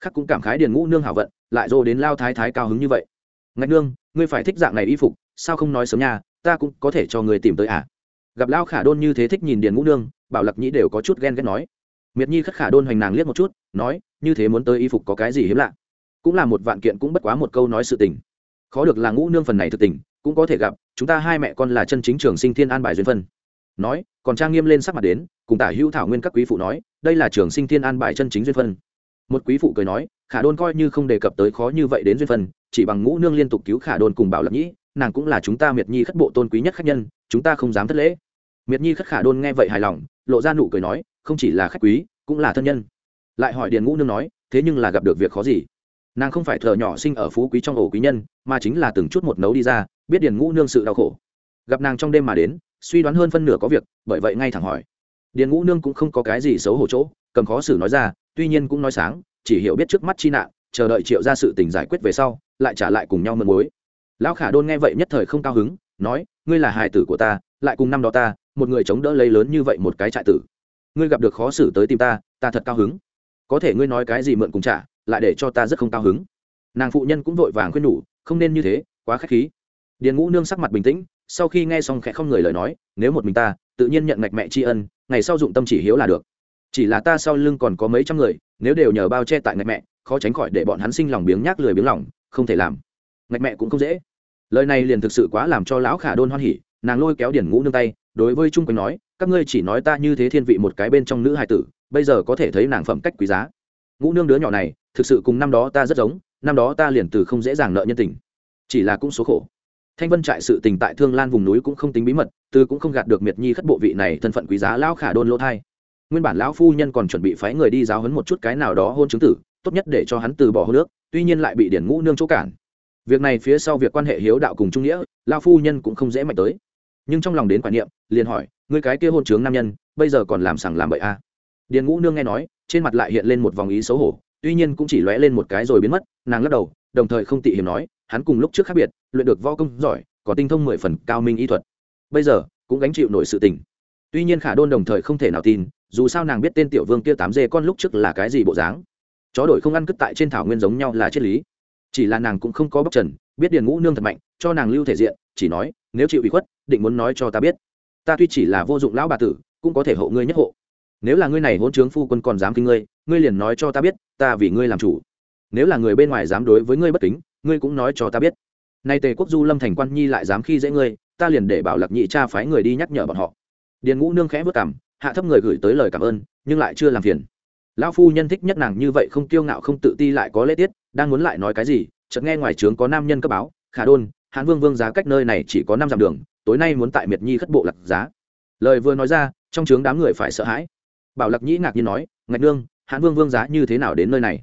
khắc cũng cảm khái điền ngũ nương hảo vận, lại dô đến lao thái thái cao hứng như vậy. Ngạch nương, ngươi phải thích dạng này y phục, sao không nói sớm nha, ta cũng có thể cho người tìm tới à? Gặp lao khả đôn như thế thích nhìn điền ngũ nương, bảo lặc nhĩ đều có chút ghen ghét nói. Miệt nhi khất khả đôn hoành nàng liếc một chút, nói, như thế muốn tới y phục có cái gì hiếm lạ? Cũng là một vạn kiện cũng bất quá một câu nói sự tình. Khó được là ngũ nương phần này thực tình, cũng có thể gặp, chúng ta hai mẹ con là chân chính trường sinh thiên an bài duyên phân. Nói, còn trang nghiêm lên sắc mặt đến, cùng tả hữu thảo nguyên các quý phụ nói, đây là trường sinh thiên an bài chân chính duyên phân một quý phụ cười nói, khả đôn coi như không đề cập tới khó như vậy đến duyên phần chỉ bằng ngũ nương liên tục cứu khả đôn cùng bảo lập nhĩ, nàng cũng là chúng ta miệt nhi khất bộ tôn quý nhất khách nhân, chúng ta không dám thất lễ. Miệt nhi khất khả đôn nghe vậy hài lòng, lộ ra nụ cười nói, không chỉ là khách quý, cũng là thân nhân. Lại hỏi điền ngũ nương nói, thế nhưng là gặp được việc khó gì? Nàng không phải thợ nhỏ sinh ở phú quý trong ổ quý nhân, mà chính là từng chút một nấu đi ra, biết điền ngũ nương sự đau khổ. Gặp nàng trong đêm mà đến, suy đoán hơn phân nửa có việc, bởi vậy ngay thẳng hỏi. Điền ngũ nương cũng không có cái gì xấu hổ chỗ, cầm khó xử nói ra tuy nhiên cũng nói sáng, chỉ hiểu biết trước mắt chi nạn, chờ đợi triệu ra sự tình giải quyết về sau, lại trả lại cùng nhau mượn mối. Lão khả đôn nghe vậy nhất thời không cao hứng, nói, ngươi là hài tử của ta, lại cùng năm đó ta, một người chống đỡ lấy lớn như vậy một cái trại tử. Ngươi gặp được khó xử tới tìm ta ta thật cao hứng. Có thể ngươi nói cái gì mượn cùng trả, lại để cho ta rất không cao hứng. Nàng phụ nhân cũng vội vàng khuyên nhủ, không nên như thế, quá k h á c h khí. Điền ngũ nương sắc mặt bình tĩnh, sau khi nghe xong khẽ không người lời nói, nếu một mình ta, tự nhiên nhận ngạch mẹ tri ân, ngày sau dụng tâm chỉ hiếu là được chỉ là ta sau lưng còn có mấy trăm người, nếu đều nhờ bao che tại ngạch mẹ, khó tránh khỏi để bọn hắn sinh lòng biếng nhác lười biếng lòng, không thể làm. Ngạch mẹ cũng không dễ. Lời này liền thực sự quá làm cho lão khả đôn hoan hỉ, nàng lôi kéo điển ngũ nương tay, đối với trung quanh nói, các ngươi chỉ nói ta như thế thiên vị một cái bên trong nữ hài tử, bây giờ có thể thấy nàng phẩm cách quý giá. Ngũ nương đứa nhỏ này, thực sự cùng năm đó ta rất giống, năm đó ta liền từ không dễ dàng nợ nhân tình. Chỉ là cũng số khổ. Thanh vân trại sự tình tại thương lan vùng núi cũng không tính bí mật, từ cũng không gạt được miệt nhi khất bộ vị này thân phận quý giá lão khả đôn lỗ thai nguyên bản lão phu nhân còn chuẩn bị phái người đi giáo hấn một chút cái nào đó hôn chứng tử, tốt nhất để cho hắn từ bỏ hôn nước, tuy nhiên lại bị điển ngũ nương chỗ cản. Việc này phía sau việc quan hệ hiếu đạo cùng trung nghĩa lao phu nhân cũng không dễ mạnh tới. Nhưng trong lòng đến quả niệm, liền hỏi người cái kia hôn trướng nam nhân, bây giờ còn làm sằng làm bậy a à? điền ngũ nương nghe nói, trên mặt lại hiện lên một vòng ý xấu hổ, tuy nhiên cũng chỉ lóe lên một cái rồi biến mất, nàng lắc đầu, đồng thời không tị hiểm nói, hắn cùng lúc trước khác biệt, luyện được võ công giỏi, có tinh thông mười phần cao minh y thuật. Bây giờ cũng gánh chịu nổi sự tình. Tuy nhiên khả đôn đồng thời không thể nào tin dù sao nàng biết tên tiểu vương kia tám dê con lúc trước là cái gì bộ dáng. Chó đổi không ăn cất tại trên thảo nguyên giống nhau là triết lý. Chỉ là nàng cũng không có bóc trần, biết điền ngũ nương thật mạnh, cho nàng lưu thể diện, chỉ nói, nếu chịu ủy khuất, định muốn nói cho ta biết. Ta tuy chỉ là vô dụng lão bà tử, cũng có thể hộ ngươi nhất hộ. Nếu là ngươi này hôn trướng phu quân còn dám kinh ngươi ngươi liền nói cho ta biết, ta vì ngươi làm chủ. Nếu là người bên ngoài dám đối với ngươi bất kính, ngươi cũng nói cho ta biết. Nay tề quốc du lâm thành quan nhi lại dám khi dễ ngươi, ta liền để bảo lạc nhị cha phái người đi nhắc nhở bọn họ. Điền ngũ nương khẽ vất cảm hạ thấp người gửi tới lời cảm ơn, nhưng lại chưa làm phiền. Lão phu nhân thích nhất nàng như vậy không kiêu ngạo không tự ti lại có lễ tiết, đang muốn lại nói cái gì, chợt nghe ngoài trướng có nam nhân cấp báo, khả đôn hãn vương vương giá cách nơi này chỉ có năm dặm đường, tối nay muốn tại miệt nhi khất bộ lặc giá. Lời vừa nói ra, trong trướng đám người phải sợ hãi. Bảo lặc nhĩ ngạc nhiên nói, ngạch nương hãn vương vương giá như thế nào đến nơi này?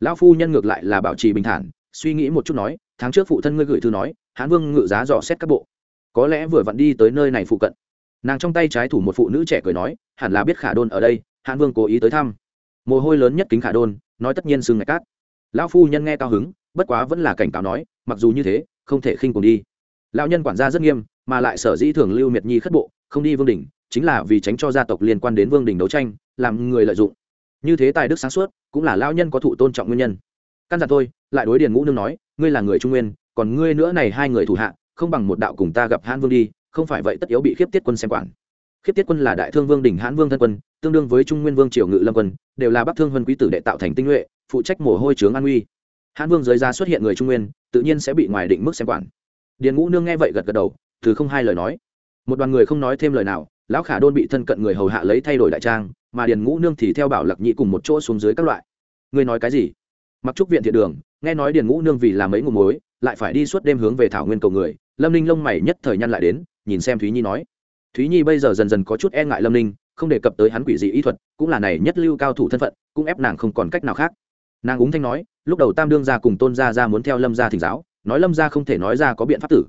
Lão phu nhân ngược lại là bảo trì bình thản, suy nghĩ một chút nói, tháng trước phụ thân ngươi gửi thư nói hãn vương ngự giá dò xét các bộ. Có lẽ vừa vặn đi tới nơi này phụ cận nàng trong tay trái thủ một phụ nữ trẻ cười nói, hẳn là biết khả đôn ở đây, hãn vương cố ý tới thăm. Mồ hôi lớn nhất kính khả đôn, nói tất nhiên sưng ngạch cát. Lão phu nhân nghe cao hứng, bất quá vẫn là cảnh cáo nói, mặc dù như thế, không thể khinh cùng đi. Lão nhân quản gia rất nghiêm, mà lại sở dĩ thường lưu miệt nhi khất bộ, không đi vương đình chính là vì tránh cho gia tộc liên quan đến vương đình đấu tranh, làm người lợi dụng. Như thế tài đức sáng suốt, cũng là lão nhân có thụ tôn trọng nguyên nhân. Căn dặn tôi lại đối điền ngũ nương nói, ngươi là người trung nguyên, còn ngươi nữa này hai người thủ hạ, không bằng một đạo cùng ta gặp hãn vương đi không phải vậy tất yếu bị khiếp tiết quân xem quản. Khiếp tiết quân là đại thương vương đỉnh hãn vương thân quân, tương đương với trung nguyên vương triều ngự lâm quân, đều là bắc thương vân quý tử đệ tạo thành tinh nhuệ, phụ trách mồ hôi trướng an uy. Hãn vương giới ra xuất hiện người trung nguyên, tự nhiên sẽ bị ngoài định mức xem quản. Điền ngũ nương nghe vậy gật gật đầu thứ không hai lời nói. Một đoàn người không nói thêm lời nào, lão khả đôn bị thân cận người hầu hạ lấy thay đổi đại trang, mà điền ngũ nương thì theo bảo lặc nhị cùng một chỗ xuống dưới các loại. Ngươi nói cái gì? Mặc trúc viện thiện đường, nghe nói điền ngũ nương vì làm mấy ngủ mối lại phải đi suốt đêm hướng về thảo nguyên cầu người, lâm ninh lông mày nhất thời nhăn lại đến nhìn xem thúy nhi nói. Thúy nhi bây giờ dần dần có chút e ngại lâm ninh, không đề cập tới hắn quỷ dị ý thuật, cũng là này nhất lưu cao thủ thân phận, cũng ép nàng không còn cách nào khác. Nàng úng thanh nói, lúc đầu tam đương gia cùng tôn gia ra muốn theo lâm gia thỉnh giáo, nói lâm gia không thể nói ra có biện pháp tử.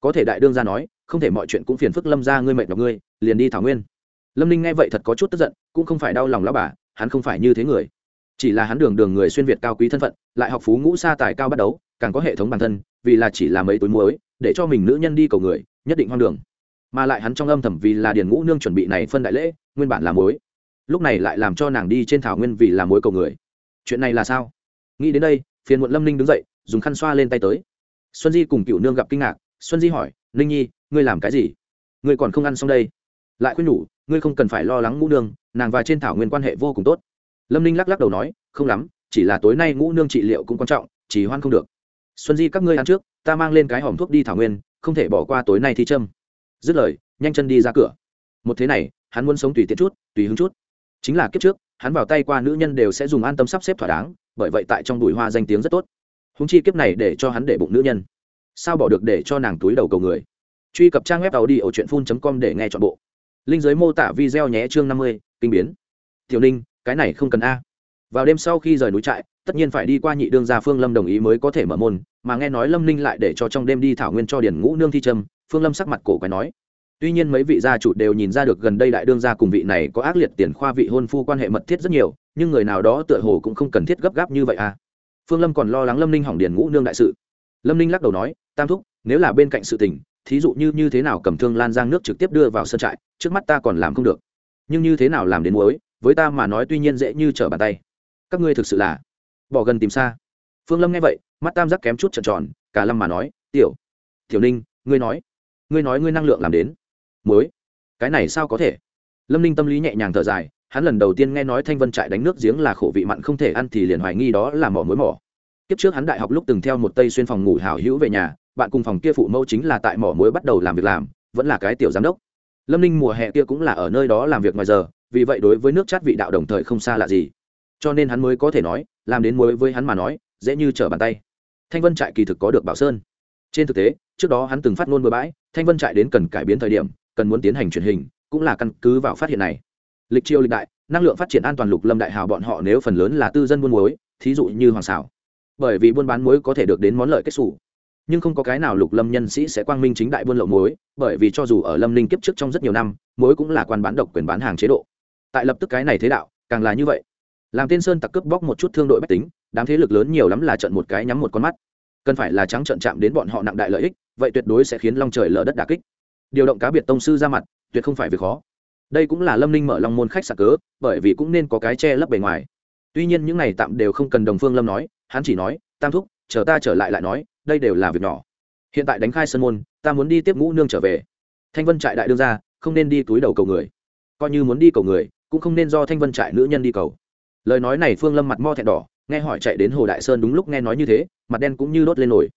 Có thể đại đương gia nói, không thể mọi chuyện cũng phiền phức lâm gia ngươi mệt nhọc ngươi, liền đi thảo nguyên. Lâm ninh nghe vậy thật có chút tức giận, cũng không phải đau lòng lão bà, hắn không phải như thế người. Chỉ là hắn đường đường người xuyên việt cao quý thân phận, lại học phú ngũ sa tài cao bắt đấu càng có hệ thống bản thân, vì là chỉ là mấy túi muối, để cho mình nữ nhân đi cầu người nhất định hoang đường. Mà lại hắn trong âm thầm vì là điền ngũ nương chuẩn bị này phân đại lễ, nguyên bản là mối lúc này lại làm cho nàng đi trên thảo nguyên vì làm mối cầu người. Chuyện này là sao? Nghĩ đến đây, phiền muộn lâm ninh đứng dậy, dùng khăn xoa lên tay tới. Xuân di cùng cựu nương gặp kinh ngạc, xuân di hỏi, ninh nhi, ngươi làm cái gì? Ngươi còn không ăn xong đây? Lại khuyên nhủ, ngươi không cần phải lo lắng ngũ nương, nàng và trên thảo nguyên quan hệ vô cùng tốt. Lâm ninh lắc lắc đầu nói, không lắm, chỉ là tối nay ngũ nương trị liệu cũng quan trọng, chỉ hoan không được. Xuân di, các ngươi ăn trước, ta mang lên cái hòm thuốc đi thảo nguyên không thể bỏ qua tối nay thi trâm dứt lời, nhanh chân đi ra cửa. Một thế này, hắn muốn sống tùy tiện chút, tùy hứng chút. Chính là kiếp trước, hắn vào tay qua nữ nhân đều sẽ dùng an tâm sắp xếp thỏa đáng, bởi vậy tại trong bụi hoa danh tiếng rất tốt. Húng chi kiếp này để cho hắn để bụng nữ nhân. Sao bỏ được để cho nàng túi đầu cầu người? Truy cập trang web tàu đi ở truyện phun com để nghe chọn bộ. Linh giới mô tả video nhé chương năm mươi, kinh biến. Tiểu ninh, cái này không cần a. Vào đêm sau khi rời núi trại tất nhiên phải đi qua nhị đương gia phương lâm đồng ý mới có thể mở môn, mà nghe nói lâm ninh lại để cho trong đêm đi thảo nguyên cho điển ngũ nương thi trâm, phương lâm sắc mặt cổ quái nói. Tuy nhiên mấy vị gia chủ đều nhìn ra được gần đây đại đương gia cùng vị này có ác liệt tiền khoa vị hôn phu quan hệ mật thiết rất nhiều, nhưng người nào đó tựa hồ cũng không cần thiết gấp gáp như vậy à. Phương lâm còn lo lắng lâm ninh hỏng điền ngũ nương đại sự. Lâm ninh lắc đầu nói, tam thúc, nếu là bên cạnh sự tình, thí dụ như như thế nào cầm thương lan giang nước trực tiếp đưa vào sân trại, trước mắt ta còn làm không được. Nhưng như thế nào làm đến muối, với ta mà nói tuy nhiên dễ như trở bàn tay. Các ngươi thực sự là bỏ gần tìm xa. Phương lâm nghe vậy, mắt tam giác kém chút trợn tròn, cả lâm mà nói, tiểu tiểu ninh, ngươi nói ngươi nói ngươi năng lượng làm đến. Muối, cái này sao có thể? Lâm ninh tâm lý nhẹ nhàng thở dài, hắn lần đầu tiên nghe nói thanh vân trại đánh nước giếng là khổ vị mặn không thể ăn thì liền hoài nghi đó là mỏ muối mỏ. Kiếp trước hắn đại học lúc từng theo một tây xuyên phòng ngủ hảo hữu về nhà, bạn cùng phòng kia phụ mẫu chính là tại mỏ muối bắt đầu làm việc làm, vẫn là cái tiểu giám đốc. Lâm ninh mùa hè kia cũng là ở nơi đó làm việc ngoài giờ, vì vậy đối với nước chát vị đạo đồng thời không xa lạ gì. Cho nên hắn mới có thể nói làm đến muối với hắn mà nói, dễ như trở bàn tay. Thanh vân trại kỳ thực có được bảo sơn. Trên thực tế, trước đó hắn từng phát ngôn bừa bãi, thanh vân trại đến cần cải biến thời điểm, cần muốn tiến hành truyền hình, cũng là căn cứ vào phát hiện này. Lịch triều lịch đại, năng lượng phát triển an toàn lục lâm đại hào bọn họ nếu phần lớn là tư dân buôn muối, thí dụ như hoàng xảo bởi vì buôn bán muối có thể được đến món lợi kết xù. Nhưng không có cái nào lục lâm nhân sĩ sẽ quang minh chính đại buôn lậu muối, bởi vì cho dù ở lâm ninh kiếp trước trong rất nhiều năm, muối cũng là quan bán độc quyền bán hàng chế độ. Tại lập tức cái này thế đạo, càng là như vậy làm tên sơn tặc cướp bóc một chút thương đội bách tính, đám thế lực lớn nhiều lắm là trận một cái nhắm một con mắt. Cần phải là trắng trận chạm đến bọn họ nặng đại lợi ích, vậy tuyệt đối sẽ khiến long trời lở đất đà kích. Điều động cá biệt tông sư ra mặt, tuyệt không phải việc khó. Đây cũng là lâm ninh mở long môn khách sạn cớ, bởi vì cũng nên có cái che lấp bề ngoài. Tuy nhiên những này tạm đều không cần đồng phương lâm nói, hắn chỉ nói, tam thúc, chờ ta trở lại lại nói, đây đều là việc nhỏ. Hiện tại đánh khai sân môn, ta muốn đi tiếp ngũ nương trở về. Thanh vân trại đại đương ra không nên đi túi đầu cầu người. Coi như muốn đi cầu người, cũng không nên do thanh vân trại nữ nhân đi cầu lời nói này phương lâm mặt mo thẹn đỏ, nghe hỏi chạy đến hồ đại sơn đúng lúc nghe nói như thế, mặt đen cũng như đốt lên nổi.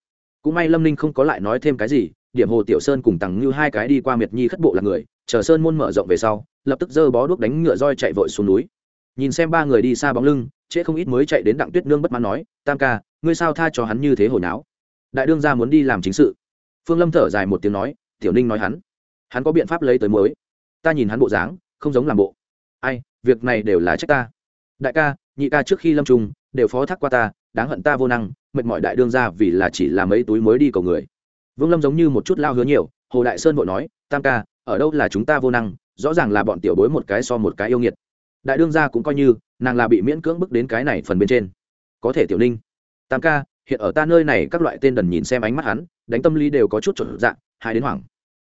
Cũng may lâm ninh không có lại nói thêm cái gì, điểm hồ tiểu sơn cùng tằng như hai cái đi qua miệt nhi khất bộ là người, chờ sơn môn mở rộng về sau, lập tức giơ bó đuốc đánh ngựa roi chạy vội xuống núi. Nhìn xem ba người đi xa bóng lưng, trễ không ít mới chạy đến đặng tuyết nương bất mãn nói, tam ca, ngươi sao tha cho hắn như thế hồi náo? Đại đương gia muốn đi làm chính sự. Phương lâm thở dài một tiếng nói, tiểu ninh nói hắn hắn có biện pháp lấy tới mới ta nhìn hắn bộ dáng, không giống làm bộ. Ai, việc này đều là trách ta đại ca, nhị ca trước khi lâm trung, đều phó thác qua ta, đáng hận ta vô năng, mệt mỏi đại đương gia vì là chỉ làm mấy túi mới đi cầu người. Vương lâm giống như một chút lao hứa nhiều, hồ đại sơn vội nói, tam ca, ở đâu là chúng ta vô năng, rõ ràng là bọn tiểu bối một cái so một cái yêu nghiệt. Đại đương gia cũng coi như, nàng là bị miễn cưỡng bức đến cái này phần bên trên. Có thể tiểu ninh. Tam ca, hiện ở ta nơi này các loại tên đần nhìn xem ánh mắt hắn, đánh tâm lý đều có chút trở dạng, hai đến hoảng.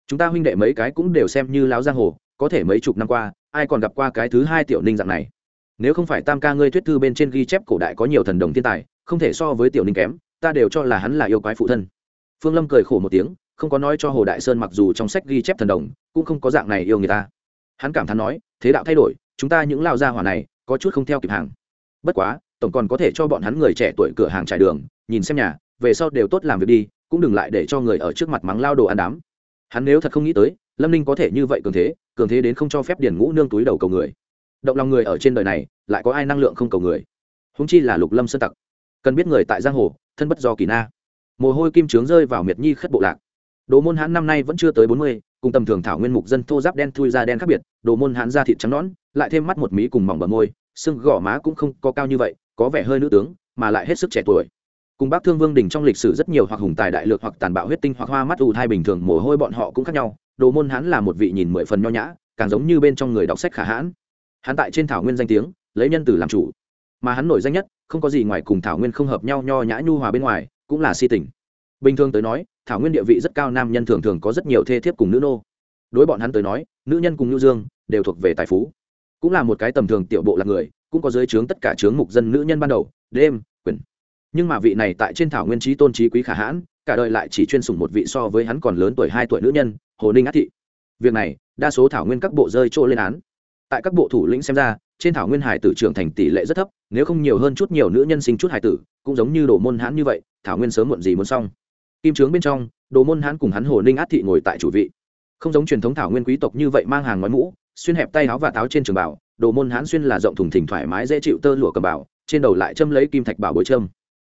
Chúng ta huynh đệ mấy cái cũng đều xem như láo giang hồ, có thể mấy chục năm qua, ai còn gặp qua cái thứ hai tiểu ninh dạng này? Nếu không phải tam ca ngươi thuyết thư bên trên ghi chép cổ đại có nhiều thần đồng thiên tài, không thể so với tiểu ninh kém, ta đều cho là hắn là yêu quái phụ thân. Phương lâm cười khổ một tiếng, không có nói cho hồ đại sơn mặc dù trong sách ghi chép thần đồng, cũng không có dạng này yêu người ta. Hắn cảm thán nói, thế đạo thay đổi, chúng ta những lao gia hỏa này, có chút không theo kịp hàng. Bất quá, tổng còn có thể cho bọn hắn người trẻ tuổi cửa hàng trải đường, nhìn xem nhà, về sau đều tốt làm việc đi, cũng đừng lại để cho người ở trước mặt mắng lao đồ ăn đám. Hắn nếu thật không nghĩ tới, lâm ninh có thể như vậy cường thế cường thế đến không cho phép điền ngũ nương túi đầu cầu người động lòng người ở trên đời này, lại có ai năng lượng không cầu người? Húng chi là lục lâm sơn tặc. Cần biết người tại giang hồ, thân bất do kỳ na. Mồ hôi kim trướng rơi vào miệt nhi khất bộ lạc. Đồ môn hãn năm nay vẫn chưa tới bốn mươi, cùng tầm thường thảo nguyên mục dân thô giáp đen thui da đen khác biệt, đồ môn hãn da thịt trắng nõn, lại thêm mắt một mí cùng mỏng bờ môi, xương gò má cũng không có cao như vậy, có vẻ hơi nữ tướng, mà lại hết sức trẻ tuổi. Cùng bác thương vương đình trong lịch sử rất nhiều hoặc hùng tài đại lược hoặc tàn bạo huyết tinh hoặc hoa mắt ù thai bình thường mồ hôi bọn họ cũng khác nhau, đồ môn hãn là một vị nhìn mười phần nho nhã, càng giống như bên trong người đọc sách khả hãn hắn tại trên thảo nguyên danh tiếng, lấy nhân từ làm chủ. Mà hắn nổi danh nhất, không có gì ngoài cùng thảo nguyên không hợp nhau nho nhã nhu hòa bên ngoài, cũng là si tình. Bình thường tới nói, thảo nguyên địa vị rất cao nam nhân thường thường có rất nhiều thê thiếp cùng nữ nô. Đối bọn hắn tới nói, nữ nhân cùng nhu dương đều thuộc về tài phú. Cũng là một cái tầm thường tiểu bộ là người, cũng có dưới trướng tất cả trướng mục dân nữ nhân ban đầu, đêm, quyền. Nhưng mà vị này tại trên thảo nguyên trí tôn trí quý khả hãn, cả đời lại chỉ chuyên sủng một vị so với hắn còn lớn tuổi hai tuổi nữ nhân, hồ ninh át thị. Việc này, đa số thảo nguyên các bộ rơi chỗ lên án tại các bộ thủ lĩnh xem ra, trên thảo nguyên hải tử trưởng thành tỷ lệ rất thấp, nếu không nhiều hơn chút nhiều nữ nhân sinh chút hải tử, cũng giống như đồ môn hãn như vậy, thảo nguyên sớm muộn gì muốn xong. Kim trướng bên trong, đồ môn hãn cùng hắn hồ ninh át thị ngồi tại chủ vị. Không giống truyền thống thảo nguyên quý tộc như vậy mang hàng nói mũ, xuyên hẹp tay áo và táo trên trường bảo, đồ môn hãn xuyên là rộng thùng thỉnh thoải mái dễ chịu tơ lụa cầm bảo, trên đầu lại châm lấy kim thạch bảo bối châm.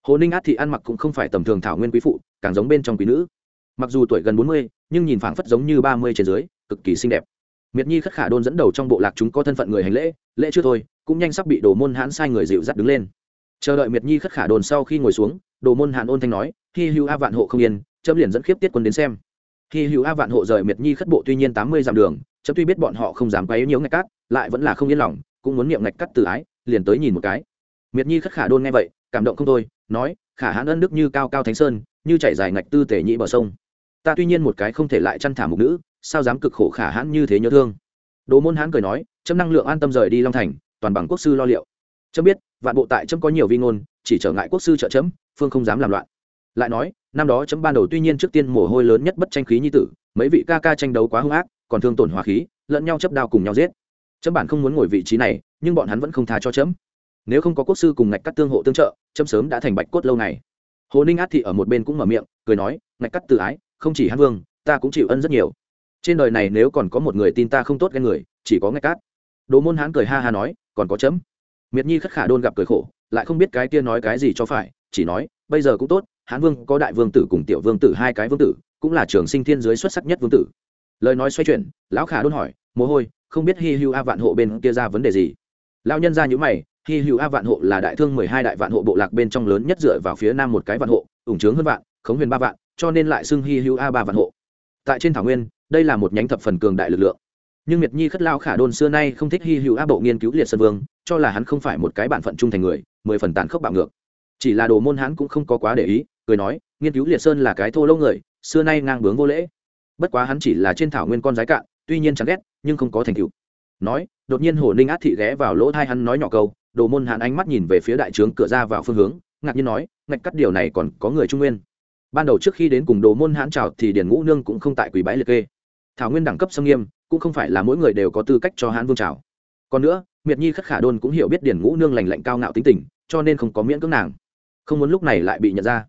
Hồ ninh át thị ăn mặc cũng không phải tầm thường thảo nguyên quý phụ, càng giống bên trong quý nữ. Mặc dù tuổi gần bốn mươi, nhưng nhìn phảng phất giống như ba mươi trên dưới, cực kỳ xinh đẹp miệt nhi khất khả đôn dẫn đầu trong bộ lạc chúng có thân phận người hành lễ lễ chưa thôi, cũng nhanh sắp bị đồ môn hãn sai người dịu dắt đứng lên. Chờ đợi miệt nhi khất khả đồn sau khi ngồi xuống, đồ môn hãn ôn thanh nói khi hữu a vạn hộ không yên, chấm liền dẫn khiếp tiết quân đến xem. Khi hữu a vạn hộ rời miệt nhi khất bộ tuy nhiên tám mươi dặm đường, chấm tuy biết bọn họ không dám quấy nhiều ngạch cát, lại vẫn là không yên lòng, cũng muốn niệm ngạch cắt từ ái, liền tới nhìn một cái. Miệt nhi khất khả đôn nghe vậy, cảm động không thôi, nói, khả hãn ân đức như cao cao thánh sơn, như chảy dài ngạch tư tể nhị bờ sông. Ta tuy nhiên một cái không thể lại chăn thả mục nữ sao dám cực khổ khả hãn như thế nhớ thương? Đồ môn hãn cười nói, chấm năng lượng an tâm rời đi long thành, toàn bằng quốc sư lo liệu. Chấm biết, vạn bộ tại chấm có nhiều vi ngôn, chỉ trở ngại quốc sư trợ chấm, phương không dám làm loạn. Lại nói, năm đó chấm ban đầu tuy nhiên trước tiên mồ hôi lớn nhất bất tranh khí như tử, mấy vị ca ca tranh đấu quá hung ác, còn thương tổn hòa khí, lẫn nhau chấp đao cùng nhau giết. Chấm bản không muốn ngồi vị trí này, nhưng bọn hắn vẫn không tha cho chấm. Nếu không có quốc sư cùng ngạch cắt tương hộ tương trợ, chấm sớm đã thành bạch cốt lâu này hồ ninh át thị ở một bên cũng mở miệng, cười nói, ngạch cắt tự ái, không chỉ hát vương, ta cũng chịu ân rất nhiều trên đời này nếu còn có một người tin ta không tốt ghen người, chỉ có ngạch cát. Đồ môn hán cười ha ha nói, còn có chấm miệt nhi khất khả đôn gặp cười khổ, lại không biết cái kia nói cái gì cho phải, chỉ nói, bây giờ cũng tốt, hán vương có đại vương tử cùng tiểu vương tử hai cái vương tử, cũng là trường sinh thiên giới xuất sắc nhất vương tử. Lời nói xoay chuyển, lão khả đôn hỏi, mồ hôi, không biết hi hưu a vạn hộ bên kia ra vấn đề gì? Lão nhân ra nhữ mày, hi hưu a vạn hộ là đại thương mười hai đại vạn hộ bộ lạc bên trong lớn nhất dựa vào phía nam một cái vạn hộ, ủng trướng hơn vạn, khống huyền ba vạn, cho nên lại xưng hi hưu a ba vạn hộ. Tại trên thảo nguyên đây là một nhánh thập phần cường đại lực lượng. Nhưng miệt nhi khất lao khả đôn xưa nay không thích hy hữu áp bộ nghiên cứu liệt sơn vương, cho là hắn không phải một cái bản phận trung thành người, mười phần tàn khốc bạo ngược. Chỉ là đồ môn hắn cũng không có quá để ý, cười nói, nghiên cứu liệt sơn là cái thô lâu người, xưa nay ngang bướng vô lễ. Bất quá hắn chỉ là trên thảo nguyên con rái cạn, tuy nhiên chẳng ghét, nhưng không có thành tựu. Nói, đột nhiên hồ ninh át thị ghé vào lỗ thai hắn nói nhỏ câu, đồ môn hắn ánh mắt nhìn về phía đại trướng cửa ra vào phương hướng, ngạc nhiên nói, ngạch cắt điều này còn có người trung nguyên. Ban đầu trước khi đến cùng đồ môn hãn trào thì điền ngũ nương cũng không tại quỷ bái liệt kê thảo nguyên đẳng cấp xâm nghiêm, cũng không phải là mỗi người đều có tư cách cho hãn vương trào còn nữa, miệt nhi khất khả đôn cũng hiểu biết điền ngũ nương lành lạnh cao ngạo tính tình, cho nên không có miễn cưỡng nàng. Không muốn lúc này lại bị nhận ra.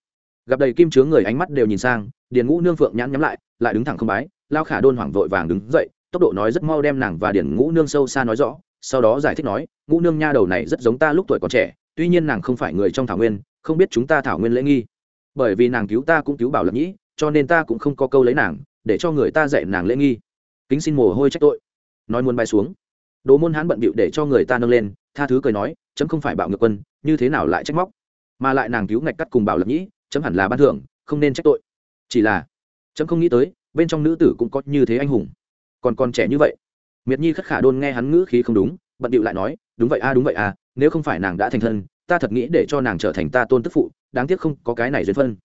Gặp đầy kim chướng người ánh mắt đều nhìn sang điền ngũ nương phượng nhãn nhắm lại lại đứng thẳng không bái, lao khả đôn hoảng vội vàng đứng dậy, tốc độ nói rất mau đem nàng và điền ngũ nương sâu xa nói rõ, sau đó giải thích nói, ngũ nương nha đầu này rất giống ta lúc tuổi còn trẻ, tuy nhiên nàng không phải người trong thảo nguyên, không biết chúng ta thảo nguyên lễ nghi. Bởi vì nàng cứu ta cũng cứu bảo lập nhĩ, cho nên ta cũng không có câu lấy nàng để cho người ta dạy nàng lễ nghi. Kính xin mồ hôi trách tội. Nói muốn bay xuống. Đồ môn hán bận bịu để cho người ta nâng lên, tha thứ cười nói, chấm không phải bạo ngược quân, như thế nào lại trách móc? Mà lại nàng cứu ngạch cắt cùng bảo lập nhĩ, chấm hẳn là ban thưởng, không nên trách tội. Chỉ là, chấm không nghĩ tới, bên trong nữ tử cũng có như thế anh hùng. Còn còn trẻ như vậy. Miệt nhi khất khả đôn nghe hắn ngữ khí không đúng, bận điệu lại nói, đúng vậy a, đúng vậy a, nếu không phải nàng đã thành thân, ta thật nghĩ để cho nàng trở thành ta tôn tức phụ, đáng tiếc không có cái này duyên phân.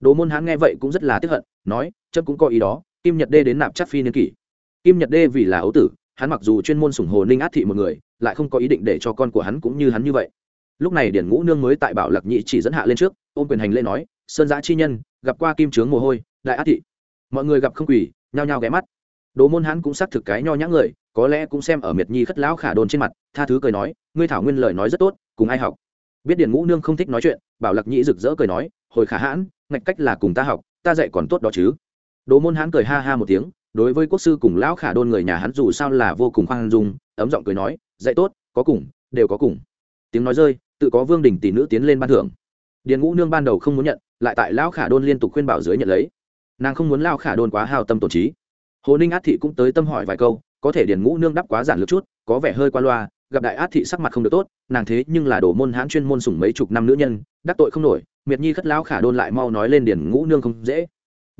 Đồ môn hán nghe vậy cũng rất là tiếc hận, nói, chấm cũng có ý đó kim nhật đê đến nạp chắc phi niên kỷ. Kim nhật đê vì là ấu tử, hắn mặc dù chuyên môn sủng hồ ninh át thị một người, lại không có ý định để cho con của hắn cũng như hắn như vậy. Lúc này điển ngũ nương mới tại bảo lạc nhị chỉ dẫn hạ lên trước, ôm quyền hành lễ nói, sơn giã chi nhân, gặp qua kim trướng mồ hôi, đại át thị. Mọi người gặp không quỳ, nhao nhao ghé mắt. Đồ môn hắn cũng xác thực cái nho nhã người, có lẽ cũng xem ở miệt nhi khất lão khả đồn trên mặt, tha thứ cười nói, ngươi thảo nguyên lời nói rất tốt, cùng ai học? Biết điền ngũ nương không thích nói chuyện, bảo lạc Nhị rực rỡ cười nói, hồi khả hãn, ngạch cách là cùng ta học, ta dạy còn tốt đó chứ đồ môn hán cười ha ha một tiếng, đối với quốc sư cùng lão khả đôn người nhà hắn dù sao là vô cùng khoan dung, ấm giọng cười nói, dạy tốt, có cùng, đều có cùng. Tiếng nói rơi, tự có vương đình tỷ nữ tiến lên ban thưởng. Điền ngũ nương ban đầu không muốn nhận, lại tại lão khả đôn liên tục khuyên bảo dưới nhận lấy. Nàng không muốn lao khả đôn quá hào tâm tổn trí. Hồ ninh át thị cũng tới tâm hỏi vài câu, có thể điền ngũ nương đắp quá giản lược chút, có vẻ hơi qua loa, gặp đại át thị sắc mặt không được tốt, nàng thế nhưng là đổ môn hãn chuyên môn sủng mấy chục năm nữ nhân, đắc tội không nổi, miệt nhi khất lão khả đôn lại mau nói lên điền ngũ nương không dễ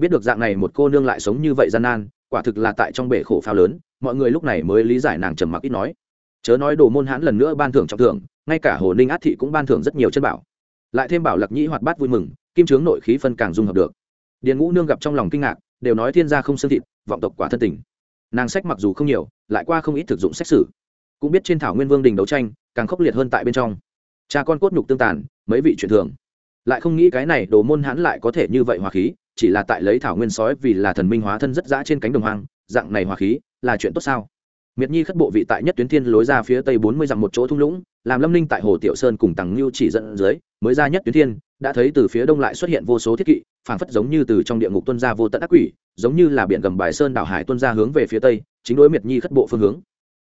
biết được dạng này một cô nương lại sống như vậy gian nan, quả thực là tại trong bể khổ phao lớn, mọi người lúc này mới lý giải nàng trầm mặc ít nói. Chớ nói đồ môn hãn lần nữa ban thưởng trọng thưởng, ngay cả hồ ninh át thị cũng ban thưởng rất nhiều chân bảo. Lại thêm bảo lạc nhĩ hoạt bát vui mừng, kim trướng nội khí phân càng dung hợp được. Điền ngũ nương gặp trong lòng kinh ngạc, đều nói thiên gia không xương thịt, vọng tộc quả thân tình. Nàng sách mặc dù không nhiều, lại qua không ít thực dụng xét xử. Cũng biết trên thảo nguyên vương đình đấu tranh, càng khốc liệt hơn tại bên trong. Cha con cốt nhục tương tàn, mấy vị truyền thường. Lại không nghĩ cái này đồ môn hãn lại có thể như vậy hòa khí chỉ là tại lấy thảo nguyên sói vì là thần minh hóa thân rất dã trên cánh đồng hoang, dạng này hòa khí là chuyện tốt sao? Miệt nhi khất bộ vị tại nhất tuyến thiên lối ra phía tây bốn mươi dặm một chỗ thung lũng, làm lâm ninh tại hồ tiểu sơn cùng tằng lưu chỉ dẫn dưới, mới ra nhất tuyến thiên, đã thấy từ phía đông lại xuất hiện vô số thiết kỵ, phảng phất giống như từ trong địa ngục tuân ra vô tận ác quỷ, giống như là biển gầm bài sơn đảo hải tuân ra hướng về phía tây, chính đối miệt nhi khất bộ phương hướng.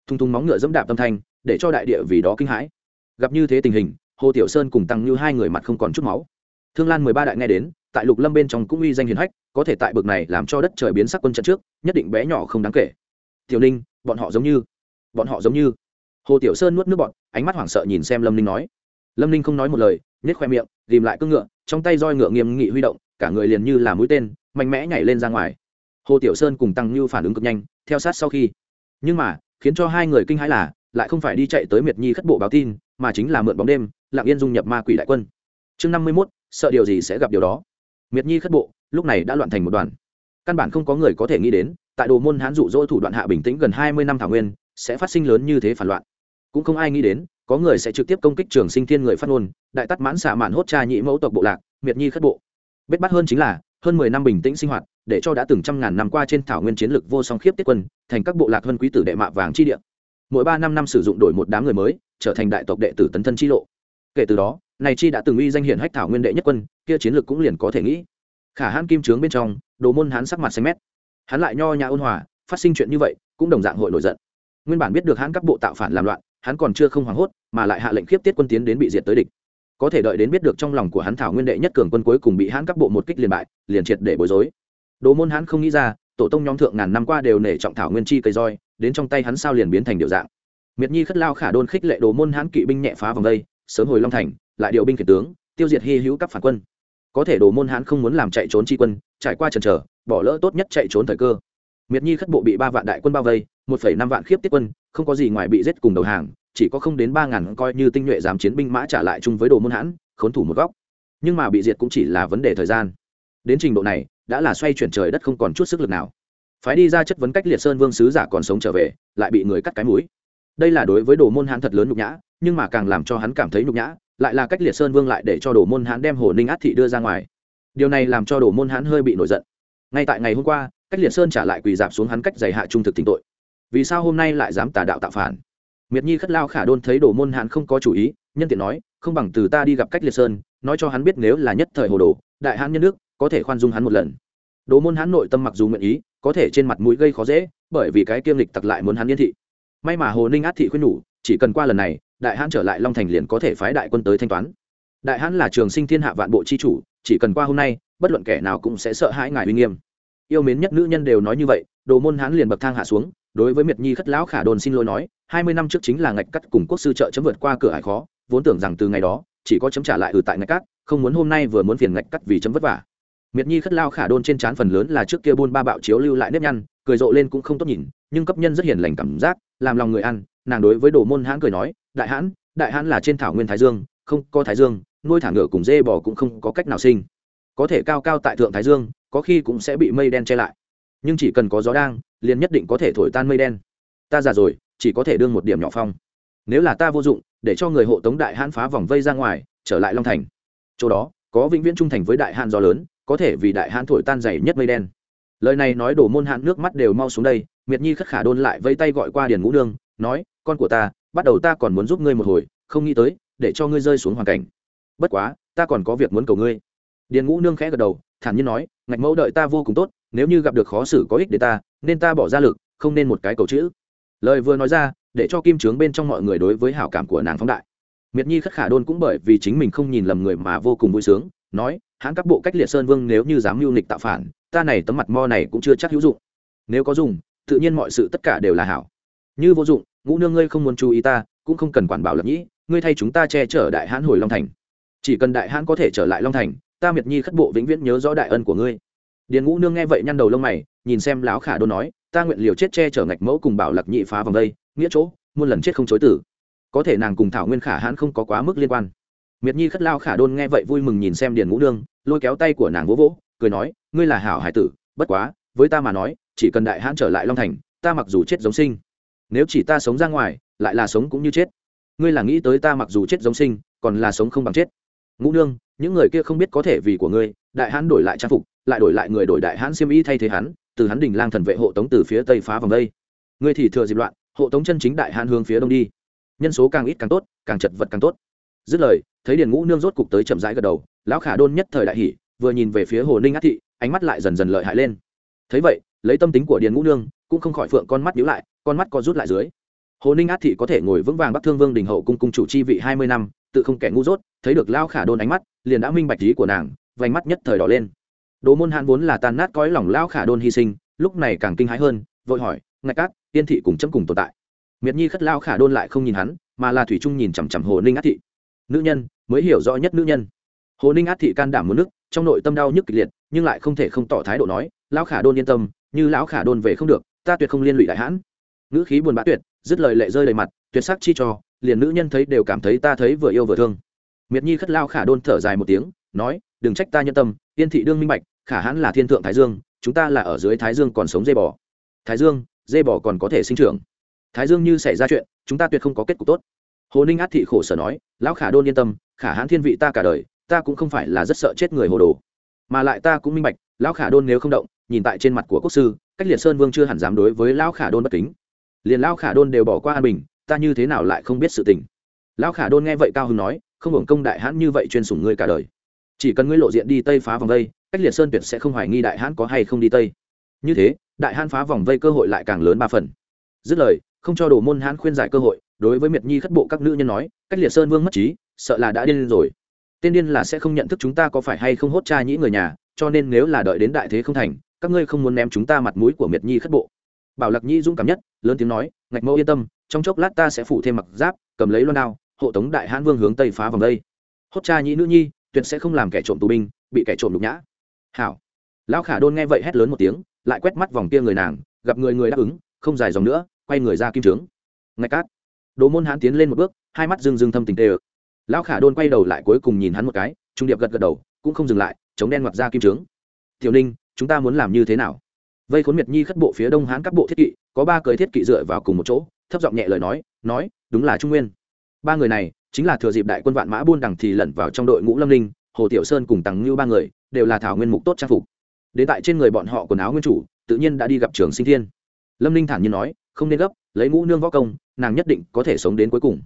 Thung thung móng ngựa dẫm đạp tâm thanh, để cho đại địa vì đó kinh hãi. Gặp như thế tình hình, hồ tiểu sơn cùng tăng như hai người mặt không còn chút máu. Thương lan mười ba đại nghe đến tại lục lâm bên trong cũng uy danh hiền hách, có thể tại bực này làm cho đất trời biến sắc quân trận trước, nhất định bé nhỏ không đáng kể. Tiểu ninh, bọn họ giống như, bọn họ giống như. Hồ tiểu sơn nuốt nước bọn ánh mắt hoảng sợ nhìn xem lâm ninh nói. Lâm ninh không nói một lời nhét khoe miệng, ghìm lại cưỡng ngựa, trong tay roi ngựa nghiêm nghị huy động, cả người liền như là mũi tên, mạnh mẽ nhảy lên ra ngoài. Hồ tiểu sơn cùng tăng như phản ứng cực nhanh, theo sát sau khi. Nhưng mà, khiến cho hai người kinh hãi là, lại không phải đi chạy tới miệt nhi khất bộ báo tin, mà chính là mượn bóng đêm, lặng yên dung nhập ma quỷ đại quân. Chương năm mươi mốt, sợ điều gì sẽ gặp điều đó? Miệt nhi khất bộ, lúc này đã loạn thành một đoàn. Căn bản không có người có thể nghĩ đến, tại đồ môn hán dụ dỗ thủ đoạn hạ bình tĩnh gần hai mươi năm thảo nguyên, sẽ phát sinh lớn như thế phản loạn. Cũng không ai nghĩ đến, có người sẽ trực tiếp công kích trường sinh thiên người phát ngôn, đại tắt mãn xạ mạn hốt cha nhị mẫu tộc bộ lạc, miệt nhi khất bộ. Bết bắt hơn chính là, hơn mười năm bình tĩnh sinh hoạt, để cho đã từng trăm ngàn năm qua trên thảo nguyên chiến lược vô song khiếp tiết quân, thành các bộ lạc huân quý tử đệ mạ vàng chi địa. Mỗi ba năm năm sử dụng đổi một đám người mới, trở thành đại tộc đệ tử tấn thân chi lộ kể từ đó, này chi đã từng uy danh hiển hách thảo nguyên đệ nhất quân, kia chiến lược cũng liền có thể nghĩ. Khả hãn kim trướng bên trong, đồ môn hắn sắc mặt xanh mét. Hắn lại nho nhã ôn hòa, phát sinh chuyện như vậy, cũng đồng dạng hội nổi giận. Nguyên bản biết được hãn các bộ tạo phản làm loạn, hắn còn chưa không hoảng hốt, mà lại hạ lệnh khiếp tiết quân tiến đến bị diệt tới địch. Có thể đợi đến biết được trong lòng của hắn thảo nguyên đệ nhất cường quân cuối cùng bị hãn các bộ một kích liền bại, liền triệt để bối rối. Đồ môn hãn không nghĩ ra, tổ tông nhóm thượng ngàn năm qua đều nể trọng thảo nguyên chi cây roi, đến trong tay hắn sao liền biến thành điều dạng. Miệt nhi khất lao khả đôn khích lệ đồ môn hãn kỵ binh nhẹ phá vòng đây sớm hồi long thành, lại điều binh khiển tướng, tiêu diệt hy hữu các phản quân. Có thể đồ môn hãn không muốn làm chạy trốn tri quân, trải qua trần trở bỏ lỡ tốt nhất chạy trốn thời cơ. Miệt nhi khất bộ bị ba vạn đại quân bao vây, một phẩy năm vạn khiếp tiết quân, không có gì ngoài bị giết cùng đầu hàng, chỉ có không đến ba ngàn coi như tinh nhuệ dám chiến binh mã trả lại chung với đồ môn hãn, khốn thủ một góc. Nhưng mà bị diệt cũng chỉ là vấn đề thời gian. Đến trình độ này, đã là xoay chuyển trời đất không còn chút sức lực nào. Phái đi ra chất vấn cách liệt sơn vương sứ giả còn sống trở về, lại bị người cắt cái mũi. Đây là đối với đồ môn hãn thật lớn nhục nhã nhưng mà càng làm cho hắn cảm thấy nhục nhã, lại là cách liệt sơn vương lại để cho đồ môn Hán đem hồ ninh át thị đưa ra ngoài. Điều này làm cho đồ môn Hán hơi bị nổi giận. Ngay tại ngày hôm qua, cách liệt sơn trả lại quỳ dạp xuống hắn cách giày hạ trung thực tình tội. Vì sao hôm nay lại dám tà đạo tạo phản? Miệt nhi khất lao khả đôn thấy đồ môn Hán không có chủ ý, nhân tiện nói, không bằng từ ta đi gặp cách liệt sơn, nói cho hắn biết nếu là nhất thời hồ đồ, đại hãn nhân nước có thể khoan dung hắn một lần. Đồ môn Hán nội tâm mặc dù nguyện ý, có thể trên mặt mũi gây khó dễ, bởi vì cái kiêm lịch tặc lại muốn hắn yên thị. May mà hồ ninh át thị khuyên nhủ, chỉ cần qua lần này đại hãn trở lại long thành liền có thể phái đại quân tới thanh toán. Đại hãn là trường sinh thiên hạ vạn bộ c h i chủ, chỉ cần qua hôm nay, bất luận kẻ nào cũng sẽ sợ hãi ngài uy nghiêm. Yêu mến nhất nữ nhân đều nói như vậy, đồ môn hãn liền bậc thang hạ xuống, đối với miệt nhi khất lão khả đồn xin lỗi nói, hai mươi năm trước chính là ngạch cắt cùng quốc sư trợ chấm vượt qua cửa hải khó, vốn tưởng rằng từ ngày đó, chỉ có chấm trả lại ừ tại ngạch cắt, không muốn hôm nay vừa muốn phiền ngạch cắt vì chấm vất vả. Miệt nhi khất lao khả đôn trên trán phần lớn là trước kia buôn ba bạo chiếu lưu lại nếp nhăn, cười rộ lên cũng không tốt nhìn, nhưng cấp nhân rất hiền lành cảm giác, làm lòng người ăn, nàng đối với đồ môn hãn cười nói đại hãn đại hãn là trên thảo nguyên thái dương, không có thái dương, nuôi thả ngựa cùng dê bò cũng không có cách nào sinh. Có thể cao cao tại thượng thái dương, có khi cũng sẽ bị mây đen che lại. Nhưng chỉ cần có gió đang, liền nhất định có thể thổi tan mây đen. Ta già rồi, chỉ có thể đương một điểm nhỏ phong. Nếu là ta vô dụng, để cho người hộ tống đại hãn phá vòng vây ra ngoài, trở lại long thành. Chỗ đó, có vĩnh viễn trung thành với đại hãn gió lớn, có thể vì đại hãn thổi tan dày nhất mây đen. Lời này nói đổ môn hạn nước mắt đều mau xuống đây, miệt nhi khất khả đôn lại vây tay gọi qua điền ngũ nương, nói, con của ta bắt đầu ta còn muốn giúp ngươi một hồi, không nghĩ tới, để cho ngươi rơi xuống hoàn cảnh. Bất quá, ta còn có việc muốn cầu ngươi. Điền ngũ nương khẽ gật đầu, thản nhiên nói, ngạch mẫu đợi ta vô cùng tốt, nếu như gặp được khó xử có ích để ta, nên ta bỏ ra lực, không nên một cái cầu chữ. Lời vừa nói ra, để cho kim trướng bên trong mọi người đối với hảo cảm của nàng phóng đại. Miệt nhi khất khả đôn cũng bởi vì chính mình không nhìn lầm người mà vô cùng vui sướng, nói, hãn các bộ cách liệt sơn vương nếu như dám mưu nịch tạo phản, ta này tấm mặt mo này cũng chưa chắc hữu dụng. Nếu có dùng, tự nhiên mọi sự tất cả đều là hảo như vô dụng, ngũ nương ngươi không muốn chú ý ta, cũng không cần quản bảo lập nhĩ, ngươi thay chúng ta che chở đại hãn hồi long thành. Chỉ cần đại hãn có thể trở lại long thành, ta miệt nhi khất bộ vĩnh viễn nhớ rõ đại ân của ngươi. Điền ngũ nương nghe vậy nhăn đầu lông mày, nhìn xem lão khả đôn nói, ta nguyện liều chết che chở ngạch mẫu cùng bảo lạc nhị phá vòng đây, nghĩa chỗ, muôn lần chết không chối tử. Có thể nàng cùng thảo nguyên khả hãn không có quá mức liên quan. Miệt nhi khất lao khả đôn nghe vậy vui mừng nhìn xem điền ngũ nương, lôi kéo tay của nàng vỗ vỗ, cười nói, ngươi là hảo hải tử, bất quá, với ta mà nói, chỉ cần đại hãn trở lại long thành, ta mặc dù chết giống sinh nếu chỉ ta sống ra ngoài, lại là sống cũng như chết. Ngươi là nghĩ tới ta mặc dù chết giống sinh, còn là sống không bằng chết. Ngũ nương, những người kia không biết có thể vì của ngươi, đại hãn đổi lại trang phục, lại đổi lại người đổi đại hãn xiêm y thay thế hắn, từ hắn đình lang thần vệ hộ tống từ phía tây phá vòng đây. Ngươi thì thừa dịp loạn, hộ tống chân chính đại hãn hướng phía đông đi. Nhân số càng ít càng tốt, càng chật vật càng tốt. Dứt lời, thấy điền ngũ nương rốt cục tới chậm rãi gật đầu, lão khả đôn nhất thời đại hỉ, vừa nhìn về phía hồ ninh át thị, ánh mắt lại dần dần lợi hại lên. Thấy vậy, lấy tâm tính của điền ngũ nương, cũng không khỏi phượng con mắt nhíu lại con mắt co rút lại dưới. Hồ ninh át thị có thể ngồi vững vàng bắc thương vương đình hậu cung cung chủ chi vị hai mươi năm, tự không kẻ ngu dốt, thấy được lao khả đôn ánh mắt, liền đã minh bạch trí của nàng, vành mắt nhất thời đỏ lên. Đồ môn hãn vốn là tan nát cõi lòng lao khả đôn hy sinh, lúc này càng kinh hãi hơn, vội hỏi, ngạch cát tiên thị cùng chấm cùng tồn tại? Miệt nhi khất lao khả đôn lại không nhìn hắn, mà là thủy trung nhìn chằm chằm hồ ninh át thị. Nữ nhân, mới hiểu rõ nhất nữ nhân. Hồ ninh át thị can đảm muốn nước, trong nội tâm đau nhức kịch liệt, nhưng lại không thể không tỏ thái độ nói lão khả đôn yên tâm, như lão khả đôn về không được, ta tuyệt không liên lụy đại hãn ngữ khí buồn bã tuyệt, dứt lời lệ rơi đầy mặt, tuyệt sắc chi cho, liền nữ nhân thấy đều cảm thấy ta thấy vừa yêu vừa thương. Miệt nhi khất lao khả đôn thở dài một tiếng, nói, đừng trách ta nhân tâm, yên thị đương minh bạch, khả hãn là thiên thượng thái dương, chúng ta là ở dưới thái dương còn sống dây bò. Thái dương dây bò còn có thể sinh trưởng. Thái dương như xảy ra chuyện, chúng ta tuyệt không có kết cục tốt. Hồ ninh át thị khổ sở nói, lão khả đôn yên tâm, khả hãn thiên vị ta cả đời, ta cũng không phải là rất sợ chết người hồ đồ. Mà lại ta cũng minh bạch, lão khả đôn nếu không động, nhìn tại trên mặt của quốc sư, cách liệt sơn vương chưa hẳn dám đối với lão khả đôn bất kính liền lao khả đôn đều bỏ qua an bình, ta như thế nào lại không biết sự tình? Lão khả đôn nghe vậy cao hưng nói, không hưởng công đại hãn như vậy chuyên sủng ngươi cả đời. Chỉ cần ngươi lộ diện đi tây phá vòng vây, cách liệt sơn tuyệt sẽ không hoài nghi đại hãn có hay không đi tây. Như thế, đại hãn phá vòng vây cơ hội lại càng lớn ba phần. Dứt lời, không cho đồ môn hãn khuyên giải cơ hội, đối với miệt nhi khất bộ các nữ nhân nói, cách liệt sơn vương mất trí, sợ là đã điên rồi. Tên điên là sẽ không nhận thức chúng ta có phải hay không hốt cha nhĩ người nhà, cho nên nếu là đợi đến đại thế không thành, các ngươi không muốn ném chúng ta mặt mũi của miệt nhi khất bộ bảo lạc nhi dũng cảm nhất, lớn tiếng nói, ngạch mẫu yên tâm, trong chốc lát ta sẽ phủ thêm mặc giáp, cầm lấy loan đao, hộ tống đại hãn vương hướng tây phá vòng đây. Hốt cha nhĩ nữ nhi, tuyệt sẽ không làm kẻ trộm tù binh, bị kẻ trộm nhục nhã. Hảo. Lão khả đôn nghe vậy hét lớn một tiếng, lại quét mắt vòng kia người nàng, gặp người người đáp ứng, không dài dòng nữa, quay người ra kim trướng. Ngạch cát. Đồ môn hãn tiến lên một bước, hai mắt rưng rưng thâm tình tê ự lão khả đôn quay đầu lại cuối cùng nhìn hắn một cái, trung điệp gật gật đầu, cũng không dừng lại, chống đen ngoặt ra kim trướng. Tiểu ninh, chúng ta muốn làm như thế nào? Vây khốn miệt nhi khất bộ phía đông hán các bộ thiết kỵ, có ba cưới thiết kỵ dựa vào cùng một chỗ, thấp giọng nhẹ lời nói nói, đúng là trung nguyên. Ba người này, chính là thừa dịp đại quân vạn mã buôn đằng thì lẩn vào trong đội ngũ lâm ninh, hồ tiểu sơn cùng tằng như ba người, đều là thảo nguyên mục tốt trang phục. Đến tại trên người bọn họ quần áo nguyên chủ, tự nhiên đã đi gặp trường sinh thiên. Lâm ninh thản nhiên nói, không nên gấp, lấy ngũ nương võ công, nàng nhất định có thể sống đến cuối cùng.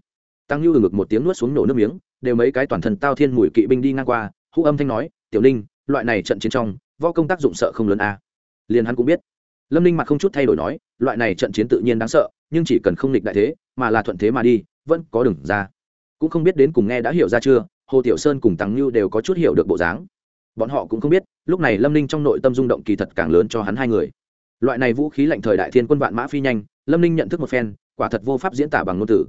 Tăng lưu ngực một tiếng nuốt xuống nổ nước miếng, đều mấy cái toàn thân tao thiên mùi kỵ binh đi ngang qua hữu âm thanh nói, tiểu ninh, loại này trận chiến trong, võ công tác dụng sợ không lớn a. à liền hắn cũng biết. Lâm ninh mặt không chút thay đổi nói, loại này trận chiến tự nhiên đáng sợ, nhưng chỉ cần không nghịch đại thế, mà là thuận thế mà đi, vẫn có đừng ra. Cũng không biết đến cùng nghe đã hiểu ra chưa, hồ tiểu sơn cùng tăng lưu đều có chút hiểu được bộ dáng. Bọn họ cũng không biết, lúc này lâm ninh trong nội tâm rung động kỳ thật càng lớn cho hắn hai người. Loại này vũ khí lạnh thời đại thiên quân vạn mã phi nhanh, lâm ninh nhận thức một phen, quả thật vô pháp diễn tả bằng ngôn từ.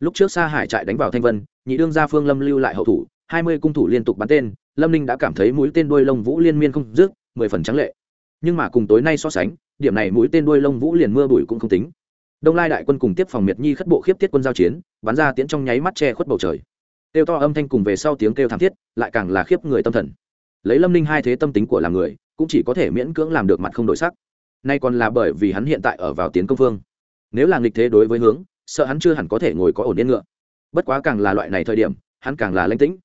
Lúc trước xa hải trại đánh vào thanh vân, nhị đương gia phương lâm lưu lại hậu thủ, hai mươi cung thủ liên tục bắn tên, lâm ninh đã cảm thấy mũi tên đuôi lông vũ liên miên không dứt, mười phần trắng lệ nhưng mà cùng tối nay so sánh, điểm này mũi tên đuôi lông vũ liền mưa bụi cũng không tính. Đông lai đại quân cùng tiếp phòng miệt nhi khất bộ khiếp tiết quân giao chiến, bắn ra tiễn trong nháy mắt che khuất bầu trời. Kêu to âm thanh cùng về sau tiếng kêu thảm thiết, lại càng là khiếp người tâm thần. Lấy lâm ninh hai thế tâm tính của làm người, cũng chỉ có thể miễn cưỡng làm được mặt không đổi sắc. Nay còn là bởi vì hắn hiện tại ở vào tiến công phương. Nếu là nghịch thế đối với hướng, sợ hắn chưa hẳn có thể ngồi có ổn yên ngựa. Bất quá càng là loại này thời điểm, hắn càng là lãnh tĩnh.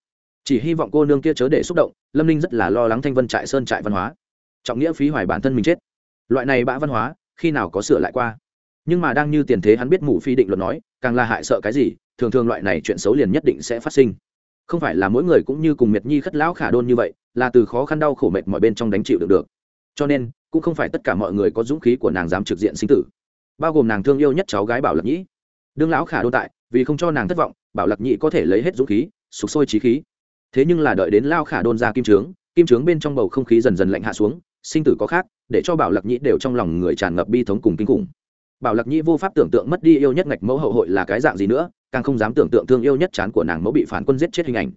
Chỉ hy vọng cô nương kia chớ để xúc động, lâm ninh rất là lo lắng thanh vân trại sơn trại văn hóa trọng nghĩa phí hoài bản thân mình chết. Loại này bã văn hóa, khi nào có sửa lại qua? Nhưng mà đang như tiền thế hắn biết mù phi định luật nói, càng là hại sợ cái gì, thường thường loại này chuyện xấu liền nhất định sẽ phát sinh. Không phải là mỗi người cũng như cùng miệt nhi khất lão khả đôn như vậy, là từ khó khăn đau khổ mệt mọi bên trong đánh chịu được được. Cho nên, cũng không phải tất cả mọi người có dũng khí của nàng dám trực diện sinh tử. Bao gồm nàng thương yêu nhất cháu gái bảo lập nhĩ. Đương lão khả đôn tại, vì không cho nàng thất vọng, bảo lập nhĩ có thể lấy hết dũng khí, sục sôi trí khí. Thế nhưng là đợi đến lao khả đôn ra kim trướng kim trướng bên trong bầu không khí dần dần lạnh hạ xuống sinh tử có khác, để cho bảo lạc nhĩ đều trong lòng người tràn ngập bi thống cùng kinh khủng. Bảo lạc nhĩ vô pháp tưởng tượng mất đi yêu nhất ngạch mẫu hậu hội là cái dạng gì nữa, càng không dám tưởng tượng thương yêu nhất chán của nàng mẫu bị phản quân giết chết hình ảnh.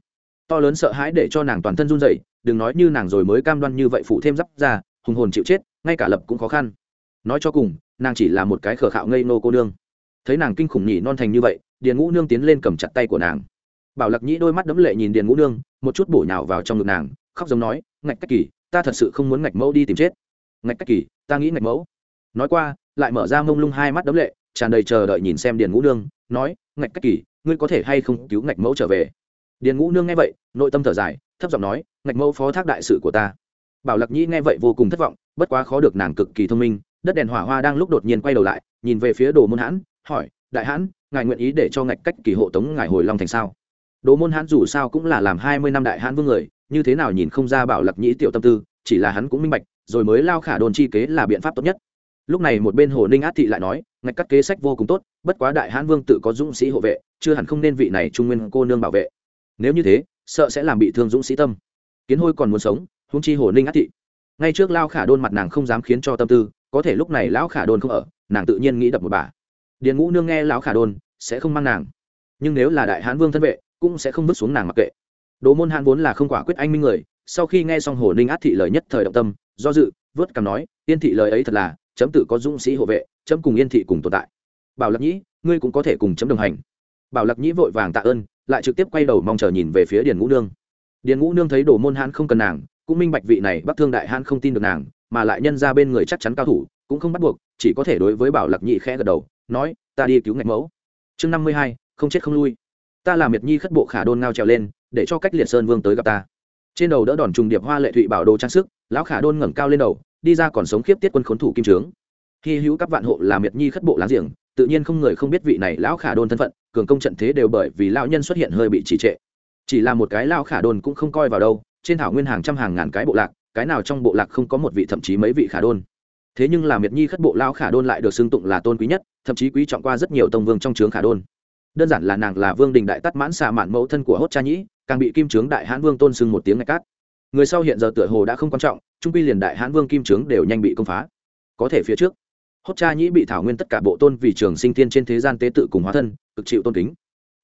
To lớn sợ hãi để cho nàng toàn thân run rẩy, đừng nói như nàng rồi mới cam đoan như vậy phụ thêm giáp ra, hùng hồn chịu chết, ngay cả lập cũng khó khăn. Nói cho cùng, nàng chỉ là một cái khờ khạo ngây nô cô nương. Thấy nàng kinh khủng nhỉ non thành như vậy, điền ngũ nương tiến lên cầm chặt tay của nàng. Bảo lặc nhĩ đôi mắt đấm lệ nhìn điền ngũ nương, một chút bổ nhào vào trong ngực nàng, khóc giống nói, ngạch cách kỳ ta thật sự không muốn ngạch mẫu đi tìm chết. Ngạch cách kỳ, ta nghĩ ngạch mẫu. Nói qua, lại mở ra mông lung hai mắt đấm lệ, tràn đầy chờ đợi nhìn xem điền ngũ nương, nói, ngạch cách kỳ, ngươi có thể hay không cứu ngạch mẫu trở về? Điền ngũ nương nghe vậy, nội tâm thở dài, thấp giọng nói, ngạch mẫu phó thác đại sự của ta. Bảo lạc Nhi nghe vậy vô cùng thất vọng, bất quá khó được nàng cực kỳ thông minh, đất đèn hỏa hoa đang lúc đột nhiên quay đầu lại, nhìn về phía đồ môn hãn, hỏi, đại hãn, ngài nguyện ý để cho ngạch cách kỳ hộ tống ngài hồi long thành sao? Đồ môn hãn dù sao cũng là làm hai mươi năm đại hãn vương người như thế nào nhìn không ra bảo lạc nhĩ tiểu tâm tư, chỉ là hắn cũng minh bạch, rồi mới lao khả đồn chi kế là biện pháp tốt nhất. Lúc này một bên hồ ninh át thị lại nói, ngạch cắt kế sách vô cùng tốt, bất quá đại hãn vương tự có dũng sĩ hộ vệ, chưa hẳn không nên vị này trung nguyên cô nương bảo vệ. Nếu như thế, sợ sẽ làm bị thương dũng sĩ tâm. Kiến hôi còn muốn sống húng chi hồ ninh át thị. Ngay trước lao khả đôn mặt nàng không dám khiến cho tâm tư, có thể lúc này lão khả đôn không ở, nàng tự nhiên nghĩ đập một bà. Điền ngũ nương nghe lão khả đôn, sẽ không mang nàng. Nhưng nếu là đại hãn vương thân vệ, cũng sẽ không vứt xuống nàng mặc kệ đồ môn hán vốn là không quả quyết anh minh người, sau khi nghe xong hồ ninh át thị lời nhất thời động tâm, do dự, vớt cằm nói yên thị lời ấy thật là, chấm tự có dũng sĩ hộ vệ, chấm cùng yên thị cùng tồn tại. Bảo lạc nhĩ, ngươi cũng có thể cùng chấm đồng hành. Bảo lạc nhĩ vội vàng tạ ơn, lại trực tiếp quay đầu mong chờ nhìn về phía điền ngũ nương. Điền ngũ nương thấy đồ môn hán không cần nàng, cũng minh bạch vị này bắc thương đại hán không tin được nàng, mà lại nhân ra bên người chắc chắn cao thủ, cũng không bắt buộc, chỉ có thể đối với bảo lạc nhĩ khẽ gật đầu, nói, ta đi cứu ngạch mẫu. Chương năm mươi hai, không chết không lui. Ta làm miệt nhi khất bộ khả đôn ngao trèo lên để cho cách liệt sơn vương tới gặp ta. Trên đầu đỡ đòn trùng điệp hoa lệ thụy bảo đồ trang sức, lão khả đôn ngẩng cao lên đầu, đi ra còn sống khiếp tiết quân khốn thủ kim trướng. Hy hữu các vạn hộ là miệt nhi khất bộ láng giềng, tự nhiên không người không biết vị này lão khả đôn thân phận, cường công trận thế đều bởi vì lão nhân xuất hiện hơi bị trì trệ. Chỉ là một cái lão khả đôn cũng không coi vào đâu, trên thảo nguyên hàng trăm hàng ngàn cái bộ lạc, cái nào trong bộ lạc không có một vị thậm chí mấy vị khả đôn. Thế nhưng là miệt nhi khất bộ lão khả đôn lại được xưng tụng là tôn quý nhất, thậm chí quý trọng qua rất nhiều tông vương trong trướng khả đôn. Đơn giản là nàng là vương đình đại tắt mãn xà mạn mẫu thân của hốt cha nhĩ càng bị kim trướng đại hãn vương tôn sưng một tiếng ngạch cát. Người sau hiện giờ tựa hồ đã không quan trọng, trung quy liền đại hãn vương kim trướng đều nhanh bị công phá. Có thể phía trước, hốt cha nhĩ bị thảo nguyên tất cả bộ tôn vì trường sinh tiên trên thế gian tế tự cùng hóa thân, cực chịu tôn kính.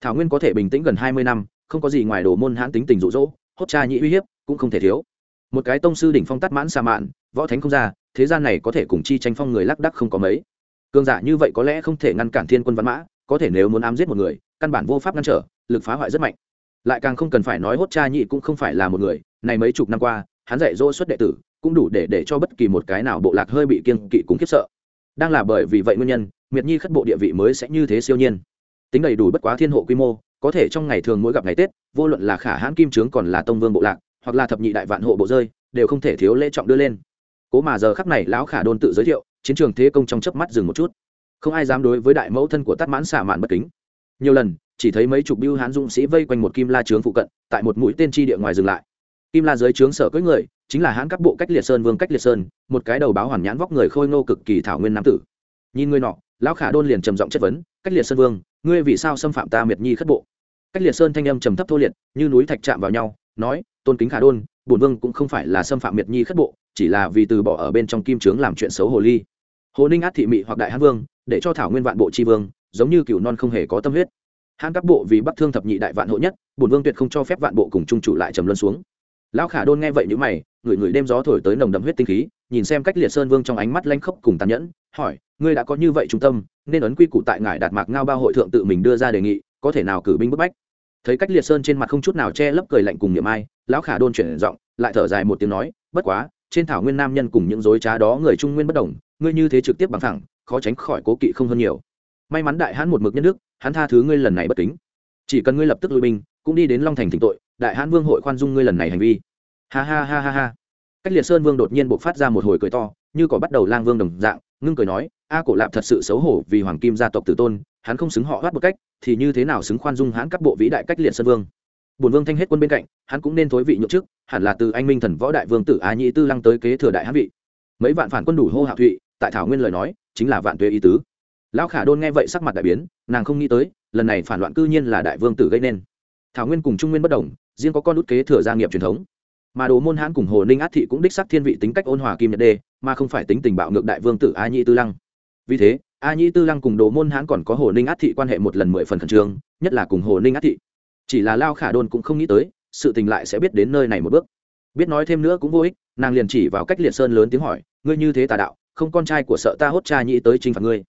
Thảo nguyên có thể bình tĩnh gần hai mươi năm, không có gì ngoài đồ môn hãn tính tình rụ rỗ hốt cha nhĩ uy hiếp cũng không thể thiếu. Một cái tông sư đỉnh phong tắt mãn xa mạn, võ thánh không ra, thế gian này có thể cùng chi tranh phong người lác đắc không có mấy. Cương giả như vậy có lẽ không thể ngăn cản thiên quân văn mã, có thể nếu muốn ám giết một người, căn bản vô pháp ngăn trở, lực phá hoại rất mạnh lại càng không cần phải nói hốt cha nhị cũng không phải là một người, này mấy chục năm qua, hắn dạy dỗ xuất đệ tử, cũng đủ để để cho bất kỳ một cái nào bộ lạc hơi bị kiêng kỵ cũng khiếp sợ. Đang là bởi vì vậy nguyên nhân, miệt nhi khất bộ địa vị mới sẽ như thế siêu nhiên. Tính đầy đủ bất quá thiên hộ quy mô, có thể trong ngày thường mỗi gặp ngày tết, vô luận là khả hãn kim trướng còn là tông vương bộ lạc, hoặc là thập nhị đại vạn hộ bộ rơi, đều không thể thiếu lễ trọng đưa lên. Cố mà giờ khắc này lão khả đôn tự giới thiệu, chiến trường thế công trong chớp mắt dừng một chút. Không ai dám đối với đại mẫu thân của tát mãn xả mạn bất kính. Nhiều lần chỉ thấy mấy chục bưu hán dũng sĩ vây quanh một kim la trướng phụ cận, tại một mũi tên chi địa ngoài dừng lại. Kim la dưới trướng sở cưỡi người, chính là hãn các bộ cách liệt sơn, vương cách liệt sơn, một cái đầu báo hoàn nhãn vóc người khôi ngô cực kỳ thảo nguyên nam tử. Nhìn người nọ, lão khả đôn liền trầm giọng chất vấn, cách liệt sơn vương, ngươi vì sao xâm phạm ta miệt nhi khất bộ? Cách liệt sơn thanh âm trầm thấp thô liệt, như núi thạch chạm vào nhau, nói, tôn kính khả đôn, bổn vương cũng không phải là xâm phạm miệt nhi khất bộ, chỉ là vì từ bỏ ở bên trong kim trướng làm chuyện xấu hồ ly. Hồ ninh át thị mị hoặc đại hán vương, để cho thảo nguyên vạn bộ tri vương, giống như cựu non không hề có tâm huyết hãn các bộ vì bắc thương thập nhị đại vạn hộ nhất, bổn vương tuyệt không cho phép vạn bộ cùng trung chủ lại trầm luân xuống. Lão khả đôn nghe vậy nhữ mày, ngửi ngửi đêm gió thổi tới nồng đậm huyết tinh khí, nhìn xem cách liệt sơn vương trong ánh mắt lanh khốc cùng tàn nhẫn, hỏi, ngươi đã có như vậy trung tâm, nên ấn quy củ tại ngài đạt mạc ngao ba hội thượng tự mình đưa ra đề nghị, có thể nào cử binh bức bách? Thấy cách liệt sơn trên mặt không chút nào che lấp cười lạnh cùng niệm ai, lão khả đôn chuyển giọng, lại thở dài một tiếng nói, bất quá, trên thảo nguyên nam nhân cùng những dối trá đó người trung nguyên bất đồng, ngươi như thế trực tiếp bằng thẳng khó tránh khỏi cố kỵ không hơn nhiều may mắn đại hãn một mực nhân đức, hắn tha thứ ngươi lần này bất kính. Chỉ cần ngươi lập tức lui binh, cũng đi đến long thành thỉnh tội, đại hãn vương hội khoan dung ngươi lần này hành vi. Ha ha ha ha ha. Cách liệt sơn vương đột nhiên buộc phát ra một hồi cười to, như có bắt đầu lang vương đồng dạng, ngưng cười nói, a cổ lạp thật sự xấu hổ vì hoàng kim gia tộc tử tôn, hắn không xứng họ hoát một cách, thì như thế nào xứng khoan dung hãn các bộ vĩ đại cách liệt sơn vương? Bổn vương thanh hết quân bên cạnh, hắn cũng nên thối vị nhượng chức, hẳn là từ anh minh thần võ đại vương tử á nhĩ tư lăng tới kế thừa đại hãn vị. Mấy vạn phản quân đủ hô hạ thụy, tại thảo nguyên lời nói, chính là vạn tuế ý tứ lão khả đôn nghe vậy sắc mặt đại biến, nàng không nghĩ tới, lần này phản loạn cư nhiên là đại vương tử gây nên. Thảo nguyên cùng trung nguyên bất đồng, riêng có con út kế thừa gia nghiệp truyền thống. Mà đồ môn hãn cùng hồ ninh át thị cũng đích sắc thiên vị tính cách ôn hòa kim nhật đê, mà không phải tính tình bạo ngược đại vương tử a nhĩ tư lăng. Vì thế, a nhĩ tư lăng cùng đồ môn hãn còn có hồ ninh át thị quan hệ một lần mười phần khẩn trương, nhất là cùng hồ ninh át thị. Chỉ là lao khả đôn cũng không nghĩ tới, sự tình lại sẽ biết đến nơi này một bước. Biết nói thêm nữa cũng vô ích, nàng liền chỉ vào cách liệt sơn lớn tiếng hỏi, ngươi như thế tà đạo, không con trai của sợ ta hốt cha nhĩ tới chinh phạt ngươi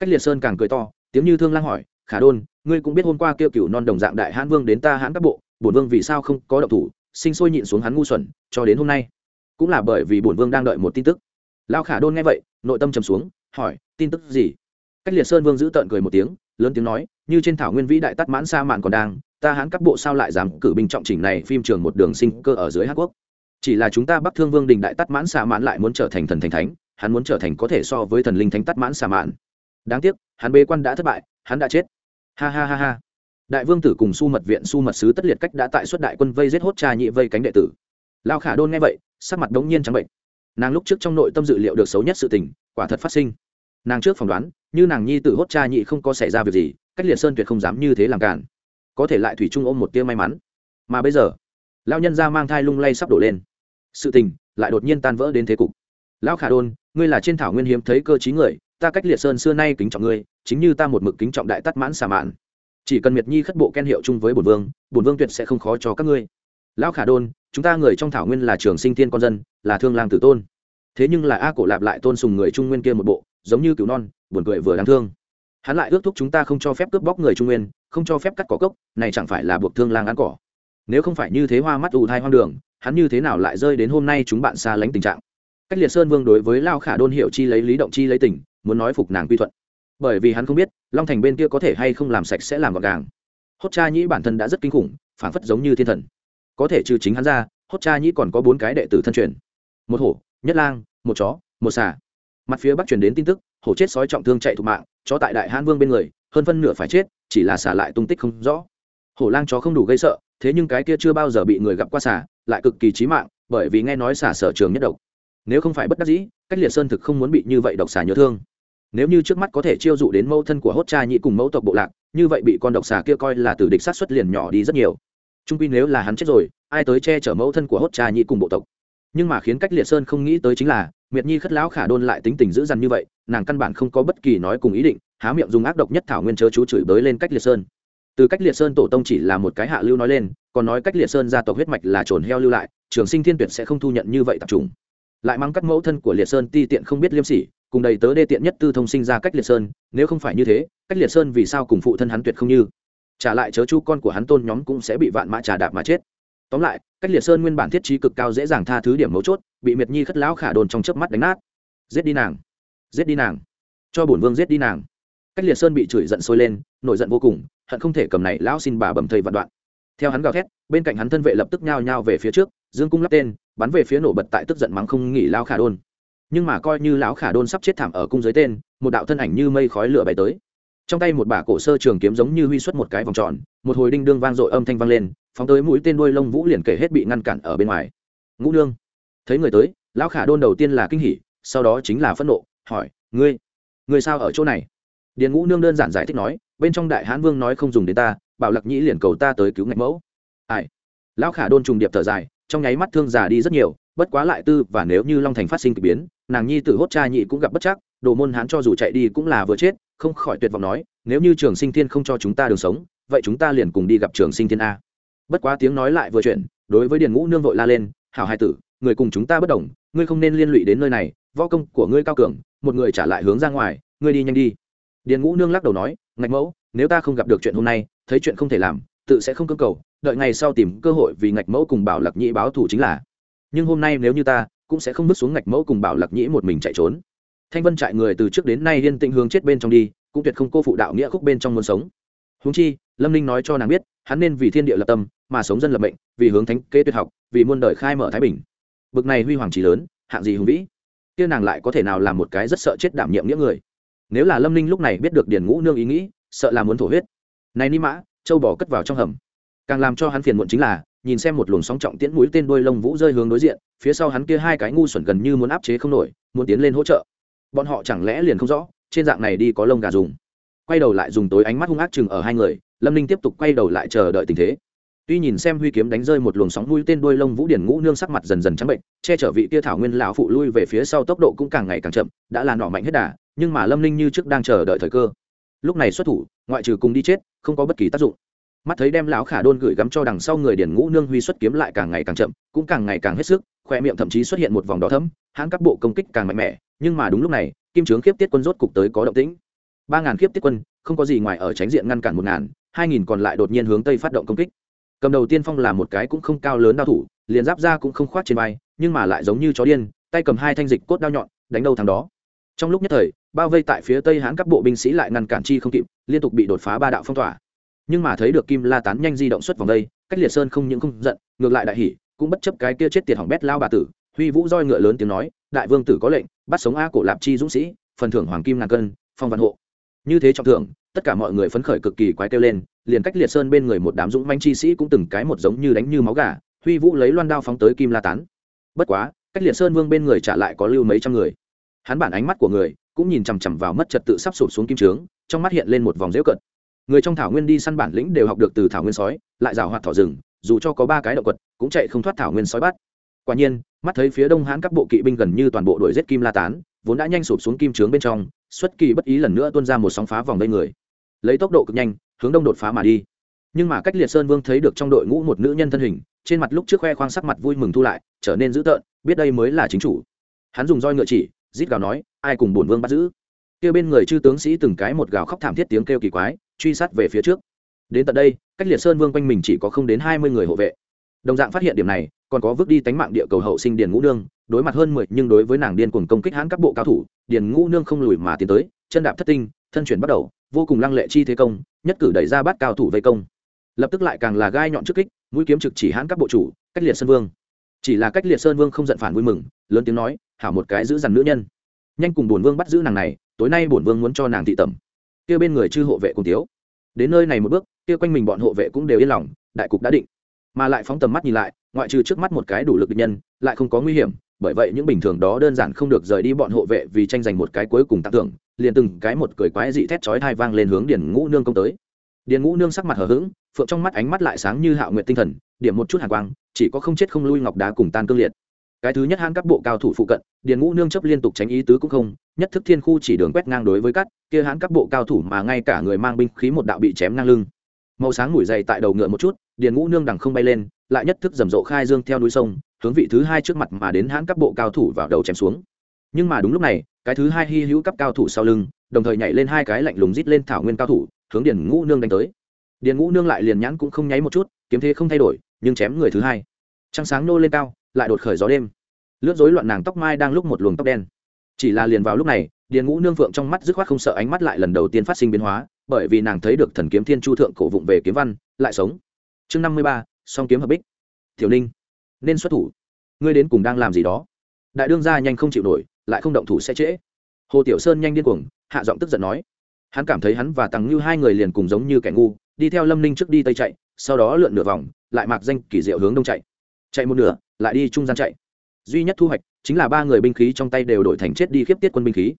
cách liệt sơn càng cười to, tiếng như thương lang hỏi, khả đôn, ngươi cũng biết hôm qua kêu cựu non đồng dạng đại hãn vương đến ta hãn các bộ, bổn vương vì sao không có động thủ, sinh sôi nhịn xuống hắn ngu xuẩn, cho đến hôm nay. Cũng là bởi vì bổn vương đang đợi một tin tức. Lao khả đôn nghe vậy, nội tâm trầm xuống, hỏi, tin tức gì? Cách liệt sơn vương giữ tợn cười một tiếng, lớn tiếng nói, như trên thảo nguyên vĩ đại tắt mãn sa mạn còn đang, ta hãn các bộ sao lại dám cử binh trọng chỉnh này phim trường một đường sinh cơ ở dưới hát quốc? Chỉ là chúng ta bắc thương vương đình đại tắt mãn Sa Mạn lại muốn trở thành thần thành thánh, hắn muốn trở thành có thể so với thần linh thánh tắt mãn Sa Mạn đáng tiếc, hắn bế quan đã thất bại, hắn đã chết. Ha ha ha ha. Đại vương tử cùng su mật viện su mật sứ tất liệt cách đã tại xuất đại quân vây giết hốt cha nhị vây cánh đệ tử. Lao khả đôn nghe vậy, sắc mặt đống nhiên trắng bệnh. Nàng lúc trước trong nội tâm dự liệu được xấu nhất sự tình, quả thật phát sinh. Nàng trước phỏng đoán, như nàng nhi tử hốt cha nhị không có xảy ra việc gì, cách liệt sơn tuyệt không dám như thế làm cản. Có thể lại thủy trung ôm một tia may mắn. Mà bây giờ, lao nhân ra mang thai lung lay sắp đổ lên. Sự tình lại đột nhiên tan vỡ đến thế cục. Lão khả đôn, ngươi là trên thảo nguyên hiếm thấy cơ chí người ta cách liệt sơn xưa nay kính trọng ngươi, chính như ta một mực kính trọng đại tắt mãn xà mạn. Chỉ cần miệt nhi khất bộ ken hiệu chung với bổn vương bổn vương tuyệt sẽ không khó cho các ngươi. Lão khả đôn, chúng ta người trong thảo nguyên là trường sinh tiên con dân, là thương lang tử tôn. Thế nhưng là a cổ lạp lại tôn sùng người trung nguyên kia một bộ, giống như cứu non, buồn cười vừa đáng thương. Hắn lại ước thúc chúng ta không cho phép cướp bóc người trung nguyên, không cho phép cắt cỏ cốc, này chẳng phải là buộc thương lang ăn cỏ. Nếu không phải như thế hoa mắt ù thai hoang đường, hắn như thế nào lại rơi đến hôm nay chúng bạn xa lánh tình trạng? Cách liệt sơn vương đối với lao khả đôn hiệu chi lấy lý động chi lấy tình muốn nói phục nàng quy thuận. Bởi vì hắn không biết, long thành bên kia có thể hay không làm sạch sẽ làm gọn gàng. Hốt cha nhĩ bản thân đã rất kinh khủng phản phất giống như thiên thần. Có thể trừ chính hắn ra, hốt cha nhĩ còn có bốn cái đệ tử thân truyền. Một hổ, nhất lang, một chó, một xà. Mặt phía bắc truyền đến tin tức, hổ chết sói trọng thương chạy thục mạng, chó tại đại hãn vương bên người, hơn phân nửa phải chết, chỉ là xả lại tung tích không rõ. Hổ lang chó không đủ gây sợ, thế nhưng cái kia chưa bao giờ bị người gặp qua xả lại cực kỳ chí mạng, bởi vì nghe nói xả sở trường nhất độc. Nếu không phải bất đắc dĩ, cách liệt sơn thực không muốn bị như vậy độc xả nhớ thương nếu như trước mắt có thể chiêu dụ đến mẫu thân của hốt cha nhị cùng mẫu tộc bộ lạc, như vậy bị con độc xà kia coi là tử địch sát xuất liền nhỏ đi rất nhiều. Trung quy nếu là hắn chết rồi, ai tới che chở mẫu thân của hốt cha nhị cùng bộ tộc? Nhưng mà khiến cách liệt sơn không nghĩ tới chính là, miệt nhi khất lão khả đôn lại tính tình dữ dằn như vậy, nàng căn bản không có bất kỳ nói cùng ý định, há miệng dùng ác độc nhất thảo nguyên chớ chú chửi bới lên cách liệt sơn. Từ cách liệt sơn tổ tông chỉ là một cái hạ lưu nói lên, còn nói cách liệt sơn gia tộc huyết mạch là trồn heo lưu lại, trường sinh thiên tuyệt sẽ không thu nhận như vậy tập trung. Lại mang cắt mẫu thân của liệt sơn ti tiện không biết liêm sỉ cùng đầy tớ đê tiện nhất tư thông sinh ra cách liệt sơn, nếu không phải như thế, cách liệt sơn vì sao cùng phụ thân hắn tuyệt không như? Trả lại chớ chu con của hắn tôn nhóm cũng sẽ bị vạn mã trà đạp mà chết. Tóm lại, cách liệt sơn nguyên bản thiết trí cực cao dễ dàng tha thứ điểm mấu chốt, bị miệt nhi khất lão khả đồn trong chớp mắt đánh nát. Giết đi nàng! Giết đi nàng! Cho bổn vương giết đi nàng! Cách liệt sơn bị chửi giận sôi lên, nổi giận vô cùng, hận không thể cầm này lão xin bà bầm thầy vạn đoạn. Theo hắn gào thét, bên cạnh hắn thân vệ lập tức nhao nhao về phía trước, dương cung lắp tên, bắn về phía nổ bật tại tức giận mắng không nghỉ lao khả đôn nhưng mà coi như lão khả đôn sắp chết thảm ở cung dưới tên, một đạo thân ảnh như mây khói lửa bay tới. Trong tay một bả cổ sơ trường kiếm giống như huy xuất một cái vòng tròn, một hồi đinh đương vang dội âm thanh vang lên, phóng tới mũi tên đuôi lông vũ liền kể hết bị ngăn cản ở bên ngoài. Ngũ nương, thấy người tới, lão khả đôn đầu tiên là kinh hỉ, sau đó chính là phẫn nộ, hỏi, ngươi ngươi sao ở chỗ này? Điền ngũ nương đơn giản giải thích nói, bên trong đại hãn vương nói không dùng đến ta, bảo lặc nhĩ liền cầu ta tới cứu ngạch mẫu. Ai? Lão khả đôn trùng điệp thở dài, trong nháy mắt thương già đi rất nhiều, bất quá lại tư và nếu như long thành phát sinh k ỳ biến nàng nhi tử hốt cha nhị cũng gặp bất chắc, đồ môn hán cho dù chạy đi cũng là vừa chết, không khỏi tuyệt vọng nói, nếu như trường sinh thiên không cho chúng ta đường sống, vậy chúng ta liền cùng đi gặp trường sinh thiên a. Bất quá tiếng nói lại vừa chuyện đối với điền ngũ nương vội la lên, hảo hai tử, người cùng chúng ta bất đồng, ngươi không nên liên lụy đến nơi này, võ công của ngươi cao cường, một người trả lại hướng ra ngoài, ngươi đi nhanh đi. Điền ngũ nương lắc đầu nói, ngạch mẫu, nếu ta không gặp được chuyện hôm nay, thấy chuyện không thể làm, tự sẽ không cơ cầu, đợi ngày sau tìm cơ hội vì ngạch mẫu cùng bảo lạc nhị báo thủ chính là. Nhưng hôm nay nếu như ta cũng sẽ không bước xuống ngạch mẫu cùng bảo lạc nhĩ một mình chạy trốn. Thanh vân trại người từ trước đến nay yên tĩnh hướng chết bên trong đi, cũng tuyệt không cô phụ đạo nghĩa khúc bên trong muốn sống. Húng chi, lâm ninh nói cho nàng biết, hắn nên vì thiên địa lập tâm, mà sống dân lập mệnh, vì hướng thánh kế tuyệt học, vì muôn đời khai mở thái bình. Bực này huy hoàng trí lớn, hạng gì hùng vĩ. Kia nàng lại có thể nào làm một cái rất sợ chết đảm nhiệm nghĩa người? Nếu là lâm ninh lúc này biết được điền ngũ nương ý nghĩ, sợ là muốn thổ huyết. Này ni mã, châu bò cất vào trong hầm. Càng làm cho hắn phiền muộn chính là nhìn xem một luồng sóng trọng tiễn mũi tên đuôi lông vũ rơi hướng đối diện, phía sau hắn kia hai cái ngu xuẩn gần như muốn áp chế không nổi, muốn tiến lên hỗ trợ. Bọn họ chẳng lẽ liền không rõ, trên dạng này đi có lông gà dùng. Quay đầu lại dùng tối ánh mắt hung ác chừng ở hai người, lâm ninh tiếp tục quay đầu lại chờ đợi tình thế. Tuy nhìn xem huy kiếm đánh rơi một luồng sóng mũi tên đuôi lông vũ điển ngũ nương sắc mặt dần dần trắng bệnh, che chở vị kia thảo nguyên lão phụ lui về phía sau tốc độ cũng càng ngày càng chậm, đã là nọ mạnh hết đà, nhưng mà lâm ninh như trước đang chờ đợi thời cơ. Lúc này xuất thủ, ngoại trừ cùng đi chết, không có bất kỳ tác dụng mắt thấy đem lão khả đôn gửi gắm cho đằng sau người điển ngũ nương huy xuất kiếm lại càng ngày càng chậm, cũng càng ngày càng hết sức, khoe miệng thậm chí xuất hiện một vòng đỏ thấm hãn các bộ công kích càng mạnh mẽ, nhưng mà đúng lúc này, kim trướng khiếp tiết quân rốt cục tới có động tĩnh. Ba ngàn khiếp tiết quân, không có gì ngoài ở tránh diện ngăn cản một ngàn, hai nghìn còn lại đột nhiên hướng tây phát động công kích. Cầm đầu tiên phong là một cái cũng không cao lớn đao thủ, liền giáp ra cũng không khoát trên vai, nhưng mà lại giống như chó điên, tay cầm hai thanh dịch cốt đao nhọn, đánh đâu thằng đó. Trong lúc nhất thời, bao vây tại phía tây hãn các bộ binh sĩ lại ngăn cản chi không kịp, liên tục bị đột phá ba đạo phong tỏa nhưng mà thấy được kim la tán nhanh di động xuất vòng đây, cách liệt sơn không những không giận, ngược lại đại hỉ, cũng bất chấp cái kia chết tiệt hỏng bét lao bà tử, huy vũ roi ngựa lớn tiếng nói, đại vương tử có lệnh, bắt sống a cổ lạp chi dũng sĩ, phần thưởng hoàng kim ngàn cân, phong văn hộ. Như thế trọng thưởng, tất cả mọi người phấn khởi cực kỳ quái kêu lên, liền cách liệt sơn bên người một đám dũng manh chi sĩ cũng từng cái một giống như đánh như máu gà, huy vũ lấy loan đao phóng tới kim la tán. Bất quá, cách liệt sơn vương bên người trả lại có lưu mấy trăm người. Hắn bản ánh mắt của người cũng nhìn chằm chằm vào mất trật tự sắp sụp xuống kim trướng, trong mắt hiện lên một vòng rễu cận người trong thảo nguyên đi săn bản lĩnh đều học được từ thảo nguyên sói, lại rào hoạt thỏ rừng, dù cho có ba cái động quật, cũng chạy không thoát thảo nguyên sói bắt. Quả nhiên, mắt thấy phía đông hãn các bộ kỵ binh gần như toàn bộ đuổi giết kim la tán, vốn đã nhanh sụp xuống kim trướng bên trong, xuất kỳ bất ý lần nữa tuôn ra một sóng phá vòng vây người. Lấy tốc độ cực nhanh, hướng đông đột phá mà đi. Nhưng mà cách liệt sơn vương thấy được trong đội ngũ một nữ nhân thân hình, trên mặt lúc trước khoe khoang sắc mặt vui mừng thu lại, trở nên dữ tợn, biết đây mới là chính chủ. Hắn dùng roi ngựa chỉ, rít gào nói, ai cùng bổn vương bắt giữ? Kia bên người chư tướng sĩ từng cái một gào khóc thảm thiết tiếng kêu kỳ quái truy sát về phía trước. Đến tận đây, cách liệt sơn vương quanh mình chỉ có không đến hai mươi người hộ vệ. Đồng dạng phát hiện điểm này, còn có vứt đi tánh mạng địa cầu hậu sinh điền ngũ nương, đối mặt hơn mười, nhưng đối với nàng điên cuồng công kích hãn các bộ cao thủ, điền ngũ nương không lùi mà tiến tới, chân đạp thất tinh, thân chuyển bắt đầu, vô cùng lăng lệ chi thế công, nhất cử đẩy ra bắt cao thủ vây công. Lập tức lại càng là gai nhọn trước kích, mũi kiếm trực chỉ hãn các bộ chủ, cách liệt sơn vương. Chỉ là cách liệt sơn vương không giận phản vui mừng, lớn tiếng nói, hảo một cái giữ dằn nữ nhân. Nhanh cùng bổn vương bắt giữ nàng này, tối nay bổn vương muốn cho nàng thị tẩm kia bên người chư hộ vệ cùng tiếu. Đến nơi này một bước, kia quanh mình bọn hộ vệ cũng đều yên lòng, đại cục đã định. Mà lại phóng tầm mắt nhìn lại, ngoại trừ trước mắt một cái đủ lực địch nhân, lại không có nguy hiểm, bởi vậy những bình thường đó đơn giản không được rời đi bọn hộ vệ vì tranh giành một cái cuối cùng tặng thưởng, liền từng cái một cười quái dị thét chói thai vang lên hướng điền ngũ nương công tới. Điền ngũ nương sắc mặt hờ hững, phượng trong mắt ánh mắt lại sáng như hạo nguyện tinh thần, điểm một chút hàn quang, chỉ có không chết không lui ngọc đá cùng tan cương liệt. Cái thứ nhất hãn các bộ cao thủ phụ cận, điền ngũ nương chấp liên tục tránh ý tứ cũng không nhất thức thiên khu chỉ đường quét ngang đối với cắt kia hãn các bộ cao thủ mà ngay cả người mang binh khí một đạo bị chém ngang lưng. Màu sáng mũi dày tại đầu ngựa một chút, điền ngũ nương đằng không bay lên, lại nhất thức rầm rộ khai dương theo núi sông, hướng vị thứ hai trước mặt mà đến hãn các bộ cao thủ vào đầu chém xuống. Nhưng mà đúng lúc này, cái thứ hai hy hữu cấp cao thủ sau lưng, đồng thời nhảy lên hai cái lạnh lùng rít lên thảo nguyên cao thủ, hướng điền ngũ nương đánh tới. Điền ngũ nương lại liền nhãn cũng không nháy một chút, kiếm thế không thay đổi, nhưng chém người thứ hai. Trăng sáng nô lên cao, lại đột khởi gió đêm. Lướt rối loạn nàng tóc mai đang lúc một luồng tóc đen chỉ là liền vào lúc này, điền ngũ nương phượng trong mắt dứt khoát không sợ ánh mắt lại lần đầu tiên phát sinh biến hóa, bởi vì nàng thấy được thần kiếm thiên chu thượng cổ vụng về kiếm văn, lại sống. Chương năm mươi ba, song kiếm hợp bích. Tiểu ninh, nên xuất thủ. Ngươi đến cùng đang làm gì đó? Đại đương gia nhanh không chịu nổi, lại không động thủ sẽ trễ. Hồ tiểu sơn nhanh điên cuồng, hạ giọng tức giận nói. Hắn cảm thấy hắn và tăng như hai người liền cùng giống như kẻ ngu, đi theo lâm ninh trước đi tây chạy, sau đó lượn nửa vòng, lại mặc danh kỳ diệu hướng đông chạy. Chạy một nửa, lại đi trung gian chạy. Duy nhất thu hoạch chính là ba người binh khí trong tay đều đổi thành chết đi khiếp tiết quân binh khí.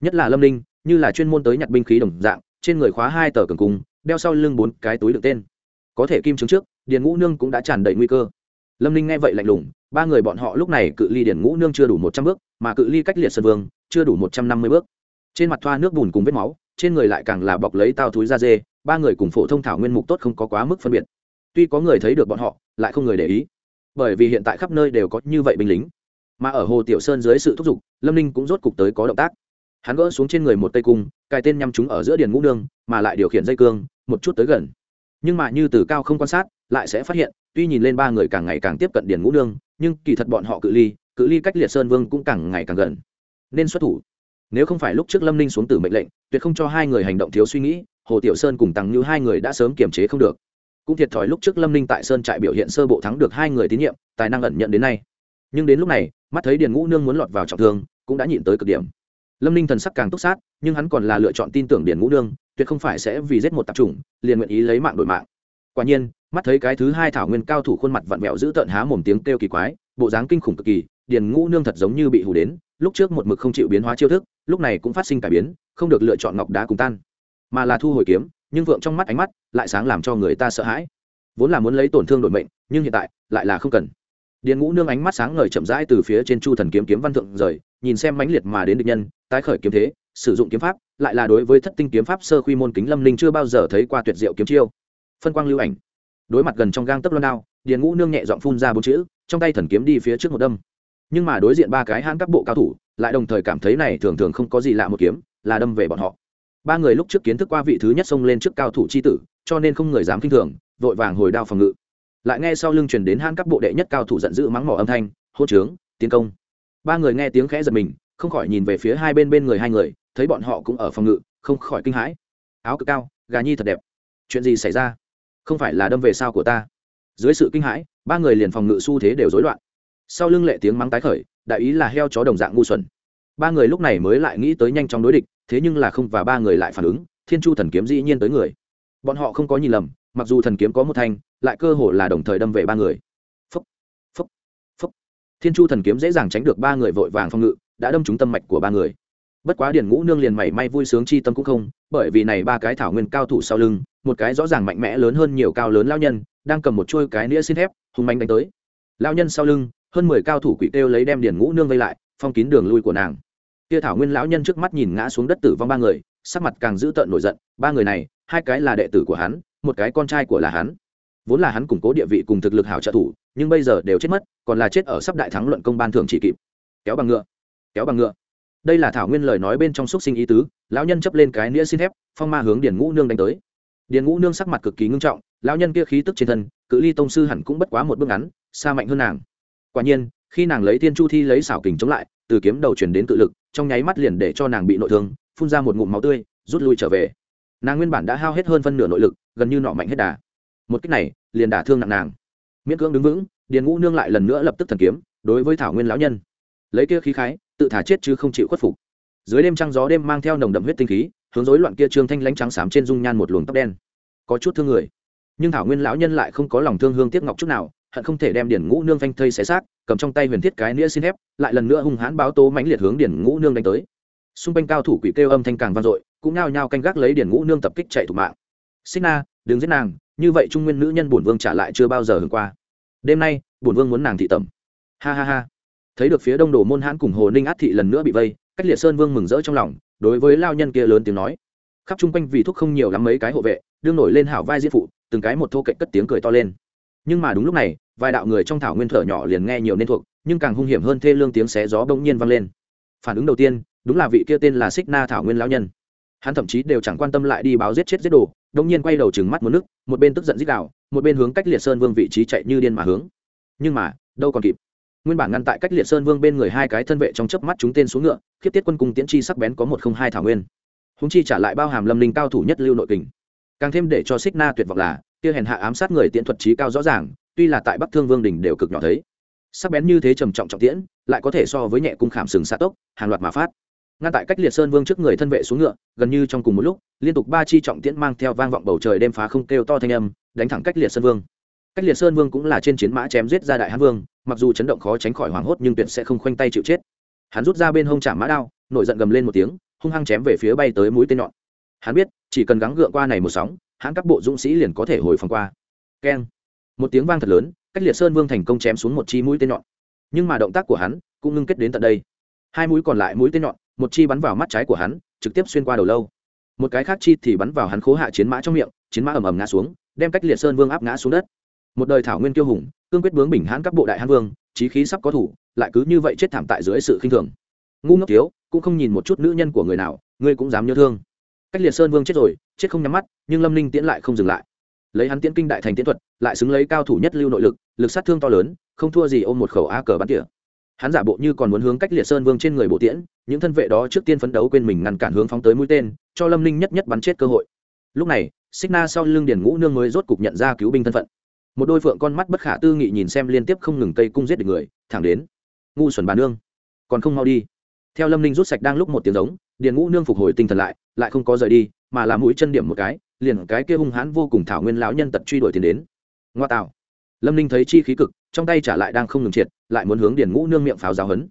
Nhất là lâm ninh, như là chuyên môn tới nhặt binh khí đồng dạng, trên người khóa hai tờ cường cung, đeo sau lưng bốn cái túi đựng tên. Có thể kim chứng trước, điền ngũ nương cũng đã tràn đầy nguy cơ. Lâm ninh nghe vậy lạnh lùng, ba người bọn họ lúc này cự ly điền ngũ nương chưa đủ một trăm bước, mà cự ly cách liệt sơn vương, chưa đủ một trăm năm mươi bước. Trên mặt thoa nước bùn cùng vết máu, trên người lại càng là bọc lấy tao túi da dê, ba người cùng phổ thông thảo nguyên mục tốt không có quá mức phân biệt. Tuy có người thấy được bọn họ, lại không người để ý. Bởi vì hiện tại khắp nơi đều có như vậy binh lính mà ở hồ tiểu sơn dưới sự thúc giục, lâm ninh cũng rốt cục tới có động tác. Hắn gỡ xuống trên người một tay cung, cài tên nhắm chúng ở giữa điền ngũ nương, mà lại điều khiển dây cương, một chút tới gần. Nhưng mà như từ cao không quan sát, lại sẽ phát hiện, tuy nhìn lên ba người càng ngày càng tiếp cận điền ngũ nương, nhưng kỳ thật bọn họ cự ly cự ly cách liệt sơn vương cũng càng ngày càng gần. Nên xuất thủ. Nếu không phải lúc trước lâm ninh xuống từ mệnh lệnh, tuyệt không cho hai người hành động thiếu suy nghĩ, hồ tiểu sơn cùng tăng như hai người đã sớm kiềm chế không được. Cũng thiệt thòi lúc trước lâm ninh tại sơn trại biểu hiện sơ bộ thắng được hai người tín nhiệm, tài năng ẩn nhận đến nay nhưng đến lúc này, mắt thấy điền ngũ nương muốn lọt vào trọng thương, cũng đã nhịn tới cực điểm. Lâm ninh thần sắc càng túc sát, nhưng hắn còn là lựa chọn tin tưởng điền ngũ nương, tuyệt không phải sẽ vì giết một tạp chủng, liền nguyện ý lấy mạng đổi mạng. Quả nhiên, mắt thấy cái thứ hai thảo nguyên cao thủ khuôn mặt vặn vẹo giữ tợn há mồm tiếng kêu kỳ quái, bộ dáng kinh khủng cực kỳ, điền ngũ nương thật giống như bị hù đến, lúc trước một mực không chịu biến hóa chiêu thức, lúc này cũng phát sinh cải biến, không được lựa chọn ngọc đá cùng tan. Mà là thu hồi kiếm, nhưng vượng trong mắt ánh mắt lại sáng làm cho người ta sợ hãi. Vốn là muốn lấy tổn thương đổi mệnh, nhưng hiện tại lại là không cần điền ngũ nương ánh mắt sáng ngời chậm rãi từ phía trên chu thần kiếm kiếm văn thượng rời, nhìn xem mãnh liệt mà đến địch nhân, tái khởi kiếm thế, sử dụng kiếm pháp, lại là đối với thất tinh kiếm pháp sơ quy môn kính lâm linh chưa bao giờ thấy qua tuyệt diệu kiếm chiêu. Phân quang lưu ảnh. Đối mặt gần trong gang tấc loan đao, điền ngũ nương nhẹ giọng phun ra bốn chữ, trong tay thần kiếm đi phía trước một đâm. Nhưng mà đối diện ba cái hãn các bộ cao thủ, lại đồng thời cảm thấy này thường thường không có gì lạ một kiếm, là đâm về bọn họ. Ba người lúc trước kiến thức qua vị thứ nhất xông lên trước cao thủ c h i tử, cho nên không người dám k i n h thường, vội vàng hồi đao phòng ngự lại nghe sau lưng chuyển đến hãn các bộ đệ nhất cao thủ giận dữ mắng mỏ âm thanh hô trướng, tiến công. Ba người nghe tiếng khẽ giật mình, không khỏi nhìn về phía hai bên bên người hai người, thấy bọn họ cũng ở phòng ngự, không khỏi kinh hãi. Áo cực cao, gà nhi thật đẹp. Chuyện gì xảy ra? Không phải là đâm về sao của ta. Dưới sự kinh hãi, ba người liền phòng ngự xu thế đều rối loạn. Sau lưng lệ tiếng mắng tái khởi, đại ý là heo chó đồng dạng ngu xuẩn. Ba người lúc này mới lại nghĩ tới nhanh chóng đối địch, thế nhưng là không và ba người lại phản ứng, thiên chu thần kiếm dĩ nhiên tới người. Bọn họ không có nhìn lầm, mặc dù thần kiếm có một thanh lại cơ hồ là đồng thời đâm về ba người. Phúc, phúc, phúc. thiên chu thần kiếm dễ dàng tránh được ba người vội vàng phong ngự đã đâm trúng tâm mạch của ba người. Bất quá điển ngũ nương liền mảy may vui sướng chi tâm cũng không bởi vì này ba cái thảo nguyên cao thủ sau lưng một cái rõ ràng mạnh mẽ lớn hơn nhiều cao lớn lao nhân đang cầm một chuôi cái nĩa xin thép hùng mạnh đánh tới. Lao nhân sau lưng hơn mười cao thủ quỷ kêu lấy đem điển ngũ nương vây lại phong kín đường lui của nàng. Kia thảo nguyên lão nhân trước mắt nhìn ngã xuống đất tử vong ba người sắc mặt càng dữ tợn nổi giận ba người này hai cái là đệ tử của hắn một cái con trai của là hắn vốn là hắn củng cố địa vị cùng thực lực hảo trợ thủ, nhưng bây giờ đều chết mất, còn là chết ở sắp đại thắng luận công ban thường chỉ kịp. Kéo bằng ngựa. Kéo bằng ngựa. Đây là thảo nguyên lời nói bên trong xúc sinh ý tứ, lão nhân chấp lên cái nĩa xin thép, phong ma hướng điền ngũ nương đánh tới. Điền ngũ nương sắc mặt cực kỳ ngưng trọng, lão nhân kia khí tức trên thân, cự ly tông sư hẳn cũng bất quá một bước ngắn, xa mạnh hơn nàng. Quả nhiên, khi nàng lấy thiên chu thi lấy xảo kình chống lại, từ kiếm đầu chuyển đến cự lực, trong nháy mắt liền để cho nàng bị nội thương, phun ra một ngụm máu tươi, rút lui trở về. Nàng nguyên bản đã hao hết hơn phân nửa nội lực, gần như nọ mạnh hết đà một cách này, liền đả thương nặng nàng. Miễn cưỡng đứng vững, điền ngũ nương lại lần nữa lập tức thần kiếm, đối với thảo nguyên lão nhân. Lấy kia khí khái, tự thả chết chứ không chịu khuất phục. Dưới đêm trăng gió đêm mang theo nồng đậm huyết tinh khí, hướng rối loạn kia trương thanh lãnh trắng xám trên dung nhan một luồng tóc đen. Có chút thương người. Nhưng thảo nguyên lão nhân lại không có lòng thương hương tiếc ngọc chút nào, hận không thể đem điển ngũ nương phanh thây xé xác, cầm trong tay huyền thiết cái nĩa xin thép, lại lần nữa hung hãn báo tố mãnh liệt hướng điển ngũ nương đánh tới. Xung quanh cao thủ quỷ kêu âm thanh càng vang dội, cũng nao nhao canh gác lấy điển ngũ nương tập kích chạy thủ mạng. Xích na, đừng giết nàng như vậy trung nguyên nữ nhân bổn vương trả lại chưa bao giờ hưởng qua. Đêm nay, bổn vương muốn nàng thị tẩm. Ha ha ha. Thấy được phía đông đồ môn hãn cùng hồ ninh át thị lần nữa bị vây, cách liệt sơn vương mừng rỡ trong lòng, đối với lao nhân kia lớn tiếng nói. Khắp chung quanh vì thuốc không nhiều lắm mấy cái hộ vệ, đương nổi lên hảo vai diễn phụ, từng cái một thô cạnh cất tiếng cười to lên. Nhưng mà đúng lúc này, vài đạo người trong thảo nguyên thở nhỏ liền nghe nhiều nên thuộc, nhưng càng hung hiểm hơn thê lương tiếng xé gió bỗng nhiên vang lên. Phản ứng đầu tiên, đúng là vị kia tên là xích na thảo nguyên lão nhân hắn thậm chí đều chẳng quan tâm lại đi báo giết chết giết đồ đông nhiên quay đầu chừng mắt một nước, một bên tức giận giết đạo một bên hướng cách liệt sơn vương vị trí chạy như điên mà hướng. Nhưng mà, đâu còn kịp. Nguyên bản ngăn tại cách liệt sơn vương bên người hai cái thân vệ trong chớp mắt chúng tên xuống ngựa, khiếp tiết quân cung tiễn chi sắc bén có một không hai thảo nguyên. Húng chi trả lại bao hàm lâm linh cao thủ nhất lưu nội kình. Càng thêm để cho xích na tuyệt vọng là, kia hèn hạ ám sát người tiễn thuật trí cao rõ ràng, tuy là tại bắc thương vương đình đều cực nhỏ thấy. Sắc bén như thế trầm trọng trọng tiễn, lại có thể so với nhẹ cung khảm sừng xa tốc, hàng loạt mà phát ngăn tại cách liệt sơn vương trước người thân vệ xuống ngựa, gần như trong cùng một lúc, liên tục ba chi trọng tiễn mang theo vang vọng bầu trời đêm phá không kêu to thanh âm, đánh thẳng cách liệt sơn vương. Cách liệt sơn vương cũng là trên chiến mã chém giết ra đại hán vương, mặc dù chấn động khó tránh khỏi hoảng hốt nhưng tuyệt sẽ không khoanh tay chịu chết. Hắn rút ra bên hông chạm mã đao, nổi giận gầm lên một tiếng, hung hăng chém về phía bay tới mũi tên nhọn. Hắn biết, chỉ cần gắng gượng qua này một sóng, hắn các bộ dũng sĩ liền có thể hồi phòng qua. Keng. Một tiếng vang thật lớn, cách liệt sơn vương thành công chém xuống một chi mũi tên nhọn. Nhưng mà động tác của hắn cũng ngưng kết đến tận đây. Hai mũi còn lại mũi tên nhọn một chi bắn vào mắt trái của hắn, trực tiếp xuyên qua đầu lâu. Một cái khác chi thì bắn vào hắn khố hạ chiến mã trong miệng, chiến mã ầm ầm ngã xuống, đem cách liệt sơn vương áp ngã xuống đất. Một đời thảo nguyên tiêu hùng, cương quyết bướng bình hãn các bộ đại hãn vương trí khí sắp có thủ, lại cứ như vậy chết thảm tại dưới sự khinh thường. Ngu ngốc thiếu, cũng không nhìn một chút nữ nhân của người nào, ngươi cũng dám nhớ thương. Cách liệt sơn vương chết rồi, chết không nhắm mắt, nhưng lâm ninh tiễn lại không dừng lại. Lấy hắn tiễn kinh đại thành tiễn thuật, lại xứng lấy cao thủ nhất lưu nội lực lực sát thương to lớn, không thua gì ôm một khẩu a cờ bắn tỉa hắn giả bộ như còn muốn hướng cách liệt sơn vương trên người bộ tiễn, những thân vệ đó trước tiên phấn đấu quên mình ngăn cản hướng phóng tới mũi tên, cho lâm ninh nhất nhất bắn chết cơ hội. Lúc này xích na sau lưng điền ngũ nương mới rốt cục nhận ra cứu binh thân phận. Một đôi phượng con mắt bất khả tư nghị nhìn xem liên tiếp không ngừng cây cung giết được người, thẳng đến, ngu xuẩn bà nương, còn không mau đi. Theo lâm ninh rút sạch đang lúc một tiếng giống, điền ngũ nương phục hồi tinh thần lại lại không có rời đi, mà làm mũi chân điểm một cái, liền cái kia hung hãn vô cùng thảo nguyên lão nhân tật truy đuổi tiền đến. Ngoa tạo. Lâm ninh thấy chi khí cực trong tay trả lại đang không ngừng triệt, lại muốn hướng điền ngũ nương miệng pháo giáo hấn.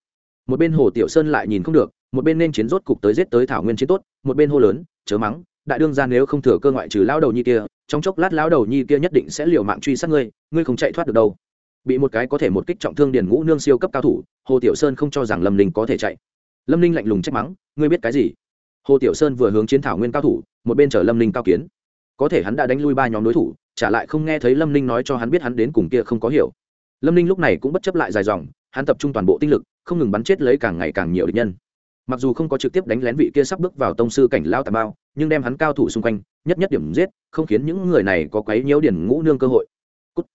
Một bên hồ tiểu sơn lại nhìn không được, một bên nên chiến rốt cục tới giết tới thảo nguyên chiến tốt, một bên hô lớn, chớ mắng, đại đương ra nếu không thừa cơ ngoại trừ lão đầu nhi kia, trong chốc lát lão đầu nhi kia nhất định sẽ liều mạng truy sát ngươi ngươi không chạy thoát được đâu. Bị một cái có thể một kích trọng thương điền ngũ nương siêu cấp cao thủ, hồ tiểu sơn không cho rằng lâm ninh có thể chạy. Lâm ninh lạnh lùng trách mắng, ngươi biết cái gì? Hồ tiểu sơn vừa hướng chiến thảo nguyên cao thủ, một bên chở lâm ninh cao kiến. Có thể hắn đã đánh lui ba nhóm đối thủ, trả lại không nghe thấy lâm ninh nói cho hắn biết hắn đến cùng kia không có hiểu lâm ninh lúc này cũng bất chấp lại dài dòng, hắn tập trung toàn bộ tinh lực, không ngừng bắn chết lấy càng ngày càng nhiều địch nhân. Mặc dù không có trực tiếp đánh lén vị kia sắp bước vào tông sư cảnh lao tà bao, nhưng đem hắn cao thủ xung quanh, nhất nhất điểm giết, không khiến những người này có quấy nhiễu điển ngũ nương cơ hội. Cút.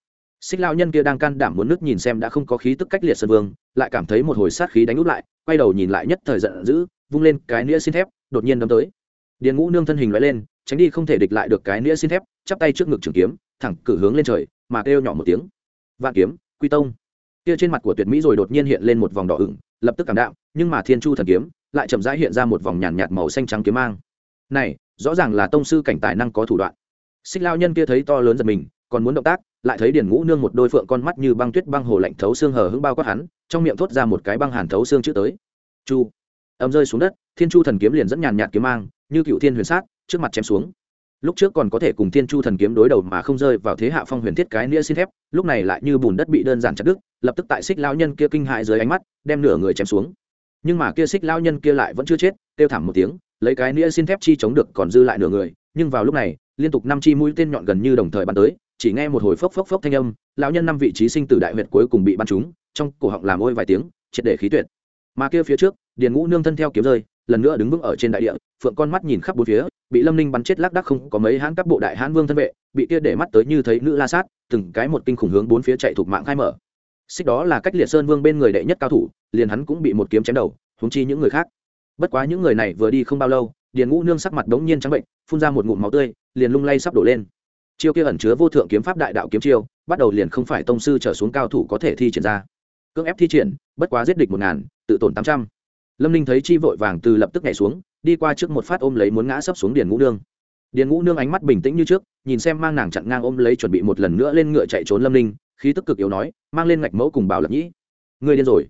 xích lao nhân kia đang can đảm muốn nước nhìn xem đã không có khí tức cách liệt sơn vương, lại cảm thấy một hồi sát khí đánh út lại, quay đầu nhìn lại nhất thời giận dữ, vung lên cái nĩa xin thép, đột nhiên đâm tới. Điền ngũ nương thân hình loại lên, tránh đi không thể địch lại được cái nĩa xin thép, chắp tay trước ngực trường kiếm, thẳng cử hướng lên trời, mà kêu nhỏ một tiếng. Vạn kiếm quy tông. Kia trên mặt của tuyệt mỹ rồi đột nhiên hiện lên một vòng đỏ ửng, lập tức cảm đạm, nhưng mà thiên chu thần kiếm lại chậm rãi hiện ra một vòng nhàn nhạt màu xanh trắng kiếm mang. Này, rõ ràng là tông sư cảnh tài năng có thủ đoạn. Xích lao nhân kia thấy to lớn giật mình, còn muốn động tác, lại thấy điền ngũ nương một đôi phượng con mắt như băng tuyết băng hồ lạnh thấu xương hờ hững bao quát hắn, trong miệng thốt ra một cái băng hàn thấu xương chữ tới. Chu. Ấm rơi xuống đất, thiên chu thần kiếm liền dẫn nhàn nhạt kiếm mang, như cựu thiên huyền sát, trước mặt chém xuống lúc trước còn có thể cùng thiên chu thần kiếm đối đầu mà không rơi vào thế hạ phong huyền thiết cái nĩa xin thép, lúc này lại như bùn đất bị đơn giản chặt đứt, lập tức tại xích lao nhân kia kinh hại dưới ánh mắt, đem nửa người chém xuống. Nhưng mà kia xích lao nhân kia lại vẫn chưa chết, kêu thảm một tiếng, lấy cái nĩa xin thép chi chống được còn dư lại nửa người, nhưng vào lúc này, liên tục năm chi mũi tên nhọn gần như đồng thời bắn tới, chỉ nghe một hồi phốc phốc phốc thanh âm, lão nhân năm vị trí sinh tử đại huyệt cuối cùng bị bắn trúng, trong cổ họng làm ôi vài tiếng, triệt để khí tuyệt. Mà kia phía trước, điền ngũ nương thân theo kiếm rơi lần nữa đứng vững ở trên đại địa, phượng con mắt nhìn khắp bốn phía, bị lâm ninh bắn chết lác đác không có mấy hãn các bộ đại hãn vương thân vệ, bị kia để mắt tới như thấy nữ la sát, từng cái một kinh khủng hướng bốn phía chạy thuộc mạng khai mở. Xích đó là cách liệt sơn vương bên người đệ nhất cao thủ, liền hắn cũng bị một kiếm chém đầu húng chi những người khác. Bất quá những người này vừa đi không bao lâu, điền ngũ nương sắc mặt đống nhiên trắng bệnh, phun ra một ngụm máu tươi, liền lung lay sắp đổ lên. Chiêu kia ẩn chứa vô thượng kiếm pháp đại đạo kiếm chiêu, bắt đầu liền không phải tông sư trở xuống cao thủ có thể thi triển ra. Cưỡng ép thi triển, bất quá giết địch một ngàn, tự tổn tám trăm lâm ninh thấy chi vội vàng từ lập tức nhảy xuống, đi qua trước một phát ôm lấy muốn ngã sấp xuống điền ngũ nương. Điền ngũ nương ánh mắt bình tĩnh như trước, nhìn xem mang nàng chặn ngang ôm lấy chuẩn bị một lần nữa lên ngựa chạy trốn lâm ninh, khí tức cực yếu nói, mang lên ngạch mẫu cùng bảo lập nhĩ. Người điên rồi.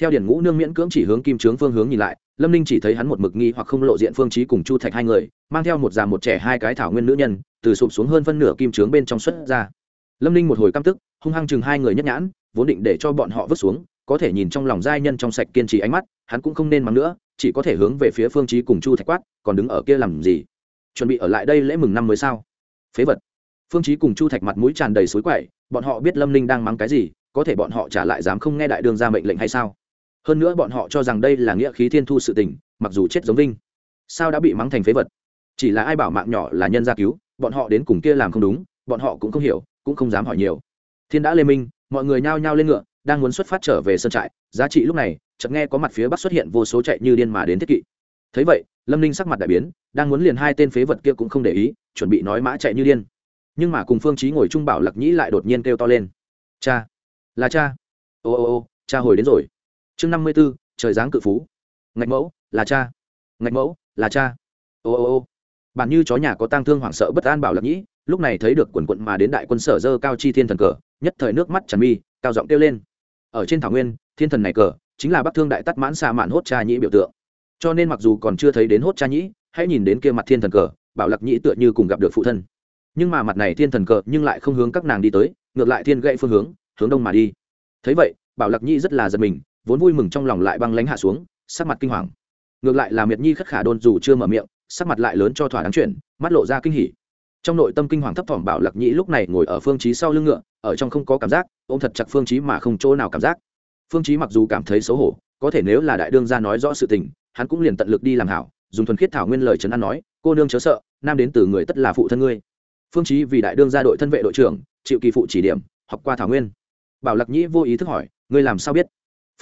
Theo điền ngũ nương miễn cưỡng chỉ hướng kim trướng phương hướng nhìn lại, lâm ninh chỉ thấy hắn một mực nghi hoặc không lộ diện phương trí cùng chu thạch hai người, mang theo một già một trẻ hai cái thảo nguyên nữ nhân, từ sụp xuống hơn phân nửa kim trướng bên trong xuất ra. Lâm ninh một hồi căm tức, hung hăng chừng hai người nhất nhãn, vốn định để cho bọn họ vứt xuống có thể nhìn trong lòng giai nhân trong sạch kiên trì ánh mắt, hắn cũng không nên mắng nữa, chỉ có thể hướng về phía phương trí cùng chu thạch quát, còn đứng ở kia làm gì? Chuẩn bị ở lại đây lễ mừng năm mới sao? Phế vật. Phương trí cùng chu thạch mặt mũi tràn đầy suối quậy, bọn họ biết lâm ninh đang mắng cái gì, có thể bọn họ trả lại dám không nghe đại đương ra mệnh lệnh hay sao? Hơn nữa bọn họ cho rằng đây là nghĩa khí thiên thu sự tình, mặc dù chết giống vinh. Sao đã bị mắng thành phế vật? Chỉ là ai bảo mạng nhỏ là nhân gia cứu, bọn họ đến cùng kia làm không đúng, bọn họ cũng không hiểu, cũng không dám hỏi nhiều. Thiên đã lê minh, mọi người nhao nhao lên ngựa đang muốn xuất phát trở về sân trại, giá trị lúc này, chợt nghe có mặt phía bắc xuất hiện vô số chạy như điên mà đến thiết kỵ. Thấy vậy, lâm ninh sắc mặt đại biến, đang muốn liền hai tên phế vật kia cũng không để ý, chuẩn bị nói mã chạy như điên. Nhưng mà cùng phương chí ngồi trung bảo lặc nhĩ lại đột nhiên kêu to lên. Cha, là cha. Ô ô ô, cha hồi đến rồi. Chương năm mươi b ố trời giáng cự phú. Ngạch mẫu, là cha. Ngạch mẫu, là cha. Ô ô ô. Bản như chó nhà có tang thương hoảng sợ bất an bảo lặc nhĩ, lúc này thấy được quần quận mà đến đại quân sở dơ cao chi thiên thần cờ, nhất thời nước mắt tràn mi, cao giọng kêu lên ở trên thảo nguyên, thiên thần này cờ, chính là bắc thương đại tắt mãn xa mạn hốt cha nhĩ biểu tượng. Cho nên mặc dù còn chưa thấy đến hốt cha nhĩ, hãy nhìn đến kia mặt thiên thần cờ, bảo lặc nhĩ tựa như cùng gặp được phụ thân. Nhưng mà mặt này thiên thần cờ nhưng lại không hướng các nàng đi tới, ngược lại thiên gậy phương hướng hướng đông mà đi. Thấy vậy, bảo lặc nhĩ rất là giật mình, vốn vui mừng trong lòng lại băng lánh hạ xuống, sắc mặt kinh hoàng. Ngược lại là miệt nhi khất khả đôn dù chưa mở miệng, sắc mặt lại lớn cho thỏa đáng chuyện, mắt lộ ra kinh hỉ trong nội tâm kinh hoàng thấp thỏm bảo lặc nhĩ lúc này ngồi ở phương trí sau lưng ngựa, ở trong không có cảm giác, ôm thật chặt phương trí mà không chỗ nào cảm giác. Phương trí mặc dù cảm thấy xấu hổ, có thể nếu là đại đương gia nói rõ sự tình, hắn cũng liền tận lực đi làm hảo, dùng thuần khiết thảo nguyên lời trấn an nói, cô nương chớ sợ, nam đến từ người tất là phụ thân ngươi. Phương trí vì đại đương gia đội thân vệ đội trưởng, chịu kỳ phụ chỉ điểm, học qua thảo nguyên. Bảo lặc nhĩ vô ý thức hỏi, ngươi làm sao biết?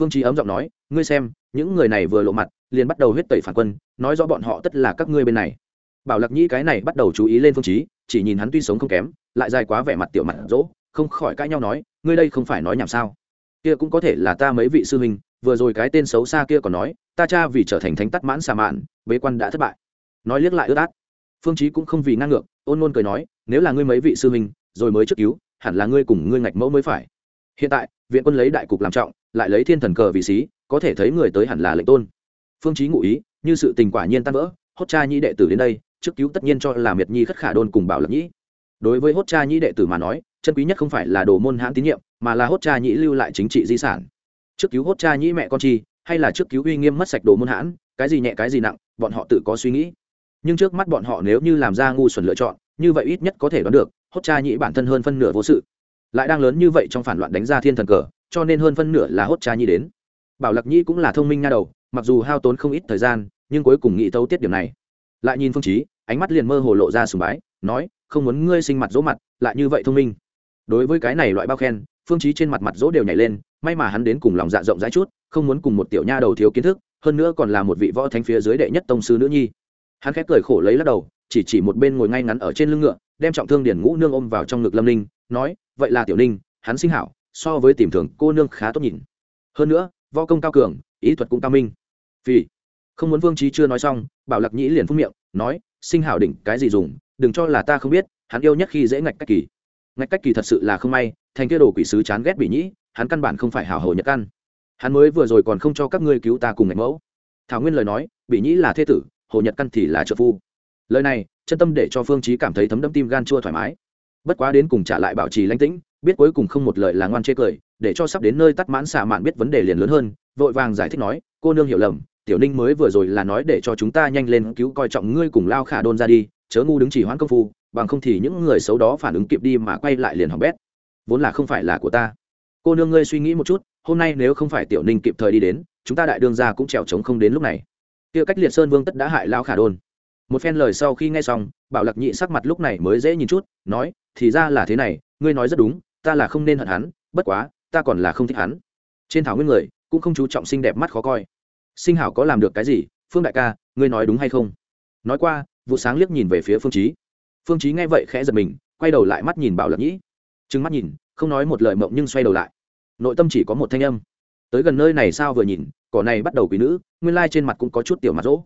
Phương trí ấm giọng nói, ngươi xem, những người này vừa lộ mặt, liền bắt đầu huyết tẩy phản quân, nói rõ bọn họ tất là các ngươi bên này bảo lặc nhĩ cái này bắt đầu chú ý lên phương trí, chỉ nhìn hắn tuy sống không kém, lại dài quá vẻ mặt tiểu mặt dỗ không khỏi cãi nhau nói, ngươi đây không phải nói nhảm sao? Kia cũng có thể là ta mấy vị sư huynh, vừa rồi cái tên xấu xa kia còn nói, ta cha vì trở thành thánh tắt mãn xà mạn, bế quan đã thất bại. Nói liếc lại ướt át. Phương chí cũng không vì ngang ngược, ôn ngôn cười nói, nếu là ngươi mấy vị sư huynh, rồi mới trước cứu, hẳn là ngươi cùng ngươi ngạch mẫu mới phải. Hiện tại, viện quân lấy đại cục làm trọng, lại lấy thiên thần cờ vị xí, có thể thấy người tới hẳn là lệnh tôn. Phương chí ngụ ý, như sự tình quả nhiên tan vỡ, hốt cha nhĩ đệ tử đến đây trước cứu tất nhiên cho là miệt nhi khất khả đôn cùng bảo lập nhĩ. Đối với hốt cha nhĩ đệ tử mà nói, chân quý nhất không phải là đồ môn hãn tín nhiệm, mà là hốt cha nhĩ lưu lại chính trị di sản. Trước cứu hốt cha nhĩ mẹ con chi, hay là trước cứu uy nghiêm mất sạch đồ môn hãn, cái gì nhẹ cái gì nặng, bọn họ tự có suy nghĩ. Nhưng trước mắt bọn họ nếu như làm ra ngu xuẩn lựa chọn, như vậy ít nhất có thể đoán được, hốt cha nhĩ bản thân hơn phân nửa vô sự. Lại đang lớn như vậy trong phản loạn đánh ra thiên thần cờ, cho nên hơn phân nửa là hốt cha nhĩ đến. Bảo lặc nhĩ cũng là thông minh nha đầu, mặc dù hao tốn không ít thời gian, nhưng cuối cùng nghĩ tấu tiết điểm này lại nhìn phương chí ánh mắt liền mơ hồ lộ ra sùng bái, nói, không muốn ngươi sinh mặt dỗ mặt, lại như vậy thông minh. Đối với cái này loại bao khen, phương chí trên mặt mặt dỗ đều nhảy lên, may mà hắn đến cùng lòng dạ rộng rãi chút, không muốn cùng một tiểu nha đầu thiếu kiến thức, hơn nữa còn là một vị võ thánh phía dưới đệ nhất tông sư nữ nhi. Hắn khép cười khổ lấy lắc đầu, chỉ chỉ một bên ngồi ngay ngắn ở trên lưng ngựa, đem trọng thương điển ngũ nương ôm vào trong ngực lâm ninh, nói, vậy là tiểu ninh, hắn sinh hảo, so với tìm thường cô nương khá tốt nhìn. Hơn nữa, võ công cao cường, ý thuật cũng cao minh. Vì không muốn vương trí chưa nói xong, bảo lạc nhĩ liền phúc miệng, nói, sinh hảo đỉnh, cái gì dùng, đừng cho là ta không biết, hắn yêu nhất khi dễ ngạch cách kỳ. Ngạch cách kỳ thật sự là không may, thành kia đồ quỷ sứ chán ghét bị nhĩ, hắn căn bản không phải hảo hầu nhật căn. Hắn mới vừa rồi còn không cho các ngươi cứu ta cùng ngạch mẫu. Thảo nguyên lời nói, bị nhĩ là thế tử hồ nhật căn thì là trợ phu. Lời này, chân tâm để cho phương trí cảm thấy thấm đẫm tim gan chua thoải mái. Bất quá đến cùng trả lại bảo trì lãnh tĩnh, biết cuối cùng không một lời là ngoan chê cười, để cho sắp đến nơi tắt mãn xả mạn biết vấn đề liền lớn hơn, vội vàng giải thích nói, cô nương hiểu lầm tiểu ninh mới vừa rồi là nói để cho chúng ta nhanh lên cứu coi trọng ngươi cùng lao khả đôn ra đi, chớ ngu đứng chỉ hoãn công phu, bằng không thì những người xấu đó phản ứng kịp đi mà quay lại liền hỏng bét. Vốn là không phải là của ta. Cô nương ngươi suy nghĩ một chút, hôm nay nếu không phải tiểu ninh kịp thời đi đến, chúng ta đại đương ra cũng trèo trống không đến lúc này. Kia cách liệt sơn vương tất đã hại lao khả đôn. Một phen lời sau khi nghe xong, bảo lạc nhị sắc mặt lúc này mới dễ nhìn chút, nói, thì ra là thế này, ngươi nói rất đúng, ta là không nên hận hắn, bất quá, ta còn là không thích hắn. Trên thảo nguyên người, cũng không chú trọng xinh đẹp mắt khó coi sinh hảo có làm được cái gì? Phương đại ca, ngươi nói đúng hay không? Nói qua, vụ sáng liếc nhìn về phía phương trí phương trí nghe vậy khẽ giật mình, quay đầu lại mắt nhìn bảo lập nhĩ. Trừng mắt nhìn, không nói một lời mộng nhưng xoay đầu lại. Nội tâm chỉ có một thanh âm. Tới gần nơi này sao vừa nhìn, cỏ này bắt đầu quý nữ, nguyên lai trên mặt cũng có chút tiểu mặt rỗ.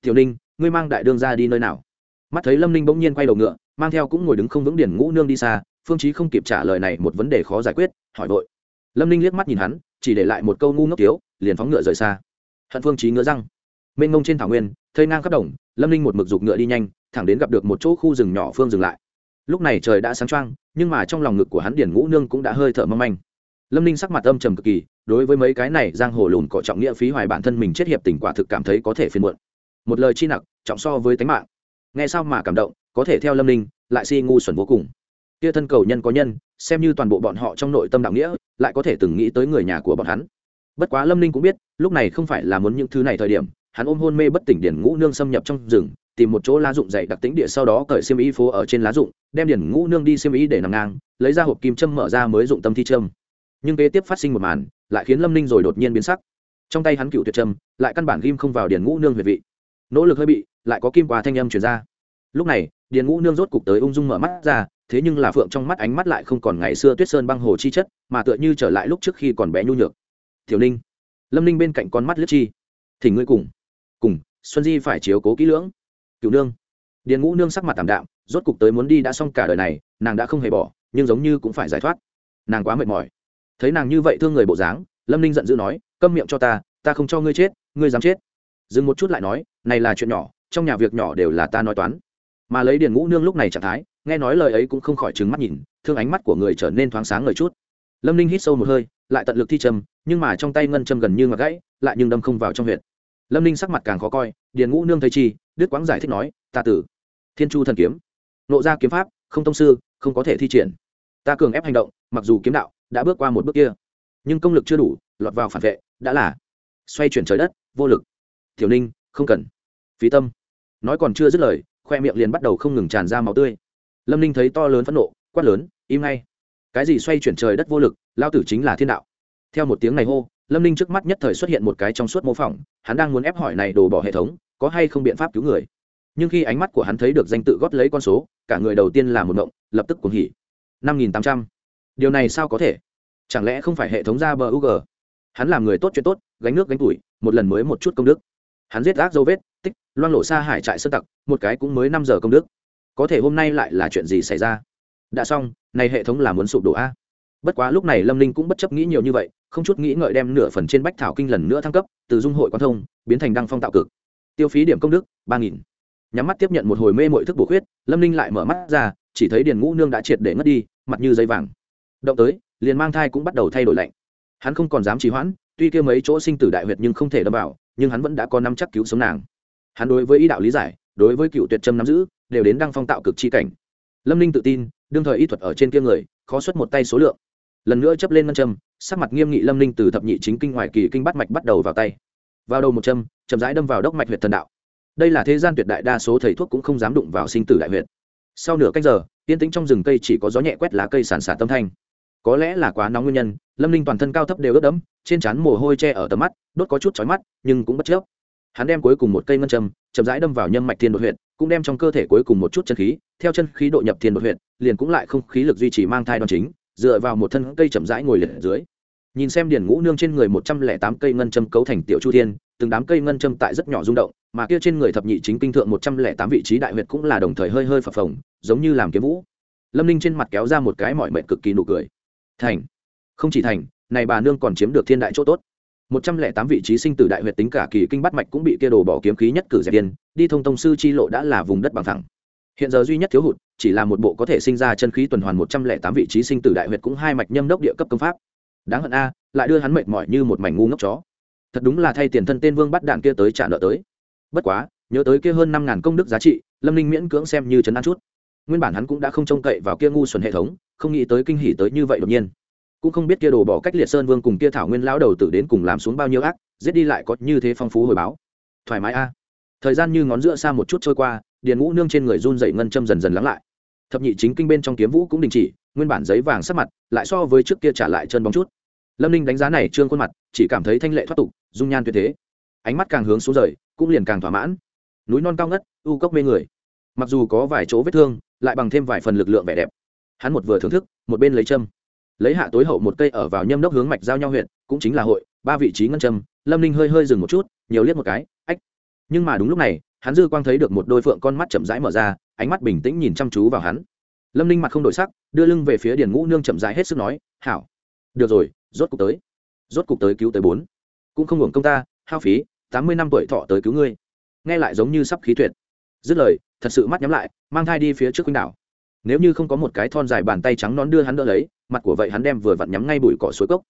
Tiểu ninh, ngươi mang đại đương ra đi nơi nào? Mắt thấy lâm ninh bỗng nhiên quay đầu ngựa, mang theo cũng ngồi đứng không vững điển ngũ nương đi xa, phương trí không kịp trả lời này một vấn đề khó giải quyết, hỏi vội. Lâm ninh liếc mắt nhìn hắn, chỉ để lại một câu ngu ngốc tiếu liền phóng ngựa rời xa hận phương chí ngứa răng. Mênh ngông trên thảo nguyên, thây ngang khắp đồng, lâm Linh một mực giục ngựa đi nhanh, thẳng đến gặp được một chỗ khu rừng nhỏ phương dừng lại. Lúc này trời đã sáng trăng nhưng mà trong lòng ngực của hắn điển ngũ nương cũng đã hơi thở mâm anh lâm ninh sắc mặt âm trầm cực kỳ, đối với mấy cái này giang hồ lùn cọ trọng nghĩa phí hoài bản thân mình chết hiệp tình quả thực cảm thấy có thể phiền muộn. Một lời chi nặc, trọng so với tánh mạng. Nghe sao mà cảm động, có thể theo lâm ninh, lại si ngu xuẩn vô cùng. Kia thân cầu nhân có nhân, xem như toàn bộ bọn họ trong nội tâm đạo nghĩa, lại có thể từng nghĩ tới người nhà của bọn hắn bất quá lâm ninh cũng biết, lúc này không phải là muốn những thứ này thời điểm, hắn ôm hôn mê bất tỉnh điển ngũ nương xâm nhập trong rừng, tìm một chỗ lá dụng dày đặc tính địa sau đó cởi xiêm y phố ở trên lá dụng đem điển ngũ nương đi xiêm y để nằm ngang, lấy ra hộp kim châm mở ra mới dụng tâm thi châm. Nhưng kế tiếp phát sinh một màn, lại khiến lâm ninh rồi đột nhiên biến sắc. Trong tay hắn cựu tuyệt châm, lại căn bản ghim không vào điển ngũ nương huyệt vị. Nỗ lực hơi bị, lại có kim qua thanh âm chuyển ra. Lúc này, điền ngũ nương rốt cục tới ung dung mở mắt ra, thế nhưng là phượng trong mắt ánh mắt lại không còn ngày xưa tuyết sơn băng hồ chi chất, mà tựa như trở lại lúc trước khi còn bé nhu nhược tiểu ninh. Lâm ninh bên cạnh con mắt lướt chi. Thì ngươi cùng cùng, xuân di phải chiếu cố kỹ lưỡng. Cựu nương. Điền ngũ nương sắc mặt tảm đạm, rốt cục tới muốn đi đã xong cả đời này, nàng đã không hề bỏ, nhưng giống như cũng phải giải thoát. Nàng quá mệt mỏi. Thấy nàng như vậy thương người bộ dáng, lâm ninh giận dữ nói, câm miệng cho ta ta không cho ngươi chết, ngươi dám chết. Dừng một chút lại nói, này là chuyện nhỏ, trong nhà việc nhỏ đều là ta nói toán. Mà lấy điền ngũ nương lúc này trạng thái, nghe nói lời ấy cũng không khỏi trừng mắt nhìn, thương ánh mắt của người trở nên thoáng sáng ngời chút lâm ninh hít sâu một hơi, lại tận lực thi trầm, nhưng mà trong tay ngân châm gần như ngọc gãy, lại nhưng đâm không vào trong huyện lâm ninh sắc mặt càng khó coi, điền ngũ nương thấy chi đức quáng giải thích nói, ta tử, thiên chu thần kiếm, nộ ra kiếm pháp, không tông sư, không có thể thi triển. Ta cường ép hành động, mặc dù kiếm đạo đã bước qua một bước kia, nhưng công lực chưa đủ, lọt vào phản vệ, đã là xoay chuyển trời đất, vô lực. Tiểu ninh, không cần. Phí tâm. Nói còn chưa dứt lời, khoe miệng liền bắt đầu không ngừng tràn ra máu tươi. Lâm ninh thấy to lớn phẫn nộ, quát lớn, im ngay cái gì xoay chuyển trời đất vô lực, lao tử chính là thiên đạo. Theo một tiếng này hô, lâm ninh trước mắt nhất thời xuất hiện một cái trong suốt mô phỏng, hắn đang muốn ép hỏi này đổ bỏ hệ thống, có hay không biện pháp cứu người. Nhưng khi ánh mắt của hắn thấy được danh tự gót lấy con số, cả người đầu tiên là một mộng lập tức cuồng hỉ. Năm nghìn tám trăm. Điều này sao có thể? Chẳng lẽ không phải hệ thống ra bờ u g hắn làm người tốt chuyện tốt, gánh nước gánh tuổi, một lần mới một chút công đức. Hắn giết ác dấu vết, tích loan lộ xa hải trại sơ tặc, một cái cũng mới năm giờ công đức. Có thể hôm nay lại là chuyện gì xảy ra? Đã xong, này hệ thống là muốn sụp đổ a. Bất quá lúc này lâm ninh cũng bất chấp nghĩ nhiều như vậy, không chút nghĩ ngợi đem nửa phần trên bách thảo kinh lần nữa thăng cấp, từ dung hội quan thông, biến thành đăng phong tạo cực. Tiêu phí điểm công đức, ba nghìn. Nhắm mắt tiếp nhận một hồi mê mọi thức bổ khuyết, lâm ninh lại mở mắt ra, chỉ thấy điền ngũ nương đã triệt để ngất đi, mặt như dây vàng. Động tới, liền mang thai cũng bắt đầu thay đổi lạnh. Hắn không còn dám trì hoãn, tuy kia mấy chỗ sinh tử đại huyệt nhưng không thể đâm vào, nhưng hắn vẫn đã có năm chắc cứu sống nàng. Hắn đối với ý đạo lý giải, đối với cựu tuyệt trâm nắm giữ, đều đến đăng phong tạo cực chi cảnh lâm ninh tự tin, đương thời y thuật ở trên kia người, khó xuất một tay số lượng. Lần nữa chấp lên ngân châm, sắc mặt nghiêm nghị lâm ninh từ thập nhị chính kinh ngoài kỳ kinh bắt mạch bắt đầu vào tay. Vào đầu một châm, chậm rãi đâm vào đốc mạch huyệt thần đạo. Đây là thế gian tuyệt đại đa số thầy thuốc cũng không dám đụng vào sinh tử đại huyệt. Sau nửa cách giờ, yên tĩnh trong rừng cây chỉ có gió nhẹ quét lá cây sàn sạt tâm thanh. Có lẽ là quá nóng nguyên nhân, lâm ninh toàn thân cao thấp đều ướt đẫm, trên trán mồ hôi che ở tầm mắt, đốt có chút chói mắt, nhưng cũng bất chấp hắn đem cuối cùng một cây ngân châm, chậm rãi đâm vào nhâm mạch thiên đột huyệt cũng đem trong cơ thể cuối cùng một chút chân khí, theo chân khí độ nhập thiên đột huyện liền cũng lại không khí lực duy trì mang thai đòn chính, dựa vào một thân cây chậm rãi ngồi liệt ở dưới. Nhìn xem điển ngũ nương trên người một trăm lẻ tám cây ngân châm cấu thành tiểu chu thiên, từng đám cây ngân châm tại rất nhỏ rung động, mà kia trên người thập nhị chính kinh thượng một trăm lẻ tám vị trí đại huyệt cũng là đồng thời hơi hơi phập phồng, giống như làm kiếm vũ. Lâm ninh trên mặt kéo ra một cái mọi mệnh cực kỳ nụ cười. Thành, không chỉ thành, này bà nương còn chiếm được thiên đại chỗ tốt một trăm lẻ tám vị trí sinh tử đại huyệt tính cả kỳ kinh bắt mạch cũng bị kia đồ bỏ kiếm khí nhất cử dẹp điên, đi thông tông sư chi lộ đã là vùng đất bằng thẳng hiện giờ duy nhất thiếu hụt, chỉ là một bộ có thể sinh ra chân khí tuần hoàn một trăm lẻ tám vị trí sinh tử đại huyệt cũng hai mạch nhâm đốc địa cấp công pháp. Đáng hận a, lại đưa hắn mệt mỏi như một mảnh ngu ngốc chó. Thật đúng là thay tiền thân tên vương bắt đạn kia tới trả nợ tới. Bất quá, nhớ tới kia hơn năm ngàn công đức giá trị, lâm ninh miễn cưỡng xem như trấn an chút. Nguyên bản hắn cũng đã không trông cậy vào kia ngu xuẩn hệ thống, không nghĩ tới kinh hỉ tới như vậy đột nhiên cũng không biết kia đồ bỏ cách liệt sơn vương cùng kia thảo nguyên lão đầu tử đến cùng làm xuống bao nhiêu ác, giết đi lại có như thế phong phú hồi báo. Thoải mái a. Thời gian như ngón giữa xa một chút trôi qua, điền ngũ nương trên người run dậy ngân châm dần dần lắng lại. Thập nhị chính kinh bên trong kiếm vũ cũng đình chỉ, nguyên bản giấy vàng sắc mặt lại so với trước kia trả lại chân bóng chút. Lâm ninh đánh giá này trương khuôn mặt, chỉ cảm thấy thanh lệ thoát tục, dung nhan tuyệt thế. Ánh mắt càng hướng xuống rời, cũng liền càng thỏa mãn. Núi non cao ngất, u cốc mê người. Mặc dù có vài chỗ vết thương, lại bằng thêm vài phần lực lượng vẻ đẹp. Hắn một vừa thưởng thức, một bên lấy châm lấy hạ tối hậu một cây ở vào nhâm đốc hướng mạch giao nhau huyện, cũng chính là hội, ba vị trí ngân châm, lâm ninh hơi hơi dừng một chút, nhiều liếc một cái, ách. Nhưng mà đúng lúc này, hắn dư quang thấy được một đôi phượng con mắt chậm rãi mở ra, ánh mắt bình tĩnh nhìn chăm chú vào hắn. Lâm ninh mặt không đổi sắc, đưa lưng về phía điền ngũ nương chậm rãi hết sức nói, hảo. Được rồi, rốt cục tới. Rốt cục tới cứu tới bốn. Cũng không hưởng công ta, hao phí, tám mươi năm tuổi thọ tới cứu ngươi. Nghe lại giống như sắp khí tuyệt. Dứt lời, thật sự mắt nhắm lại, mang thai đi phía trước khuynh đảo. Nếu như không có một cái thon dài bàn tay trắng nón đưa hắn đỡ lấy mặt của vậy hắn đem vừa vặn nhắm ngay bụi cỏ suối cốc.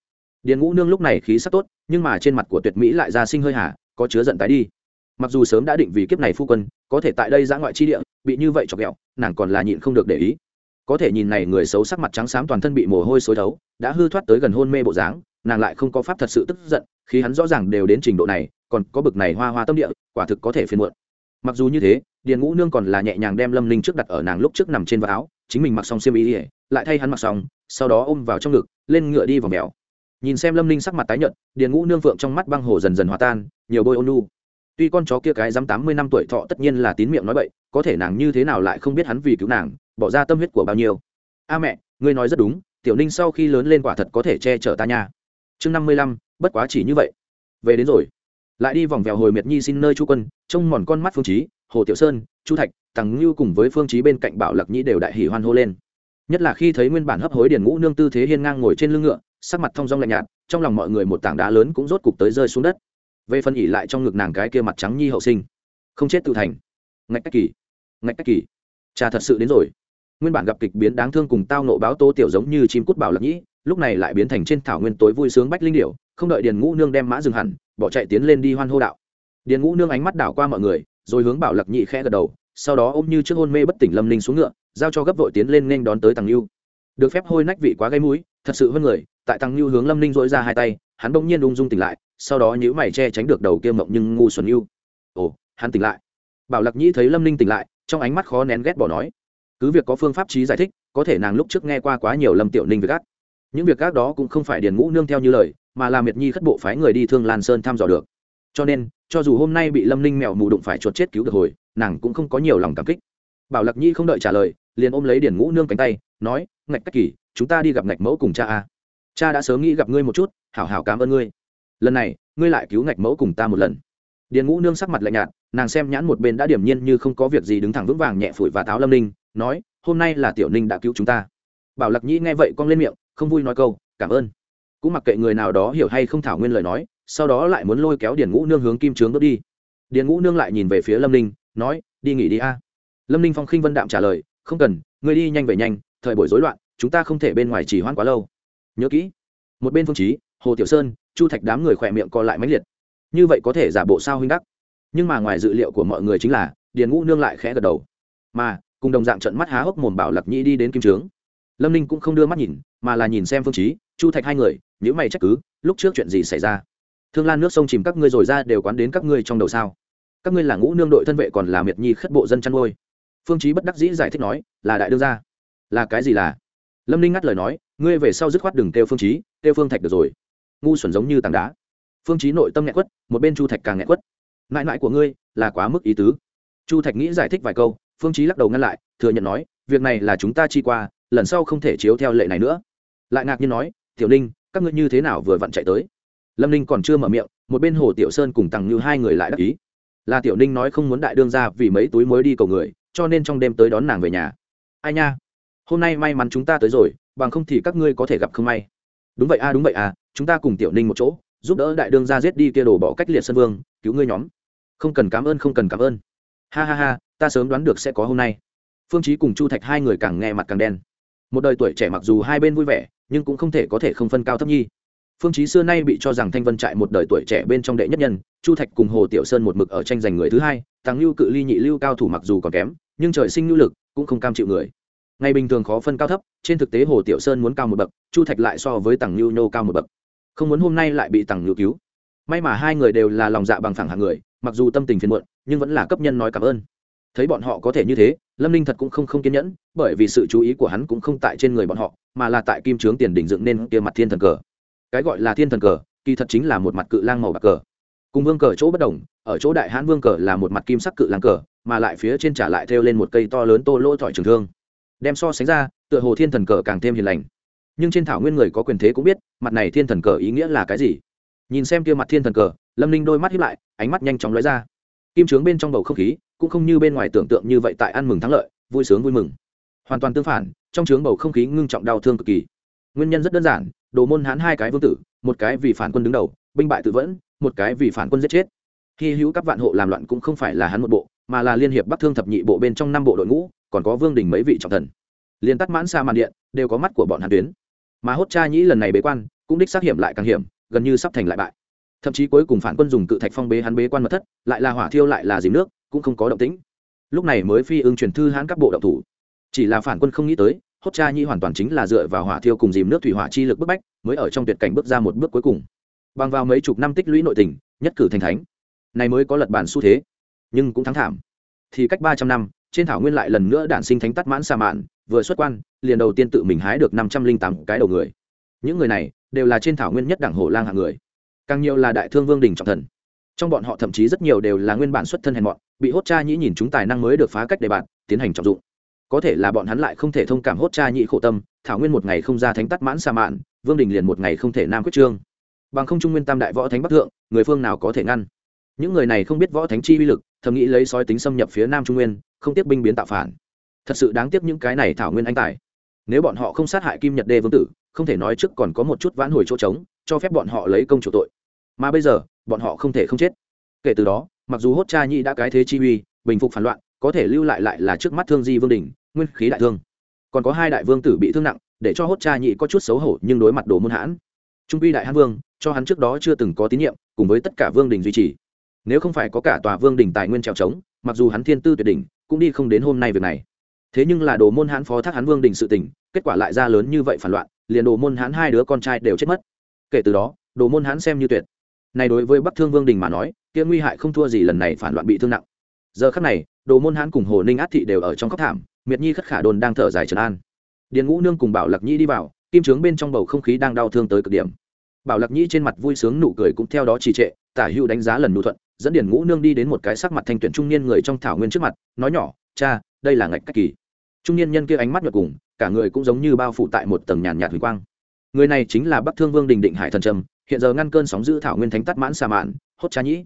Điền ngũ nương lúc này khí sắc tốt, nhưng mà trên mặt của tuyệt mỹ lại ra sinh hơi hả có chứa giận tái đi. Mặc dù sớm đã định vì kiếp này phu quân, có thể tại đây giã ngoại chi địa, bị như vậy chọc ghẹo, nàng còn là nhịn không được để ý. Có thể nhìn này người xấu sắc mặt trắng xám toàn thân bị mồ hôi xối thấu, đã hư thoát tới gần hôn mê bộ dáng, nàng lại không có pháp thật sự tức giận, khi hắn rõ ràng đều đến trình độ này, còn có bực này hoa hoa tâm địa, quả thực có thể phiền muộn. Mặc dù như thế, điền ngũ nương còn là nhẹ nhàng đem lâm linh trước đặt ở nàng lúc trước nằm trên vạt áo, chính mình mặc xong xiêm y lại thay hắn mặc xong sau đó ôm vào trong ngực, lên ngựa đi vào mèo. Nhìn xem lâm linh sắc mặt tái nhợt, điền ngũ nương phượng trong mắt băng hồ dần dần hòa tan, nhiều bôi ôn nu tuy con chó kia cái dám tám mươi năm tuổi thọ tất nhiên là tín miệng nói bậy, có thể nàng như thế nào lại không biết hắn vì cứu nàng, bỏ ra tâm huyết của bao nhiêu. A mẹ, ngươi nói rất đúng, tiểu ninh sau khi lớn lên quả thật có thể che chở ta nha. Chương năm mươi lăm, bất quá chỉ như vậy. Về đến rồi. Lại đi vòng vèo hồi miệt nhi xin nơi chu quân, trông mòn con mắt phương trí hồ tiểu sơn, chu thạch, tằng như cùng với phương trí bên cạnh bảo lặc nhĩ đều đại hỉ hoan hô lên nhất là khi thấy nguyên bản hấp hối điền ngũ nương tư thế hiên ngang ngồi trên lưng ngựa, sắc mặt thong dong lạnh nhạt, trong lòng mọi người một tảng đá lớn cũng rốt cục tới rơi xuống đất. Về phân ỉ lại trong ngực nàng cái kia mặt trắng nhi hậu sinh, không chết tự thành. Ngạch cách kỳ, ngạch cách kỳ, cha thật sự đến rồi. Nguyên bản gặp kịch biến đáng thương cùng tao nộ báo tố tiểu giống như chim cút bảo lập nhĩ, lúc này lại biến thành trên thảo nguyên tối vui sướng bách linh điểu, không đợi điền ngũ nương đem mã dừng hẳn, bỏ chạy tiến lên đi hoan hô đạo. Điền ngũ nương ánh mắt đảo qua mọi người, rồi hướng bảo lập nhị khẽ gật đầu, sau đó ôm như trước hôn mê bất tỉnh lâm linh xuống ngựa giao cho gấp vội tiến lên nên đón tới tàng lưu được phép hôi nách vị quá gây mũi, thật sự hơn người, tại tàng lưu hướng lâm ninh dỗi ra hai tay, hắn bỗng nhiên ung dung tỉnh lại, sau đó nhữ mày che tránh được đầu kia mộng nhưng ngu xuẩn yêu ồ, hắn tỉnh lại. Bảo lặc nhĩ thấy lâm ninh tỉnh lại, trong ánh mắt khó nén ghét bỏ nói, cứ việc có phương pháp trí giải thích, có thể nàng lúc trước nghe qua quá nhiều lâm tiểu ninh việc ác. Những việc ác đó cũng không phải điền ngũ nương theo như lời, mà là miệt nhi khất bộ phái người đi thương lan sơn thăm dò được. Cho nên, cho dù hôm nay bị lâm ninh mèo mù đụng phải chuột chết cứu được hồi, nàng cũng không có nhiều lòng cảm kích bảo Lạc nhi không đợi trả lời, liền ôm lấy điền ngũ nương cánh tay, nói, ngạch cách kỳ, chúng ta đi gặp ngạch mẫu cùng cha a. Cha đã sớm nghĩ gặp ngươi một chút, hảo hảo cảm ơn ngươi. Lần này, ngươi lại cứu ngạch mẫu cùng ta một lần. Điền ngũ nương sắc mặt lạnh nhạt, nàng xem nhãn một bên đã điểm nhiên như không có việc gì đứng thẳng vững vàng nhẹ phủi và táo lâm ninh, nói, hôm nay là tiểu ninh đã cứu chúng ta. Bảo Lạc nhi nghe vậy con lên miệng, không vui nói câu, cảm ơn. Cũng mặc kệ người nào đó hiểu hay không thảo nguyên lời nói, sau đó lại muốn lôi kéo điền ngũ nương hướng kim trướng bước đi. Điền ngũ nương lại nhìn về phía lâm ninh, nói, đi nghỉ đi a lâm ninh phong khinh vân đạm trả lời, không cần người đi nhanh về nhanh, thời buổi rối loạn, chúng ta không thể bên ngoài chỉ hoãn quá lâu. Nhớ kỹ. Một bên phương trí hồ tiểu sơn, chu thạch đám người khỏe miệng co lại mãnh liệt. Như vậy có thể giả bộ sao huynh đắc? Nhưng mà ngoài dự liệu của mọi người chính là, điền ngũ nương lại khẽ gật đầu. Mà, cùng đồng dạng trận mắt há hốc mồm bảo Lạc nhĩ đi đến kim trướng. Lâm ninh cũng không đưa mắt nhìn, mà là nhìn xem phương trí chu thạch hai người nếu mày trách cứ, lúc trước chuyện gì xảy ra? Thương lan nước sông chìm các ngươi rồi ra đều quán đến các ngươi trong đầu sao? Các ngươi là ngũ nương đội thân vệ còn là miệt nhi khất bộ dân chăn nuôi phương chí bất đắc dĩ giải thích nói, là đại đương gia. Là cái gì là? Lâm ninh ngắt lời nói, ngươi về sau dứt khoát đừng kêu phương chí, kêu phương thạch được rồi. Ngu xuẩn giống như tảng đá. Phương chí nội tâm nghẹn quất, một bên chu thạch càng nghẹn quất. Mãi mãi của ngươi là quá mức ý tứ. Chu thạch nghĩ giải thích vài câu, phương chí lắc đầu ngăn lại, thừa nhận nói, việc này là chúng ta chi qua, lần sau không thể chiếu theo lệ này nữa. Lại ngạc nhiên nói, tiểu ninh, các ngươi như thế nào vừa vặn chạy tới? Lâm ninh còn chưa mở miệng, một bên hồ tiểu sơn cùng tằng như hai người lại đắc ý. Là tiểu ninh nói không muốn đại đương ra vì mấy túi mới đi cầu người cho nên trong đêm tới đón nàng về nhà. Ai nha? Hôm nay may mắn chúng ta tới rồi, bằng không thì các ngươi có thể gặp không may. Đúng vậy a, đúng vậy à chúng ta cùng tiểu ninh một chỗ, giúp đỡ đại đương ra giết đi kia đổ bỏ cách liệt sân vương, cứu ngươi nhóm. Không cần cảm ơn, không cần cảm ơn. Ha ha ha, ta sớm đoán được sẽ có hôm nay. Phương chí cùng chu thạch hai người càng nghe mặt càng đen. Một đời tuổi trẻ mặc dù hai bên vui vẻ, nhưng cũng không thể có thể không phân cao thấp nhi phương chí xưa nay bị cho rằng thanh vân trại một đời tuổi trẻ bên trong đệ nhất nhân, chu thạch cùng hồ tiểu sơn một mực ở tranh giành người thứ hai tăng lưu cự ly nhị lưu cao thủ mặc dù còn kém, nhưng trời sinh lưu lực, cũng không cam chịu người. Ngày bình thường khó phân cao thấp, trên thực tế hồ tiểu sơn muốn cao một bậc, chu thạch lại so với Tăng lưu nhô cao một bậc. Không muốn hôm nay lại bị Tăng lưu cứu. May mà hai người đều là lòng dạ bằng phẳng hạng người, mặc dù tâm tình phiền muộn, nhưng vẫn là cấp nhân nói cảm ơn. Thấy bọn họ có thể như thế, lâm ninh thật cũng không không kiên nhẫn, bởi vì sự chú ý của hắn cũng không tại trên người bọn họ, mà là tại kim trướng tiền đỉnh dựng nên kia mặt thiên thần cờ cái gọi là thiên thần cờ, kỳ thật chính là một mặt cự lang màu bạc cờ. Cùng vương cờ chỗ bất đồng, ở chỗ đại hãn vương cờ là một mặt kim sắc cự lang cờ, mà lại phía trên trả lại thêu lên một cây to lớn tô lỗ thỏi trường thương. Đem so sánh ra, tựa hồ thiên thần cờ càng thêm hiền lành. Nhưng trên thảo nguyên người có quyền thế cũng biết, mặt này thiên thần cờ ý nghĩa là cái gì. Nhìn xem kia mặt thiên thần cờ, lâm ninh đôi mắt hiếp lại, ánh mắt nhanh chóng lóe ra. Kim trướng bên trong bầu không khí, cũng không như bên ngoài tưởng tượng như vậy tại ăn mừng thắng lợi, vui sướng vui mừng. Hoàn toàn tương phản, trong trướng bầu không khí ngưng trọng đau thương cực kỳ. Nguyên nhân rất đơn giản đồ môn hán hai cái vương tử, một cái vì phản quân đứng đầu, binh bại tự vẫn, một cái vì phản quân giết chết. Hy hữu các vạn hộ làm loạn cũng không phải là hắn một bộ, mà là liên hiệp bắc thương thập nhị bộ bên trong năm bộ đội ngũ, còn có vương đình mấy vị trọng thần. Liên tắt mãn xa màn điện, đều có mắt của bọn hàn tuyến. Mà hốt cha nhĩ lần này bế quan, cũng đích xác hiểm lại càng hiểm, gần như sắp thành lại bại. Thậm chí cuối cùng phản quân dùng cự thạch phong bế hắn bế quan mật thất, lại là hỏa thiêu lại là dìm nước, cũng không có động tĩnh. Lúc này mới phi ưng truyền thư hãn các bộ động thủ. Chỉ là phản quân không nghĩ tới hốt cha nhi hoàn toàn chính là dựa vào hỏa thiêu cùng dìm nước thủy hỏa chi lực bức bách, mới ở trong tuyệt cảnh bước ra một bước cuối cùng. Bằng vào mấy chục năm tích lũy nội tình, nhất cử thành thánh. Này mới có lật bản xu thế, nhưng cũng thắng thảm. Thì cách ba trăm năm, trên thảo nguyên lại lần nữa đản sinh thánh tắt mãn sa mạn, vừa xuất quan, liền đầu tiên tự mình hái được năm trăm linh tám cái đầu người. Những người này, đều là trên thảo nguyên nhất đảng hổ lang hạng người. Càng nhiều là đại thương vương đình trọng thần. Trong bọn họ thậm chí rất nhiều đều là nguyên bản xuất thân hèn mọn, bị hốt cha nhĩ nhìn chúng tài năng mới được phá cách đề bạn, tiến hành trọng dụng có thể là bọn hắn lại không thể thông cảm hốt cha nhị khổ tâm, thảo nguyên một ngày không ra thánh tắt mãn sa mạn, vương đình liền một ngày không thể nam quyết trương. Bằng không trung nguyên tam đại võ thánh bắc thượng, người phương nào có thể ngăn? Những người này không biết võ thánh chi uy lực, thầm nghĩ lấy sói tính xâm nhập phía nam trung nguyên, không tiếp binh biến tạo phản. Thật sự đáng tiếc những cái này thảo nguyên anh tài. Nếu bọn họ không sát hại kim nhật đê vương tử, không thể nói trước còn có một chút vãn hồi chỗ trống, cho phép bọn họ lấy công chủ tội. Mà bây giờ, bọn họ không thể không chết. Kể từ đó, mặc dù hốt cha nhi đã cái thế chi uy, bình phục phản loạn, có thể lưu lại lại là trước mắt thương di vương đình nguyên khí đại thương. Còn có hai đại vương tử bị thương nặng, để cho hốt cha nhị có chút xấu hổ nhưng đối mặt đồ môn hãn. Trung uy đại hãn vương, cho hắn trước đó chưa từng có tín nhiệm, cùng với tất cả vương đình duy trì. Nếu không phải có cả tòa vương đình tài nguyên trèo trống, mặc dù hắn thiên tư tuyệt đỉnh, cũng đi không đến hôm nay việc này. Thế nhưng là đồ môn hãn phó thác hắn vương đình sự tỉnh kết quả lại ra lớn như vậy phản loạn, liền đồ môn hãn hai đứa con trai đều chết mất. Kể từ đó, đồ môn hãn xem như tuyệt. Này đối với bắc thương vương đình mà nói, kia nguy hại không thua gì lần này phản loạn bị thương nặng. Giờ khắc này, đồ môn hãn cùng hồ ninh át thị đều ở trong khóc thảm miệt nhi khất khả đồn đang thở dài trấn an. Điền ngũ nương cùng bảo lạc nhi đi vào, kim trướng bên trong bầu không khí đang đau thương tới cực điểm. Bảo lạc nhi trên mặt vui sướng nụ cười cũng theo đó trì trệ, tả hữu đánh giá lần nụ thuận, dẫn điền ngũ nương đi đến một cái sắc mặt thanh tuyển trung niên người trong thảo nguyên trước mặt, nói nhỏ, cha, đây là ngạch cách kỳ. Trung niên nhân kia ánh mắt nhợt cùng cả người cũng giống như bao phủ tại một tầng nhàn nhạt huỳnh quang. Người này chính là bắc thương vương đình định hải thần trầm, hiện giờ ngăn cơn sóng giữ thảo nguyên thánh tắt mãn xà mạn, hốt cha nhĩ.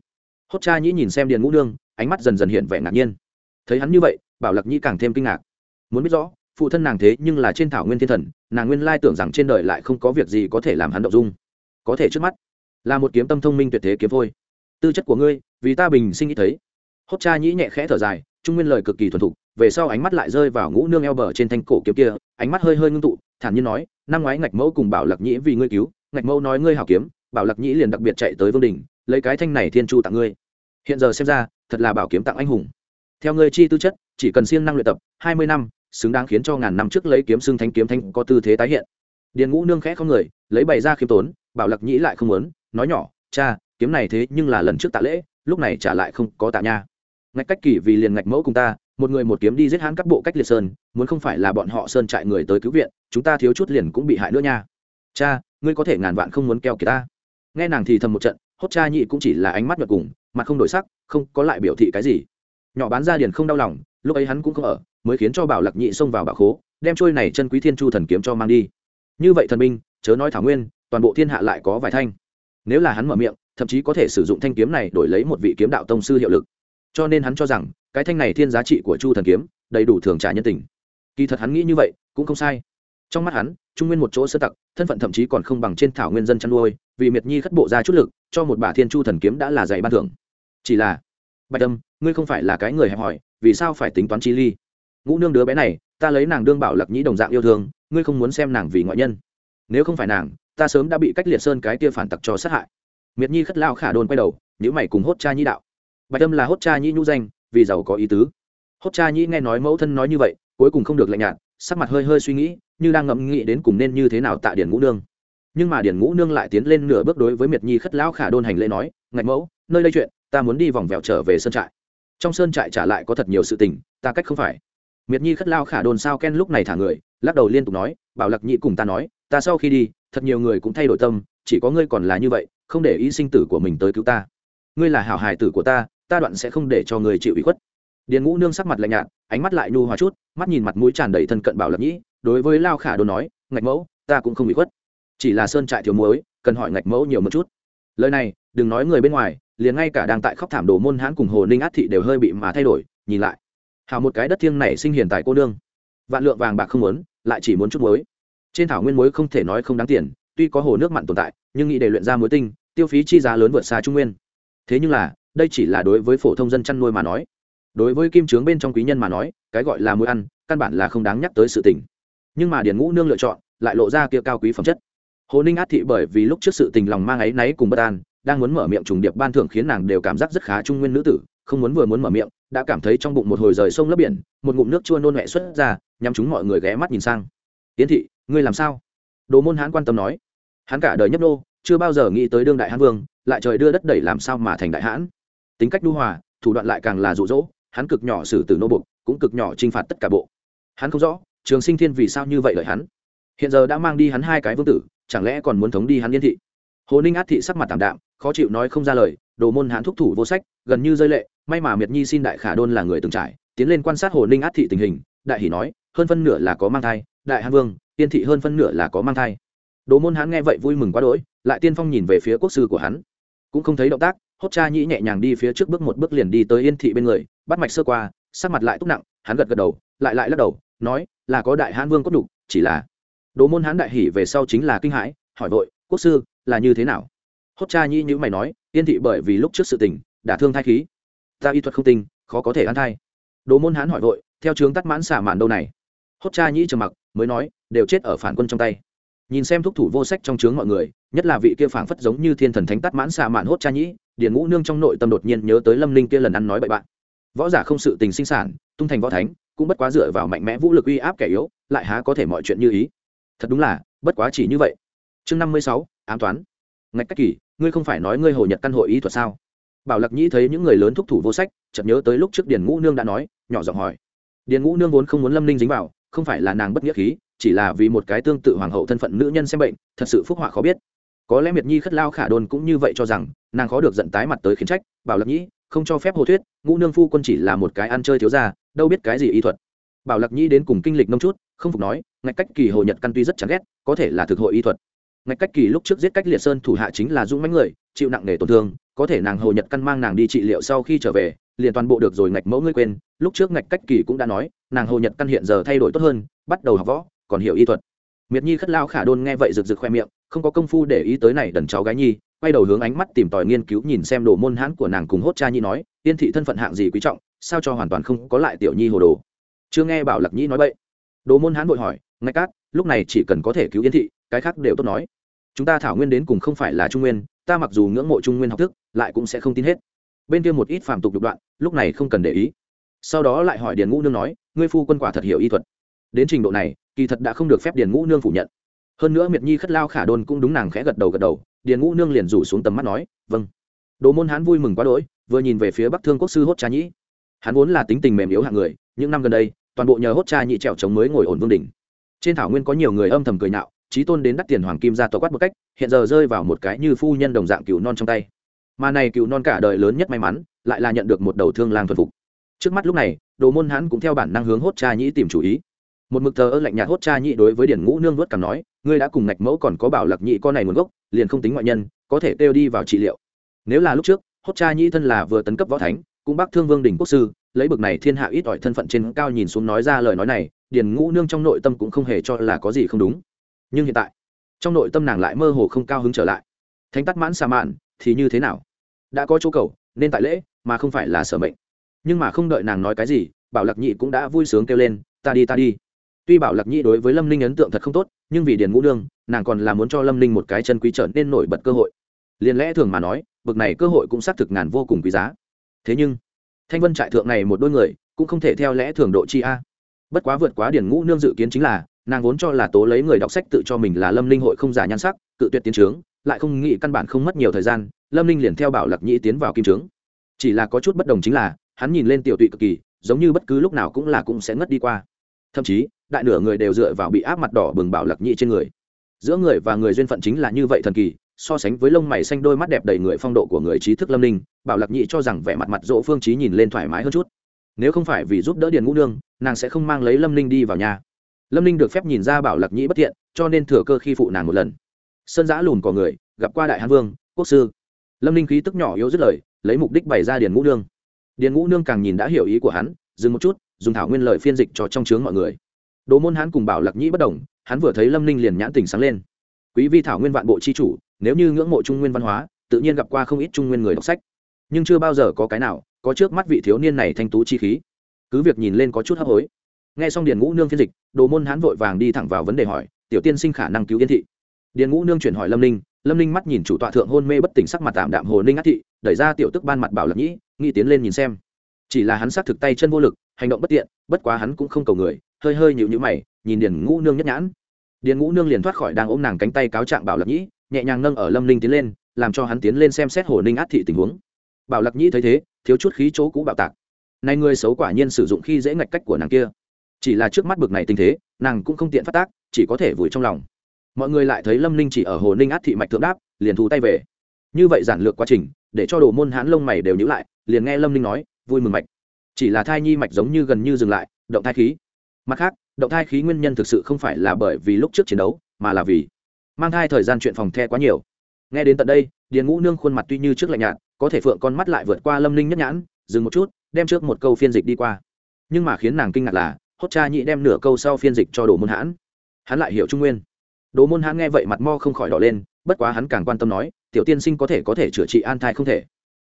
Hốt cha nhĩ nhìn xem điền ngũ nương, ánh mắt dần dần hiện vẻ ngạc nhiên. Thấy hắn như vậy bảo lạc nhĩ càng thêm kinh ngạc. Muốn biết rõ, phụ thân nàng thế nhưng là trên thảo nguyên thiên thần, nàng nguyên lai tưởng rằng trên đời lại không có việc gì có thể làm hắn động dung. Có thể trước mắt, là một kiếm tâm thông minh tuyệt thế kiếm phôi. Tư chất của ngươi, vì ta bình sinh nghĩ thấy. Hốt cha nhĩ nhẹ khẽ thở dài, trung nguyên lời cực kỳ thuần thục, về sau ánh mắt lại rơi vào ngũ nương eo bờ trên thanh cổ kiếm kia, ánh mắt hơi hơi ngưng tụ, thản nhiên nói, năm ngoái ngạch mẫu cùng bảo lạc nhĩ vì ngươi cứu, ngạch mẫu nói ngươi hảo kiếm, bảo lạc nhĩ liền đặc biệt chạy tới vương đình, lấy cái thanh này thiên chu tặng ngươi. Hiện giờ xem ra, thật là bảo kiếm tặng anh hùng. Theo ngươi chi tư chất chỉ cần siêng năng luyện tập, hai mươi năm, xứng đáng khiến cho ngàn năm trước lấy kiếm xương thanh kiếm thanh có tư thế tái hiện. Điền ngũ nương khẽ không người, lấy bày ra khiêm tốn, bảo lạc nhĩ lại không muốn, nói nhỏ, cha, kiếm này thế nhưng là lần trước tạ lễ, lúc này trả lại không có tạ nha. Ngạch cách kỷ vì liền ngạch mẫu cùng ta, một người một kiếm đi giết hãn các bộ cách liệt sơn, muốn không phải là bọn họ sơn trại người tới cứu viện, chúng ta thiếu chút liền cũng bị hại nữa nha. Cha, ngươi có thể ngàn vạn không muốn keo kỳ ta. Nghe nàng thì thầm một trận, hốt cha nhị cũng chỉ là ánh mắt ngược cùng mặt không đổi sắc, không có lại biểu thị cái gì nhỏ bán ra điền không đau lòng, lúc ấy hắn cũng không ở, mới khiến cho bảo lạc nhị xông vào bảo khố, đem trôi này chân quý thiên chu thần kiếm cho mang đi. Như vậy thần binh, chớ nói thảo nguyên, toàn bộ thiên hạ lại có vài thanh. Nếu là hắn mở miệng, thậm chí có thể sử dụng thanh kiếm này đổi lấy một vị kiếm đạo tông sư hiệu lực. Cho nên hắn cho rằng, cái thanh này thiên giá trị của chu thần kiếm, đầy đủ thường trả nhân tình. Kỳ thật hắn nghĩ như vậy, cũng không sai. Trong mắt hắn, trung nguyên một chỗ sơ tặc, thân phận thậm chí còn không bằng trên thảo nguyên dân chăn nuôi, vì miệt nhi khất bộ ra chút lực, cho một bà thiên chu thần kiếm đã là dạy ban thưởng. Chỉ là bạch tâm ngươi không phải là cái người hẹp hòi, vì sao phải tính toán chi ly? Ngũ nương đứa bé này, ta lấy nàng đương bảo lạc nhĩ đồng dạng yêu thương, ngươi không muốn xem nàng vì ngoại nhân. Nếu không phải nàng, ta sớm đã bị cách liệt sơn cái tia phản tặc cho sát hại. Miệt nhi khất lao khả đồn quay đầu nhữ mày cùng hốt cha nhĩ đạo. Bạch tâm là hốt cha nhĩ nhũ danh, vì giàu có ý tứ. Hốt cha nhĩ nghe nói mẫu thân nói như vậy, cuối cùng không được lạnh nhạt, sắc mặt hơi hơi suy nghĩ, như đang ngẫm nghĩ đến cùng nên như thế nào tạ điển ngũ nương. Nhưng mà điển ngũ nương lại tiến lên nửa bước đối với miệt nhi khất lão khả đôn hành lễ nói, ngạch mẫu, nơi đây chuyện ta muốn đi vòng vèo trở về sơn trại. Trong sơn trại trả lại có thật nhiều sự tình, ta cách không phải. Miệt nhi khất lao khả Đồn sao ken lúc này thả người, lắc đầu liên tục nói, bảo Lạc nhị cùng ta nói, ta sau khi đi, thật nhiều người cũng thay đổi tâm, chỉ có ngươi còn là như vậy, không để ý sinh tử của mình tới cứu ta. Ngươi là hảo hài tử của ta ta đoạn sẽ không để cho người chịu ủy khuất. Điền ngũ nương sắc mặt lạnh nhạt, ánh mắt lại nhu hòa chút, mắt nhìn mặt mũi tràn đầy thân cận bảo Lạc nhĩ đối với lao khả đồn nói, ngạch mẫu, ta cũng không bị khuất. Chỉ là sơn trại thiếu muối, cần hỏi ngạch mẫu nhiều một chút. Lời này, đừng nói người bên ngoài liền ngay cả đang tại khóc thảm đồ môn hãn cùng hồ ninh át thị đều hơi bị mà thay đổi, nhìn lại. Hào một cái đất thiêng này sinh hiền tại cô nương. Vạn lượng vàng bạc không muốn, lại chỉ muốn chút muối. Trên thảo nguyên muối không thể nói không đáng tiền, tuy có hồ nước mặn tồn tại, nhưng nghĩ để luyện ra muối tinh, tiêu phí chi giá lớn vượt xa trung nguyên. Thế nhưng là, đây chỉ là đối với phổ thông dân chăn nuôi mà nói. Đối với kim trướng bên trong quý nhân mà nói, cái gọi là muối ăn, căn bản là không đáng nhắc tới sự tình. Nhưng mà điền ngũ nương lựa chọn, lại lộ ra kia cao quý phẩm chất. Hồ ninh át thị bởi vì lúc trước sự tình lòng mang ấy náy cùng bất an đang muốn mở miệng trùng điệp ban thưởng khiến nàng đều cảm giác rất khá trung nguyên nữ tử, không muốn vừa muốn mở miệng, đã cảm thấy trong bụng một hồi rời sông lấp biển, một ngụm nước chua nôn mẹ xuất ra nhằm chúng mọi người ghé mắt nhìn sang. Tiến thị, ngươi làm sao? Đồ môn hán quan tâm nói. Hắn cả đời nhấp nô, chưa bao giờ nghĩ tới đương đại hán vương, lại trời đưa đất đẩy làm sao mà thành đại hãn tính cách đu hòa, thủ đoạn lại càng là rụ rỗ hắn cực nhỏ xử tử nô bục cũng cực nhỏ t r i n h phạt tất cả bộ. Hắn không rõ, trường sinh thiên vì sao như vậy lợi hắn. Hiện giờ đã mang đi hắn hai cái vương tử, chẳng lẽ còn muốn thống đi hắn yên thị? Hồ ninh át thị sắc mặt tảm đạm, khó chịu nói không ra lời, đồ môn hãn thúc thủ vô sách, gần như rơi lệ, may mà miệt nhi xin đại khả đôn là người từng trải, tiến lên quan sát hồ ninh át thị tình hình, đại hỷ nói, hơn phân nửa là có mang thai, đại hán vương, tiên thị hơn phân nửa là có mang thai. Đồ môn hãn nghe vậy vui mừng quá đỗi, lại tiên phong nhìn về phía quốc sư của hắn. Cũng không thấy động tác, hốt cha nhĩ nhẹ nhàng đi phía trước bước một bước liền đi tới yên thị bên người, bắt mạch sơ qua, sắc mặt lại túc nặng, hắn gật gật đầu, lại lại lắc đầu, nói, là có đại hãn vương cốt đục chỉ là, đồ môn hán đại hỉ về sau chính là kinh hãi, hỏi vội quốc sư, là như thế nào? Hốt cha nhĩ như mày nói yên thị bởi vì lúc trước sự tình, đã thương thai khí. Ta y thuật không tinh, khó có thể ăn thai. Đồ môn hán hỏi vội, theo trường tắt mãn xả màn đâu này? Hốt cha nhĩ trầm mặc, mới nói, đều chết ở phản quân trong tay. Nhìn xem thúc thủ vô sách trong chướng mọi người, nhất là vị kia phảng phất giống như thiên thần thánh tắt mãn xà mạn hốt cha nhĩ, Điền ngũ nương trong nội tâm đột nhiên nhớ tới lâm Linh kia lần ăn nói bậy bạn. Võ giả không sự tình sinh sản, tung thành võ thánh, cũng bất quá dựa vào mạnh mẽ vũ lực uy áp kẻ yếu, lại há có thể mọi chuyện như ý. Thật đúng là, bất quá chỉ như vậy chương năm mươi sáu, ám toán. Ngạch cách kỳ, ngươi không phải nói ngươi hồ nhật căn hội ý thuật sao? Bảo lặc nhĩ thấy những người lớn thúc thủ vô sách, chợt nhớ tới lúc trước điền ngũ nương đã nói, nhỏ giọng hỏi. Điền ngũ nương vốn không muốn lâm ninh dính vào, không phải là nàng bất nghĩa khí, chỉ là vì một cái tương tự hoàng hậu thân phận nữ nhân xem bệnh, thật sự phúc họa khó biết. Có lẽ miệt nhi khất lao khả đồn cũng như vậy cho rằng, nàng khó được giận tái mặt tới khiến trách, bảo lặc nhĩ, không cho phép hồ thuyết, ngũ nương phu quân chỉ là một cái ăn chơi thiếu ra đâu biết cái gì y thuật. Bảo lặc nhĩ đến cùng kinh lịch nông chút, không phục nói, ngạch cách kỳ hồ nhật căn tuy rất chán ghét, có thể là thực hội y thuật ngạch cách kỳ lúc trước giết cách liệt sơn thủ hạ chính là dũng mãnh người, chịu nặng nề tổn thương, có thể nàng hồ nhật căn mang nàng đi trị liệu sau khi trở về, liền toàn bộ được rồi ngạch mẫu ngươi quên. Lúc trước ngạch cách kỳ cũng đã nói, nàng hồ nhật căn hiện giờ thay đổi tốt hơn, bắt đầu học võ, còn hiểu y thuật. Miệt nhi khất lao khả đôn nghe vậy rực rực khoe miệng, không có công phu để ý tới này đần cháu gái nhi, quay đầu hướng ánh mắt tìm tòi nghiên cứu nhìn xem đồ môn hãn của nàng cùng hốt cha nhi nói yên thị thân phận hạng gì quý trọng, sao cho hoàn toàn không có lại tiểu nhi hồ đồ? Chưa nghe bảo lạc nhi nói vậy, đồ môn hãn vội hỏi ngay cát, lúc này chỉ cần có thể cứu yên thị, cái khác đều tốt nói chúng ta thảo nguyên đến cùng không phải là trung nguyên, ta mặc dù ngưỡng mộ trung nguyên học thức, lại cũng sẽ không tin hết. Bên kia một ít phàm tục đục đoạn, lúc này không cần để ý. Sau đó lại hỏi điền ngũ nương nói, ngươi phu quân quả thật hiểu y thuật. Đến trình độ này, kỳ thật đã không được phép điền ngũ nương phủ nhận. Hơn nữa miệt nhi khất lao khả đôn cũng đúng nàng khẽ gật đầu gật đầu, điền ngũ nương liền rủ xuống tầm mắt nói vâng. Đồ môn hán vui mừng quá đỗi, vừa nhìn về phía bắc thương quốc sư hốt cha nhĩ. Hắn vốn là tính tình mềm yếu hạng người, những năm gần đây, toàn bộ nhờ hốt cha nhị trèo chống mới ngồi ổn vương đỉnh. Trên thảo nguyên có nhiều người âm thầm cười nạo trí tôn đến đắt tiền hoàng kim ra tòa quát một cách, hiện giờ rơi vào một cái như phu nhân đồng dạng cừu non trong tay. Mà này cừu non cả đời lớn nhất may mắn, lại là nhận được một đầu thương lang thuần phục. Trước mắt lúc này, đồ môn hãn cũng theo bản năng hướng hốt cha nhĩ tìm chủ ý. Một mực thờ ơ lạnh nhạt hốt cha nhĩ đối với điển ngũ nương vớt cảm nói, ngươi đã cùng ngạch mẫu còn có bảo lạc nhị con này nguồn gốc, liền không tính ngoại nhân, có thể kêu đi vào trị liệu. Nếu là lúc trước, hốt cha nhĩ thân là vừa tấn cấp võ thánh, cũng bác thương vương đình quốc sư, lấy bực này thiên hạ ít ỏi thân phận trên cao nhìn xuống nói ra lời nói này, điển ngũ nương trong nội tâm cũng không hề cho là có gì không đúng nhưng hiện tại, trong nội tâm nàng lại mơ hồ không cao hứng trở lại. Thánh tắt mãn xà mạn, thì như thế nào? Đã có chỗ cầu, nên tại lễ, mà không phải là sở mệnh. Nhưng mà không đợi nàng nói cái gì, bảo lạc nhị cũng đã vui sướng kêu lên, ta đi ta đi. Tuy bảo lạc nhị đối với lâm ninh ấn tượng thật không tốt, nhưng vì điền ngũ đương nàng còn là muốn cho lâm ninh một cái chân quý trở nên nổi bật cơ hội. Liền lẽ thường mà nói, bực này cơ hội cũng xác thực ngàn vô cùng quý giá. Thế nhưng, thanh vân trại thượng này một đôi người, cũng không thể theo lẽ thường độ chi a. Bất quá vượt quá điển ngũ nương dự kiến chính là nàng vốn cho là tố lấy người đọc sách tự cho mình là lâm linh hội không giả nhan sắc, cự tuyệt tiến trướng, lại không nghĩ căn bản không mất nhiều thời gian, lâm linh liền theo bảo lạc nhĩ tiến vào kim trướng. chỉ là có chút bất đồng chính là, hắn nhìn lên tiểu tụy cực kỳ, giống như bất cứ lúc nào cũng là cũng sẽ ngất đi qua. thậm chí, đại nửa người đều dựa vào bị áp mặt đỏ bừng bảo lạc nhĩ trên người. giữa người và người duyên phận chính là như vậy thần kỳ, so sánh với lông mày xanh đôi mắt đẹp đầy người phong độ của người trí thức lâm ninh bảo lạc nhị cho rằng vẻ mặt mặt dỗ phương trí nhìn lên thoải mái hơn chút. nếu không phải vì giúp đỡ điền ngũ nương, nàng sẽ không mang lấy lâm ninh đi vào nhà lâm ninh được phép nhìn ra bảo lạc Nhĩ bất thiện, cho nên thừa cơ khi phụ nàng một lần. Sơn giã lùn cò người, gặp qua đại hán vương, quốc sư. Lâm ninh khí tức nhỏ yếu dứt lời, lấy mục đích bày ra điền ngũ nương. Điền ngũ nương càng nhìn đã hiểu ý của hắn, dừng một chút, dùng thảo nguyên lời phiên dịch cho trong chướng mọi người. Đồ môn hắn cùng bảo lạc nhĩ bất đồng, hắn vừa thấy lâm ninh liền nhãn tình sáng lên. Quý vi thảo nguyên vạn bộ c h i chủ, nếu như ngưỡng mộ trung nguyên văn hóa, tự nhiên gặp qua không ít trung nguyên người đọc sách. Nhưng chưa bao giờ có cái nào có trước mắt vị thiếu niên này thanh tú chi khí. Cứ việc nhìn lên có chút hấp hối nghe xong điền ngũ nương phiên dịch, đồ môn hán vội vàng đi thẳng vào vấn đề hỏi, tiểu tiên sinh khả năng cứu yên thị? Điền ngũ nương chuyển hỏi lâm ninh lâm ninh mắt nhìn chủ tọa thượng hôn mê bất tỉnh sắc mặt tạm đạm hồ ninh át thị, đẩy ra tiểu tức ban mặt bảo lập nhĩ, nghĩ tiến lên nhìn xem. Chỉ là hắn xác thực tay chân vô lực, hành động bất tiện, bất quá hắn cũng không cầu người, hơi hơi nhịu nhữ mày, nhìn điền ngũ nương nhất nhãn. Điền ngũ nương liền thoát khỏi đang ôm nàng cánh tay cáo trạng bảo lập nhĩ, nhẹ nhàng nâng ở lâm ninh tiến lên, làm cho hắn tiến lên xem xét hồ ninh át thị tình huống. Bảo lập nhĩ thấy thế, thiếu chút khí chỗ cũ bạo tạc. Nay người xấu quả nhiên sử dụng khi dễ ngạch cách của nàng kia chỉ là trước mắt bực này tình thế, nàng cũng không tiện phát tác, chỉ có thể vùi trong lòng. Mọi người lại thấy lâm ninh chỉ ở hồ ninh át thị mạch thượng đáp, liền thu tay về. Như vậy giản lược quá trình, để cho đồ môn hán lông mày đều nhữ lại, liền nghe lâm ninh nói, vui mừng mạch. Chỉ là thai nhi mạch giống như gần như dừng lại, động thai khí. Mặt khác, động thai khí nguyên nhân thực sự không phải là bởi vì lúc trước chiến đấu, mà là vì mang thai thời gian chuyện phòng the quá nhiều. Nghe đến tận đây, điền ngũ nương khuôn mặt tuy như trước lạnh nhạt, có thể phượng con mắt lại vượt qua lâm ninh nhất nhãn, dừng một chút, đem trước một câu phiên dịch đi qua. Nhưng mà khiến nàng kinh ngạc là hốt cha nhị đem nửa câu sau phiên dịch cho đồ môn hãn. Hắn lại hiểu trung nguyên. Đồ môn hãn nghe vậy mặt mo không khỏi đỏ lên, bất quá hắn càng quan tâm nói, tiểu tiên sinh có thể có thể chữa trị an thai không thể?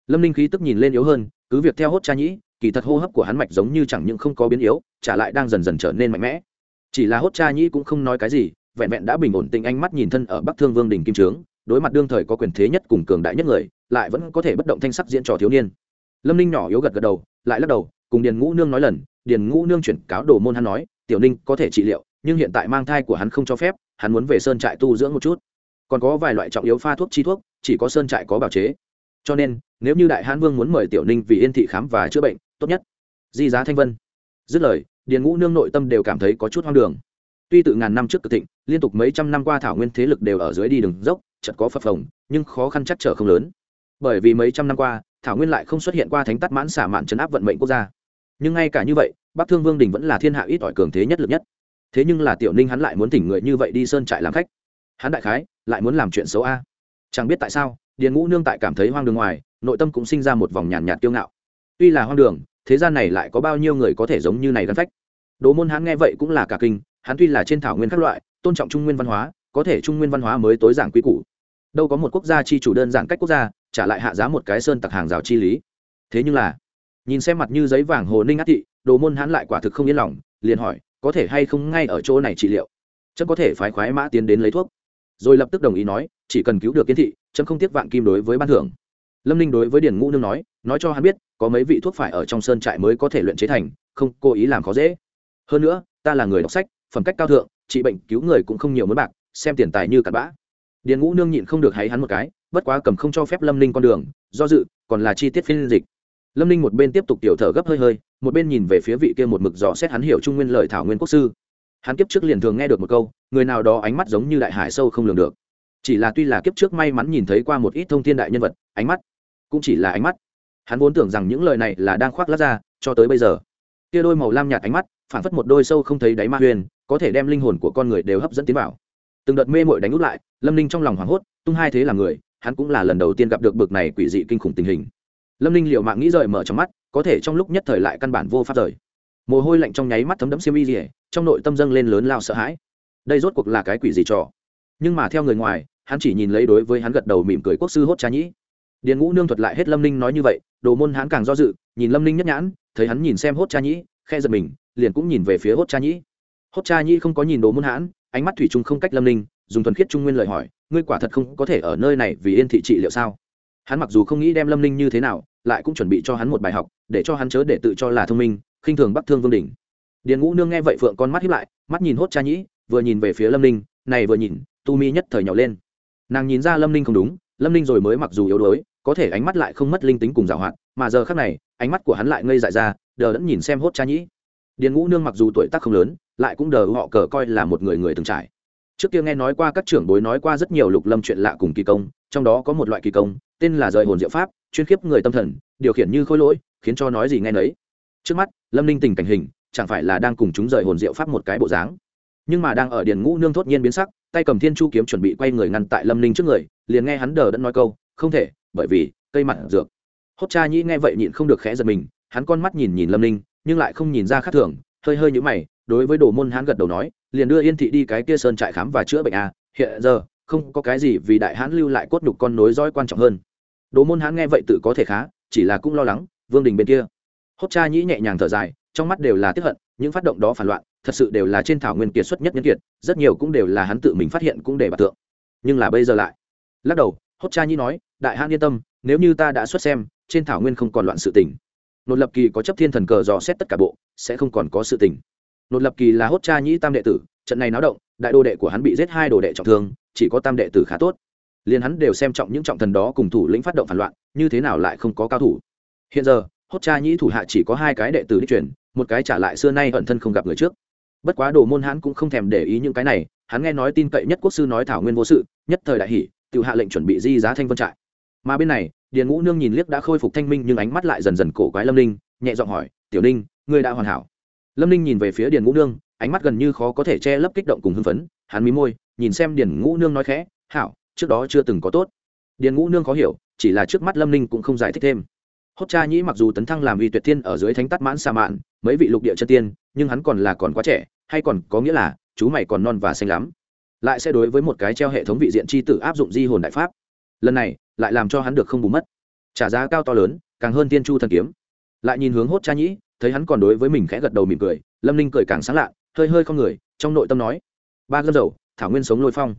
Lâm ninh khí tức nhìn lên yếu hơn, cứ việc theo hốt cha nhĩ kỳ thật hô hấp của hắn mạch giống như chẳng những không có biến yếu, trả lại đang dần dần trở nên mạnh mẽ. Chỉ là hốt cha nhĩ cũng không nói cái gì, vẹn vẹn đã bình ổn tình ánh mắt nhìn thân ở bắc thương vương đình kim trướng, đối mặt đương thời có quyền thế nhất cùng cường đại nhất người, lại vẫn có thể bất động thanh sắc diễn trò thiếu niên. Lâm ninh nhỏ yếu gật gật đầu, lại lắc đầu, cùng điền ngũ nương nói lần điền ngũ nương chuyển cáo đồ môn hắn nói, tiểu ninh có thể trị liệu, nhưng hiện tại mang thai của hắn không cho phép, hắn muốn về sơn trại tu dưỡng một chút. Còn có vài loại trọng yếu pha thuốc chi thuốc, chỉ có sơn trại có bào chế. Cho nên, nếu như đại hãn vương muốn mời tiểu ninh vì yên thị khám và chữa bệnh, tốt nhất. Di giá thanh vân. Dứt lời, điền ngũ nương nội tâm đều cảm thấy có chút hoang đường. Tuy từ ngàn năm trước cực thịnh, liên tục mấy trăm năm qua thảo nguyên thế lực đều ở dưới đi đường dốc, chật có phập phồng, nhưng khó khăn chắc trở không lớn. Bởi vì mấy trăm năm qua, thảo nguyên lại không xuất hiện qua thánh tắt mãn xả mạn chấn áp vận mệnh quốc gia nhưng ngay cả như vậy, bắc thương vương đình vẫn là thiên hạ ít ỏi cường thế nhất lực nhất. Thế nhưng là tiểu ninh hắn lại muốn thỉnh người như vậy đi sơn trại làm khách. Hắn đại khái, lại muốn làm chuyện xấu a. Chẳng biết tại sao, điền ngũ nương tại cảm thấy hoang đường ngoài, nội tâm cũng sinh ra một vòng nhàn nhạt kiêu ngạo. Tuy là hoang đường, thế gian này lại có bao nhiêu người có thể giống như này gắn phách? Đồ môn hắn nghe vậy cũng là cả kinh, hắn tuy là trên thảo nguyên các loại, tôn trọng trung nguyên văn hóa, có thể trung nguyên văn hóa mới tối giản quy củ. Đâu có một quốc gia chi chủ đơn giản cách quốc gia, trả lại hạ giá một cái sơn tặc hàng rào chi lý. Thế nhưng là nhìn xem mặt như giấy vàng hồ ninh át thị, đồ môn hắn lại quả thực không yên lòng, liền hỏi, có thể hay không ngay ở chỗ này trị liệu? Chấm có thể phái khoái mã tiến đến lấy thuốc. Rồi lập tức đồng ý nói, chỉ cần cứu được kiến thị, chấm không tiếc vạn kim đối với ban thưởng. Lâm ninh đối với điền ngũ nương nói nói cho hắn biết, có mấy vị thuốc phải ở trong sơn trại mới có thể luyện chế thành, không, cố ý làm khó dễ. Hơn nữa, ta là người đọc sách, phẩm cách cao thượng, trị bệnh cứu người cũng không nhiều mới bạc, xem tiền tài như cặn bã. Điền ngũ nương nhịn không được hay hắn một cái, bất quá cầm không cho phép lâm ninh con đường, do dự, còn là chi tiết phiên dịch lâm ninh một bên tiếp tục tiểu thở gấp hơi hơi, một bên nhìn về phía vị kia một mực dò xét hắn hiểu trung nguyên lời thảo nguyên quốc sư. Hắn kiếp trước liền thường nghe được một câu, người nào đó ánh mắt giống như đại hải sâu không lường được. Chỉ là tuy là kiếp trước may mắn nhìn thấy qua một ít thông thiên đại nhân vật, ánh mắt cũng chỉ là ánh mắt. Hắn vốn tưởng rằng những lời này là đang khoác lát ra, cho tới bây giờ. Kia đôi màu lam nhạt ánh mắt, phản phất một đôi sâu không thấy đáy ma huyền, có thể đem linh hồn của con người đều hấp dẫn tiến vào. Từng đợt mê mội đánh út lại, lâm ninh trong lòng hoảng hốt, tung hai thế là người, hắn cũng là lần đầu tiên gặp được bực này quỷ dị kinh khủng tình hình lâm ninh liệu mạng nghĩ rời mở trong mắt, có thể trong lúc nhất thời lại căn bản vô pháp rời. Mồ hôi lạnh trong nháy mắt thấm đẫm xiêm y rỉa trong nội tâm dâng lên lớn lao sợ hãi. Đây rốt cuộc là cái quỷ gì trò? Nhưng mà theo người ngoài, hắn chỉ nhìn lấy đối với hắn gật đầu mỉm cười quốc sư hốt cha nhĩ. Điền ngũ nương thuật lại hết lâm ninh nói như vậy, đồ môn hắn càng do dự, nhìn lâm ninh nhất nhãn, thấy hắn nhìn xem hốt cha nhĩ khe giật mình, liền cũng nhìn về phía hốt cha nhĩ. Hốt cha nhĩ không có nhìn đồ môn hãn ánh mắt thủy chung không cách lâm ninh, dùng thuần khiết trung nguyên lời hỏi, ngươi quả thật không có thể ở nơi này vì yên thị trị liệu sao? Hắn mặc dù không nghĩ đem lâm ninh như thế nào, lại cũng chuẩn bị cho hắn một bài học, để cho hắn chớ để tự cho là thông minh, khinh thường bắc thương vương đình điền ngũ nương nghe vậy phượng con mắt hiếp lại, mắt nhìn hốt cha nhĩ, vừa nhìn về phía lâm ninh, này vừa nhìn, tu mi nhất thời nhỏ lên. Nàng nhìn ra lâm ninh không đúng, lâm ninh rồi mới mặc dù yếu đuối, có thể ánh mắt lại không mất linh tính cùng giảo hoạt, mà giờ khác này, ánh mắt của hắn lại ngây dại ra, đờ đẫn nhìn xem hốt cha nhĩ. Điền ngũ nương mặc dù tuổi tác không lớn, lại cũng đờ họ cờ coi là một người người từng trải trước kia nghe nói qua các trưởng bối nói qua rất nhiều lục lâm chuyện lạ cùng kỳ công, trong đó có một loại kỳ công, tên là rời hồn diệu pháp, chuyên khiếp người tâm thần, điều khiển như khôi lỗi, khiến cho nói gì nghe nấy. Trước mắt, lâm ninh tình cảnh hình, chẳng phải là đang cùng chúng rời hồn diệu pháp một cái bộ dáng. Nhưng mà đang ở điền ngũ nương thốt nhiên biến sắc, tay cầm thiên chu kiếm chuẩn bị quay người ngăn tại lâm ninh trước người, liền nghe hắn đờ đẫn nói câu, không thể, bởi vì cây mặt dược. Hốt cha nhĩ nghe vậy nhịn không được khẽ giật mình, hắn con mắt nhìn nhìn lâm ninh, nhưng lại không nhìn ra khác thường, hơi hơi nhũ mày, đối với đồ môn hắn gật đầu nói liền đưa yên thị đi cái kia sơn trại khám và chữa bệnh à hiện giờ, không có cái gì vì đại hãn lưu lại cốt nhục con nối dõi quan trọng hơn. Đồ môn hãn nghe vậy tự có thể khá, chỉ là cũng lo lắng, vương đình bên kia. Hốt cha nhĩ nhẹ nhàng thở dài, trong mắt đều là tiếp hận, những phát động đó phản loạn, thật sự đều là trên thảo nguyên kiệt xuất nhất nhân kiệt, rất nhiều cũng đều là hắn tự mình phát hiện cũng để bạc tượng. Nhưng là bây giờ lại, lắc đầu, hốt cha nhĩ nói, đại hãn yên tâm, nếu như ta đã xuất xem, trên thảo nguyên không còn loạn sự tình. Nội lập kỳ có chấp thiên thần cờ dò xét tất cả bộ, sẽ không còn có sự tình nột lập kỳ là hốt cha nhĩ tam đệ tử, trận này náo động, đại đô đệ của hắn bị giết hai đồ đệ trọng thương, chỉ có tam đệ tử khá tốt. Liền hắn đều xem trọng những trọng thần đó cùng thủ lĩnh phát động phản loạn, như thế nào lại không có cao thủ. Hiện giờ, hốt cha nhĩ thủ hạ chỉ có hai cái đệ tử đi chuyển một cái trả lại xưa nay ẩn thân không gặp người trước. Bất quá đồ môn hắn cũng không thèm để ý những cái này, hắn nghe nói tin cậy nhất quốc sư nói thảo nguyên vô sự, nhất thời đại hỷ tự hạ lệnh chuẩn bị di giá thanh vân trại. Mà bên này, điền ngũ nương nhìn liếc đã khôi phục thanh minh nhưng ánh mắt lại dần dần cổ quái lâm ninh, nhẹ giọng hỏi, tiểu ninh, ngươi đã hoàn hảo? Lâm ninh nhìn về phía điền ngũ nương, ánh mắt gần như khó có thể che lấp kích động cùng hưng phấn, hắn mí môi, nhìn xem điền ngũ nương nói khẽ, hảo, trước đó chưa từng có tốt. Điền ngũ nương khó hiểu, chỉ là trước mắt lâm ninh cũng không giải thích thêm. Hốt cha nhĩ mặc dù tấn thăng làm vị tuyệt thiên ở dưới thánh tắt mãn sa mạn, mấy vị lục địa chân tiên, nhưng hắn còn là còn quá trẻ, hay còn có nghĩa là chú mày còn non và xanh lắm. Lại sẽ đối với một cái treo hệ thống vị diện c h i tử áp dụng di hồn đại pháp. Lần này, lại làm cho hắn được không bù mất. Trả giá cao to lớn, càng hơn tiên chu thần kiếm. Lại nhìn hướng hốt cha nhĩ thấy hắn còn đối với mình khẽ gật đầu mỉm cười lâm ninh cười càng sáng lạ hơi hơi không người trong nội tâm nói ba gân dầu thảo nguyên sống lôi phong.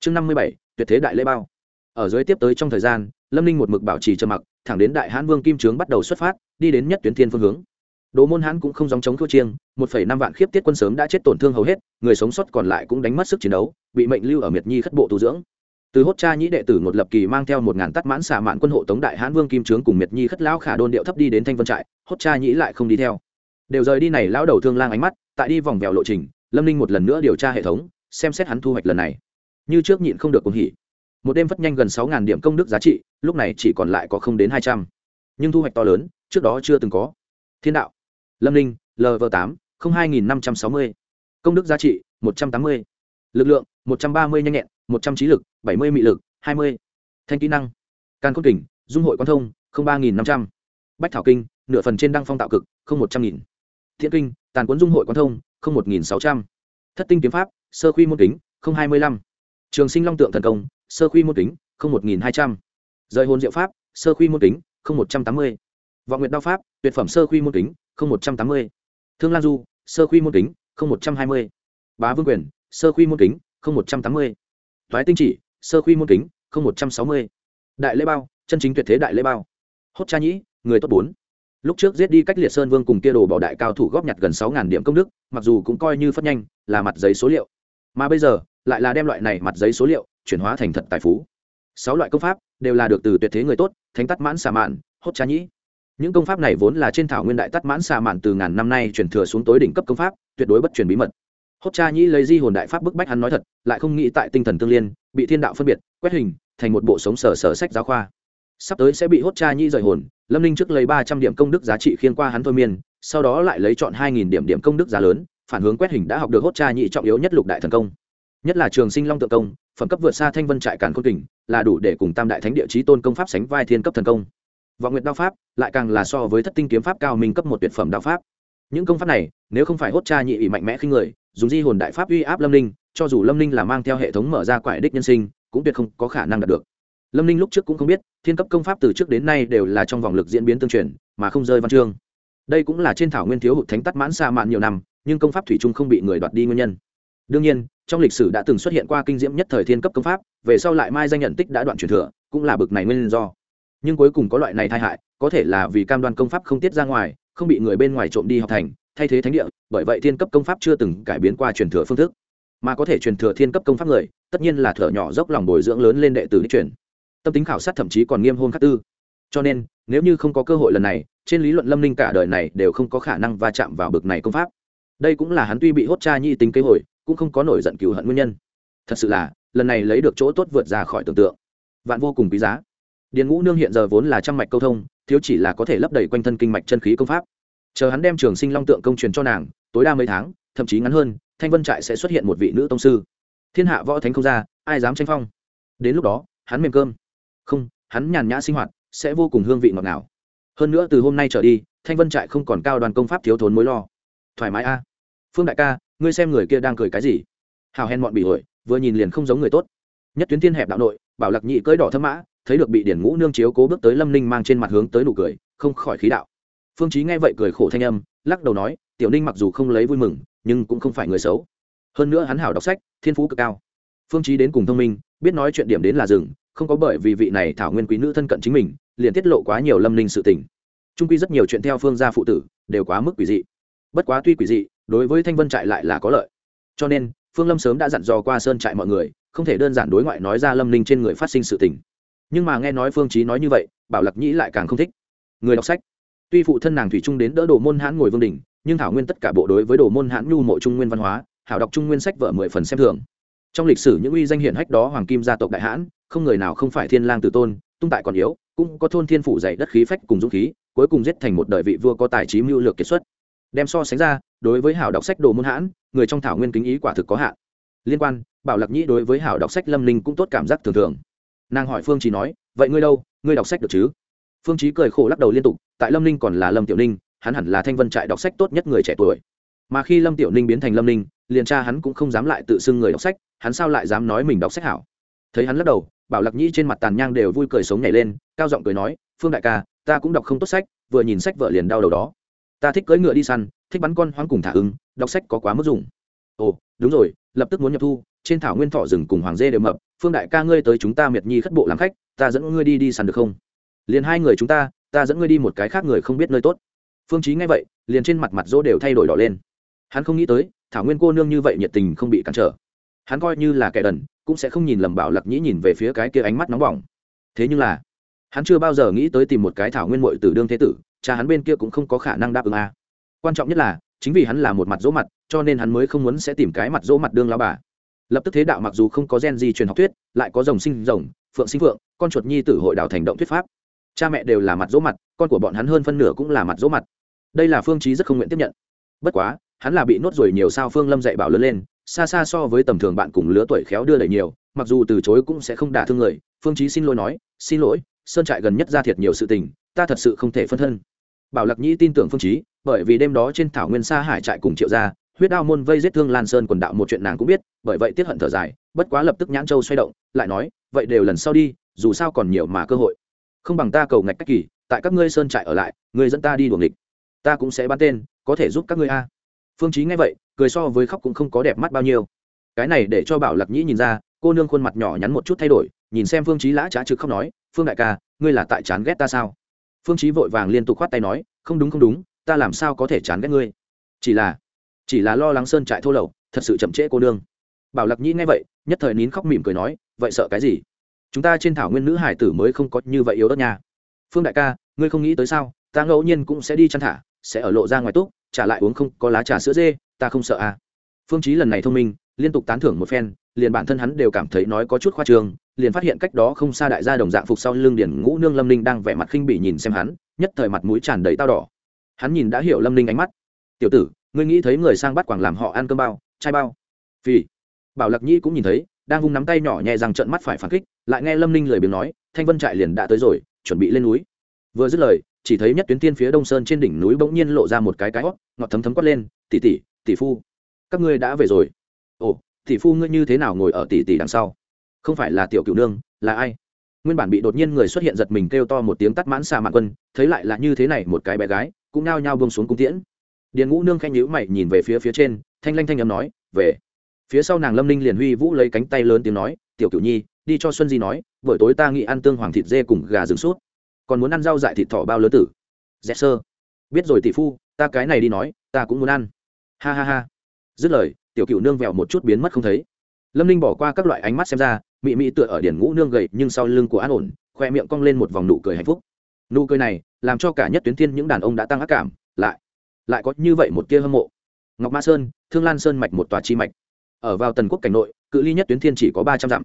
Chương năm mươi bảy tuyệt thế đại lễ bao. Ở dưới tiếp tới trong thời gian lâm ninh một mực bảo trì trầm mặc thẳng đến đại hãn vương kim trướng bắt đầu xuất phát đi đến nhất tuyến thiên phương hướng. Đồ Môn hãn cũng không dòng chống thua chiêng, 1.5 vạn khiếp tiết quân sớm đã chết tổn thương hầu hết, người sống sót còn lại cũng đánh mất sức chiến đấu, bị mệnh lưu ở Miệt Nhi khất bộ tu dưỡng. Từ hốt cha nhĩ đệ tử một lập kỳ mang theo một ngàn tát mãn xạ mạn quân hộ tống đại hãn vương kim trướng cùng Miệt Nhi khất lão khả đôn điệu thấp đi đến Thanh Vân trại, hốt cha nhĩ lại không đi theo. Đều rời đi này lão đầu thương lang ánh mắt, tại đi vòng vèo lộ trình, Lâm Ninh một lần nữa điều tra hệ thống, xem xét hắn thu hoạch lần này. Như trước nhịn không được cùng hỉ. Một đêm phất nhanh gần sáu ngàn điểm công đức giá trị, lúc này chỉ còn lại có không đến 200. Nhưng thu hoạch to lớn, trước đó chưa từng có. Thiên đạo lâm ninh lv tám không hai nghìn năm trăm sáu mươi công đức giá trị một trăm tám mươi lực lượng, một trăm ba mươi nhanh nhẹn, một trăm trí lực, bảy mươi mị lực, hai mươi. Thanh kỹ năng can cốt kình, dung hội quan thông, không ba nghìn năm trăm. Bách thảo kinh, nửa phần trên đăng phong tạo cực, không một trăm nghìn. Thiện kinh, tàn cuốn dung hội quan thông, không một nghìn sáu trăm. Thất tinh kiếm pháp, sơ khuy môn kính, không hai mươi lăm. Trường sinh long tượng thần công, sơ khuy môn kính, không một nghìn hai trăm. Rời hồn diệu pháp, sơ khuy môn kính, không một trăm tám mươi. Vọng nguyệt đao pháp, tuyệt phẩm sơ khuy môn kính, không một trăm tám mươi. Thương lan du, sơ khuy môn kính, không một trăm hai mươi. Bá vương quyền sơ khuy môn kính, không một trăm tám mươi. Thoái tinh chỉ, sơ khuy môn kính, không một trăm sáu mươi. Đại lễ bao, chân chính tuyệt thế đại lễ bao. Hốt cha nhĩ, người tốt bốn. Lúc trước giết đi cách liệt sơn vương cùng kia đồ bảo đại cao thủ góp nhặt gần sáu điểm công đức, mặc dù cũng coi như phất nhanh, là mặt giấy số liệu. Mà bây giờ, lại là đem loại này mặt giấy số liệu chuyển hóa thành thật tài phú. Sáu loại công pháp đều là được từ tuyệt thế người tốt, thánh tắt mãn xà mạn, hốt cha nhĩ. Những công pháp này vốn là trên thảo nguyên đại tắt mãn xà mạn từ ngàn năm nay truyền thừa xuống tối đỉnh cấp công pháp, tuyệt đối bất truyền bí mật hốt cha nhĩ lấy di hồn đại pháp bức bách hắn nói thật, lại không nghĩ tại tinh thần tương liên, bị thiên đạo phân biệt, quét hình, thành một bộ sống sở sở sách giáo khoa. Sắp tới sẽ bị hốt cha nhĩ rời hồn, lâm ninh trước lấy ba trăm điểm công đức giá trị khiên qua hắn thôi miên, sau đó lại lấy chọn hai nghìn điểm điểm công đức giá lớn, phản hướng quét hình đã học được hốt cha Nhĩ trọng yếu nhất lục đại thần công. Nhất là trường sinh long tượng công, phẩm cấp vượt xa thanh vân trại càn khôn kình, là đủ để cùng tam đại thánh địa chí tôn công pháp sánh vai thiên cấp thần công. Vọng nguyệt đao pháp, lại càng là so với thất tinh kiếm pháp cao minh cấp một tuyệt phẩm đao pháp. Những công pháp này, nếu không phải hốt cha nhị ủy mạnh mẽ khi người dùng di hồn đại pháp uy áp lâm ninh, cho dù lâm ninh là mang theo hệ thống mở ra quại đích nhân sinh, cũng tuyệt không có khả năng đạt được. Lâm ninh lúc trước cũng không biết, thiên cấp công pháp từ trước đến nay đều là trong vòng lực diễn biến tương truyền, mà không rơi văn chương. Đây cũng là trên thảo nguyên thiếu hụt thánh tắt mãn xa mạn nhiều năm, nhưng công pháp thủy chung không bị người đoạt đi nguyên nhân. Đương nhiên, trong lịch sử đã từng xuất hiện qua kinh diễm nhất thời thiên cấp công pháp, về sau lại mai danh nhận tích đã đoạn truyền thừa, cũng là bực này nguyên do. Nhưng cuối cùng có loại này tai hại, có thể là vì cam đoan công pháp không tiết ra ngoài, không bị người bên ngoài trộm đi học thành thay thế thánh địa, bởi vậy thiên cấp công pháp chưa từng cải biến qua truyền thừa phương thức. Mà có thể truyền thừa thiên cấp công pháp người, tất nhiên là thở nhỏ dốc lòng bồi dưỡng lớn lên đệ tử đi truyền. Tâm tính khảo sát thậm chí còn nghiêm hôn khắc tư. Cho nên, nếu như không có cơ hội lần này, trên lý luận lâm ninh cả đời này đều không có khả năng va chạm vào bực này công pháp. Đây cũng là hắn tuy bị hốt cha nhi tính kế hồi, cũng không có nổi giận cựu hận nguyên nhân. Thật sự là, lần này lấy được chỗ tốt vượt ra khỏi tưởng tượng. Vạn vô cùng quý giá. Điền ngũ nương hiện giờ vốn là trăm mạch câu thông, thiếu chỉ là có thể lấp đầy quanh thân kinh mạch chân khí công pháp chờ hắn đem trường sinh long tượng công truyền cho nàng, tối đa mấy tháng, thậm chí ngắn hơn, thanh vân trại sẽ xuất hiện một vị nữ tông sư. Thiên hạ võ thánh không ra, ai dám tranh phong? Đến lúc đó, hắn mềm cơm. Không, hắn nhàn nhã sinh hoạt, sẽ vô cùng hương vị ngọt ngào. Hơn nữa từ hôm nay trở đi, thanh vân trại không còn cao đoàn công pháp thiếu thốn mối lo. Thoải mái a. Phương đại ca, ngươi xem người kia đang cười cái gì? Hào hèn mọn bị ổi vừa nhìn liền không giống người tốt. Nhất tuyến thiên hẹp đạo nội, bảo lạc nhị cưỡi đỏ thâm mã, thấy được bị điển ngũ nương chiếu cố bước tới lâm ninh mang trên mặt hướng tới nụ cười, không khỏi khí đạo phương chí nghe vậy cười khổ thanh âm lắc đầu nói tiểu ninh mặc dù không lấy vui mừng nhưng cũng không phải người xấu. Hơn nữa hắn hảo đọc sách thiên phú cực cao. Phương chí đến cùng thông minh biết nói chuyện điểm đến là dừng, không có bởi vì vị này thảo nguyên quý nữ thân cận chính mình liền tiết lộ quá nhiều lâm ninh sự tình. Trung quy rất nhiều chuyện theo phương gia phụ tử đều quá mức quỷ dị. Bất quá tuy quỷ dị đối với thanh vân trại lại là có lợi. Cho nên phương lâm sớm đã dặn dò qua sơn trại mọi người không thể đơn giản đối ngoại nói ra lâm ninh trên người phát sinh sự tình. Nhưng mà nghe nói phương chí nói như vậy bảo lạc nhĩ lại càng không thích. Người đọc sách tuy phụ thân nàng thủy trung đến đỡ đồ môn hãn ngồi vương đỉnh, nhưng thảo nguyên tất cả bộ đối với đồ môn hãn nhu mộ trung nguyên văn hóa, hảo đọc trung nguyên sách vợ mười phần xem thường. Trong lịch sử những uy danh hiển hách đó hoàng kim gia tộc đại hãn, không người nào không phải thiên lang tử tôn, tung tại còn yếu, cũng có thôn thiên phủ dạy đất khí phách cùng dũng khí, cuối cùng giết thành một đời vị vua có tài trí mưu lược kiệt xuất. Đem so sánh ra, đối với hảo đọc sách đồ môn hãn, người trong thảo nguyên kính ý quả thực có hạn. Liên quan, bảo lạc nhĩ đối với hảo đọc sách lâm linh cũng tốt cảm giác thường thường. Nàng hỏi phương chỉ nói, vậy ngươi đâu? Ngươi đọc sách được chứ? Phương trí cười khổ lắc đầu liên tục, tại lâm ninh còn là lâm tiểu ninh, hắn hẳn là thanh vân trại đọc sách tốt nhất người trẻ tuổi. Mà khi lâm tiểu ninh biến thành lâm ninh, liền cha hắn cũng không dám lại tự xưng người đọc sách, hắn sao lại dám nói mình đọc sách hảo? Thấy hắn lắc đầu, bảo lạc nhĩ trên mặt tàn nhang đều vui cười sống nhảy lên, cao giọng cười nói, phương đại ca, ta cũng đọc không tốt sách, vừa nhìn sách vợ liền đau đầu đó. Ta thích cưỡi ngựa đi săn, thích bắn con hoang cùng thả ưng, đọc sách có quá mức dùng. Ồ, đúng rồi, lập tức muốn nhập thu, trên thảo nguyên thọ rừng cùng hoàng dê đều mập, phương đại ca ngươi tới chúng ta miệt nhi khất bộ làm khách, ta dẫn ngươi đi đi săn được không? Liền hai người chúng ta ta dẫn ngươi đi một cái khác người không biết nơi tốt. Phương chí nghe vậy, liền trên mặt mặt dỗ đều thay đổi đỏ lên. Hắn không nghĩ tới, thảo nguyên cô nương như vậy nhiệt tình không bị cản trở. Hắn coi như là kẻ đần, cũng sẽ không nhìn lầm bảo Lặc nhĩ nhìn về phía cái kia ánh mắt nóng bỏng. Thế nhưng là, hắn chưa bao giờ nghĩ tới tìm một cái thảo nguyên muội tử đương thế tử, cha hắn bên kia cũng không có khả năng đáp ứng a. Quan trọng nhất là, chính vì hắn là một mặt dỗ mặt, cho nên hắn mới không muốn sẽ tìm cái mặt dỗ mặt đương lao bà. Lập tức thế đạo mặc dù không có gen di truyền học thuyết, lại có rồng sinh rồng, phượng sinh phượng, con chuột nhi tử hội đào thành động thuyết pháp cha mẹ đều là mặt dỗ mặt, con của bọn hắn hơn phân nửa cũng là mặt dỗ mặt. Đây là phương chí rất không nguyện tiếp nhận. Bất quá, hắn là bị nốt rồi nhiều sao phương lâm dạy bảo lớn lên, xa xa so với tầm thường bạn cùng lứa tuổi khéo đưa đẩy nhiều, mặc dù từ chối cũng sẽ không đả thương người. Phương chí xin lỗi nói, xin lỗi, sơn trại gần nhất ra thiệt nhiều sự tình, ta thật sự không thể phân thân. Bảo lạc nhĩ tin tưởng phương chí, bởi vì đêm đó trên thảo nguyên sa hải trại cùng triệu gia, huyết đao môn vây giết thương lan sơn quần đạo một chuyện nàng cũng biết, bởi vậy tiết hận thở dài, bất quá lập tức nhãn châu xoay động, lại nói, vậy đều lần sau đi, dù sao còn nhiều mà cơ hội không bằng ta cầu ngạch cách kỳ, tại các ngươi sơn trại ở lại người dẫn ta đi đuổi địch. ta cũng sẽ bán tên, có thể giúp các ngươi a. Phương chí nghe vậy, cười so với khóc cũng không có đẹp mắt bao nhiêu. Cái này để cho bảo lạc nhĩ nhìn ra, cô nương khuôn mặt nhỏ nhắn một chút thay đổi, nhìn xem phương chí lã trá trực khóc nói, phương đại ca, ngươi là tại chán ghét ta sao? Phương chí vội vàng liên tục khoát tay nói, không đúng không đúng, ta làm sao có thể chán ghét ngươi? Chỉ là chỉ là lo lắng sơn trại thô lậu, thật sự chậm trễ cô nương. Bảo lạc nhĩ nghe vậy, nhất thời nín khóc mỉm cười nói, vậy sợ cái gì? Chúng ta trên thảo nguyên nữ hải tử mới không có như vậy yếu đất nha. Phương đại ca, ngươi không nghĩ tới sao? Ta ngẫu nhiên cũng sẽ đi chăn thả, sẽ ở lộ ra ngoài túc, trả lại uống không có lá trà sữa dê, ta không sợ à. Phương chí lần này thông minh, liên tục tán thưởng một phen, liền bản thân hắn đều cảm thấy nói có chút khoa trương, liền phát hiện cách đó không xa đại gia đồng dạng phục sau lưng điển ngũ nương lâm ninh đang vẻ mặt khinh bỉ nhìn xem hắn, nhất thời mặt mũi tràn đầy tao đỏ. Hắn nhìn đã hiểu lâm ninh ánh mắt. Tiểu tử, ngươi nghĩ thấy người sang bắt quảng làm họ ăn cơm bao, chai bao? Vì, bảo lạc nhi cũng nhìn thấy đang vung nắm tay nhỏ nhẹ rằng trận mắt phải phản kích, lại nghe lâm ninh lời biếng nói, thanh vân trại liền đã tới rồi, chuẩn bị lên núi. Vừa dứt lời, chỉ thấy nhất tuyến tiên phía đông sơn trên đỉnh núi bỗng nhiên lộ ra một cái cái hót, ngọt thấm thấm quát lên, tỷ tỷ tỷ phu, các ngươi đã về rồi. Ồ, tỷ phu ngươi như thế nào ngồi ở tỷ tỷ đằng sau? Không phải là tiểu cựu nương, là ai? Nguyên bản bị đột nhiên người xuất hiện giật mình kêu to một tiếng tắt mãn xà mạng quân, thấy lại là như thế này một cái bé gái, cũng nao nhao bông xuống cung tiễn. Điền ngũ nương khanh nhữ mày nhìn về phía phía trên, thanh lanh thanh â m nói, về phía sau nàng lâm ninh liền huy vũ lấy cánh tay lớn tiếng nói, tiểu cửu nhi, đi cho xuân di nói, buổi tối ta nghĩ ăn tương hoàng thịt dê cùng gà rừng suốt còn muốn ăn rau dại thịt thỏ bao lớn tử. Dẹp sơ. Biết rồi tỷ phu, ta cái này đi nói, ta cũng muốn ăn. Ha ha ha. Dứt lời, tiểu cựu nương vẹo một chút biến mất không thấy. Lâm ninh bỏ qua các loại ánh mắt xem ra, mị mị tựa ở điển ngũ nương gầy nhưng sau lưng của an ổn, khoe miệng cong lên một vòng nụ cười hạnh phúc. Nụ cười này, làm cho cả nhất tuyến thiên những đàn ông đã tăng ác cảm, lại lại có như vậy một tia hâm mộ. Ngọc Ma sơn, thương lan sơn mạch một tòa chi mạch ở vào tần quốc cảnh nội, cự ly nhất tuyến thiên chỉ có ba trăm dặm.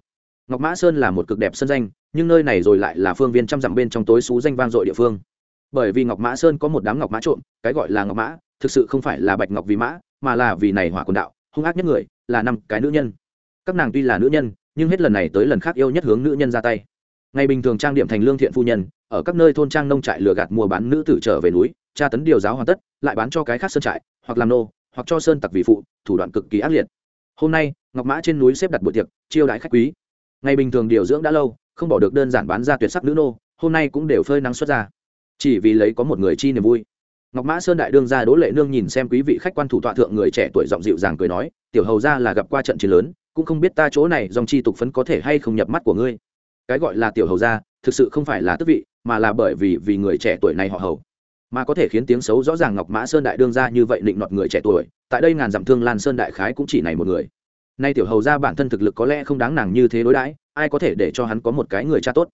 Ngọc mã sơn là một cực đẹp sân danh, nhưng nơi này rồi lại là phương viên trăm dặm bên trong tối xú danh vang dội địa phương. Bởi vì ngọc mã sơn có một đám ngọc mã trộm, cái gọi là ngọc mã, thực sự không phải là bạch ngọc vì mã, mà là vì này hỏa quần đạo, hung ác nhất người, là năm cái nữ nhân. Các nàng tuy là nữ nhân, nhưng hết lần này tới lần khác yêu nhất hướng nữ nhân ra tay. Ngày bình thường trang điểm thành lương thiện phu nhân, ở các nơi thôn trang nông trại lừa gạt mua bán nữ tử trở về núi, tra tấn điều giáo hoàn tất, lại bán cho cái khác sơn trại, hoặc làm nô, hoặc cho sơn tặc vì phụ, thủ đoạn cực kỳ ác liệt hôm nay, ngọc mã trên núi xếp đặt buổi tiệc, chiêu đãi khách quý. Ngày bình thường điều dưỡng đã lâu, không bỏ được đơn giản bán ra tuyệt sắc nữ nô, hôm nay cũng đều phơi nắng xuất ra. Chỉ vì lấy có một người chi niềm vui. Ngọc mã sơn đại đương ra đỗ lệ nương nhìn xem quý vị khách quan thủ tọa thượng người trẻ tuổi giọng dịu dàng cười nói, tiểu hầu ra là gặp qua trận chiến lớn, cũng không biết ta chỗ này dòng chi tục phấn có thể hay không nhập mắt của ngươi. Cái gọi là tiểu hầu ra thực sự không phải là tức vị, mà là bởi vì vì người trẻ tuổi này họ hầu mà có thể khiến tiếng xấu rõ ràng ngọc mã sơn đại đương ra như vậy định nọt người trẻ tuổi, tại đây ngàn dặm thương lan sơn đại khái cũng chỉ này một người. Nay tiểu hầu ra bản thân thực lực có lẽ không đáng nàng như thế đối đãi, ai có thể để cho hắn có một cái người cha tốt?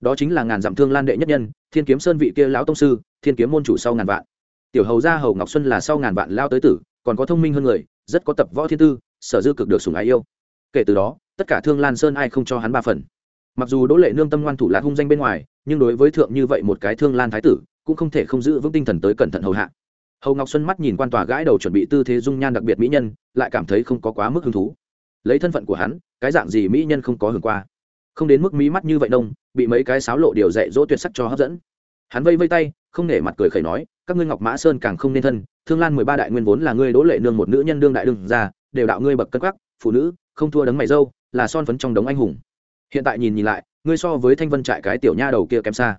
Đó chính là ngàn dặm thương lan đệ nhất nhân, thiên kiếm sơn vị kia lão tông sư, thiên kiếm môn chủ sau ngàn vạn. Tiểu hầu gia hầu ngọc xuân là sau ngàn vạn lao tới tử, còn có thông minh hơn người, rất có tập võ thiên tư, sở dư cực được sủng ái yêu. Kể từ đó, tất cả thương lan sơn ai không cho hắn ba phần. Mặc dù đỗ lệ nương tâm ngoan thủ lạc hung danh bên ngoài, nhưng đối với thượng như vậy một cái thương lan thái tử cũng không thể không giữ vững tinh thần tới cẩn thận hầu hạ. Hầu ngọc xuân mắt nhìn quan tòa gãi đầu chuẩn bị tư thế dung nhan đặc biệt mỹ nhân, lại cảm thấy không có quá mức hứng thú. Lấy thân phận của hắn, cái dạng gì mỹ nhân không có hưởng qua. Không đến mức mỹ mắt như vậy đông bị mấy cái sáo lộ điều dạy dỗ tuyệt sắc cho hấp dẫn. Hắn vây vây tay, không nể mặt cười khẩy nói, các ngươi ngọc mã sơn càng không nên thân, thương lan mười ba đại nguyên vốn là ngươi đỗ lệ nương một nữ nhân đương đại đương ra đều đạo ngươi bậc cân quắc, phụ nữ, không thua đấng mày dâu, là son phấn trong đống anh hùng. Hiện tại nhìn nhìn lại, ngươi so với thanh vân trại cái tiểu nha đầu kia kém xa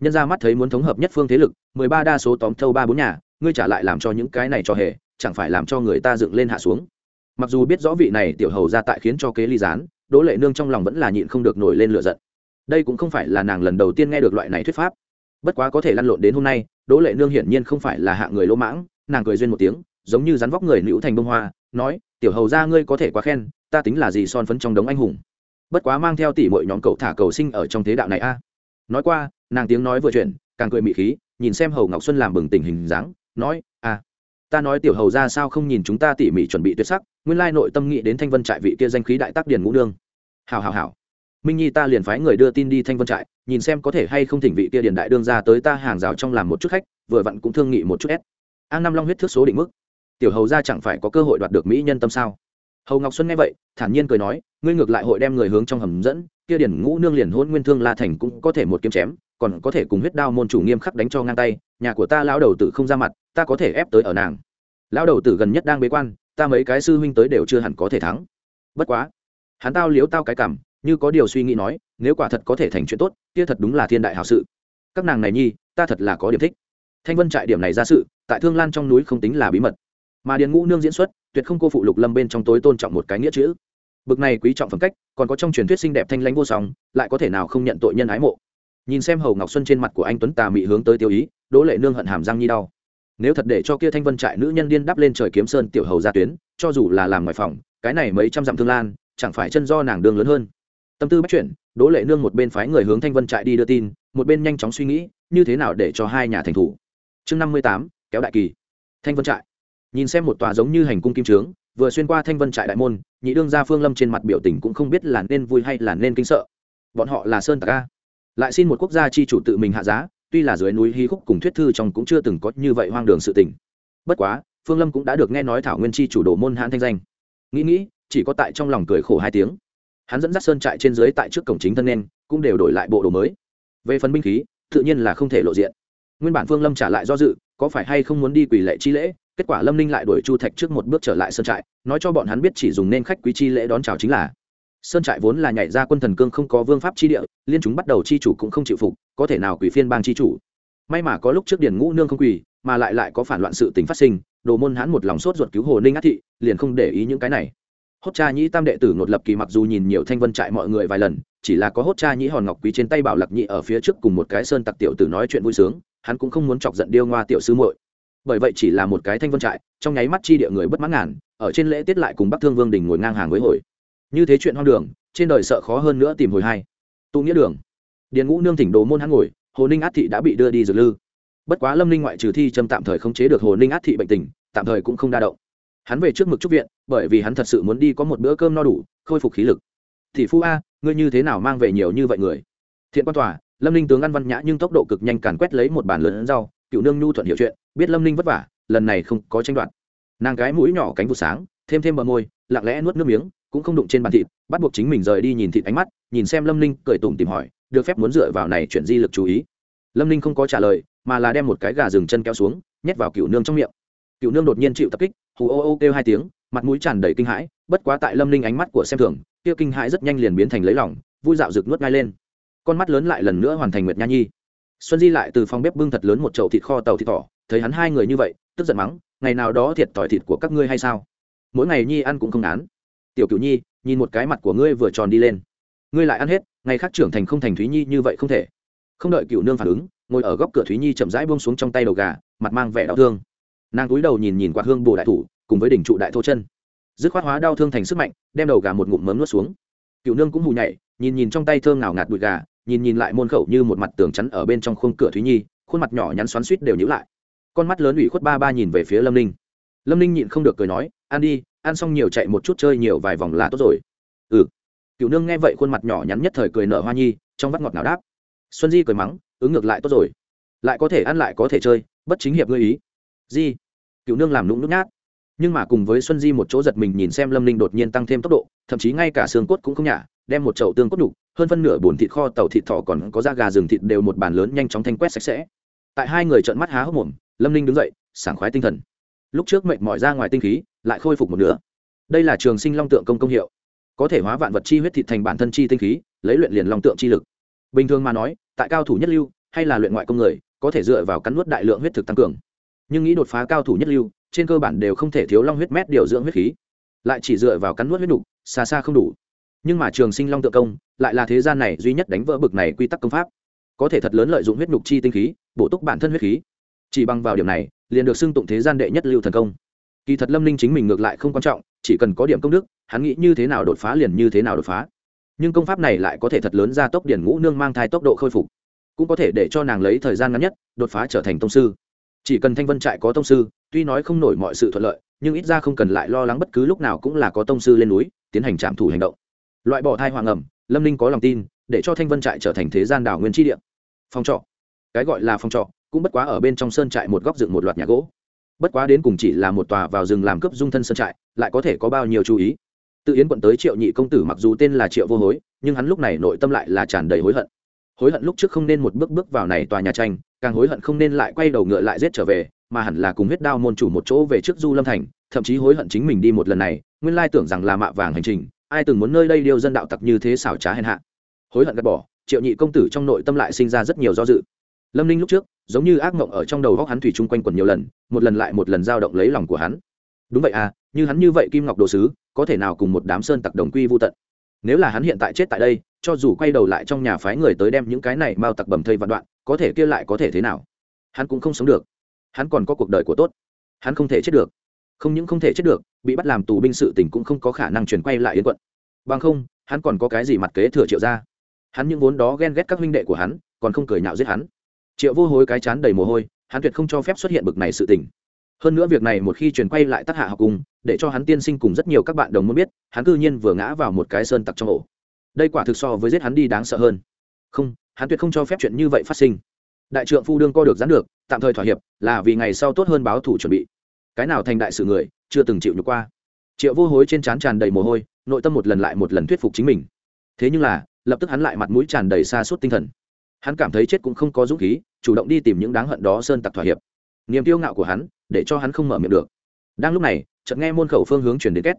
nhân ra mắt thấy muốn thống hợp nhất phương thế lực, mười ba đa số tóm thâu ba bốn nhà, ngươi trả lại làm cho những cái này cho hề, chẳng phải làm cho người ta dựng lên hạ xuống. Mặc dù biết rõ vị này tiểu hầu ra tại khiến cho kế ly gián, đỗ lệ nương trong lòng vẫn là nhịn không được nổi lên lửa giận. Đây cũng không phải là nàng lần đầu tiên nghe được loại này thuyết pháp. Bất quá có thể lăn lộn đến hôm nay, đỗ lệ nương hiển nhiên không phải là hạ người lỗ mãng, nàng cười duyên một tiếng, giống như rắn vóc người nữ thành bông hoa, nói, tiểu hầu ra ngươi có thể quá khen, ta tính là gì son phấn trong đống anh hùng. Bất quá mang theo tỷ mọi nhóm cậu thả cầu sinh ở trong thế đạo này a. Nói qua nàng tiếng nói vừa chuyện càng cười mị khí nhìn xem hầu ngọc xuân làm bừng tình hình dáng nói à, ta nói tiểu hầu ra sao không nhìn chúng ta tỉ mỉ chuẩn bị tuyệt sắc nguyên lai nội tâm nghĩ đến thanh vân trại vị kia danh khí đại tác điền ngũ đương hào hào hào minh nhi ta liền phái người đưa tin đi thanh vân trại nhìn xem có thể hay không thỉnh vị kia điền đại đương ra tới ta hàng rào trong làm một chút khách vừa vặn cũng thương nghị một chút ép an năm long huyết thước số định mức. Tiểu hầu ra chẳng phải có cơ hội đoạt được mỹ nhân tâm sao? Hầu ngọc xuân nghe vậy thản nhiên cười nói ngươi ngược lại hội đem người hướng trong hầm dẫn kia điển ngũ nương liền hôn nguyên thương la thành cũng có thể một kiếm chém còn có thể cùng huyết đao môn chủ nghiêm khắc đánh cho ngang tay, nhà của ta lão đầu tử không ra mặt, ta có thể ép tới ở nàng. Lão đầu tử gần nhất đang bế quan, ta mấy cái sư huynh tới đều chưa hẳn có thể thắng. Bất quá, hắn tao liếu tao cái cảm, như có điều suy nghĩ nói, nếu quả thật có thể thành chuyện tốt, kia thật đúng là thiên đại hảo sự. Các nàng này nhi, ta thật là có điểm thích. Thanh vân trại điểm này ra sự, tại thương lan trong núi không tính là bí mật. Mà điền ngũ nương diễn xuất, tuyệt không cô phụ lục lâm bên trong tối tôn trọng một cái nghĩa chữ. Bực này quý trọng phẩm cách, còn có trong truyền thuyết xinh đẹp thanh lãnh vô song, lại có thể nào không nhận tội nhân ái mộ? Nhìn xem hầu ngọc xuân trên mặt của anh tuấn tà mị hướng tới tiêu ý, đỗ lệ nương hận hàm răng nhi đau. Nếu thật để cho kia thanh vân trại nữ nhân điên đắp lên trời kiếm sơn tiểu hầu ra tuyến, cho dù là làm ngoài phòng, cái này mấy trăm dặm thương lan, chẳng phải chân do nàng đường lớn hơn. Tâm tư bắt chuyển đỗ lệ nương một bên phái người hướng thanh vân trại đi đưa tin, một bên nhanh chóng suy nghĩ, như thế nào để cho hai nhà thành thủ. Chương năm mươi tám, kéo đại kỳ. Thanh vân trại. Nhìn xem một tòa giống như hành cung kim trướng, vừa xuyên qua thanh vân trại đại môn, nhị đương gia phương lâm trên mặt biểu tình cũng không biết là nên vui hay là nên kinh sợ. Bọn họ là sơn tạc a lại xin một quốc gia chi chủ tự mình hạ giá, tuy là dưới núi hí khúc cùng thuyết thư trong cũng chưa từng có như vậy hoang đường sự tình. Bất quá, phương lâm cũng đã được nghe nói thảo nguyên chi chủ đồ môn hãn thanh danh. Nghĩ nghĩ, chỉ có tại trong lòng cười khổ hai tiếng. Hắn dẫn dắt sơn trại trên dưới tại trước cổng chính thân nên, cũng đều đổi lại bộ đồ mới. Về phần binh khí, tự nhiên là không thể lộ diện. Nguyên bản phương lâm trả lại do dự, có phải hay không muốn đi quỳ lệ chi lễ, kết quả lâm ninh lại đuổi chu thạch trước một bước trở lại sơn trại, nói cho bọn hắn biết chỉ dùng nên khách quý chi lễ đón chào chính là sơn trại vốn là nhảy ra quân thần cương không có vương pháp chi địa, liên chúng bắt đầu chi chủ cũng không chịu phục, có thể nào quỷ phiên bang chi chủ. May mà có lúc trước điển ngũ nương không quỳ, mà lại lại có phản loạn sự tình phát sinh, đồ môn hãn một lòng sốt ruột cứu hồ ninh át thị, liền không để ý những cái này. Hốt cha nhĩ tam đệ tử ngột lập kỳ mặc dù nhìn nhiều thanh vân trại mọi người vài lần, chỉ là có hốt cha nhĩ hòn ngọc quý trên tay bảo lạc nhị ở phía trước cùng một cái sơn tặc tiểu tử nói chuyện vui sướng, hắn cũng không muốn chọc giận điêu ngoa tiểu sư muội. Bởi vậy chỉ là một cái thanh vân trại, trong nháy mắt chi địa người bất mãn ngàn, ở trên lễ tiết lại cùng bắc thương vương đình ngồi ngang hàng với hồi như thế chuyện hoang đường, trên đời sợ khó hơn nữa tìm hồi hai tụ nghĩa đường. Điền ngũ nương thỉnh đồ môn hắn ngồi, hồ ninh át thị đã bị đưa đi dược lư. Bất quá lâm ninh ngoại trừ thi trâm tạm thời khống chế được hồ ninh át thị bệnh tình, tạm thời cũng không đa động. Hắn về trước mực trúc viện, bởi vì hắn thật sự muốn đi có một bữa cơm no đủ, khôi phục khí lực. Thì phu a, ngươi như thế nào mang về nhiều như vậy người? Thiện quan tòa, lâm ninh tướng ăn văn nhã nhưng tốc độ cực nhanh càn quét lấy một bàn lớn rau, cựu nương nhu thuận hiểu chuyện, biết lâm ninh vất vả, lần này không có tranh đoạt. Nàng cái mũi nhỏ cánh vụ sáng, thêm thêm bờ môi, lặng lẽ nuốt nước miếng cũng không đụng trên bàn thịt, bắt buộc chính mình rời đi nhìn thịt ánh mắt, nhìn xem lâm ninh cười tủm tìm hỏi, được phép muốn dựa vào này chuyển di lực chú ý? Lâm ninh không có trả lời, mà là đem một cái gà rừng chân kéo xuống, nhét vào cựu nương trong miệng. Cựu nương đột nhiên chịu tập kích, hù ô ô kêu hai tiếng, mặt mũi tràn đầy kinh hãi, bất quá tại lâm ninh ánh mắt của xem thường, kia kinh hãi rất nhanh liền biến thành lấy lỏng vui dạo rực nuốt ngay lên. Con mắt lớn lại lần nữa hoàn thành nguyệt nha nhi. Xuân di lại từ phòng bếp bưng thật lớn một chậu thịt kho tàu thịt thỏ, thấy hắn hai người như vậy, tức giận mắng, ngày nào đó thiệt tỏi thịt của các ngươi hay sao? Mỗi ngày nhi ăn cũng không án tiểu cựu nhi, nhìn một cái mặt của ngươi vừa tròn đi lên. Ngươi lại ăn hết, ngày khác trưởng thành không thành thúy nhi như vậy không thể. Không đợi cựu nương phản ứng, ngồi ở góc cửa thúy nhi chậm rãi buông xuống trong tay đầu gà, mặt mang vẻ đau thương. Nàng cúi đầu nhìn nhìn quạt hương bồ đại thủ, cùng với đỉnh trụ đại thô chân. Dứt khoát hóa đau thương thành sức mạnh, đem đầu gà một ngụm mớm nuốt xuống. Cựu nương cũng hù nhảy, nhìn nhìn trong tay thơm ngào ngạt bụi gà, nhìn nhìn lại môn khẩu như một mặt tường chắn ở bên trong khung cửa thúy nhi, khuôn mặt nhỏ nhắn xoắn suýt đều nhữ lại. Con mắt lớn ủy khuất ba ba nhìn về phía lâm ninh. Lâm ninh nhịn không được cười nói, ăn đi ăn xong nhiều chạy một chút chơi nhiều vài vòng là tốt rồi. Ừ. Cựu nương nghe vậy khuôn mặt nhỏ nhắn nhất thời cười nở hoa nhi, trong vắt ngọt nào đáp. Xuân di cười mắng, ứng ngược lại tốt rồi. Lại có thể ăn lại có thể chơi, bất chính hiệp ngươi ý. Di. Cựu nương làm nũng nút nhát. Nhưng mà cùng với xuân di một chỗ giật mình nhìn xem lâm ninh đột nhiên tăng thêm tốc độ, thậm chí ngay cả xương cốt cũng không nhả, đem một chậu tương cốt đục, hơn phân nửa bồn thịt kho tàu thịt thỏ còn có da gà rừng thịt đều một bàn lớn nhanh chóng thanh quét sạch sẽ. Tại hai người trợn mắt há hốc mồm, lâm ninh đứng dậy, sảng khoái tinh thần. Lúc trước mệt mỏi ra ngoài tinh khí lại khôi phục một nửa. Đây là trường sinh long tượng công công hiệu. Có thể hóa vạn vật chi huyết thịt thành bản thân chi tinh khí, lấy luyện liền long tượng chi lực. Bình thường mà nói, tại cao thủ nhất lưu, hay là luyện ngoại công người, có thể dựa vào cắn nuốt đại lượng huyết thực tăng cường. Nhưng nghĩ đột phá cao thủ nhất lưu, trên cơ bản đều không thể thiếu long huyết mét điều dưỡng huyết khí. Lại chỉ dựa vào cắn nuốt huyết đục, xa xa không đủ. Nhưng mà trường sinh long tượng công, lại là thế gian này duy nhất đánh vỡ bực này quy tắc công pháp. Có thể thật lớn lợi dụng huyết nhục chi tinh khí, bổ túc bản thân huyết khí. Chỉ bằng vào điểm này, liền được xưng tụng thế gian đệ nhất lưu thần công kỳ thật lâm ninh chính mình ngược lại không quan trọng, chỉ cần có điểm công đức, hắn nghĩ như thế nào đột phá liền như thế nào đột phá. Nhưng công pháp này lại có thể thật lớn ra tốc điển ngũ nương mang thai tốc độ khôi phục, cũng có thể để cho nàng lấy thời gian ngắn nhất, đột phá trở thành tông sư. Chỉ cần thanh vân trại có tông sư, tuy nói không nổi mọi sự thuận lợi, nhưng ít ra không cần lại lo lắng bất cứ lúc nào cũng là có tông sư lên núi, tiến hành trạm thủ hành động. Loại bỏ thai hoàng ẩm, lâm ninh có lòng tin, để cho thanh vân trại trở thành thế gian đảo nguyên tri địa. Phòng trọ. Cái gọi là phòng trọ, cũng bất quá ở bên trong sơn trại một góc dựng một loạt nhà gỗ bất quá đến cùng chỉ là một tòa vào rừng làm cướp dung thân sơn trại, lại có thể có bao nhiêu chú ý. Tự yến quận tới triệu nhị công tử mặc dù tên là triệu vô hối, nhưng hắn lúc này nội tâm lại là tràn đầy hối hận. Hối hận lúc trước không nên một bước bước vào này tòa nhà tranh, càng hối hận không nên lại quay đầu ngựa lại giết trở về, mà hẳn là cùng huyết đao môn chủ một chỗ về trước du lâm thành, thậm chí hối hận chính mình đi một lần này, nguyên lai tưởng rằng là mạ vàng hành trình, ai từng muốn nơi đây điêu dân đạo tặc như thế xảo trá hèn hạ. Hối hận gạt bỏ, triệu nhị công tử trong nội tâm lại sinh ra rất nhiều do dự lâm ninh lúc trước, giống như ác mộng ở trong đầu góc hắn thủy chung quanh quẩn nhiều lần, một lần lại một lần dao động lấy lòng của hắn. Đúng vậy à như hắn như vậy kim ngọc đồ sứ, có thể nào cùng một đám sơn tặc đồng quy vô tận? Nếu là hắn hiện tại chết tại đây, cho dù quay đầu lại trong nhà phái người tới đem những cái này mao tặc bầm thây vạn đoạn, có thể kia lại có thể thế nào? Hắn cũng không sống được. Hắn còn có cuộc đời của tốt. Hắn không thể chết được. Không những không thể chết được, bị bắt làm tù binh sự tình cũng không có khả năng chuyển quay lại yên quận. Bằng không, hắn còn có cái gì mặt kế thừa triệu ra hắn những vốn đó ghen ghét các huynh đệ của hắn, còn không cười nhạo giết hắn triệu vô hối cái chán đầy mồ hôi, hắn tuyệt không cho phép xuất hiện bực này sự tình. Hơn nữa việc này một khi truyền quay lại tác hạ học cùng, để cho hắn tiên sinh cùng rất nhiều các bạn đồng muốn biết, hắn cư nhiên vừa ngã vào một cái sơn tặc trong ổ. Đây quả thực so với giết hắn đi đáng sợ hơn. Không, hắn tuyệt không cho phép chuyện như vậy phát sinh. Đại trượng phu đương co được gián được, tạm thời thỏa hiệp, là vì ngày sau tốt hơn báo thủ chuẩn bị. Cái nào thành đại sự người, chưa từng chịu nhục qua. Triệu vô hối trên trán tràn đầy mồ hôi, nội tâm một lần lại một lần thuyết phục chính mình. Thế nhưng là, lập tức hắn lại mặt mũi tràn đầy xa suốt tinh thần hắn cảm thấy chết cũng không có dũng khí, chủ động đi tìm những đáng hận đó sơn tặc thỏa hiệp. Niềm tiêu ngạo của hắn, để cho hắn không mở miệng được. Đang lúc này, chợt nghe môn khẩu phương hướng chuyển đến két.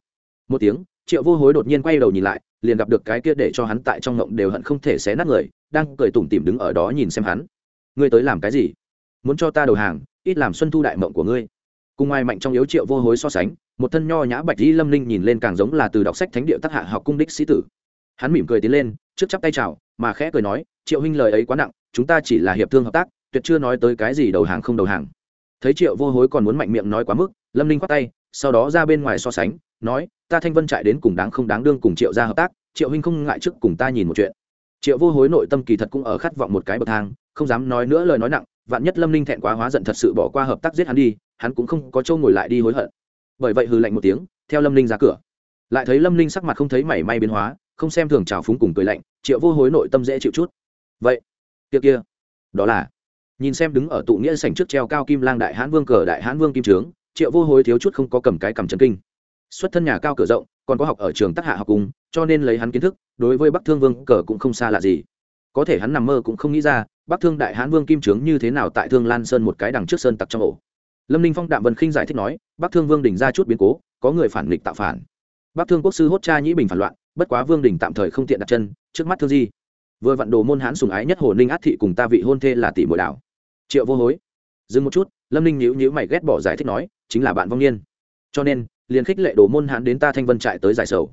Một tiếng, triệu vô hối đột nhiên quay đầu nhìn lại, liền gặp được cái kia để cho hắn tại trong ngộng đều hận không thể xé nát người, đang cười tủm tỉm đứng ở đó nhìn xem hắn. Ngươi tới làm cái gì? Muốn cho ta đầu hàng, ít làm xuân thu đại mộng của ngươi. Cùng ngoài mạnh trong yếu triệu vô hối so sánh, một thân nho nhã bạch di lâm linh nhìn lên càng giống là từ đọc sách thánh địa tác hạ học cung đích sĩ tử. Hắn mỉm cười tiến lên, trước chắp tay chào, mà khẽ cười nói triệu huynh lời ấy quá nặng, chúng ta chỉ là hiệp thương hợp tác, tuyệt chưa nói tới cái gì đầu hàng không đầu hàng. Thấy triệu vô hối còn muốn mạnh miệng nói quá mức, lâm Ninh khoát tay, sau đó ra bên ngoài so sánh, nói, ta thanh vân chạy đến cùng đáng không đáng đương cùng triệu ra hợp tác, triệu huynh không ngại trước cùng ta nhìn một chuyện. Triệu vô hối nội tâm kỳ thật cũng ở khát vọng một cái bậc thang, không dám nói nữa lời nói nặng, vạn nhất lâm Ninh thẹn quá hóa giận thật sự bỏ qua hợp tác giết hắn đi, hắn cũng không có châu ngồi lại đi hối hận. Bởi vậy hừ lạnh một tiếng, theo lâm Ninh ra cửa. Lại thấy lâm Ninh sắc mặt không thấy mảy may biến hóa, không xem thường trào phúng cùng cười lạnh, triệu vô hối nội tâm dễ chịu chút vậy, kia kia, đó là, nhìn xem đứng ở tụ nghĩa sảnh trước treo cao kim lang đại hãn vương cờ đại hãn vương kim trướng, triệu vô hối thiếu chút không có cầm cái cầm trần kinh. Xuất thân nhà cao cửa rộng, còn có học ở trường tác hạ học cùng, cho nên lấy hắn kiến thức, đối với bắc thương vương cờ cũng không xa lạ gì. Có thể hắn nằm mơ cũng không nghĩ ra, bắc thương đại hãn vương kim trướng như thế nào tại thương lan sơn một cái đằng trước sơn tặc trong ổ. Lâm ninh phong đạm vân khinh giải thích nói, bắc thương vương đình ra chút biến cố, có người phản nghịch tạo phản. Bắc thương quốc sư hốt cha nhĩ bình phản loạn, bất quá vương đình tạm thời không tiện đặt chân, trước mắt thương di vừa vặn đồ môn hãn sùng ái nhất hồ ninh át thị cùng ta vị hôn thê là tỷ mội đảo. Triệu vô hối, dừng một chút, lâm ninh nhíu nhíu mày ghét bỏ giải thích nói, chính là bạn vong niên. Cho nên, liền khích lệ đồ môn hãn đến ta thanh vân trại tới giải sầu.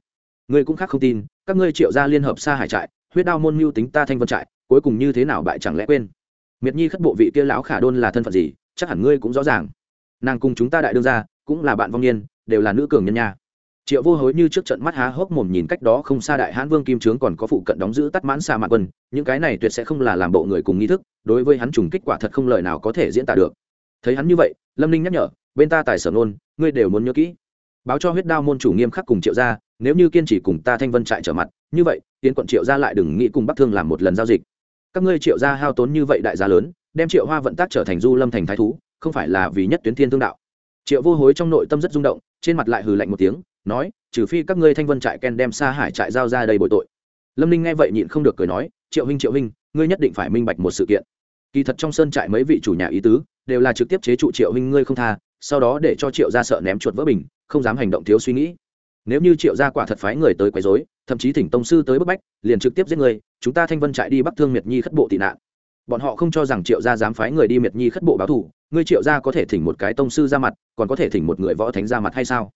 Ngươi cũng khác không tin, các ngươi triệu gia liên hợp xa hải trại, huyết đao môn mưu tính ta thanh vân trại, cuối cùng như thế nào bại chẳng lẽ quên. Miệt nhi khất bộ vị kia lão khả đôn là thân phận gì, chắc hẳn ngươi cũng rõ ràng. Nàng cùng chúng ta đại đương gia, cũng là bạn vong niên, đều là nữ cường nhân nha triệu vô hối như trước trận mắt há hốc mồm nhìn cách đó không xa đại hãn vương kim trướng còn có phụ cận đóng giữ tắt mãn xa mạn quân, những cái này tuyệt sẽ không là làm bộ người cùng nghi thức, đối với hắn trùng kích quả thật không lời nào có thể diễn tả được. Thấy hắn như vậy, lâm ninh nhắc nhở, bên ta tài sở nôn ngươi đều muốn nhớ kỹ. Báo cho huyết đao môn chủ nghiêm khắc cùng triệu gia, nếu như kiên trì cùng ta thanh vân trại trở mặt, như vậy tiến quận triệu gia lại đừng nghĩ cùng bắc thương làm một lần giao dịch. Các ngươi triệu gia hao tốn như vậy đại gia lớn, đem triệu hoa vận tác trở thành du lâm thành thái thú, không phải là vì nhất tuyến thiên thương đạo. Triệu vô hối trong nội tâm rất rung động, trên mặt lại hừ lạnh một tiếng nói, trừ phi các ngươi thanh vân trại ken đem xa hải trại giao ra đây bội tội. Lâm ninh nghe vậy nhịn không được cười nói, triệu huynh triệu huynh, ngươi nhất định phải minh bạch một sự kiện. Kỳ thật trong sơn trại mấy vị chủ nhà ý tứ, đều là trực tiếp chế trụ triệu huynh ngươi không tha, sau đó để cho triệu gia sợ ném chuột vỡ bình, không dám hành động thiếu suy nghĩ. Nếu như triệu gia quả thật phái người tới quấy rối, thậm chí thỉnh tông sư tới bức bách, liền trực tiếp giết người, chúng ta thanh vân trại đi bắc thương miệt nhi khất bộ tị nạn. Bọn họ không cho rằng triệu gia dám phái người đi miệt nhi khất bộ báo thù, ngươi triệu gia có thể thỉnh một cái tông sư ra mặt, còn có thể thỉnh một người võ thánh ra mặt hay sao?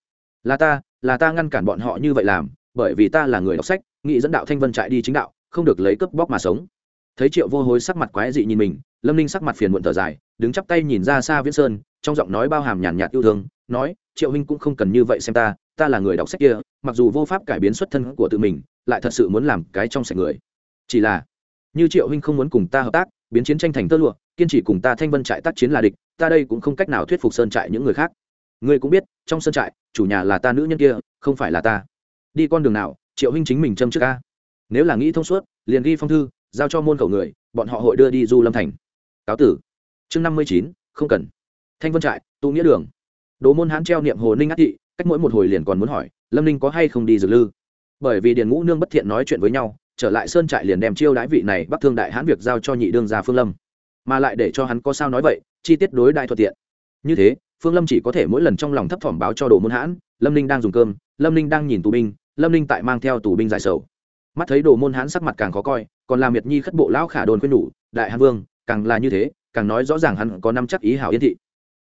Là ta là ta ngăn cản bọn họ như vậy làm, bởi vì ta là người đọc sách nghị dẫn đạo thanh vân trại đi chính đạo, không được lấy cướp bóc mà sống. Thấy triệu vô hối sắc mặt quái dị nhìn mình, lâm ninh sắc mặt phiền muộn thở dài, đứng chắp tay nhìn ra xa viễn sơn, trong giọng nói bao hàm nhàn nhạt yêu thương, nói, triệu huynh cũng không cần như vậy xem ta ta là người đọc sách kia, mặc dù vô pháp cải biến xuất thân của tự mình, lại thật sự muốn làm cái trong sạch người. Chỉ là, như triệu huynh không muốn cùng ta hợp tác, biến chiến tranh thành tơ lụa, kiên trì cùng ta thanh vân trại tác chiến là địch, ta đây cũng không cách nào thuyết phục sơn trại những người khác ngươi cũng biết, trong sân trại, chủ nhà là ta nữ nhân kia, không phải là ta. Đi con đường nào, triệu huynh chính mình châm trước ca nếu là nghĩ thông suốt, liền ghi phong thư, giao cho môn khẩu người, bọn họ hội đưa đi du lâm thành. Cáo tử. Chương năm mươi chín, không cần. Thanh vân trại tụ nghĩa đường. Đồ môn hán treo niệm hồ ninh át thị, cách mỗi một hồi liền còn muốn hỏi, lâm ninh có hay không đi dược lư? Bởi vì điền ngũ nương bất thiện nói chuyện với nhau, trở lại sơn trại liền đem chiêu đãi vị này bắc thương đại hán việc giao cho nhị đương gia phương lâm. Mà lại để cho hắn có sao nói vậy, chi tiết đối đại thuận tiện. Như thế phương lâm chỉ có thể mỗi lần trong lòng thấp thỏm báo cho đồ môn hãn, lâm ninh đang dùng cơm, lâm ninh đang nhìn tù binh, lâm ninh tại mang theo tù binh giải sầu. Mắt thấy đồ môn hãn sắc mặt càng khó coi, còn làm miệt nhi khất bộ lão khả đồn khuyên nhủ, đại hán vương, càng là như thế, càng nói rõ ràng hắn có năm chắc ý hảo yên thị.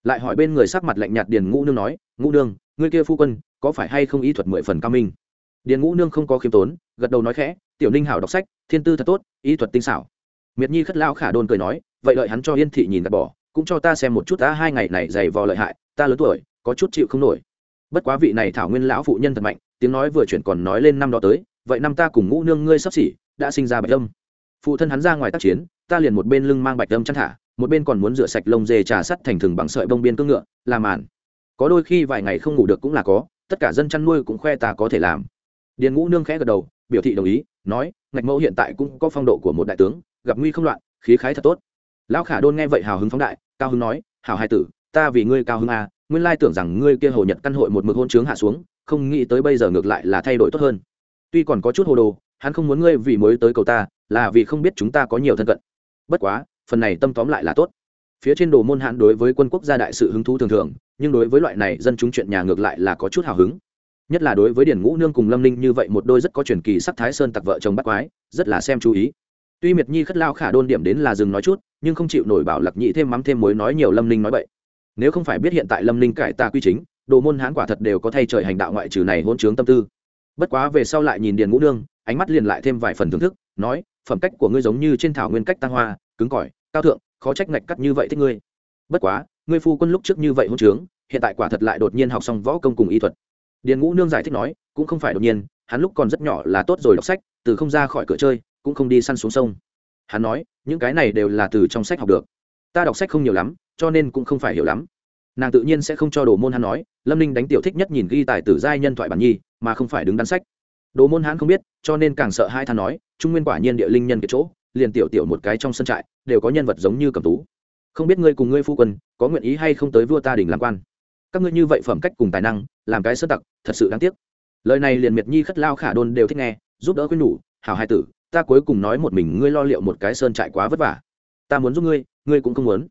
Lại hỏi bên người sắc mặt lạnh nhạt điền ngũ nương nói, ngũ nương, ngươi kia phu quân, có phải hay không ý thuật mười phần cao minh? Điền ngũ nương không có khiêm tốn, gật đầu nói khẽ, tiểu ninh hảo đọc sách, thiên tư thật tốt, ý thuật tinh xảo. Miệt nhi khất lão khả đồn cười nói, vậy đợi hắn cho yên thị nhìn gạt bỏ cũng cho ta xem một chút ta hai ngày này dày vò lợi hại, ta lớn tuổi, có chút chịu không nổi. Bất quá vị này thảo nguyên lão phụ nhân thật mạnh, tiếng nói vừa chuyển còn nói lên năm đó tới, vậy năm ta cùng ngũ nương ngươi sắp xỉ, đã sinh ra bạch âm. Phụ thân hắn ra ngoài tác chiến, ta liền một bên lưng mang bạch âm chăn thả, một bên còn muốn rửa sạch lông dê trà sắt thành thừng bằng sợi bông biên cưỡng ngựa, làm màn. Có đôi khi vài ngày không ngủ được cũng là có, tất cả dân chăn nuôi cũng khoe ta có thể làm. Điền ngũ nương khẽ gật đầu, biểu thị đồng ý, nói, ngạch mẫu hiện tại cũng có phong độ của một đại tướng, gặp nguy không loạn, khí khái thật tốt lão khả đôn nghe vậy hào hứng phóng đại, cao hứng nói, hảo hai tử, ta vì ngươi cao hứng à nguyên lai tưởng rằng ngươi kia hồ nhật căn hội một mực hôn trướng hạ xuống, không nghĩ tới bây giờ ngược lại là thay đổi tốt hơn. Tuy còn có chút hồ đồ, hắn không muốn ngươi vì mới tới cầu ta, là vì không biết chúng ta có nhiều thân cận. Bất quá, phần này tâm tóm lại là tốt. Phía trên đồ môn hãn đối với quân quốc gia đại sự hứng thú thường thường, nhưng đối với loại này dân chúng chuyện nhà ngược lại là có chút hào hứng. Nhất là đối với điển ngũ nương cùng lâm ninh như vậy một đôi rất có truyền kỳ sắc thái sơn tặc vợ chồng bắt quái, rất là xem chú ý tuy miệt nhi khất lao khả đôn điểm đến là dừng nói chút, nhưng không chịu nổi bảo Lạc nhị thêm mắm thêm mối nói nhiều lâm ninh nói vậy nếu không phải biết hiện tại lâm ninh cải tà quy chính, đồ môn hãn quả thật đều có thay trời hành đạo ngoại trừ này hôn chướng tâm tư. Bất quá về sau lại nhìn điền ngũ nương, ánh mắt liền lại thêm vài phần thưởng thức, nói, phẩm cách của ngươi giống như trên thảo nguyên cách tăng hoa, cứng cỏi, cao thượng, khó trách ngạch cắt như vậy thích ngươi. Bất quá, ngươi phu quân lúc trước như vậy hôn chướng hiện tại quả thật lại đột nhiên học xong võ công cùng y thuật. Điền ngũ nương giải thích nói, cũng không phải đột nhiên, hắn lúc còn rất nhỏ là tốt rồi đọc sách, từ không ra khỏi cửa chơi cũng không đi săn xuống sông. Hắn nói, những cái này đều là từ trong sách học được. Ta đọc sách không nhiều lắm, cho nên cũng không phải hiểu lắm. Nàng tự nhiên sẽ không cho đồ môn hắn nói, lâm ninh đánh tiểu thích nhất nhìn ghi tài tử giai nhân thoại bản nhi, mà không phải đứng đắn sách. Đồ môn hắn không biết, cho nên càng sợ hai than nói, trung nguyên quả nhiên địa linh nhân cái chỗ, liền tiểu tiểu một cái trong sân trại, đều có nhân vật giống như cầm tú. Không biết ngươi cùng ngươi phu quân, có nguyện ý hay không tới vua ta đình làm quan? Các ngươi như vậy phẩm cách cùng tài năng, làm cái sơ tặc, thật sự đáng tiếc. Lời này liền miệt nhi khất lao khả đôn đều thích nghe, giúp đỡ quyên nhủ, hảo hai tử ta cuối cùng nói một mình ngươi lo liệu một cái sơn trại quá vất vả. Ta muốn giúp ngươi ngươi cũng không muốn.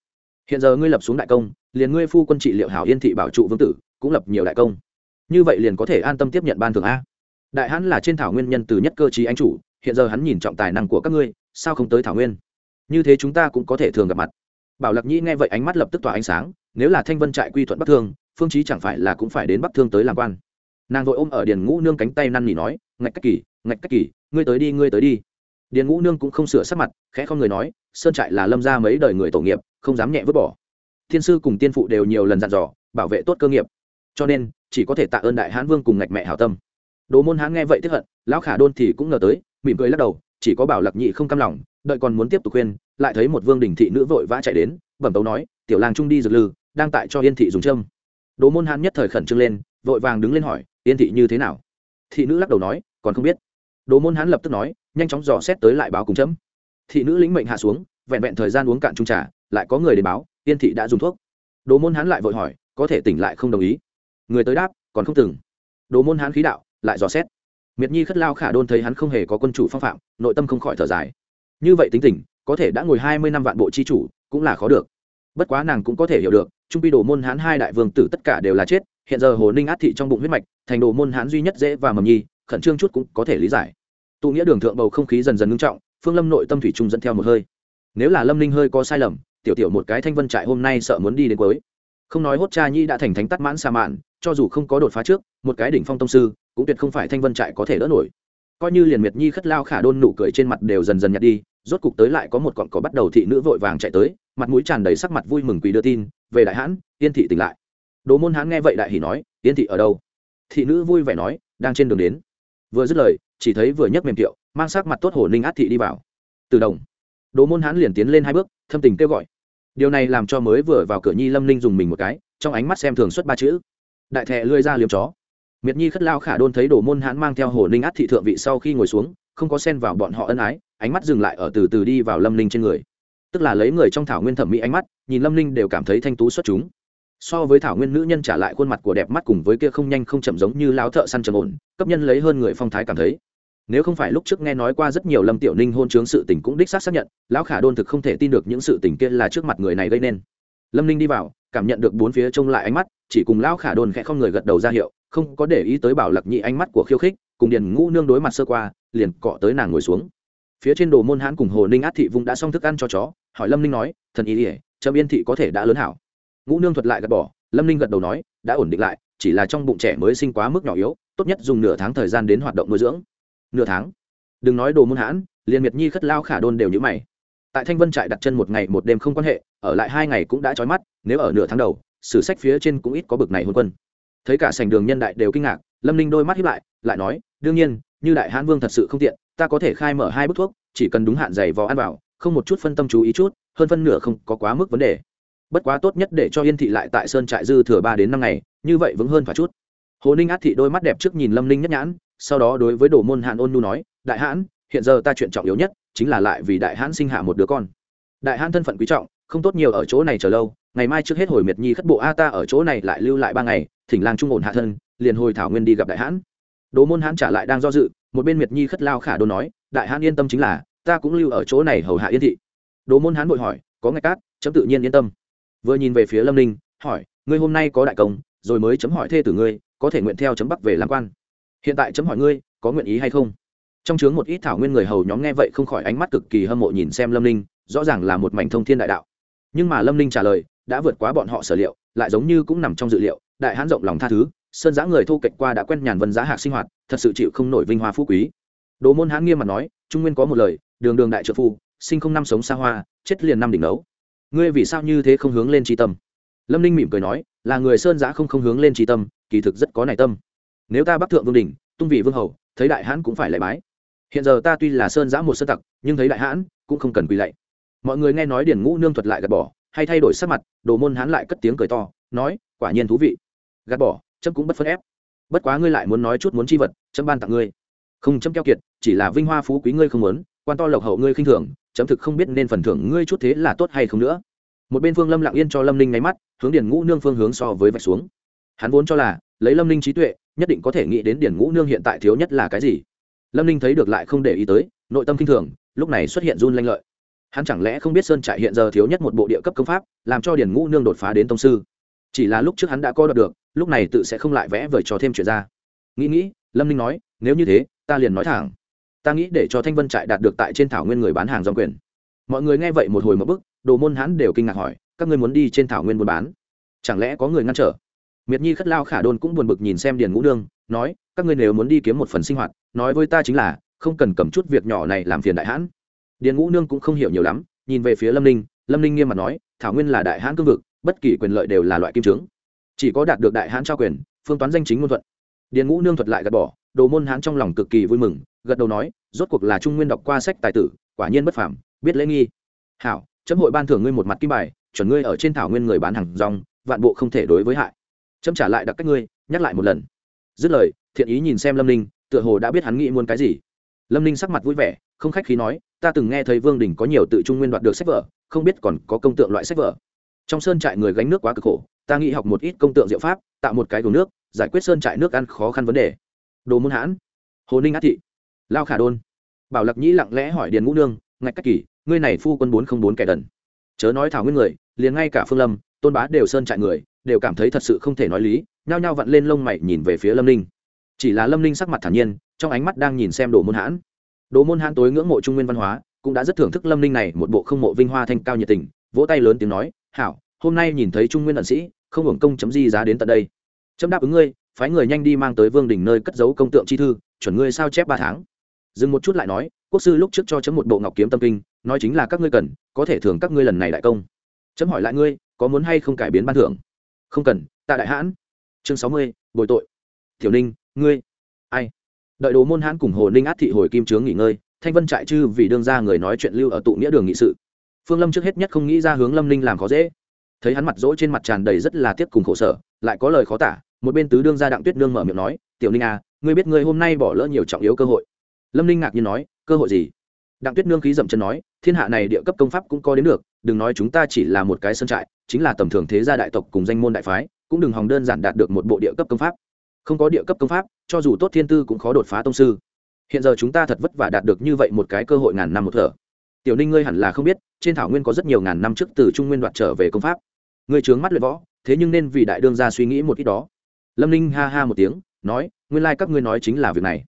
Hiện giờ ngươi lập xuống đại công, liền ngươi phu quân trị liệu hảo yên thị bảo trụ vương tử, cũng lập nhiều đại công. Như vậy liền có thể an tâm tiếp nhận ban thưởng a. Đại hãn là trên thảo nguyên nhân từ nhất cơ chí anh chủ, hiện giờ hắn nhìn trọng tài năng của các ngươi, sao không tới thảo nguyên? Như thế chúng ta cũng có thể thường gặp mặt. Bảo lạc nhĩ nghe vậy ánh mắt lập tức tỏa ánh sáng, nếu là thanh vân trại quy thuận bắc thương, phương chí chẳng phải là cũng phải đến bắc thương tới làm quan. Nàng vội ôm ở điền ngũ nương cánh tay năn nỉ nói, ngạch cách kỳ, ngạch cách kỳ, ngươi tới đi, ngươi tới đi điền ngũ nương cũng không sửa sắc mặt, khẽ không người nói, sơn trại là lâm ra mấy đời người tổ nghiệp, không dám nhẹ vứt bỏ. Thiên sư cùng tiên phụ đều nhiều lần dặn dò, bảo vệ tốt cơ nghiệp. Cho nên, chỉ có thể tạ ơn đại hãn vương cùng ngạch mẹ hảo tâm. Đồ môn hãn nghe vậy tiếp hận, lão khả đôn thì cũng ngờ tới, mỉm cười lắc đầu, chỉ có bảo lạc nhị không cam lòng, đợi còn muốn tiếp tục khuyên, lại thấy một vương đình thị nữ vội vã chạy đến, bẩm tấu nói, tiểu lang trung đi dược lư, đang tại cho yên thị dùng châm. Đồ môn hãn nhất thời khẩn trương lên, vội vàng đứng lên hỏi, yên thị như thế nào? Thị nữ lắc đầu nói, còn không biết đồ môn hán lập tức nói, nhanh chóng dò xét tới lại báo cùng chấm. Thị nữ lĩnh mệnh hạ xuống, vẹn vẹn thời gian uống cạn trung trà, lại có người đến báo, yên thị đã dùng thuốc. Đồ môn hán lại vội hỏi, có thể tỉnh lại không đồng ý? Người tới đáp, còn không từng. Đồ môn hán khí đạo, lại dò xét. Miệt nhi khất lao khả đôn thấy hắn không hề có quân chủ phong phạm, nội tâm không khỏi thở dài. Như vậy tính tình, có thể đã ngồi hai mươi năm vạn bộ chi chủ, cũng là khó được. Bất quá nàng cũng có thể hiểu được, trung pi đồ môn hán hai đại vương tử tất cả đều là chết, hiện giờ hồ ninh át thị trong bụng huyết mạch, thành đồ môn hán duy nhất dễ và mầm nhi, khẩn trương chút cũng có thể lý giải tụ nghĩa đường thượng bầu không khí dần dần ngưng trọng, phương lâm nội tâm thủy trung dẫn theo một hơi. Nếu là lâm ninh hơi có sai lầm, tiểu tiểu một cái thanh vân trại hôm nay sợ muốn đi đến cuối. Không nói hốt cha nhi đã thành thánh tắt mãn xa mạn, cho dù không có đột phá trước, một cái đỉnh phong tông sư, cũng tuyệt không phải thanh vân trại có thể đỡ nổi. Coi như liền miệt nhi khất lao khả đôn nụ cười trên mặt đều dần dần nhạt đi, rốt cục tới lại có một cọn cỏ bắt đầu thị nữ vội vàng chạy tới, mặt mũi tràn đầy sắc mặt vui mừng quỳ đưa tin, về đại hãn, yên thị tỉnh lại. Đồ môn hãn nghe vậy đại hỉ nói, yên thị ở đâu? Thị nữ vui vẻ nói, đang trên đường đến. Vừa dứt lời chỉ thấy vừa nhấc mềm tiệu mang sắc mặt tốt hồ ninh át thị đi vào. Từ đồng đồ môn hãn liền tiến lên hai bước, thâm tình kêu gọi. Điều này làm cho mới vừa vào cửa nhi lâm ninh dùng mình một cái, trong ánh mắt xem thường xuất ba chữ. Đại thẹ lươi ra liếm chó. Miệt nhi khất lao khả đôn thấy đồ môn hãn mang theo hồ ninh át thị thượng vị sau khi ngồi xuống, không có xen vào bọn họ ân ái, ánh mắt dừng lại ở từ từ đi vào lâm ninh trên người. Tức là lấy người trong thảo nguyên thẩm mỹ ánh mắt, nhìn lâm ninh đều cảm thấy thanh tú xuất chúng. So với thảo nguyên nữ nhân trả lại khuôn mặt của đẹp mắt cùng với kia không nhanh không chậm giống như láo thợ săn trầm ổn, cấp nhân lấy hơn người phong thái cảm thấy nếu không phải lúc trước nghe nói qua rất nhiều lâm tiểu ninh hôn chướng sự tình cũng đích xác xác nhận, lão khả đôn thực không thể tin được những sự tình kia là trước mặt người này gây nên. Lâm ninh đi vào, cảm nhận được bốn phía trông lại ánh mắt, chỉ cùng lão khả đôn khẽ không người gật đầu ra hiệu, không có để ý tới bảo lặc nhị ánh mắt của khiêu khích, cùng điền ngũ nương đối mặt sơ qua, liền cọ tới nàng ngồi xuống. Phía trên đồ môn hãn cùng hồ ninh át thị vung đã xong thức ăn cho chó, hỏi lâm ninh nói, thần ý ỉa trâm yên thị có thể đã lớn hảo? Ngũ nương thuật lại gật bỏ, lâm ninh gật đầu nói, đã ổn định lại, chỉ là trong bụng trẻ mới sinh quá mức nhỏ yếu, tốt nhất dùng nửa tháng thời gian đến hoạt động nuôi dưỡng nửa tháng. Đừng nói đồ môn hãn, liền miệt nhi khất lao khả đôn đều như mày. Tại thanh vân trại đặt chân một ngày một đêm không quan hệ, ở lại hai ngày cũng đã trói mắt, nếu ở nửa tháng đầu, sử sách phía trên cũng ít có bực này hôn quân. Thấy cả sành đường nhân đại đều kinh ngạc, lâm ninh đôi mắt hiếp lại lại nói, đương nhiên, như đại hãn vương thật sự không tiện, ta có thể khai mở hai bức thuốc, chỉ cần đúng hạn giày vò ăn vào, không một chút phân tâm chú ý chút, hơn phân nửa không có quá mức vấn đề. Bất quá tốt nhất để cho yên thị lại tại sơn trại dư thừa ba đến năm ngày, như vậy vững hơn phải chút. Hồ ninh át thị đôi mắt đẹp trước nhìn lâm ninh nhất nhãn sau đó đối với đồ môn hạn ôn nu nói, đại hãn, hiện giờ ta chuyện trọng yếu nhất chính là lại vì đại hãn sinh hạ một đứa con. Đại hãn thân phận quý trọng, không tốt nhiều ở chỗ này chờ lâu, ngày mai trước hết hồi miệt nhi khất bộ a ta ở chỗ này lại lưu lại ba ngày, thỉnh lang trung ổn hạ thân, liền hồi thảo nguyên đi gặp đại hãn. Đồ môn hãn trả lại đang do dự, một bên miệt nhi khất lao khả đô nói, đại hãn yên tâm chính là, ta cũng lưu ở chỗ này hầu hạ yên thị. Đồ môn hãn vội hỏi, có ngạch cát? Chấm tự nhiên yên tâm. Vừa nhìn về phía lâm ninh, hỏi, ngươi hôm nay có đại công, rồi mới chấm hỏi thê tử ngươi, có thể nguyện theo chấm bắc về làm quan? Hiện tại chấm hỏi ngươi, có nguyện ý hay không? Trong chướng một ít thảo nguyên người hầu nhóm nghe vậy không khỏi ánh mắt cực kỳ hâm mộ nhìn xem lâm ninh, rõ ràng là một mảnh thông thiên đại đạo. Nhưng mà lâm ninh trả lời, đã vượt quá bọn họ sở liệu, lại giống như cũng nằm trong dự liệu, đại hãn rộng lòng tha thứ, sơn giã người thu kệch qua đã quen nhàn vân giá hạc sinh hoạt, thật sự chịu không nổi vinh hoa phú quý. Đồ môn hãn nghiêm mặt nói, trung nguyên có một lời, đường đường đại trợ phu, sinh không năm sống xa hoa, chết liền năm đỉnh đấu ngươi vì sao như thế không hướng lên tri tâm? Lâm ninh mỉm cười nói, là người sơn giã không không hướng lên tri tâm, kỳ thực rất có nảy tâm nếu ta bắc thượng vương đình tung vị vương hầu, thấy đại hãn cũng phải lệ bái. Hiện giờ ta tuy là sơn giã một sơn tặc, nhưng thấy đại hãn cũng không cần quỳ lạy. Mọi người nghe nói điển ngũ nương thuật lại gạt bỏ, hay thay đổi sắc mặt, đồ môn hán lại cất tiếng cười to, nói, quả nhiên thú vị. Gạt bỏ, chấm cũng bất phân ép. Bất quá ngươi lại muốn nói chút muốn chi vật, chấm ban tặng ngươi. Không chấm keo kiệt, chỉ là vinh hoa phú quý ngươi không muốn, quan to lộc hậu ngươi khinh thường, chấm thực không biết nên phần thưởng ngươi chút thế là tốt hay không nữa. Một bên phương lâm lặng yên cho lâm ninh nháy mắt, hướng điển ngũ nương phương hướng so với vạch xuống. Hắn vốn cho là, lấy lâm ninh trí tuệ nhất định có thể nghĩ đến điển ngũ nương hiện tại thiếu nhất là cái gì. Lâm ninh thấy được lại không để ý tới, nội tâm k i n h thường, lúc này xuất hiện run lanh lợi. Hắn chẳng lẽ không biết sơn trại hiện giờ thiếu nhất một bộ địa cấp công pháp, làm cho điển ngũ nương đột phá đến tông sư? Chỉ là lúc trước hắn đã coi đọc được, lúc này tự sẽ không lại vẽ vời cho thêm chuyện ra. Nghĩ nghĩ, lâm ninh nói, nếu như thế, ta liền nói thẳng. Ta nghĩ để cho thanh vân trại đạt được tại trên thảo nguyên người bán hàng dòng quyền. Mọi người nghe vậy một hồi một bức, đồ môn hắn đều kinh ngạc hỏi, các ngươi muốn đi trên thảo nguyên buôn bán? Chẳng lẽ có người ngăn trở? Miệt nhi khất lao khả đôn cũng buồn bực nhìn xem điền ngũ nương, nói, các ngươi nếu muốn đi kiếm một phần sinh hoạt, nói với ta chính là, không cần cầm chút việc nhỏ này làm phiền đại hãn. Điền ngũ nương cũng không hiểu nhiều lắm, nhìn về phía lâm ninh lâm ninh nghiêm mặt nói, thảo nguyên là đại hãn cương vực, bất kỳ quyền lợi đều là loại kim trướng chỉ có đạt được đại hãn trao quyền, phương toán danh chính ngôn thuận. Điền ngũ nương thuật lại gạt bỏ, đồ môn hãn trong lòng cực kỳ vui mừng, gật đầu nói, rốt cuộc là trung nguyên đọc qua sách tài tử, quả nhiên bất phàm, biết lễ nghi. Hảo, chấm hội ban thưởng ngươi một mặt kim bài, chuẩn ngươi ở trên thảo nguyên người bán hàng rong, vạn bộ không thể đối với hại chấm trả lại đặc cách ngươi, nhắc lại một lần. Dứt lời, thiện ý nhìn xem lâm ninh, tựa hồ đã biết hắn nghĩ muốn cái gì. Lâm ninh sắc mặt vui vẻ, không khách khí nói, ta từng nghe thấy vương đình có nhiều tự trung nguyên đoạt được sách vở, không biết còn có công tượng loại sách vở. Trong sơn trại người gánh nước quá cực khổ, ta nghĩ học một ít công tượng diệu pháp, tạo một cái gồm nước, giải quyết sơn trại nước ăn khó khăn vấn đề. Đồ môn hãn, hồ ninh á thị, lao khả đôn. Bảo lặc nhĩ lặng lẽ hỏi điền ngũ nương, ngạch cách kỷ, ngươi này phu quân bốn không bốn kẻ đần. Chớ nói thảo nguyên người, liền ngay cả phương lâm, tôn bá đều sơn trại người đều cảm thấy thật sự không thể nói lý, nhao nhao vặn lên lông mày nhìn về phía lâm ninh. Chỉ là lâm ninh sắc mặt thản nhiên, trong ánh mắt đang nhìn xem đồ môn hãn. Đồ môn hãn tối ngưỡng mộ trung nguyên văn hóa, cũng đã rất thưởng thức lâm ninh này một bộ không mộ vinh hoa thanh cao nhiệt tình, vỗ tay lớn tiếng nói, hảo, hôm nay nhìn thấy trung nguyên ẩn sĩ, không hưởng công chấm di giá đến tận đây. Chấm đáp ứng ngươi, phái người nhanh đi mang tới vương đình nơi cất giấu công tượng chi thư, chuẩn ngươi sao chép ba tháng. Dừng một chút lại nói, quốc sư lúc trước cho chấm một bộ ngọc kiếm tâm kinh, nói chính là các ngươi cần, có thể thưởng các ngươi lần này đại công. Chấm hỏi lại ngươi, có muốn hay không cải biến ban thưởng? Không cần, tạ đại hãn. Chương sáu mươi, bồi tội. Tiểu ninh, ngươi. Ai? Đợi đồ môn hãn cùng hồ ninh át thị hồi kim trướng nghỉ ngơi, thanh vân trại chư vì đương ra người nói chuyện lưu ở tụ nghĩa đường nghị sự. Phương lâm trước hết nhất không nghĩ ra hướng lâm ninh làm khó dễ. Thấy hắn mặt rỗ trên mặt tràn đầy rất là tiếc cùng khổ sở, lại có lời khó tả, một bên tứ đương gia đặng tuyết nương mở miệng nói, tiểu ninh à ngươi biết ngươi hôm nay bỏ lỡ nhiều trọng yếu cơ hội. Lâm ninh ngạc nhiên nói, cơ hội gì? Đặng tuyết nương khí dậm chân nói, thiên hạ này địa cấp công pháp cũng có đến được, đừng nói chúng ta chỉ là một cái sân trại, chính là tầm thường thế gia đại tộc cùng danh môn đại phái, cũng đừng hòng đơn giản đạt được một bộ địa cấp công pháp. Không có địa cấp công pháp, cho dù tốt thiên tư cũng khó đột phá tông sư. Hiện giờ chúng ta thật vất vả đạt được như vậy một cái cơ hội ngàn năm một thở. Tiểu ninh ngươi hẳn là không biết, trên thảo nguyên có rất nhiều ngàn năm trước từ trung nguyên đoạt trở về công pháp. Ngươi trướng mắt luyện võ, thế nhưng nên vì đại đương gia suy nghĩ một ít đó. Lâm ninh ha ha một tiếng, nói, nguyên lai các ngươi nói chính là việc này.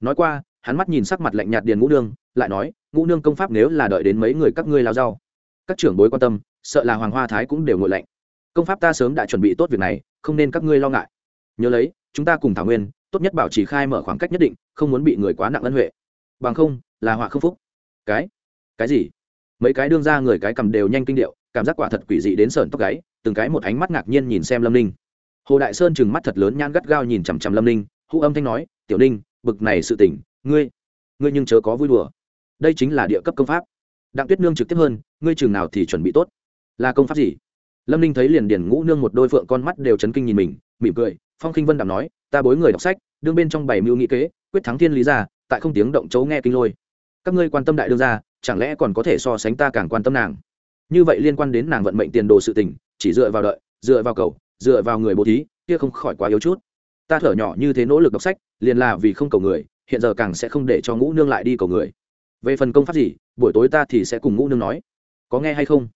Nói qua, hắn mắt nhìn sắc mặt lạnh nhạt điền ngũ đương lại nói, ngũ nương công pháp nếu là đợi đến mấy người các ngươi lao rau, các trưởng bối quan tâm, sợ là hoàng hoa thái cũng đều ngội lạnh. Công pháp ta sớm đã chuẩn bị tốt việc này, không nên các ngươi lo ngại. Nhớ lấy, chúng ta cùng thảo nguyên, tốt nhất bảo trì khai mở khoảng cách nhất định, không muốn bị người quá nặng ân huệ. Bằng không, là họa không phúc. Cái? Cái gì? Mấy cái đương ra người cái cầm đều nhanh kinh điệu, cảm giác quả thật quỷ dị đến sởn tóc gáy, từng cái một ánh mắt ngạc nhiên nhìn xem lâm ninh. Hồ đại sơn chừng mắt thật lớn nhan gắt gao nhìn chằm chằm lâm ninh, hữu âm thanh nói, tiểu ninh, bực này sự tỉnh ngươi ngươi nhưng chớ có vui đùa đây chính là địa cấp công pháp. Đặng tuyết nương trực tiếp hơn, ngươi chừng nào thì chuẩn bị tốt. Là công pháp gì? Lâm ninh thấy liền điển ngũ nương một đôi phượng con mắt đều chấn kinh nhìn mình, mỉm cười, phong khinh vân đàm nói, ta bối người đọc sách, đương bên trong bảy mưu nghị kế, quyết thắng thiên lý ra tại không tiếng động chấu nghe kinh lôi. Các ngươi quan tâm đại đương ra chẳng lẽ còn có thể so sánh ta càng quan tâm nàng? Như vậy liên quan đến nàng vận mệnh tiền đồ sự tình, chỉ dựa vào đợi, dựa vào cầu, dựa vào người bố thí, kia không khỏi quá yếu chút. Ta thở nhỏ như thế nỗ lực đọc sách, liền là vì không cầu người, hiện giờ càng sẽ không để cho ngũ nương lại đi cầu người về phần công pháp gì, buổi tối ta thì sẽ cùng ngũ nương nói. Có nghe hay không?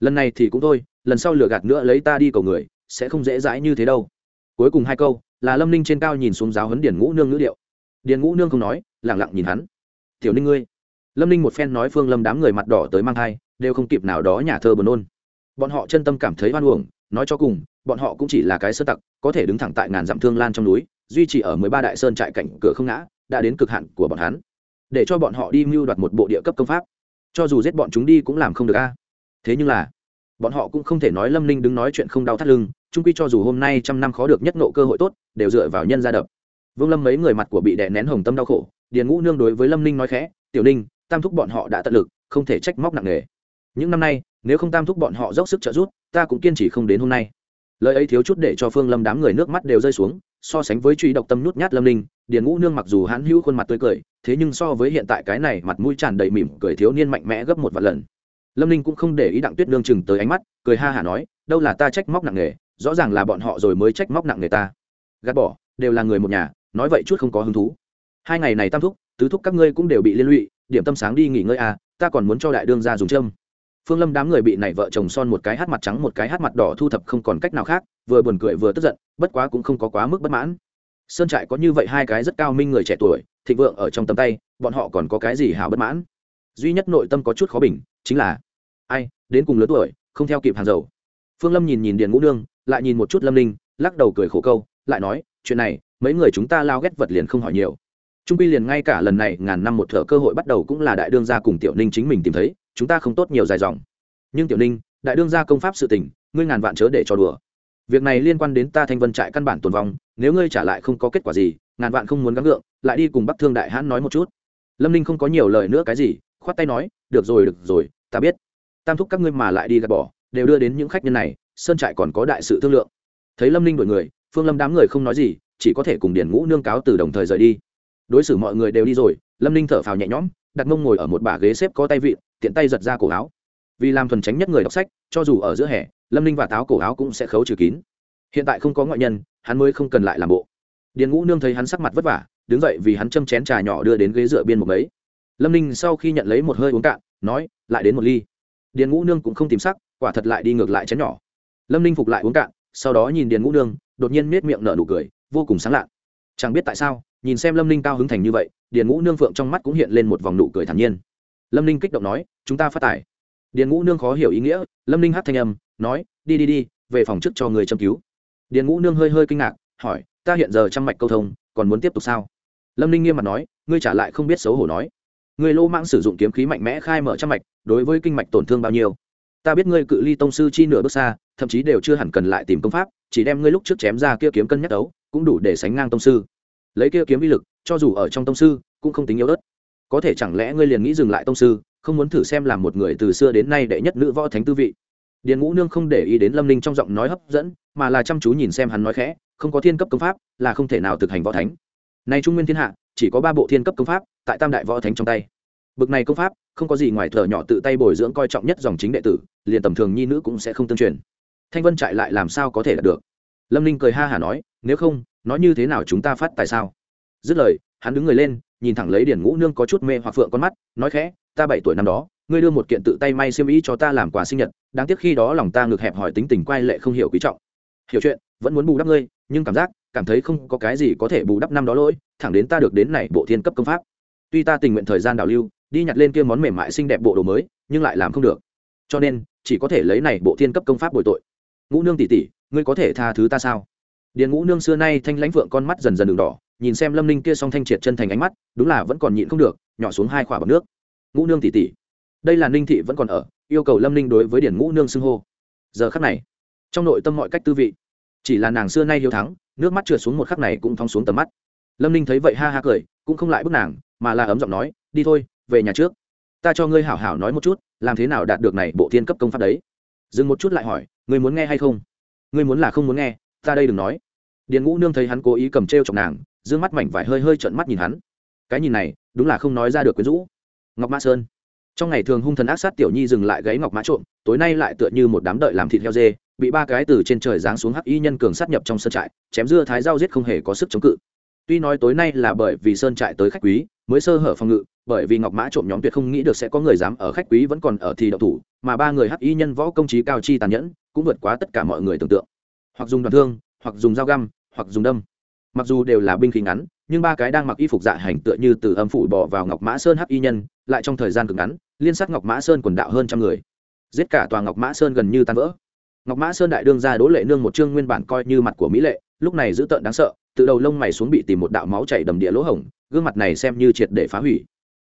Lần này thì cũng thôi, lần sau lừa gạt nữa lấy ta đi cầu người, sẽ không dễ dãi như thế đâu. Cuối cùng hai câu, là lâm ninh trên cao nhìn xuống giáo huấn điển ngũ nương ngữ điệu. Điển ngũ nương không nói, lẳng lặng nhìn hắn. Tiểu ninh ngươi. Lâm ninh một phen nói phương lâm đám người mặt đỏ tới mang thai, đều không kịp nào đó nhà thơ buồn nôn. Bọn họ chân tâm cảm thấy hoan uổng, nói cho cùng, bọn họ cũng chỉ là cái sơ tặc, có thể đứng thẳng tại ngàn dặm thương lan trong núi, duy trì ở mười ba đại sơn trại cảnh cửa không ngã, đã đến cực hạn của bọn hắn để cho bọn họ đi mưu đoạt một bộ địa cấp công pháp. Cho dù giết bọn chúng đi cũng làm không được a. Thế nhưng là, bọn họ cũng không thể nói lâm ninh đứng nói chuyện không đau thắt lưng trung quy cho dù hôm nay trăm năm khó được nhất nộ cơ hội tốt, đều dựa vào nhân gia đập. Vương lâm mấy người mặt của bị đè nén hồng tâm đau khổ, điền ngũ nương đối với lâm ninh nói khẽ, tiểu ninh, tam thúc bọn họ đã tận lực, không thể trách móc nặng nề. Những năm nay, nếu không tam thúc bọn họ dốc sức trợ giúp, ta cũng kiên trì không đến hôm nay. Lời ấy thiếu chút để cho phương lâm đám người nước mắt đều rơi xuống so sánh với truy độc tâm nhút nhát lâm ninh, điền ngũ nương mặc dù hãn hữu khuôn mặt tươi cười, thế nhưng so với hiện tại cái này mặt mũi tràn đầy mỉm cười thiếu niên mạnh mẽ gấp một vạn lần. Lâm ninh cũng không để ý đặng tuyết nương chừng tới ánh mắt, cười ha hả nói, đâu là ta trách móc nặng nề, rõ ràng là bọn họ rồi mới trách móc nặng nề ta. Gạt bỏ, đều là người một nhà, nói vậy chút không có hứng thú. Hai ngày này tam thúc, tứ thúc các ngươi cũng đều bị liên lụy, điểm tâm sáng đi nghỉ ngơi à ta còn muốn cho đại đương ra dùng châm phương lâm đám người bị nảy vợ chồng son một cái hát mặt trắng, một cái hát mặt đỏ thu thập không còn cách nào khác, vừa buồn cười vừa tức giận, bất quá cũng không có quá mức bất mãn. Sơn trại có như vậy hai cái rất cao minh người trẻ tuổi, thịnh vượng ở trong tầm tay, bọn họ còn có cái gì hào bất mãn? Duy nhất nội tâm có chút khó bình, chính là, ai, đến cùng lớn tuổi, không theo kịp hàng dầu phương lâm nhìn nhìn điền ngũ nương, lại nhìn một chút lâm ninh, lắc đầu cười khổ câu, lại nói, chuyện này, mấy người chúng ta lao ghét vật liền không hỏi nhiều. Trung pi liền ngay cả lần này ngàn năm một thở cơ hội bắt đầu cũng là đại đương gia cùng tiểu ninh chính mình tìm thấy chúng ta không tốt nhiều dài dòng. Nhưng tiểu ninh, đại đương gia công pháp sự tình, ngươi ngàn vạn chớ để cho đùa. Việc này liên quan đến ta thanh vân trại căn bản tồn vong, nếu ngươi trả lại không có kết quả gì, ngàn vạn không muốn gắng gượng, lại đi cùng bắc thương đại hãn nói một chút. Lâm ninh không có nhiều lời nữa cái gì, khoát tay nói, được rồi được rồi, ta biết. Tam thúc các ngươi mà lại đi gạt bỏ, đều đưa đến những khách nhân này, sơn trại còn có đại sự thương lượng. Thấy lâm ninh đổi người, phương lâm đám người không nói gì, chỉ có thể cùng điển ngũ nương cáo từ đồng thời rời đi. Đối xử mọi người đều đi rồi, lâm ninh thở phào nhẹ nhõm đặt mông ngồi ở một bả ghế xếp có tay vịn, tiện tay giật ra cổ áo. Vì làm thuần tránh nhất người đọc sách, cho dù ở giữa hè, lâm ninh và táo cổ áo cũng sẽ khấu trừ kín. Hiện tại không có ngoại nhân, hắn mới không cần lại làm bộ. Điền ngũ nương thấy hắn sắc mặt vất vả, đứng dậy vì hắn châm chén trà nhỏ đưa đến ghế dựa biên một mấy. Lâm ninh sau khi nhận lấy một hơi uống cạn, nói, lại đến một ly. Điền ngũ nương cũng không tìm sắc, quả thật lại đi ngược lại chén nhỏ. Lâm ninh phục lại uống cạn, sau đó nhìn điền ngũ nương, đột nhiên nết miệng nở nụ cười, vô cùng sáng lạ chẳng biết tại sao nhìn xem lâm ninh cao hứng thành như vậy, điền ngũ nương phượng trong mắt cũng hiện lên một vòng nụ cười thản nhiên. Lâm ninh kích động nói, chúng ta phát tải. điền ngũ nương khó hiểu ý nghĩa, lâm ninh hát thanh âm, nói, đi đi đi, về phòng trước cho người châm cứu. Điền ngũ nương hơi hơi kinh ngạc, hỏi, ta hiện giờ chăm mạch câu thông, còn muốn tiếp tục sao? Lâm ninh nghiêm mặt nói, ngươi trả lại không biết xấu hổ nói. Người lô mãng sử dụng kiếm khí mạnh mẽ khai mở chăm mạch, đối với kinh mạch tổn thương bao nhiêu? Ta biết ngươi cự ly tông sư chi nửa bước xa, thậm chí đều chưa hẳn cần lại tìm công pháp, chỉ đem ngươi lúc trước chém ra kia kiếm cân nhắc đấu, cũng đủ để sánh ngang tông sư lấy kia kiếm vi lực, cho dù ở trong tông sư, cũng không tính yếu ớt. Có thể chẳng lẽ ngươi liền nghĩ dừng lại tông sư, không muốn thử xem làm một người từ xưa đến nay đệ nhất nữ võ thánh tư vị? Điền ngũ nương không để ý đến lâm ninh trong giọng nói hấp dẫn, mà là chăm chú nhìn xem hắn nói khẽ, không có thiên cấp công pháp, là không thể nào thực hành võ thánh. Nay trung nguyên thiên hạ, chỉ có ba bộ thiên cấp công pháp, tại tam đại võ thánh trong tay. Bực này công pháp, không có gì ngoài thợ nhỏ tự tay bồi dưỡng coi trọng nhất dòng chính đệ tử, liền tầm thường nhi nữ cũng sẽ không tương truyền. Thanh vân trại lại làm sao có thể đạt được? Lâm ninh cười ha hả nói, nếu không nói như thế nào chúng ta phát tại sao? Dứt lời, hắn đứng người lên, nhìn thẳng lấy điển ngũ nương có chút mê hoặc phượng con mắt, nói khẽ, ta bảy tuổi năm đó, ngươi đưa một kiện tự tay may xiêm ý cho ta làm quà sinh nhật, đáng tiếc khi đó lòng ta ngược hẹp hỏi tính tình quay lệ không hiểu quý trọng. Hiểu chuyện, vẫn muốn bù đắp ngươi, nhưng cảm giác, cảm thấy không có cái gì có thể bù đắp năm đó lỗi, thẳng đến ta được đến này bộ thiên cấp công pháp. Tuy ta tình nguyện thời gian đào lưu, đi nhặt lên kia món mềm mại xinh đẹp bộ đồ mới, nhưng lại làm không được. Cho nên, chỉ có thể lấy này bộ thiên cấp công pháp bồi tội. Ngũ nương tỷ tỷ ngươi có thể tha thứ ta sao? Điền ngũ nương xưa nay thanh lãnh vượng con mắt dần dần đường đỏ, nhìn xem lâm ninh kia song thanh triệt chân thành ánh mắt, đúng là vẫn còn nhịn không được, nhỏ xuống hai khỏa bọc nước. Ngũ nương tỷ tỷ, đây là ninh thị vẫn còn ở, yêu cầu lâm ninh đối với điển ngũ nương xưng hô. Giờ khắc này, trong nội tâm mọi cách tư vị, chỉ là nàng xưa nay hiếu thắng, nước mắt trượt xuống một khắc này cũng thong xuống tầm mắt. Lâm ninh thấy vậy ha ha cười, cũng không lại bức nàng, mà là ấm giọng nói, đi thôi, về nhà trước. Ta cho ngươi hảo hảo nói một chút, làm thế nào đạt được này bộ thiên cấp công pháp đấy. Dừng một chút lại hỏi, ngươi muốn nghe hay không? Ngươi muốn là không muốn nghe, ta đây đừng nói điền ngũ nương thấy hắn cố ý cầm t r e o chọc nàng d ư ơ n g mắt mảnh vải hơi hơi trợn mắt nhìn hắn. Cái nhìn này, đúng là không nói ra được quyến rũ. Ngọc mã sơn. Trong ngày thường hung thần ác sát tiểu nhi dừng lại gáy ngọc mã trộm, tối nay lại tựa như một đám đợi làm thịt heo dê, bị ba cái từ trên trời giáng xuống hắc y nhân cường sát nhập trong sơn trại, chém dưa thái dao giết không hề có sức chống cự. Tuy nói tối nay là bởi vì sơn trại tới khách quý, mới sơ hở phòng ngự, bởi vì ngọc mã trộm nhóm tuyệt không nghĩ được sẽ có người dám ở khách quý vẫn còn ở thì đậu thủ, mà ba người hắc y nhân võ công trí cao chi tàn nhẫn, cũng vượt quá tất cả mọi người tưởng tượng. Hoặc dùng đoàn thương, hoặc dùng dao găm hoặc dùng đâm. Mặc dù đều là binh khí ngắn, nhưng ba cái đang mặc y phục dạ hành tựa như từ âm phủ bỏ vào ngọc mã sơn hắc y nhân, lại trong thời gian cực ngắn, liên sát ngọc mã sơn quần đạo hơn trăm người. Giết cả tòa ngọc mã sơn gần như tan vỡ. Ngọc mã sơn đại đương ra đỗ lệ nương một chương nguyên bản coi như mặt của mỹ lệ, lúc này dữ tợn đáng sợ từ đầu lông mày xuống bị tìm một đạo máu chảy đầm địa lỗ hổng, gương mặt này xem như triệt để phá hủy.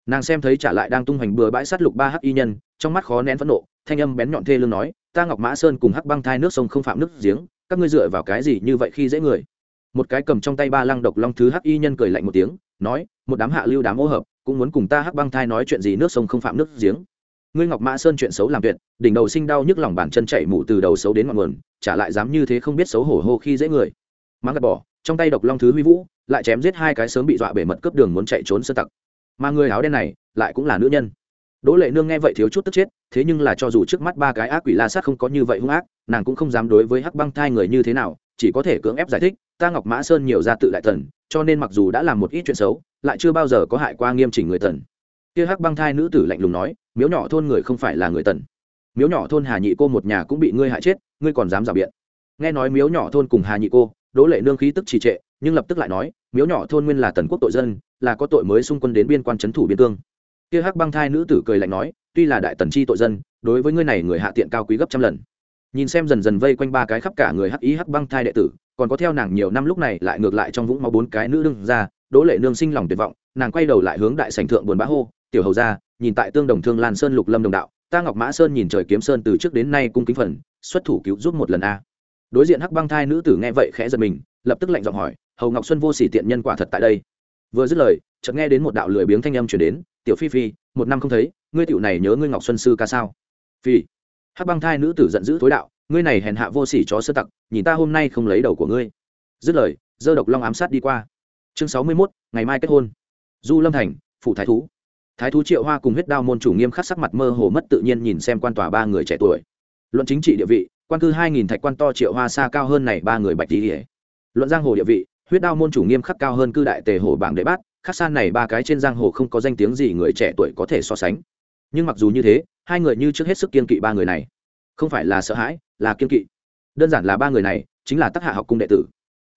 Nàng xem thấy trả lại đang tung hoành bừa bãi sát lục ba hắc y nhân, trong mắt khó nén phẫn nộ, thanh âm bén nhọn thê lương nói, ta ngọc mã sơn cùng hắc băng thai nước sông không phạm nước giếng, các ngươi dựa vào cái gì như vậy khi dễ người? Một cái cầm trong tay ba lăng độc long thứ hắc y nhân cười lạnh một tiếng, nói, một đám hạ lưu đám ô hợp, cũng muốn cùng ta hắc băng thai nói chuyện gì nước sông không phạm nước giếng. Ngươi ngọc mã sơn chuyện xấu làm tuyệt, đỉnh đầu sinh đau nhức lòng bàn chân chạy mụ từ đầu xấu đến ngọn nguồn trả lại dám như thế không biết xấu hổ hô khi dễ người. Mang gạt bỏ, trong tay độc long thứ huy vũ, lại chém giết hai cái sớm bị dọa bể mật cướp đường muốn chạy trốn sơ tặc. Mà người áo đen này, lại cũng là nữ nhân. Đỗ lệ nương nghe vậy thiếu chút tức chết, thế nhưng là cho dù trước mắt ba cái ác quỷ la sát không có như vậy hung ác, nàng cũng không dám đối với hắc băng thai người như thế nào chỉ có thể cưỡng ép giải thích, ta ngọc mã sơn nhiều ra tự đại thần, cho nên mặc dù đã làm một ít chuyện xấu, lại chưa bao giờ có hại qua nghiêm chỉnh người tần kia hắc băng thai nữ tử lạnh lùng nói, miếu nhỏ thôn người không phải là người tần. Miếu nhỏ thôn hà nhị cô một nhà cũng bị ngươi hại chết, ngươi còn dám rào biện. Nghe nói miếu nhỏ thôn cùng hà nhị cô, đỗ lệ nương khí tức trì trệ, nhưng lập tức lại nói, miếu nhỏ thôn nguyên là tần quốc tội dân, là có tội mới xung quân đến biên quan trấn thủ biên cương. Kia hắc băng thai nữ tử cười lạnh nói, tuy là đại tần chi tội dân, đối với ngươi này người hạ tiện cao quý gấp trăm lần nhìn xem dần dần vây quanh ba cái khắp cả người hắc ý hắc băng thai đệ tử, còn có theo nàng nhiều năm lúc này lại ngược lại trong vũng máu bốn cái nữ đương ra, đỗ lệ nương sinh lòng tuyệt vọng, nàng quay đầu lại hướng đại sảnh thượng buồn bã hô, tiểu hầu ra nhìn tại tương đồng thương lan sơn lục lâm đồng đạo, ta ngọc mã sơn nhìn trời kiếm sơn từ trước đến nay cung kính phần, xuất thủ cứu giúp một lần a. Đối diện hắc băng thai nữ tử nghe vậy khẽ giật mình, lập tức lạnh giọng hỏi, hầu ngọc xuân vô sỉ tiện nhân quả thật tại đây? Vừa dứt lời, chợt nghe đến một đạo lười biếng thanh âm chuyển đến, tiểu phi phi, một năm không thấy, ngươi tiểu này nhớ ngươi ngọc xuân sư ca sao? Phi hắc băng thai nữ tử giận dữ thối đạo, ngươi này hèn hạ vô sỉ chó sơ tặc, nhìn ta hôm nay không lấy đầu của ngươi. Dứt lời dơ độc long ám sát đi qua. Chương sáu mươi mốt, ngày mai kết hôn. Du lâm thành phụ thái thú. Thái thú triệu hoa cùng huyết đao môn chủ nghiêm khắc sắc mặt mơ hồ mất tự nhiên nhìn xem quan tòa ba người trẻ tuổi. Luận chính trị địa vị, quan cư hai nghìn thạch quan to triệu hoa xa cao hơn này ba người bạch tỷ luận giang hồ địa vị, huyết đao môn chủ nghiêm khắc cao hơn cư đại tề hồ bảng đệ bát, khắc san này ba cái trên giang hồ không có danh tiếng gì người trẻ tuổi có thể so sánh. Nhưng mặc dù như thế hai người như trước hết sức kiên kỵ ba người này. Không phải là sợ hãi, là kiên kỵ. Đơn giản là ba người này chính là tác hạ học cung đệ tử.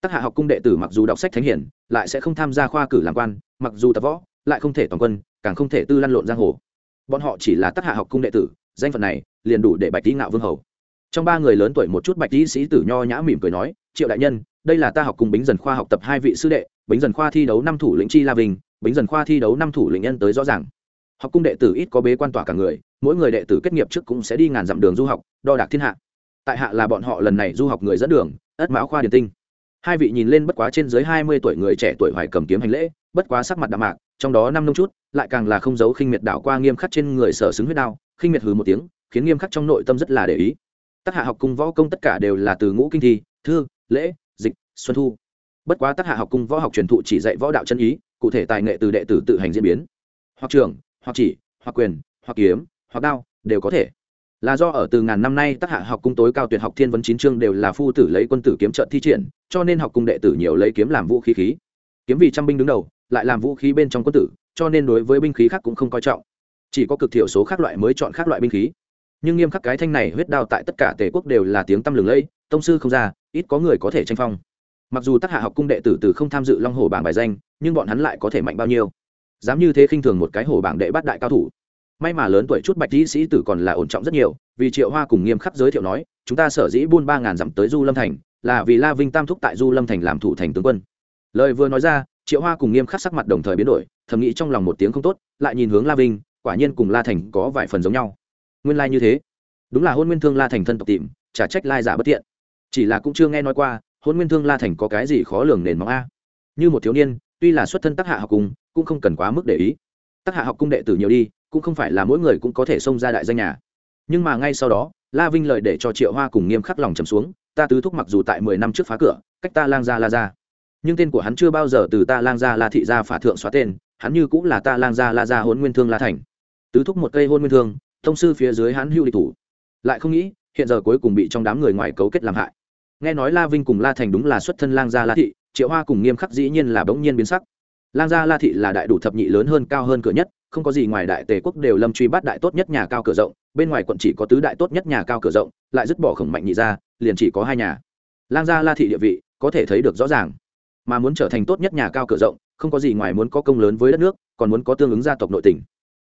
Tác hạ học cung đệ tử mặc dù đọc sách thánh hiển lại sẽ không tham gia khoa cử làm quan, mặc dù tập võ, lại không thể toàn quân, càng không thể tư lăn lộn giang hồ. Bọn họ chỉ là tác hạ học cung đệ tử, danh phận này liền đủ để bạch tý ngạo vương hầu. Trong ba người lớn tuổi một chút bạch tý sĩ tử nho nhã mỉm cười nói, triệu đại nhân, đây là ta học cùng bính dần khoa học tập hai vị sư đệ, bính dần khoa thi đấu năm thủ lĩnh chi la vinh, bính dần khoa thi đấu năm thủ lĩnh nhân tới rõ ràng học cung đệ tử ít có bế quan tỏa cả người, mỗi người đệ tử kết nghiệp trước cũng sẽ đi ngàn dặm đường du học, đo đạc thiên hạ. Tại hạ là bọn họ lần này du học người dẫn đường, ất mão khoa điển tinh. Hai vị nhìn lên bất quá trên dưới hai mươi tuổi người trẻ tuổi hoài cầm kiếm hành lễ, bất quá sắc mặt đạm mạc, trong đó năm nông chút, lại càng là không giấu khinh miệt đảo qua nghiêm khắc trên người sở xứng huyết đao, khinh miệt hừ một tiếng, khiến nghiêm khắc trong nội tâm rất là để ý. Tác hạ học cung võ công tất cả đều là từ ngũ kinh thi, thư, lễ, dịch, xuân thu. Bất quá tác hạ học cung võ học truyền thụ chỉ dạy võ đạo chân ý, cụ thể tài nghệ từ đệ tử tự hành diễn biến. Hoặc trường hoặc chỉ, hoặc quyền, hoặc kiếm, hoặc đao, đều có thể. Là do ở từ ngàn năm nay tác hạ học cung tối cao tuyệt học thiên vấn chín chương đều là phu tử lấy quân tử kiếm trận thi triển, cho nên học cung đệ tử nhiều lấy kiếm làm vũ khí khí. Kiếm vì trăm binh đứng đầu, lại làm vũ khí bên trong quân tử, cho nên đối với binh khí khác cũng không coi trọng. Chỉ có cực thiểu số khác loại mới chọn khác loại binh khí. Nhưng nghiêm khắc cái thanh này huyết đao tại tất cả tề quốc đều là tiếng tăm lừng lẫy, tông sư không ra, ít có người có thể tranh phong. Mặc dù tác hạ học cung đệ tử từ không tham dự long hồ bảng bài danh, nhưng bọn hắn lại có thể mạnh bao nhiêu? Dám như thế khinh thường một cái hồ bảng đệ bắt đại cao thủ. May mà lớn tuổi chút bạch dĩ sĩ tử còn là ổn trọng rất nhiều, vì triệu hoa cùng nghiêm khắc giới thiệu nói, chúng ta sở dĩ buôn ba ngàn dặm tới du lâm thành, là vì la vinh tam thúc tại du lâm thành làm thủ thành tướng quân. Lời vừa nói ra, triệu hoa cùng nghiêm khắc sắc mặt đồng thời biến đổi, thầm nghĩ trong lòng một tiếng không tốt, lại nhìn hướng la vinh, quả nhiên cùng la thành có vài phần giống nhau. Nguyên lai、like、như thế. Đúng là hôn nguyên thương la thành thân tộc tìm, chả trách lai giả bất tiện. Chỉ là cũng chưa nghe nói qua, hôn nguyên thương la thành có cái gì khó lường nền móng a. Như một thiếu niên, tuy là xuất thân tác hạ học cùng cũng không cần quá mức để ý. Tác hạ học cung đệ tử nhiều đi, cũng không phải là mỗi người cũng có thể xông ra đại danh nhà. Nhưng mà ngay sau đó, la vinh lời để cho triệu hoa cùng nghiêm khắc lòng trầm xuống, ta tứ thúc mặc dù tại mười năm trước phá cửa, cách ta lang ra la ra nhưng tên của hắn chưa bao giờ từ ta lang ra la thị ra phả thượng xóa tên, hắn như cũng là ta lang ra la ra hôn nguyên thương la thành. Tứ thúc một cây hôn nguyên thương, thông sư phía dưới hắn hưu địch thủ. Lại không nghĩ, hiện giờ cuối cùng bị trong đám người ngoài cấu kết làm hại. Nghe nói la vinh cùng la thành đúng là xuất thân lang gia la thị, triệu hoa cùng nghiêm khắc dĩ nhiên là bỗng nhiên biến sắc lang gia la thị là đại đủ thập nhị lớn hơn cao hơn cửa nhất, không có gì ngoài đại tề quốc đều lâm truy bắt đại tốt nhất nhà cao cửa rộng, bên ngoài quận chỉ có tứ đại tốt nhất nhà cao cửa rộng, lại dứt bỏ khổng mạnh nhị ra liền chỉ có hai nhà. Lang gia la thị địa vị, có thể thấy được rõ ràng. Mà muốn trở thành tốt nhất nhà cao cửa rộng, không có gì ngoài muốn có công lớn với đất nước, còn muốn có tương ứng gia tộc nội tỉnh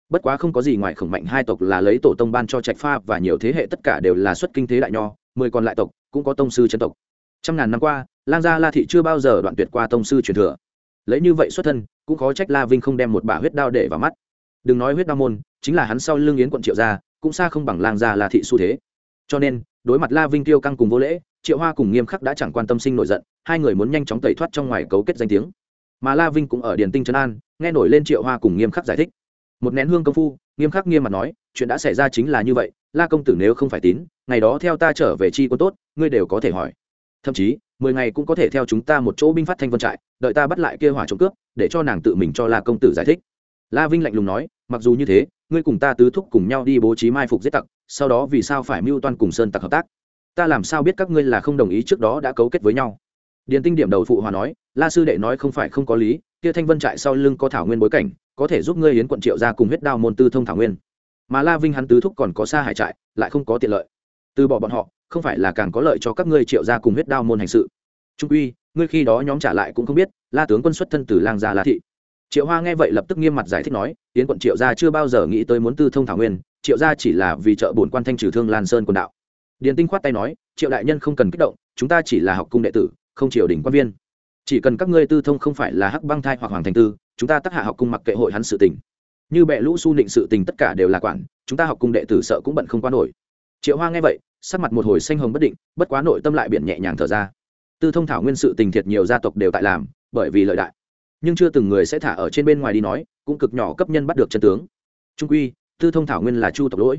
bất quá không có gì ngoài khổng mạnh hai tộc là lấy tổ tông ban cho trạch pha và nhiều thế hệ tất cả đều là xuất kinh thế đại nho, mười còn lại tộc cũng có tông sư chân tộc. Trăm ngàn năm qua, lang gia la thị chưa bao giờ đoạn tuyệt qua tông sư truyền thừa lấy như vậy xuất thân, cũng khó trách la vinh không đem một bả huyết đao để vào mắt. Đừng nói huyết đao môn, chính là hắn sau lưng yến quận triệu gia, cũng xa không bằng lang gia là thị xu thế. Cho nên, đối mặt la vinh tiêu căng cùng vô lễ, triệu hoa cùng nghiêm khắc đã chẳng quan tâm sinh nổi giận, hai người muốn nhanh chóng tẩy thoát trong ngoài cấu kết danh tiếng. Mà la vinh cũng ở điền tinh trấn an, nghe nổi lên triệu hoa cùng nghiêm khắc giải thích. Một nén hương công phu, nghiêm khắc nghiêm mặt nói, chuyện đã xảy ra chính là như vậy, la công tử nếu không phải tín, ngày đó theo ta trở về chi quân tốt, ngươi đều có thể hỏi. Thậm chí mười ngày cũng có thể theo chúng ta một chỗ binh phát thanh vân trại, đợi ta bắt lại kia hỏa trộm cướp, để cho nàng tự mình cho la công tử giải thích. La vinh lạnh lùng nói, mặc dù như thế, ngươi cùng ta tứ thúc cùng nhau đi bố trí mai phục giết tặc, sau đó vì sao phải mưu toan cùng sơn tặc hợp tác? Ta làm sao biết các ngươi là không đồng ý trước đó đã cấu kết với nhau? Điền tinh điểm đầu phụ hòa nói, la sư đệ nói không phải không có lý, kia thanh vân trại sau lưng có thảo nguyên bối cảnh, có thể giúp ngươi yến quận triệu ra cùng huyết đao môn tư thông thảo nguyên. Mà la vinh hắn tứ thúc còn có xa hải trại, lại không có tiện lợi. Từ bỏ bọn họ không phải là càng có lợi cho các ngươi triệu ra cùng huyết đao môn hành sự. Trung uy ngươi khi đó nhóm trả lại cũng không biết, la tướng quân xuất thân từ lang gia la thị. Triệu hoa nghe vậy lập tức nghiêm mặt giải thích nói, yến quận triệu gia chưa bao giờ nghĩ tới muốn tư thông thảo nguyên, triệu gia chỉ là vì trợ bổn quan thanh trừ thương lan sơn quần đạo. Điền tinh khoát tay nói, triệu đại nhân không cần kích động, chúng ta chỉ là học cung đệ tử, không triều đình quan viên. Chỉ cần các ngươi tư thông không phải là hắc băng thai hoặc hoàng thành tư, chúng ta tác hạ học cung mặc kệ hội hắn sự tình. Như bệ lũ su nịnh sự tình tất cả đều là quản, chúng ta học cung đệ tử sợ cũng bận không qua nổi triệu hoa nghe vậy, sắc mặt một hồi xanh hồng bất định, bất quá nội tâm lại biển nhẹ nhàng thở ra. Tư thông thảo nguyên sự tình thiệt nhiều gia tộc đều tại làm, bởi vì lợi đại. Nhưng chưa từng người sẽ thả ở trên bên ngoài đi nói, cũng cực nhỏ cấp nhân bắt được chân tướng. Trung quy, tư thông thảo nguyên là chu tộc lỗi.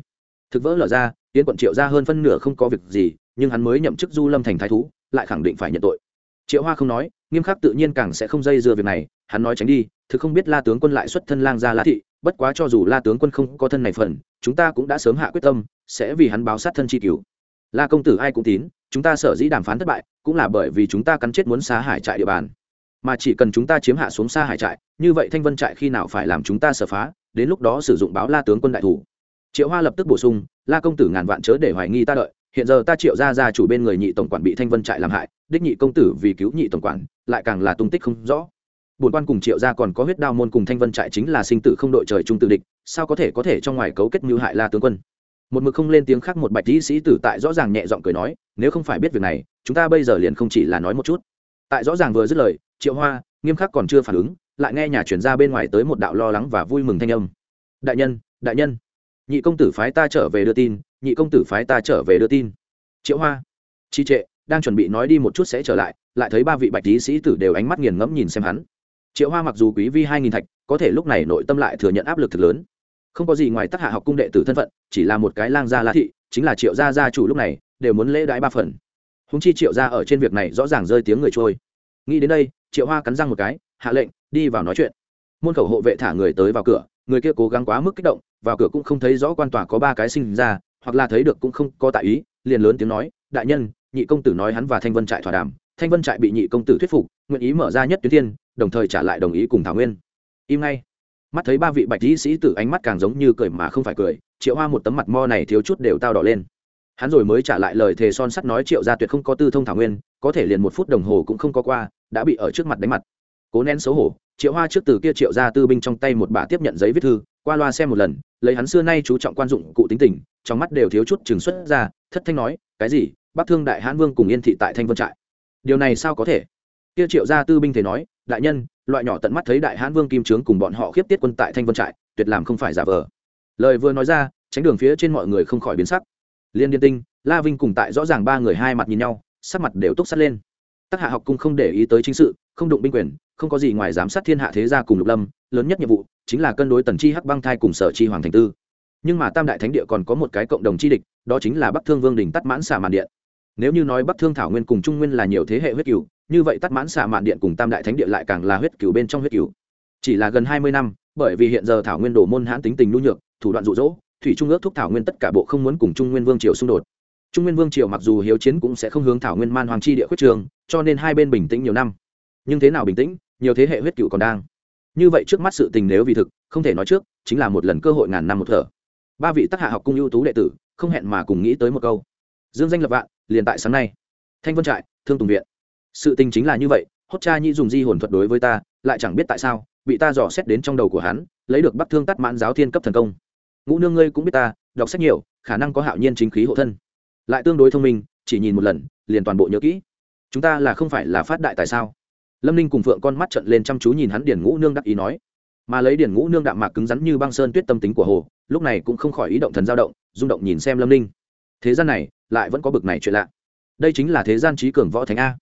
Thực vỡ lở ra tiến quận triệu ra hơn phân nửa không có việc gì, nhưng hắn mới nhậm chức du lâm thành thái thú, lại khẳng định phải nhận tội. Triệu hoa không nói, nghiêm khắc tự nhiên càng sẽ không dây dưa việc này, hắn nói tránh đi, thực không biết la tướng quân lại xuất thân lang ra la thị, bất quá cho dù la tướng quân không có thân này phần chúng ta cũng đã sớm hạ quyết tâm, sẽ vì hắn báo sát thân chi cứu la công tử ai cũng tín, chúng ta sở dĩ đàm phán thất bại, cũng là bởi vì chúng ta cắn chết muốn xá hải trại địa bàn. Mà chỉ cần chúng ta chiếm hạ xuống xa hải trại, như vậy thanh vân trại khi nào phải làm chúng ta sở phá, đến lúc đó sử dụng báo la tướng quân đại thủ. Triệu hoa lập tức bổ sung, la công tử ngàn vạn chớ để hoài nghi ta đợi, hiện giờ ta triệu ra ra chủ bên người nhị tổng quản bị thanh vân trại làm hại, đích nhị công tử vì cứu nhị tổng quản, lại càng là tung tích không rõ bổn quan cùng triệu gia còn có huyết đao môn cùng thanh vân trại chính là sinh tử không đội trời chung tự địch, sao có thể có thể trong ngoài cấu kết mưu hại la tướng quân? Một mực không lên tiếng khác một bạch dĩ sĩ tử tại rõ ràng nhẹ giọng cười nói, nếu không phải biết việc này, chúng ta bây giờ liền không chỉ là nói một chút. Tại rõ ràng vừa dứt lời, triệu hoa, nghiêm khắc còn chưa phản ứng, lại nghe nhà chuyển ra bên ngoài tới một đạo lo lắng và vui mừng thanh âm. Đại nhân đại nhân, nhị công tử phái ta trở về đưa tin, nhị công tử phái ta trở về đưa tin. Triệu hoa chi trệ, đang chuẩn bị nói đi một chút sẽ trở lại lại thấy ba vị bạch tý sĩ tử đều ánh mắt nghiền ngẫm nhìn xem hắn triệu hoa mặc dù quý vi hai nghìn thạch, có thể lúc này nội tâm lại thừa nhận áp lực thực lớn. Không có gì ngoài tác hạ học cung đệ tử thân phận, chỉ là một cái lang gia lá thị, chính là triệu gia gia chủ lúc này, đều muốn lễ đãi ba phần. Húng chi triệu gia ở trên việc này rõ ràng rơi tiếng người trôi. Nghĩ đến đây, triệu hoa cắn răng một cái, hạ lệnh, đi vào nói chuyện. Môn khẩu hộ vệ thả người tới vào cửa, người kia cố gắng quá mức kích động, vào cửa cũng không thấy rõ quan tòa có ba cái sinh ra, hoặc là thấy được cũng không có tại ý, liền lớn tiếng nói, đại nhân, nhị công tử nói hắn và thanh vân trại thỏa đàm thanh vân trại bị nhị công tử thuyết phục, nguyện ý mở ra nhất tuyến thiên, đồng thời trả lại đồng ý cùng thảo nguyên. Im ngay. Mắt thấy ba vị bạch dĩ sĩ tử ánh mắt càng giống như cười mà không phải cười, triệu hoa một tấm mặt mo này thiếu chút đều tao đỏ lên. Hắn rồi mới trả lại lời thề son sắt nói triệu gia tuyệt không có tư thông thảo nguyên, có thể liền một phút đồng hồ cũng không có qua, đã bị ở trước mặt đánh mặt. Cố nén xấu hổ, triệu hoa trước từ kia triệu ra tư binh trong tay một bà tiếp nhận giấy viết thư, qua loa xem một lần, lấy hắn xưa nay chú trọng quan dụng cụ tính tình, trong mắt đều thiếu chút chừng xuất ra, thất thanh nói, cái gì? Bắc thương đại hãn vương cùng yên thị tại thanh vân trại điều này sao có thể? Kia triệu gia tư binh thể nói, đại nhân, loại nhỏ tận mắt thấy đại hãn vương kim trướng cùng bọn họ khiếp tiết quân tại thanh vân trại, tuyệt làm không phải giả vờ. Lời vừa nói ra, tránh đường phía trên mọi người không khỏi biến sắc. Liên điên tinh, la vinh cùng tại rõ ràng ba người hai mặt nhìn nhau, sắc mặt đều túc sắt lên. Tác hạ học cung không để ý tới chính sự, không đụng binh quyền, không có gì ngoài giám sát thiên hạ thế gia cùng lục lâm, lớn nhất nhiệm vụ chính là cân đối tần chi hắc băng thai cùng sở chi hoàng thành tư. Nhưng mà tam đại thánh địa còn có một cái cộng đồng chi địch, đó chính là bắc thương vương đình tắt mãn xả màn điện nếu như nói bắc thương thảo nguyên cùng trung nguyên là nhiều thế hệ huyết cửu, như vậy tắt mãn xạ mạn điện cùng tam đại thánh điện lại càng là huyết cửu bên trong huyết cửu. Chỉ là gần hai mươi năm, bởi vì hiện giờ thảo nguyên đồ môn hãn tính tình nhu nhược, thủ đoạn rụ rỗ thủy trung ước thúc thảo nguyên tất cả bộ không muốn cùng trung nguyên vương triều xung đột. Trung nguyên vương triều mặc dù hiếu chiến cũng sẽ không hướng thảo nguyên man hoàng chi địa khuyết trường, cho nên hai bên bình tĩnh nhiều năm. Nhưng thế nào bình tĩnh, nhiều thế hệ huyết cựu còn đang. Như vậy trước mắt sự tình nếu vì thực, không thể nói trước, chính là một lần cơ hội ngàn năm một thở. Ba vị tác hạ học cung ưu tú đệ tử, không hẹn mà cùng nghĩ tới một câu. Dương danh lập vạn liền tại sáng nay. Thanh vân trại, thương tùng viện. Sự tình chính là như vậy, hốt cha nhi dùng di hồn thuật đối với ta, lại chẳng biết tại sao, bị ta dò xét đến trong đầu của hắn, lấy được bắc thương tắt mãn giáo thiên cấp thần công. Ngũ nương ngươi cũng biết ta, đọc sách nhiều, khả năng có hạo nhiên chính khí hộ thân. Lại tương đối thông minh, chỉ nhìn một lần, liền toàn bộ nhớ kỹ. Chúng ta là không phải là phát đại tại sao? Lâm ninh cùng phượng con mắt trận lên chăm chú nhìn hắn điển ngũ nương đắc ý nói. Mà lấy điển ngũ nương đạm mạc cứng rắn như băng sơn tuyết tâm tính của hồ, lúc này cũng không khỏi ý động thần dao động, rung động nhìn xem lâm ninh thế gian này, lại vẫn có bực này chuyện lạ. Đây chính là thế gian trí cường võ thánh a.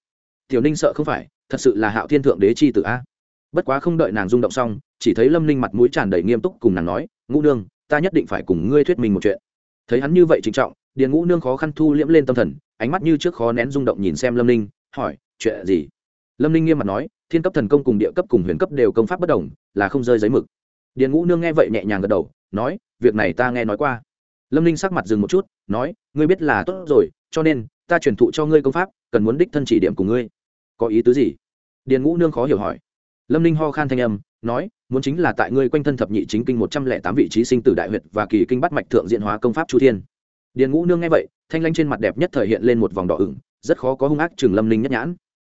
Tiểu ninh sợ không phải, thật sự là hạo thiên thượng đế chi tử a. Bất quá không đợi nàng rung động xong, chỉ thấy lâm ninh mặt mũi tràn đầy nghiêm túc cùng nàng nói, ngũ nương, ta nhất định phải cùng ngươi thuyết minh một chuyện. Thấy hắn như vậy trịnh trọng, điền ngũ nương khó khăn thu liễm lên tâm thần, ánh mắt như trước khó nén rung động nhìn xem lâm ninh, hỏi, chuyện gì? Lâm ninh nghiêm mặt nói, thiên cấp thần công cùng địa cấp cùng huyền cấp đều công pháp bất đồng, là không rơi giấy mực. Điền ngũ nương nghe vậy nhẹ nhàng gật đầu, nói, việc này ta nghe nói qua lâm Linh sắc mặt dừng một chút, nói, ngươi biết là tốt rồi, cho nên ta truyền thụ cho ngươi công pháp, cần muốn đích thân chỉ điểm của ngươi. Có ý tứ gì? Điền ngũ nương khó hiểu hỏi. Lâm Linh ho khan thanh âm, nói, muốn chính là tại ngươi quanh thân thập nhị chính kinh một trăm lẻ tám vị trí sinh tử đại huyệt và kỳ kinh bắt mạch thượng diện hóa công pháp chu thiên. Điền ngũ nương nghe vậy, thanh lanh trên mặt đẹp nhất thể hiện lên một vòng đỏ ửng, rất khó có hung ác chừng lâm Linh nhất nhãn.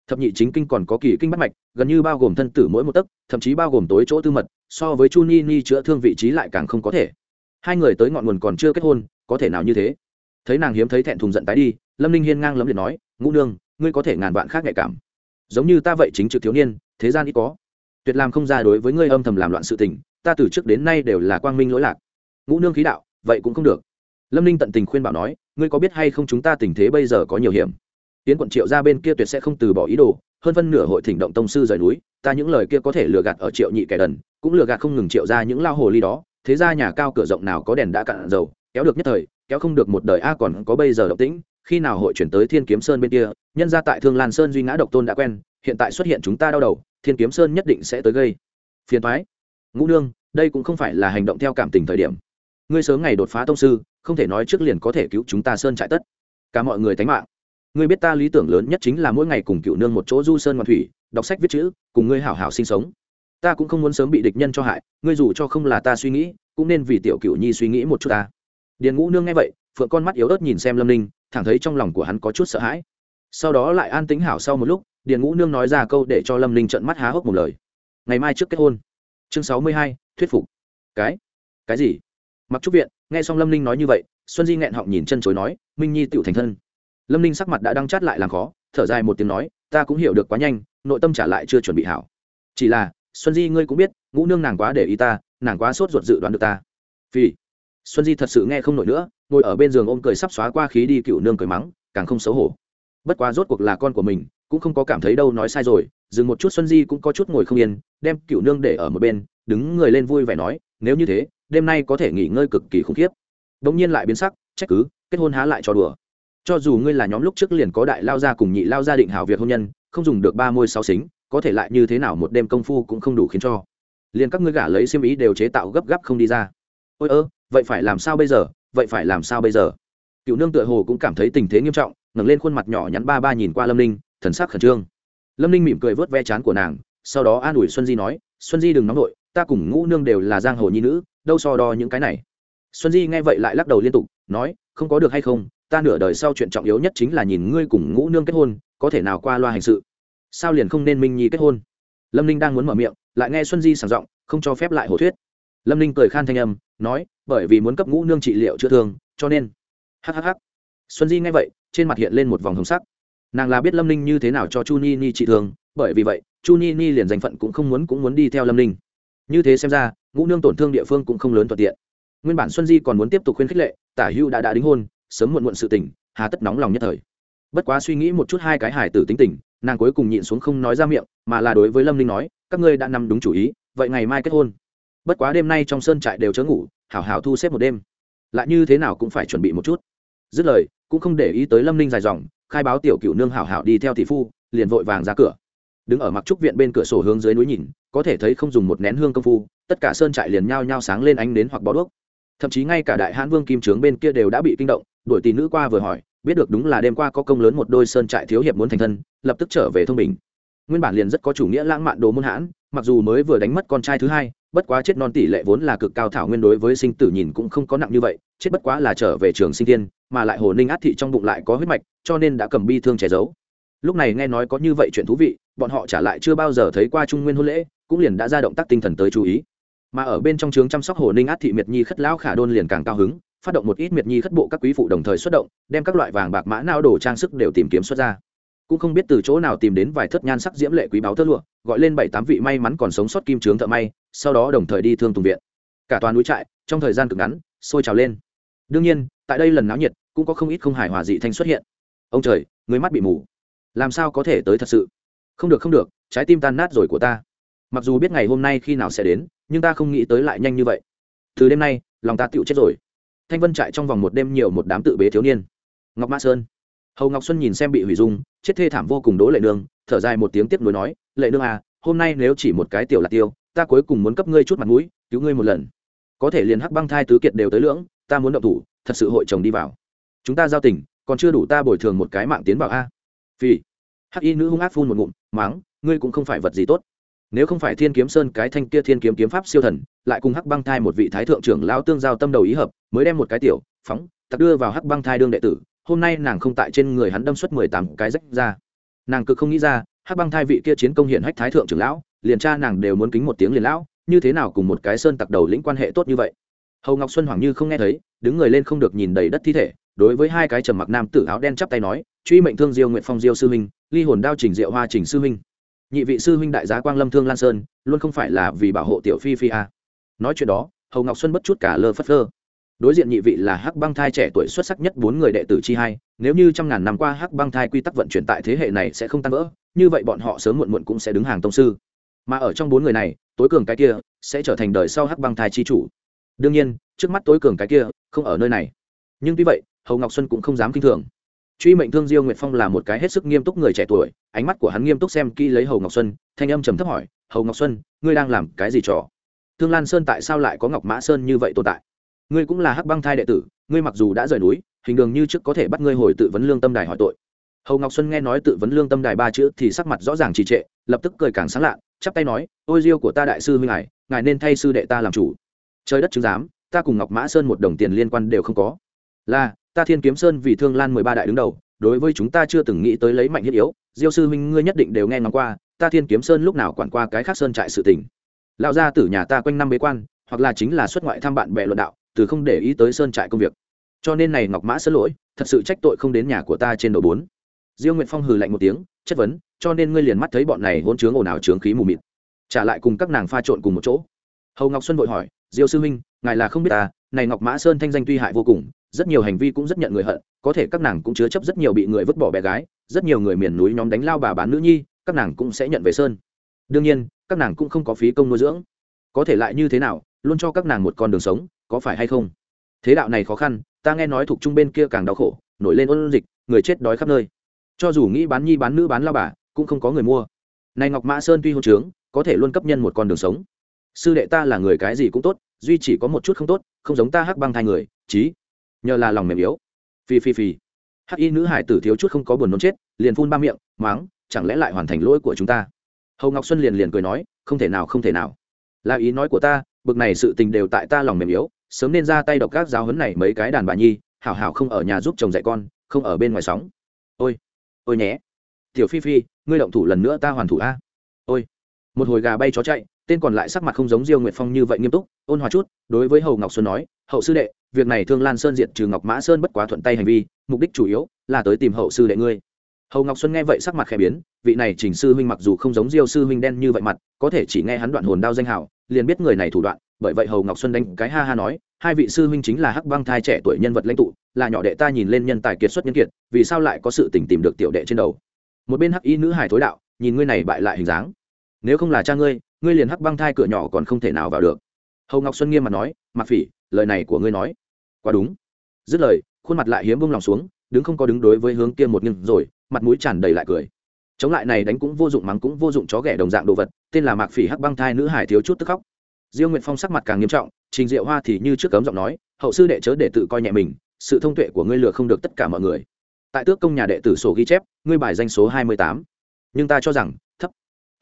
Thập nhị chính kinh còn có kỳ kinh bắt mạch, gần như bao gồm thân tử mỗi một tấc, thậm chí bao gồm tối chỗ tư mật, so với chu ni ni chữa thương vị trí lại càng không có thể hai người tới ngọn nguồn còn chưa kết hôn, có thể nào như thế? Thấy nàng hiếm thấy thẹn thùng giận tái đi, lâm ninh hiên ngang lấm liệt nói, ngũ nương, ngươi có thể ngàn vạn khác nhạy cảm. Giống như ta vậy chính trực thiếu niên, thế gian ít có. Tuyệt làm không ra đối với ngươi âm thầm làm loạn sự tình, ta từ trước đến nay đều là quang minh lỗi lạc. Ngũ nương khí đạo, vậy cũng không được. Lâm ninh tận tình khuyên bảo nói, ngươi có biết hay không chúng ta tình thế bây giờ có nhiều hiểm? Tiến quận triệu ra bên kia tuyệt sẽ không từ bỏ ý đồ, hơn phân nửa hội thỉnh động tông sư rời núi, ta những lời kia có thể lừa gạt ở triệu nhị kẻ đần, cũng lừa gạt không ngừng triệu ra những lao hồ ly đó thế ra nhà cao cửa rộng nào có đèn đã cạn dầu, kéo được nhất thời, kéo không được một đời a còn có bây giờ động tĩnh, khi nào hội chuyển tới thiên kiếm sơn bên kia, nhân ra tại thương lan sơn duy ngã độc tôn đã quen, hiện tại xuất hiện chúng ta đau đầu, thiên kiếm sơn nhất định sẽ tới gây. Phiền thoái ngũ nương, đây cũng không phải là hành động theo cảm tình thời điểm. Ngươi sớm ngày đột phá tông sư, không thể nói trước liền có thể cứu chúng ta sơn trại tất. Cả mọi người tánh mạng. Ngươi biết ta lý tưởng lớn nhất chính là mỗi ngày cùng cựu nương một chỗ du sơn ngoan thủy, đọc sách viết chữ, cùng ngươi hảo hảo sinh sống ta cũng không muốn sớm bị địch nhân cho hại, ngươi dù cho không là ta suy nghĩ, cũng nên vì tiểu cựu nhi suy nghĩ một chút ta. Điền ngũ nương nghe vậy, phượng con mắt yếu ớt nhìn xem lâm ninh, thẳng thấy trong lòng của hắn có chút sợ hãi. Sau đó lại an tính hảo sau một lúc, điền ngũ nương nói ra câu để cho lâm ninh trận mắt há hốc một lời. Ngày mai trước kết hôn. Chương sáu mươi hai, thuyết phục. Cái? Cái gì? Mặc trúc viện, nghe xong lâm ninh nói như vậy, xuân di nghẹn họng nhìn chân chối nói, minh nhi tựu thành thân. Lâm ninh sắc mặt đã đăng chát lại làm khó, thở dài một tiếng nói, ta cũng hiểu được quá nhanh, nội tâm trả lại chưa chuẩn bị hảo. Chỉ là xuân di ngươi cũng biết, ngũ nương nàng quá để ý ta, nàng quá sốt ruột dự đoán được ta. Vì xuân di thật sự nghe không nổi nữa, ngồi ở bên giường ôm cười sắp xóa qua khí đi cựu nương cười mắng, càng không xấu hổ. Bất quá rốt cuộc là con của mình, cũng không có cảm thấy đâu nói sai rồi, dừng một chút xuân di cũng có chút ngồi không yên, đem cựu nương để ở một bên, đứng người lên vui vẻ nói, nếu như thế, đêm nay có thể nghỉ ngơi cực kỳ khủng khiếp. Đ ỗ n g nhiên lại biến sắc, trách cứ, kết hôn há lại cho đùa. Cho dù ngươi là nhóm lúc trước liền có đại lao gia cùng nhị lao gia định hảo việc hôn nhân, không dùng được ba môi sáu xính có thể lại như thế nào một đêm công phu cũng không đủ khiến cho. Liền các ngươi gả lấy xiêm ý đều chế tạo gấp gáp không đi ra. Ôi ơ, vậy phải làm sao bây giờ? Vậy phải làm sao bây giờ? Cựu nương tựa hồ cũng cảm thấy tình thế nghiêm trọng, ngẩng lên khuôn mặt nhỏ nhắn ba ba nhìn qua lâm ninh, thần sắc khẩn trương. Lâm ninh mỉm cười vớt ve chán của nàng, sau đó an ủi xuân di nói, xuân di đừng nóng vội, ta cùng ngũ nương đều là giang hồ nhi nữ, đâu so đo những cái này. Xuân di nghe vậy lại lắc đầu liên tục, nói, không có được hay không, ta nửa đời sau chuyện trọng yếu nhất chính là nhìn ngươi cùng ngũ nương kết hôn, có thể nào qua loa hành sự? Sao liền không nên minh nhi kết hôn? Lâm ninh đang muốn mở miệng, lại nghe xuân di sảng giọng, không cho phép lại hổ thuyết. Lâm ninh cười khan thanh âm, nói, bởi vì muốn cấp ngũ nương trị liệu chữa thương, cho nên. Hhh xuân di nghe vậy, trên mặt hiện lên một vòng hồng sắc. Nàng là biết lâm ninh như thế nào cho chu ni ni trị thương, bởi vì vậy, chu ni ni liền danh phận cũng không muốn cũng muốn đi theo lâm ninh. Như thế xem ra, ngũ nương tổn thương địa phương cũng không lớn thuận tiện. Nguyên bản xuân di còn muốn tiếp tục khuyên khích lệ, tả hưu đã đã đính hôn, sớm muộn muộn sự tình, hà tất nóng lòng nhất thời. Bất quá suy nghĩ một chút hai cái hải tử tính tình nàng cuối cùng nhịn xuống không nói ra miệng, mà là đối với lâm ninh nói, các ngươi đã nằm đúng chủ ý, vậy ngày mai kết hôn. Bất quá đêm nay trong sơn trại đều chớ ngủ, hảo hảo thu xếp một đêm. Lại như thế nào cũng phải chuẩn bị một chút. Dứt lời, cũng không để ý tới lâm ninh dài dòng, khai báo tiểu cựu nương hảo hảo đi theo tỷ phu, liền vội vàng ra cửa. Đứng ở mặc trúc viện bên cửa sổ hướng dưới núi nhìn, có thể thấy không dùng một nén hương công phu, tất cả sơn trại liền nhao nhao sáng lên ánh nến hoặc bó đuốc. Thậm chí ngay cả đại hãn vương kim trướng bên kia đều đã bị kinh động, đuổi tỷ nữ qua vừa hỏi biết được đúng là đêm qua có công lớn một đôi sơn trại thiếu hiệp muốn thành thân, lập tức trở về thông bình. Nguyên bản liền rất có chủ nghĩa lãng mạn đồ môn hãn, mặc dù mới vừa đánh mất con trai thứ hai, bất quá chết non tỷ lệ vốn là cực cao thảo nguyên đối với sinh tử nhìn cũng không có nặng như vậy, chết bất quá là trở về trường sinh tiên mà lại hồ ninh át thị trong bụng lại có huyết mạch, cho nên đã cầm bi thương che giấu. Lúc này nghe nói có như vậy chuyện thú vị, bọn họ trả lại chưa bao giờ thấy qua trung nguyên hôn lễ, cũng liền đã ra động tác tinh thần tới chú ý. Mà ở bên trong trường chăm sóc hồ ninh át thị miệt nhi khất lão khả đôn liền càng cao hứng phát động một ít miệt nhi khất bộ các quý phụ đồng thời xuất động, đem các loại vàng bạc mã nao đồ trang sức đều tìm kiếm xuất ra. Cũng không biết từ chỗ nào tìm đến vài thất nhan sắc diễm lệ quý báo thơ lụa, gọi lên bảy tám vị may mắn còn sống sót kim trướng thợ may, sau đó đồng thời đi thương tùng viện. Cả toàn núi trại, trong thời gian cực ngắn, sôi trào lên. Đương nhiên, tại đây lần náo nhiệt, cũng có không ít không hài hòa dị thanh xuất hiện. Ông trời, người mắt bị mù. Làm sao có thể tới thật sự? Không được không được, trái tim tan nát rồi của ta. Mặc dù biết ngày hôm nay khi nào sẽ đến, nhưng ta không nghĩ tới lại nhanh như vậy. Từ đêm nay, lòng ta tựu chết rồi thanh vân trại trong vòng một đêm nhiều một đám tự bế thiếu niên. Ngọc mã sơn. Hầu ngọc xuân nhìn xem bị hủy dung chết thê thảm vô cùng đố lệ nương thở dài một tiếng tiếp nối nói lệ nương à hôm nay nếu chỉ một cái tiểu là tiêu ta cuối cùng muốn cấp ngươi chút mặt mũi cứu ngươi một lần. Có thể liền hắc băng thai tứ kiệt đều tới lưỡng ta muốn động thủ thật sự hội chồng đi vào. Chúng ta giao tình còn chưa đủ ta bồi thường một cái mạng tiến vào a. Phi, hắc y nữ hung ác phun một ngụm máng ngươi cũng không phải vật gì tốt nếu không phải thiên kiếm sơn cái thanh kia thiên kiếm kiếm pháp siêu thần, lại cùng hắc băng thai một vị thái thượng trưởng lão tương giao tâm đầu ý hợp, mới đem một cái tiểu, phóng, tặc đưa vào hắc băng thai đương đệ tử, hôm nay nàng không tại trên người hắn đâm suất mười tám cái rách ra. Nàng cực không nghĩ ra, hắc băng thai vị kia chiến công hiện hách thái thượng trưởng lão, liền cha nàng đều muốn kính một tiếng liền lão, như thế nào cùng một cái sơn tặc đầu lĩnh quan hệ tốt như vậy? Hầu ngọc xuân hoàng như không nghe thấy, đứng người lên không được nhìn đầy đất thi thể, đối với hai cái trầm mặc nam tử áo đen chắp tay nói, truy mệnh thương diêu nguyện phong diêu sư minh ly hồn đao trình diệu hoa trình sư minh nhị vị sư huynh đại giá quang lâm thương lan sơn luôn không phải là vì bảo hộ tiểu phi phi a. Nói chuyện đó, hầu ngọc xuân bất chút cả lơ phất lơ đối diện nhị vị là hắc băng thai trẻ tuổi xuất sắc nhất bốn người đệ tử chi hai, nếu như trăm ngàn năm qua hắc băng thai quy tắc vận chuyển tại thế hệ này sẽ không tan vỡ, như vậy bọn họ sớm muộn muộn cũng sẽ đứng hàng tông sư. Mà ở trong bốn người này, tối cường cái kia sẽ trở thành đời sau hắc băng thai chi chủ. Đương nhiên, trước mắt tối cường cái kia không ở nơi này. Nhưng tuy vậy, hầu ngọc xuân cũng không dám k i n h thường truy mệnh thương diêu nguyệt phong là một cái hết sức nghiêm túc người trẻ tuổi, ánh mắt của hắn nghiêm túc xem kỹ lấy hầu ngọc xuân, thanh âm trầm thấp hỏi, hầu ngọc xuân, ngươi đang làm cái gì trò? Thương lan sơn tại sao lại có ngọc mã sơn như vậy tồn tại? Ngươi cũng là hắc băng thai đệ tử, ngươi mặc dù đã rời núi, hình đường như trước có thể bắt ngươi hồi tự vấn lương tâm đài hỏi tội. Hầu ngọc xuân nghe nói tự vấn lương tâm đài ba chữ thì sắc mặt rõ ràng trì trệ, lập tức cười càng sáng lạ, chắp tay nói, ôi diêu của ta đại sư huynh hải ngài nên thay sư đệ ta làm chủ. Trời đất chứng giám, ta cùng ngọc mã sơn một đồng tiền liên quan đều không có. Là ta thiên kiếm sơn vì thương lan mười ba đại đứng đầu, đối với chúng ta chưa từng nghĩ tới lấy mạnh thiết yếu. Diêu sư huynh ngươi nhất định đều nghe ngóng qua, ta thiên kiếm sơn lúc nào quản qua cái khác sơn trại sự tình. Lão gia tử nhà ta quanh năm bế quan, hoặc là chính là xuất ngoại thăm bạn bè luận đạo, từ không để ý tới sơn trại công việc. Cho nên này ngọc mã xin lỗi, thật sự trách tội không đến nhà của ta trên đầu bốn. Diêu nguyệt phong hừ lạnh một tiếng, chất vấn, cho nên ngươi liền mắt thấy bọn này hôn chướng ồn ào chướng khí mù mịt. Trả lại cùng các nàng pha trộn cùng một chỗ. Hầu ngọc xuân vội hỏi, diêu sư huynh, ngài là không biết ta này ngọc mã sơn thanh danh tuy hại vô cùng, rất nhiều hành vi cũng rất nhận người hận, có thể các nàng cũng chứa chấp rất nhiều bị người vứt bỏ bé gái, rất nhiều người miền núi nhóm đánh lao bà bán nữ nhi, các nàng cũng sẽ nhận về sơn. Đương nhiên, các nàng cũng không có phí công nuôi dưỡng. Có thể lại như thế nào, luôn cho các nàng một con đường sống, có phải hay không? Thế đạo này khó khăn, ta nghe nói thuộc trung bên kia càng đau khổ, nổi lên ôn dịch, người chết đói khắp nơi. Cho dù nghĩ bán nhi bán nữ bán lao bà, cũng không có người mua. Này ngọc mã sơn tuy hôn trướng, có thể luôn cấp nhân một con đường sống. Sư đệ ta là người cái gì cũng tốt duy chỉ có một chút không tốt, không giống ta hắc băng thai người trí nhờ là lòng mềm yếu. Phi phi phi hắc y nữ hải tử thiếu chút không có buồn nôn chết, liền phun ba miệng, máng, chẳng lẽ lại hoàn thành lỗi của chúng ta? Hầu ngọc xuân liền liền cười nói, không thể nào, không thể nào. Là ý nói của ta, bực này sự tình đều tại ta lòng mềm yếu, sớm nên ra tay độc các giáo huấn này mấy cái đàn bà nhi, hảo hảo không ở nhà giúp chồng dạy con, không ở bên ngoài sóng. Ôi ôi nhé. Tiểu phi phi, ngươi động thủ lần nữa ta hoàn thủ a. Ôi. Một hồi gà bay chó chạy tên còn lại sắc mặt không giống diêu nguyệt phong như vậy nghiêm túc, ôn hòa chút, đối với hầu ngọc xuân nói, hậu sư đệ, việc này thương lan sơn diện trừ ngọc mã sơn bất quá thuận tay hành vi, mục đích chủ yếu là tới tìm hậu sư đệ ngươi. Hầu ngọc xuân nghe vậy sắc mặt khẽ biến, vị này chỉnh sư huynh mặc dù không giống diêu sư huynh đen như vậy mặt, có thể chỉ nghe hắn đoạn hồn đao danh hào, liền biết người này thủ đoạn, bởi vậy hầu ngọc xuân đánh cái ha ha nói, hai vị sư huynh chính là hắc băng thai trẻ tuổi nhân vật lãnh tụ, là nhỏ đệ ta nhìn lên nhân tài kiệt xuất nhân kiệt, vì sao lại có sự tình tìm được tiểu đệ trên đầu? Một bên hắc y nữ hài thối đạo, nhìn ngươi này bại lại hình dáng nếu không là cha ngươi ngươi liền hắc băng thai cửa nhỏ còn không thể nào vào được. Hầu ngọc xuân nghiêm mặt nói mặc phỉ, lời này của ngươi nói quá đúng. Dứt lời, khuôn mặt lại hiếm bông lòng xuống, đứng không có đứng đối với hướng kia một nghiêng rồi, mặt mũi tràn đầy lại cười. Chống lại này đánh cũng vô dụng mắng cũng vô dụng chó ghẻ đồng dạng đồ vật, tên là mạc phỉ hắc băng thai nữ hải thiếu chút tức khóc. Diêu nguyện phong sắc mặt càng nghiêm trọng, trình diệu hoa thì như trước cấm giọng nói, hậu sư đệ chớ để tự coi nhẹ mình, sự thông tuệ của ngươi lừa không được tất cả mọi người. Tại tước công nhà đệ tử sổ ghi chép, ngươi bài danh số hai mươi tám. Nhưng ta cho rằng, thấp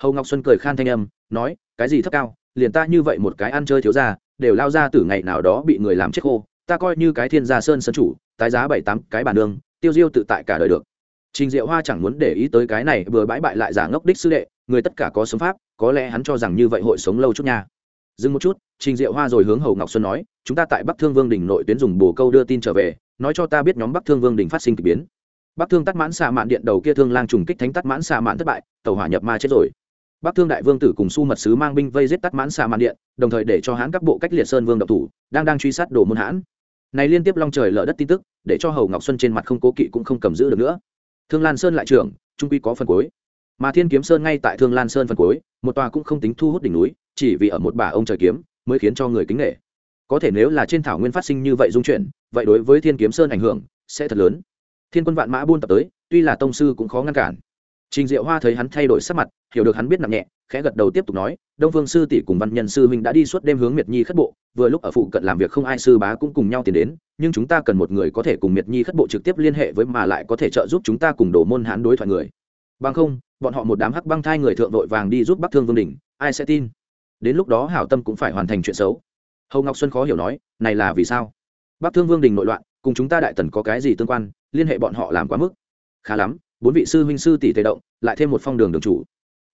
hầu ngọc xuân cười khan thanh âm nói cái gì thấp cao liền ta như vậy một cái ăn chơi thiếu ra đều lao ra từ ngày nào đó bị người làm chết khô ta coi như cái thiên gia sơn sân chủ tái giá bảy tám cái bản đường, tiêu diêu tự tại cả đời được. Trình diệu hoa chẳng muốn để ý tới cái này vừa bãi bại lại giả ngốc đích sư đệ người tất cả có sống pháp có lẽ hắn cho rằng như vậy hội sống lâu chút nha. Dừng một chút trình diệu hoa rồi hướng hầu ngọc xuân nói chúng ta tại bắc thương vương đình nội tuyến dùng bồ câu đưa tin trở về nói cho ta biết nhóm bắc thương vương đình phát sinh k ỳ biến. Bắc thương tắt mãn xạ mạn điện đầu kia thương lang trùng kích thánh tắt mãn xạ mạn thất bại tàu hỏa nhập ma chết rồi bắc thương đại vương tử cùng su mật sứ mang binh vây giết tắt mãn xà màn điện, đồng thời để cho hãn các bộ cách liệt sơn vương độc thủ, đang đang truy sát đồ môn hãn. Này liên tiếp long trời lở đất tin tức, để cho hầu ngọc xuân trên mặt không cố kỵ cũng không cầm giữ được nữa. Thương lan sơn lại trưởng, trung quy có phần cuối. Mà thiên kiếm sơn ngay tại thương lan sơn phần cuối, một tòa cũng không tính thu hút đỉnh núi, chỉ vì ở một bà ông trời kiếm, mới khiến cho người kính nghệ có thể nếu là trên thảo nguyên phát sinh như vậy dung chuyển vậy đối với thiên kiếm sơn ảnh hưởng sẽ thật lớn. Thiên quân vạn mã buôn tập tới, tuy là tông sư cũng khó ngăn cản trình diệu hoa thấy hắn thay đổi sắc mặt hiểu được hắn biết nặng nhẹ khẽ gật đầu tiếp tục nói đông phương sư tỷ cùng văn nhân sư huynh đã đi suốt đêm hướng miệt nhi khất bộ vừa lúc ở phụ cận làm việc không ai sư bá cũng cùng nhau tiến đến nhưng chúng ta cần một người có thể cùng miệt nhi khất bộ trực tiếp liên hệ với mà lại có thể trợ giúp chúng ta cùng đổ môn hán đối thoại người. Bằng không bọn họ một đám hắc băng thai người thượng vội vàng đi giúp bắc thương vương đỉnh, ai sẽ tin? Đến lúc đó hảo tâm cũng phải hoàn thành chuyện xấu. Hầu ngọc xuân khó hiểu nói này là vì sao? Bắc thương vương đình nội loạn cùng chúng ta đại tần có cái gì tương quan liên hệ bọn họ làm quá mức. Khá lắm bốn vị sư huynh sư tỷ tề động, lại thêm một phong đường đường chủ.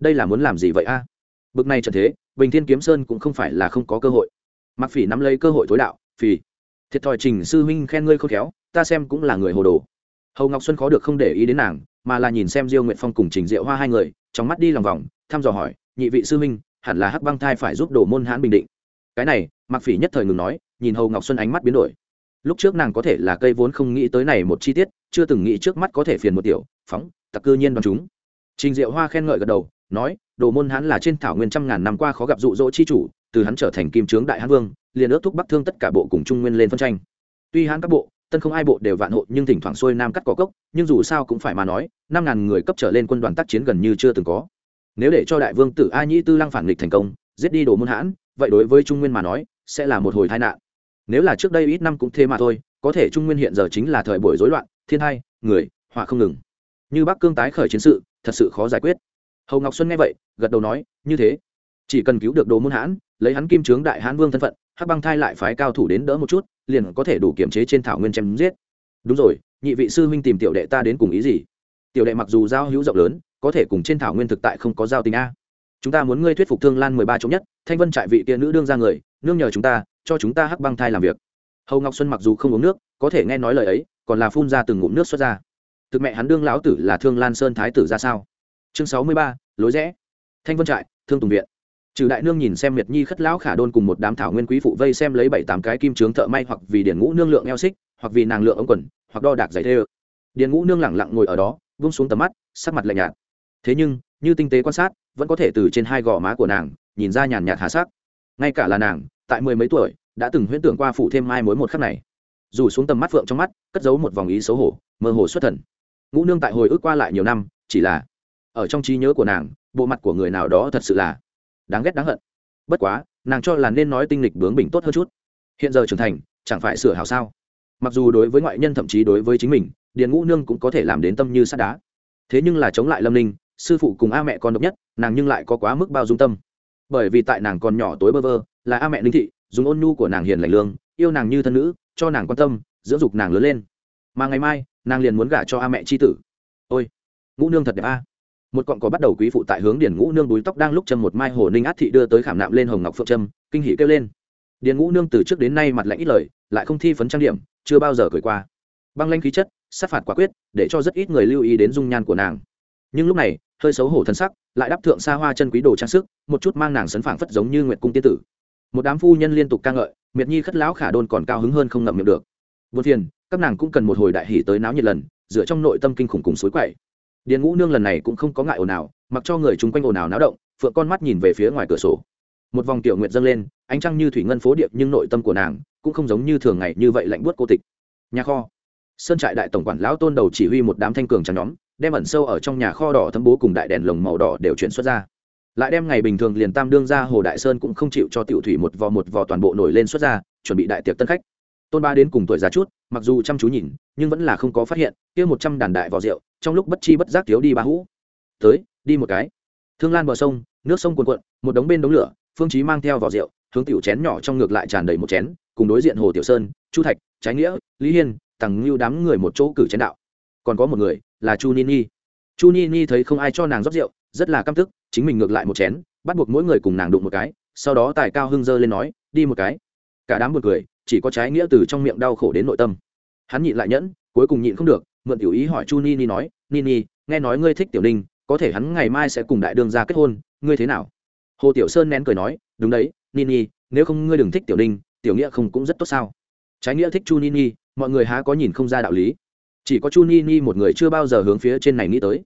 Đây là muốn làm gì vậy a? À? bực này trận thế, bình thiên kiếm sơn cũng không phải là không có cơ hội. Mặc phỉ nắm lấy cơ hội thối đạo, phỉ, thiệt thòi trình sư huynh khen ngươi khôn khéo, ta xem cũng là người hồ đồ. Hầu ngọc xuân khó được không để ý đến nàng, mà là nhìn xem diêu nguyện phong cùng trình diệu hoa hai người, trong mắt đi lòng vòng, thăm dò hỏi, nhị vị sư huynh, hẳn là hắc băng thai phải giúp đổ môn hãn bình định. Cái này mặc phỉ nhất thời ngừng nói, nhìn hầu ngọc xuân ánh mắt biến đổi. Lúc trước nàng có thể là cây vốn không nghĩ tới này một chi tiết, chưa từng nghĩ trước mắt có thể phiền một tiểu phóng tặc cư nhiên đoán chúng. Trình diệu hoa khen ngợi gật đầu, nói, đồ môn hán là trên thảo nguyên trăm ngàn năm qua khó gặp dụ dỗ chi chủ, từ hắn trở thành kim trướng đại hán vương, liền ước thúc bắc thương tất cả bộ cùng trung nguyên lên phân tranh. Tuy hán các bộ, tân không ai bộ đều vạn hộ, nhưng thỉnh thoảng xuôi nam cắt cỏ cốc, nhưng dù sao cũng phải mà nói, năm ngàn người cấp trở lên quân đoàn tác chiến gần như chưa từng có. Nếu để cho đại vương tử a nhĩ tư lăng phản nghịch thành công, giết đi đồ môn hãn, vậy đối với trung nguyên mà nói, sẽ là một hồi tai nạn. Nếu là trước đây ít năm cũng thế mà thôi, có thể trung nguyên hiện giờ chính là thời buổi rối loạn, thiên hai người, họa không ngừng như bắc cương tái khởi chiến sự, thật sự khó giải quyết. Hầu ngọc xuân nghe vậy, gật đầu nói, như thế, chỉ cần cứu được đồ môn hãn, lấy hắn kim trướng đại hãn vương thân phận, hắc băng thai lại phái cao thủ đến đỡ một chút, liền có thể đủ kiểm chế trên thảo nguyên chém giết. Đúng rồi, nhị vị sư huynh tìm tiểu đệ ta đến cùng ý gì? Tiểu đệ mặc dù giao hữu rộng lớn, có thể cùng trên thảo nguyên thực tại không có giao tình a. Chúng ta muốn ngươi thuyết phục thương lan mười ba chống nhất, thanh vân trại vị kia nữ đương ra người, nương nhờ chúng ta, cho chúng ta hắc băng thai làm việc. Hầu ngọc xuân mặc dù không uống nước, có thể nghe nói lời ấy, còn là phun ra từng ngụm nước xuất ra thực mẹ hắn đương lão tử là thương lan sơn thái tử ra sao? Chương sáu mươi ba, lối rẽ. Thanh vân trại, thương tùng viện. Trừ đại nương nhìn xem miệt nhi khất lão khả đôn cùng một đám thảo nguyên quý phụ vây xem lấy bảy tám cái kim trướng thợ may hoặc vì điển ngũ nương lượng eo xích, hoặc vì nàng lượng ống quần, hoặc đo đạc giày thê ơ điển ngũ nương lẳng lặng ngồi ở đó, vung xuống tầm mắt, sắc mặt lạnh nhạt. Thế nhưng, như tinh tế quan sát, vẫn có thể từ trên hai gò má của nàng, nhìn ra nhàn nhạt hà sắc. Ngay cả là nàng, tại mười mấy tuổi, đã từng huyễn tưởng qua phụ thêm mai mối một khắc này. Dù xuống tầm mắt phượng trong mắt, cất giấu một vòng ý xấu hổ, mơ hồ xuất thần ngũ nương tại hồi ức qua lại nhiều năm, chỉ là ở trong trí nhớ của nàng, bộ mặt của người nào đó thật sự là đáng ghét đáng hận. Bất quá, nàng cho là nên nói tinh lịch bướng bình tốt hơn chút. Hiện giờ trưởng thành, chẳng phải sửa hào sao? Mặc dù đối với ngoại nhân thậm chí đối với chính mình, điền ngũ nương cũng có thể làm đến tâm như sắt đá. Thế nhưng là chống lại lâm ninh, sư phụ cùng a mẹ con độc nhất, nàng nhưng lại có quá mức bao dung tâm. Bởi vì tại nàng còn nhỏ tối bơ vơ, là a mẹ ninh thị, dùng ôn nhu của nàng hiền lành lương, yêu nàng như thân nữ, cho nàng quan tâm, dưỡng dục nàng lớn lên. Mà ngày mai nàng liền muốn gả cho a mẹ c h i tử. Ôi, ngũ nương thật đẹp a. Một cọn có bắt đầu quý phụ tại hướng điền ngũ nương búi tóc đang lúc châm một mai hồ ninh át thị đưa tới khảm nạm lên hồng ngọc phượng trâm kinh hỷ kêu lên. Điền ngũ nương từ trước đến nay mặt lạnh ít lời, lại không thi phấn trang điểm, chưa bao giờ cười qua. Băng lanh khí chất, sát phạt quả quyết, để cho rất ít người lưu ý đến dung nhan của nàng. Nhưng lúc này, hơi xấu hổ thân sắc, lại đắp thượng xa hoa chân quý đồ trang sức, một chút mang nàng sấn phảng phất giống như nguyệt cung tiên tử. Một đám phu nhân liên tục ca ngợi, miệt nhi khất lão khả đôn còn cao hứng hơn không ngậm miệng được. Buồn phiền các nàng cũng cần một hồi đại hỉ tới náo nhiệt lần, dựa trong nội tâm kinh khủng cùng suối quậy. Điền ngũ nương lần này cũng không có ngại ồn ào, mặc cho người chung quanh ồn ào náo động, phượng con mắt nhìn về phía ngoài cửa sổ. Một vòng tiểu nguyện dâng lên, ánh trăng như thủy ngân phố điệp nhưng nội tâm của nàng cũng không giống như thường ngày như vậy lạnh buốt cô tịch. Nhà kho. Sơn trại đại tổng quản lão tôn đầu chỉ huy một đám thanh cường trắng nhóm, đem ẩn sâu ở trong nhà kho đỏ thấm bố cùng đại đèn lồng màu đỏ đều chuyển xuất ra. Lại đem ngày bình thường liền tam đương ra hồ đại sơn cũng không chịu cho tiểu thủy một vò một vò toàn bộ nổi lên xuất ra, chuẩn bị đại tiệc tân khách tôn ba đến cùng tuổi già chút, mặc dù chăm chú nhìn, nhưng vẫn là không có phát hiện, kia một trăm đàn đại vò rượu, trong lúc bất chi bất giác thiếu đi ba hũ. Tới, đi một cái. Thương lan bờ sông, nước sông cuồn cuộn, một đống bên đống lửa, phương chí mang theo vò rượu, hướng tiểu chén nhỏ trong ngược lại tràn đầy một chén, cùng đối diện hồ tiểu sơn, chu thạch, trái nghĩa, lý hiên, tằng lưu đám người một chỗ cử chén đạo. Còn có một người, là chu nini chu nini thấy không ai cho nàng rót rượu, rất là căm tức, chính mình ngược lại một chén, bắt buộc mỗi người cùng nàng đụng một cái, sau đó tài cao hưng dơ lên nói, đi một cái. Cả đám một cười chỉ có trái nghĩa từ trong miệng đau khổ đến nội tâm. Hắn nhịn lại nhẫn, cuối cùng nhịn không được, mượn tiểu ý hỏi chu nini nói nini nghe nói ngươi thích tiểu ninh, có thể hắn ngày mai sẽ cùng đại đương ra kết hôn, ngươi thế nào? Hồ tiểu sơn nén cười nói, đúng đấy nini nếu không ngươi đừng thích tiểu ninh, tiểu nghĩa không cũng rất tốt sao? Trái nghĩa thích chu nini mọi người há có nhìn không ra đạo lý. Chỉ có chu nini một người chưa bao giờ hướng phía trên này nghĩ tới.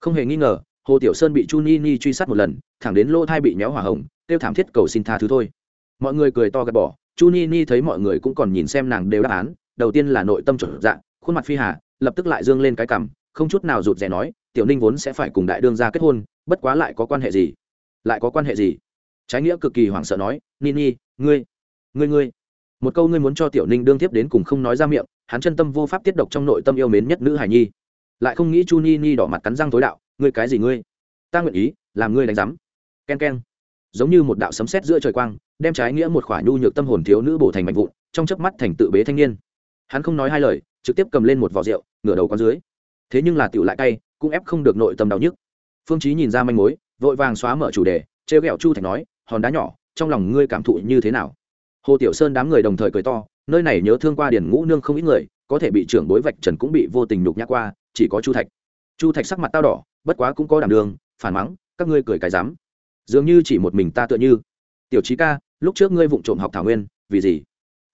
Không hề nghi ngờ, hồ tiểu sơn bị chu nini truy sát một lần, thẳng đến lô thai bị méo hỏa hồng, kêu thảm thiết cầu xin tha thứ thôi. Mọi người cười to gạt bỏ chu Ni Ni thấy mọi người cũng còn nhìn xem nàng đều đáp án đầu tiên là nội tâm chuẩn dạng khuôn mặt phi hà lập tức lại dương lên cái cằm không chút nào rụt rè nói tiểu ninh vốn sẽ phải cùng đại đương ra kết hôn bất quá lại có quan hệ gì? Lại có quan hệ gì? Trái nghĩa cực kỳ hoảng sợ nói Ni Ni, ngươi ngươi ngươi. Một câu ngươi muốn cho tiểu ninh đương tiếp đến cùng không nói ra miệng hắn chân tâm vô pháp tiết độc trong nội tâm yêu mến nhất nữ hải nhi. Lại không nghĩ chu ni ni đỏ mặt cắn răng tối đạo ngươi cái gì ngươi? Ta nguyện ý làm ngươi đánh giám. K e n k e n giống như một đạo sấm sét giữa trời quang đem trái nghĩa một khỏa nhu nhược tâm hồn thiếu nữ bổ thành mạnh vụn, trong chớp mắt thành tự bế thanh niên. Hắn không nói hai lời, trực tiếp cầm lên một vỏ rượu, ngửa đầu con dưới. Thế nhưng là tiểu lại cay, cũng ép không được nội tâm đau nhức. Phương chí nhìn ra manh mối, vội vàng xóa mở chủ đề treo gẹo chu Thạch nói, hòn đá nhỏ, trong lòng ngươi cảm thụ như thế nào? Hồ tiểu sơn đám người đồng thời cười to, nơi này nhớ thương qua điển ngũ nương không ít người, có thể bị trưởng bối vạch trần cũng bị vô tình nhục nhã qua, chỉ có chu thạch. Chu thạch sắc mặt tao đỏ, bất quá cũng có đảm đường, phản mắng, các ngươi cười cái dám dường như chỉ một mình ta tựa như. Tiểu trí ca lúc trước ngươi vụng trộm học thảo nguyên vì gì?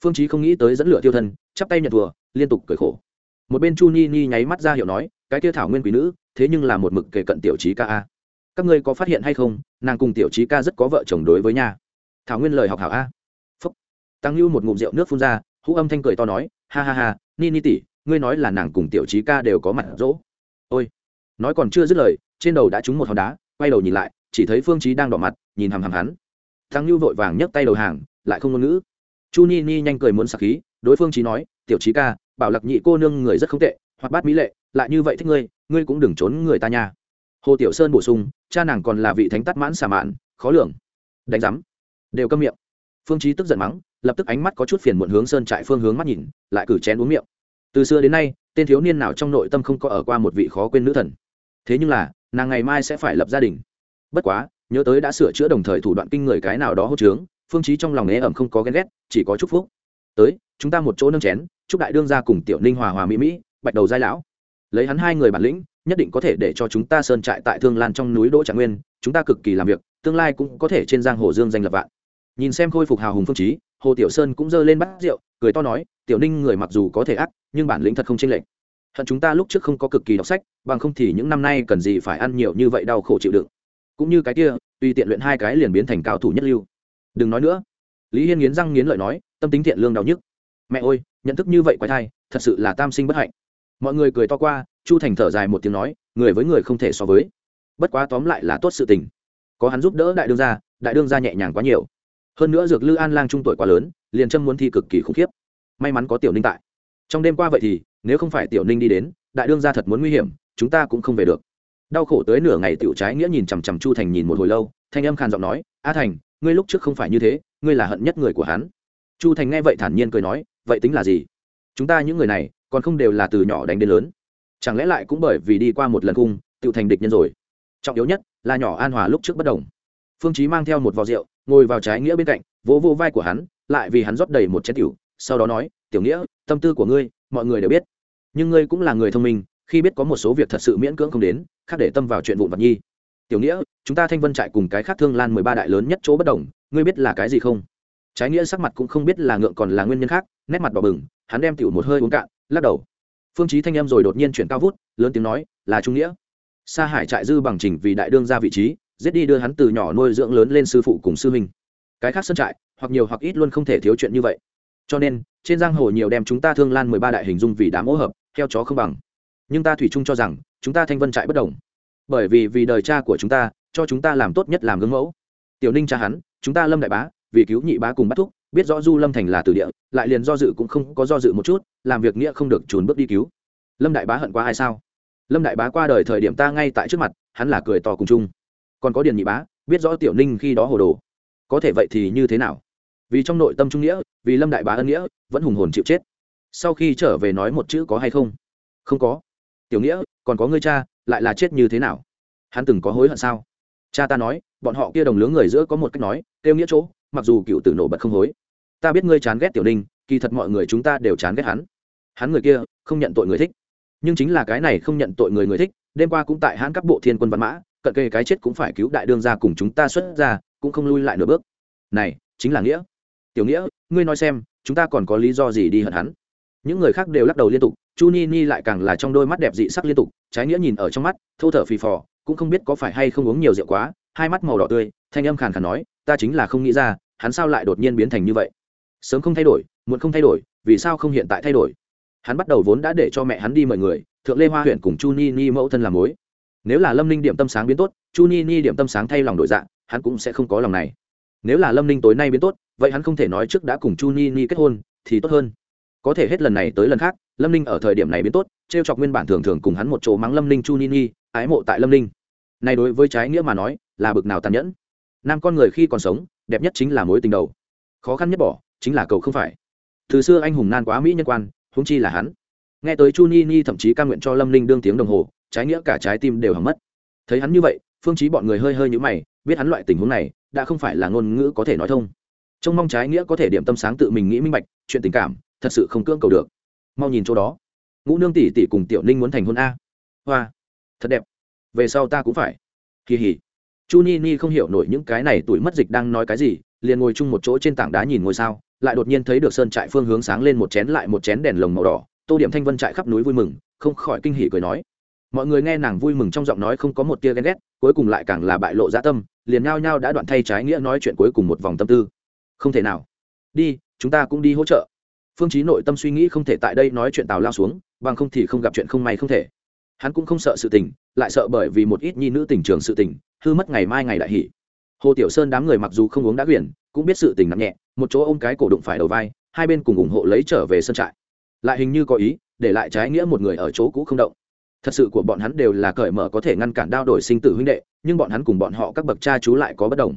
Phương trí không nghĩ tới dẫn lửa tiêu thân chắp tay nhận thùa liên tục cười khổ. Một bên chu ni ni nháy mắt ra hiệu nói cái tiêu thảo nguyên quý nữ thế nhưng là một mực kể cận tiểu trí ca a. Các ngươi có phát hiện hay không nàng cùng tiểu trí ca rất có vợ chồng đối với nhà thảo nguyên lời học hảo a. Phúc, tăng lưu một ngụm rượu nước phun ra hũ âm thanh cười to nói ha ha ha ni ni tỷ ngươi nói là nàng cùng tiểu trí ca đều có mặt rỗ. Ôi. Nói còn chưa dứt lời trên đầu đã trúng một hòn đá quay đầu nhìn lại chỉ thấy phương trí đang đỏ mặt nhìn hằm hằm hắn thằng nhu vội vàng nhấc tay đầu hàng, lại không ngôn ngữ. Chu ni ni nhanh cười muốn sạc khí, đối phương trí nói, tiểu trí ca, bảo lạc nhị cô nương người rất không tệ hoặc bát mỹ lệ, lại như vậy thích ngươi ngươi cũng đừng trốn người ta nha. Hồ tiểu sơn bổ sung, cha nàng còn là vị thánh tắt mãn xả mạn, khó lường. Đánh giám, đều câm miệng. Phương trí tức giận mắng, lập tức ánh mắt có chút phiền muộn hướng sơn trại phương hướng mắt nhìn, lại cử chén uống miệng. Từ xưa đến nay, tên thiếu niên nào trong nội tâm không có ở qua một vị khó quên nữ thần. Thế nhưng là, nàng ngày mai sẽ phải lập gia đình. Bất quá nhớ tới đã sửa chữa đồng thời thủ đoạn kinh người cái nào đó hô trướng, phương chí trong lòng ế ẩm không có ghen ghét, chỉ có chúc phúc. Tới, chúng ta một chỗ nâng chén, chúc đại đương gia cùng tiểu ninh hòa hòa mỹ mỹ, bạch đầu giai lão. Lấy hắn hai người bản lĩnh, nhất định có thể để cho chúng ta sơn trại tại thương lan trong núi đỗ trạng nguyên, chúng ta cực kỳ làm việc, tương lai cũng có thể trên giang hồ dương danh lập vạn. Nhìn xem khôi phục hào hùng phương chí, hồ tiểu sơn cũng giơ lên bát rượu, cười to nói, tiểu ninh người mặc dù có thể ác, nhưng bản lĩnh thật không chênh lệch. Hận chúng ta lúc trước không có cực kỳ đọc sách, bằng không thì những năm nay cần gì phải ăn nhiều như vậy đau khổ chịu đựng cũng như cái kia, tùy tiện luyện hai cái liền biến thành cao thủ nhất lưu. Đừng nói nữa. Lý hiên nghiến răng nghiến lợi nói, tâm tính thiện lương đau nhức. Mẹ ơi, nhận thức như vậy quái thai, thật sự là tam sinh bất hạnh. Mọi người cười to qua, chu thành thở dài một tiếng nói, người với người không thể so với. Bất quá tóm lại là tốt sự tình. Có hắn giúp đỡ đại đương gia, đại đương gia nhẹ nhàng quá nhiều. Hơn nữa dược lư an lang trung tuổi quá lớn, liền trâm muốn thi cực kỳ khủng khiếp. May mắn có tiểu ninh tại. Trong đêm qua vậy thì, nếu không phải tiểu ninh đi đến, đại đương gia thật muốn nguy hiểm, chúng ta cũng không về được đau khổ tới nửa ngày tiểu trái nghĩa nhìn chằm chằm chu thành nhìn một hồi lâu, thanh âm khàn giọng nói, a thành, ngươi lúc trước không phải như thế, ngươi là hận nhất người của hắn. Chu thành nghe vậy thản nhiên cười nói, vậy tính là gì? Chúng ta những người này, còn không đều là từ nhỏ đánh đến lớn. Chẳng lẽ lại cũng bởi vì đi qua một lần cung tự thành địch nhân rồi? Trọng yếu nhất là nhỏ an hòa lúc trước bất đồng. Phương chí mang theo một vò rượu, ngồi vào trái nghĩa bên cạnh, vỗ vỗ vai của hắn, lại vì hắn rót đầy một chén tiểu, sau đó nói, tiểu nghĩa, tâm tư của ngươi, mọi người đều biết. Nhưng ngươi cũng là người thông minh, khi biết có một số việc thật sự miễn cưỡng không đến khác để tâm vào chuyện vụn vặt nhi. Tiểu nghĩa, chúng ta thanh vân trại cùng cái khác thương lan mười ba đại lớn nhất chỗ bất đồng, ngươi biết là cái gì không? Trái nghĩa sắc mặt cũng không biết là ngượng còn là nguyên nhân khác, nét mặt đỏ bừng, hắn đem tiểu một hơi uống cạn, lắc đầu. Phương chí thanh em rồi đột nhiên chuyển cao vút, lớn tiếng nói, là trung nghĩa. Sa hải trại dư bằng trình vì đại đương ra vị trí, giết đi đưa hắn từ nhỏ nuôi dưỡng lớn lên sư phụ cùng sư huynh. Cái khác sân trại, hoặc nhiều hoặc ít luôn không thể thiếu chuyện như vậy. Cho nên, trên giang hồ nhiều đem chúng ta thương lan mười ba đại hình dung vì đám ô hợp, theo chó không bằng. Nhưng ta thủy chung cho rằng chúng ta thanh vân trại bất đồng. Bởi vì vì đời cha của chúng ta, cho chúng ta làm tốt nhất làm gương mẫu. Tiểu ninh cha hắn, chúng ta lâm đại bá, vì cứu nhị bá cùng bắt thúc, biết rõ du lâm thành là từ địa, lại liền do dự cũng không có do dự một chút, làm việc nghĩa không được trốn bước đi cứu. Lâm đại bá hận qua ai sao? Lâm đại bá qua đời thời điểm ta ngay tại trước mặt, hắn là cười to cùng chung. Còn có điền nhị bá, biết rõ tiểu ninh khi đó hồ đồ. Có thể vậy thì như thế nào? Vì trong nội tâm trung nghĩa, vì lâm đại bá ân nghĩa, vẫn hùng hồn chịu chết. Sau khi trở về nói một chữ có hay không? Không có. Tiểu nghĩa còn có ngươi cha, lại là chết như thế nào? Hắn từng có hối hận sao? Cha ta nói, bọn họ kia đồng lứa người giữa có một cách nói, kêu nghĩa chỗ, mặc dù cựu tử nổ bật không hối. Ta biết ngươi chán ghét tiểu ninh, kỳ thật mọi người chúng ta đều chán ghét hắn. Hắn người kia, không nhận tội người thích. Nhưng chính là cái này không nhận tội người người thích, đêm qua cũng tại hãn các bộ thiên quân văn mã, cận kề cái chết cũng phải cứu đại đương ra cùng chúng ta xuất ra, cũng không lui lại nửa bước. Này, chính là nghĩa. Tiểu nghĩa, ngươi nói xem, chúng ta còn có lý do gì đi hận hắn? Những người khác đều lắc đầu liên tục chu ni ni lại càng là trong đôi mắt đẹp dị sắc liên tục, trái nghĩa nhìn ở trong mắt, thô thở phì phò, cũng không biết có phải hay không uống nhiều rượu quá, hai mắt màu đỏ tươi, thanh âm khàn khàn nói, ta chính là không nghĩ ra, hắn sao lại đột nhiên biến thành như vậy? Sớm không thay đổi, muộn không thay đổi, vì sao không hiện tại thay đổi? Hắn bắt đầu vốn đã để cho mẹ hắn đi mời người, thượng lê hoa huyện cùng chu ni ni mẫu thân làm mối. Nếu là lâm ninh điểm tâm sáng biến tốt, chu ni ni điểm tâm sáng thay lòng đổi dạng, hắn cũng sẽ không có lòng này. Nếu là lâm ninh tối nay biến tốt, vậy hắn không thể nói trước đã cùng chu ni ni kết hôn, thì tốt hơn. Có thể hết lần này tới lần khác lâm ninh ở thời điểm này biến tốt t r e o chọc nguyên bản thường thường cùng hắn một chỗ mắng lâm ninh chu ni ni, ái mộ tại lâm ninh. Này đối với trái nghĩa mà nói, là bực nào tàn nhẫn. Nam con người khi còn sống, đẹp nhất chính là mối tình đầu. Khó khăn nhất bỏ, chính là cầu không phải. Từ xưa anh hùng nan quá mỹ nhân quan, huống chi là hắn. Nghe tới chu ni ni thậm chí ca nguyện cho lâm ninh đương tiếng đồng hồ, trái nghĩa cả trái tim đều hỏng mất. Thấy hắn như vậy, phương chí bọn người hơi hơi nhũ mày, biết hắn loại tình huống này, đã không phải là ngôn ngữ có thể nói thông. Trông mong trái nghĩa có thể điểm tâm sáng tự mình nghĩ minh bạch, chuyện tình cảm, thật sự không cưỡng cầu được mau nhìn chỗ đó. Ngũ nương tỷ tỷ cùng tiểu ninh muốn thành hôn a. Hoa, thật đẹp. Về sau ta cũng phải. Kỳ hỉ. Chu ni ni không hiểu nổi những cái này tuổi mất dịch đang nói cái gì, liền ngồi chung một chỗ trên tảng đá nhìn ngôi sao, lại đột nhiên thấy được sơn trại phương hướng sáng lên một chén lại một chén đèn lồng màu đỏ, tô điểm thanh vân trại khắp núi vui mừng, không khỏi kinh hỉ cười nói. Mọi người nghe nàng vui mừng trong giọng nói không có một tia ghen ghét, cuối cùng lại càng là bại lộ dã tâm, liền nhao nhao đã đoạn thay trái nghĩa nói chuyện cuối cùng một vòng tâm tư. Không thể nào. Đi, chúng ta cũng đi hỗ trợ phương chí nội tâm suy nghĩ không thể tại đây nói chuyện tào lao xuống, bằng không thì không gặp chuyện không may không thể. Hắn cũng không sợ sự tình, lại sợ bởi vì một ít nhi nữ tình trường sự tình, hư mất ngày mai ngày đại hỷ. Hồ tiểu sơn đám người mặc dù không uống đã quyển, cũng biết sự tình nặng nhẹ, một chỗ ôm cái cổ đụng phải đầu vai, hai bên cùng ủng hộ lấy trở về sân trại. Lại hình như có ý, để lại trái nghĩa một người ở chỗ cũ không động. Thật sự của bọn hắn đều là cởi mở có thể ngăn cản đao đổi sinh tử huynh đệ, nhưng bọn hắn cùng bọn họ các bậc cha chú lại có bất đồng.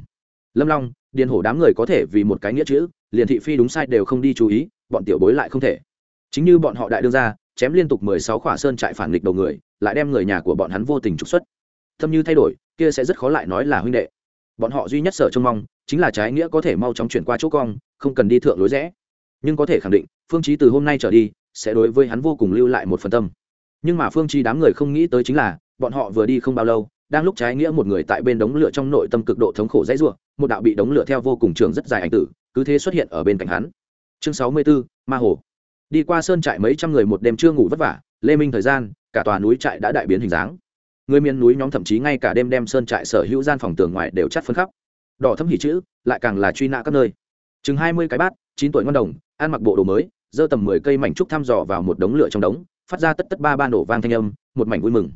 Lâm long, điền hổ đám người có thể vì một cái nghĩa chữ, liền thị phi đúng sai đều không đi chú ý bọn tiểu bối lại không thể. Chính như bọn họ đại đương ra chém liên tục mười sáu khỏa sơn trại phản nghịch đầu người, lại đem người nhà của bọn hắn vô tình trục xuất. Thâm như thay đổi, kia sẽ rất khó lại nói là huynh đệ. Bọn họ duy nhất sở trông mong, chính là trái nghĩa có thể mau chóng chuyển qua chỗ cong, không cần đi thượng lối rẽ. Nhưng có thể khẳng định, phương chí từ hôm nay trở đi, sẽ đối với hắn vô cùng lưu lại một phần tâm. Nhưng mà phương chí đám người không nghĩ tới chính là, bọn họ vừa đi không bao lâu, đang lúc trái nghĩa một người tại bên đống lửa trong nội tâm cực độ thống khổ dãy rủa, một đạo bị đống lửa theo vô cùng trường rất dài ảnh tử, cứ thế xuất hiện ở bên cạnh hắn chương sáu mươi 64, ma hồ. Đi qua sơn trại mấy trăm người một đêm chưa ngủ vất vả lê minh thời gian cả tòa núi trại đã đại biến hình dáng. Người miền núi nhóm thậm chí ngay cả đêm đem sơn trại sở hữu gian phòng tường ngoài đều chắt phân khắp. Đỏ thấm hỉ chữ lại càng là truy nã các nơi. Chừng hai mươi cái bát chín tuổi ngon đồng ăn mặc bộ đồ mới giơ tầm mười cây mảnh trúc thăm dò vào một đống lửa trong đống phát ra tất tất ba ba nổ vang thanh âm một mảnh vui mừng.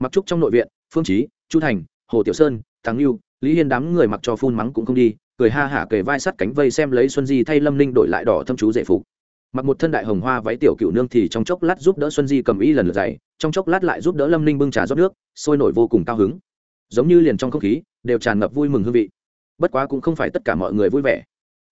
Mặc trúc trong nội viện phương trí chu thành hồ tiểu sơn thắng lưu lý hiên đám người mặc cho phun mắng cũng không đi cười ha hả kề vai sắt cánh vây xem lấy xuân di thay lâm ninh đổi lại đỏ thâm chú dễ phục. Mặc một thân đại hồng hoa váy tiểu cựu nương thì trong chốc lát giúp đỡ xuân di cầm y lần lượt dày trong chốc lát lại giúp đỡ lâm ninh bưng trà rót nước, sôi nổi vô cùng cao hứng. Giống như liền trong không khí, đều tràn ngập vui mừng hương vị. Bất quá cũng không phải tất cả mọi người vui vẻ.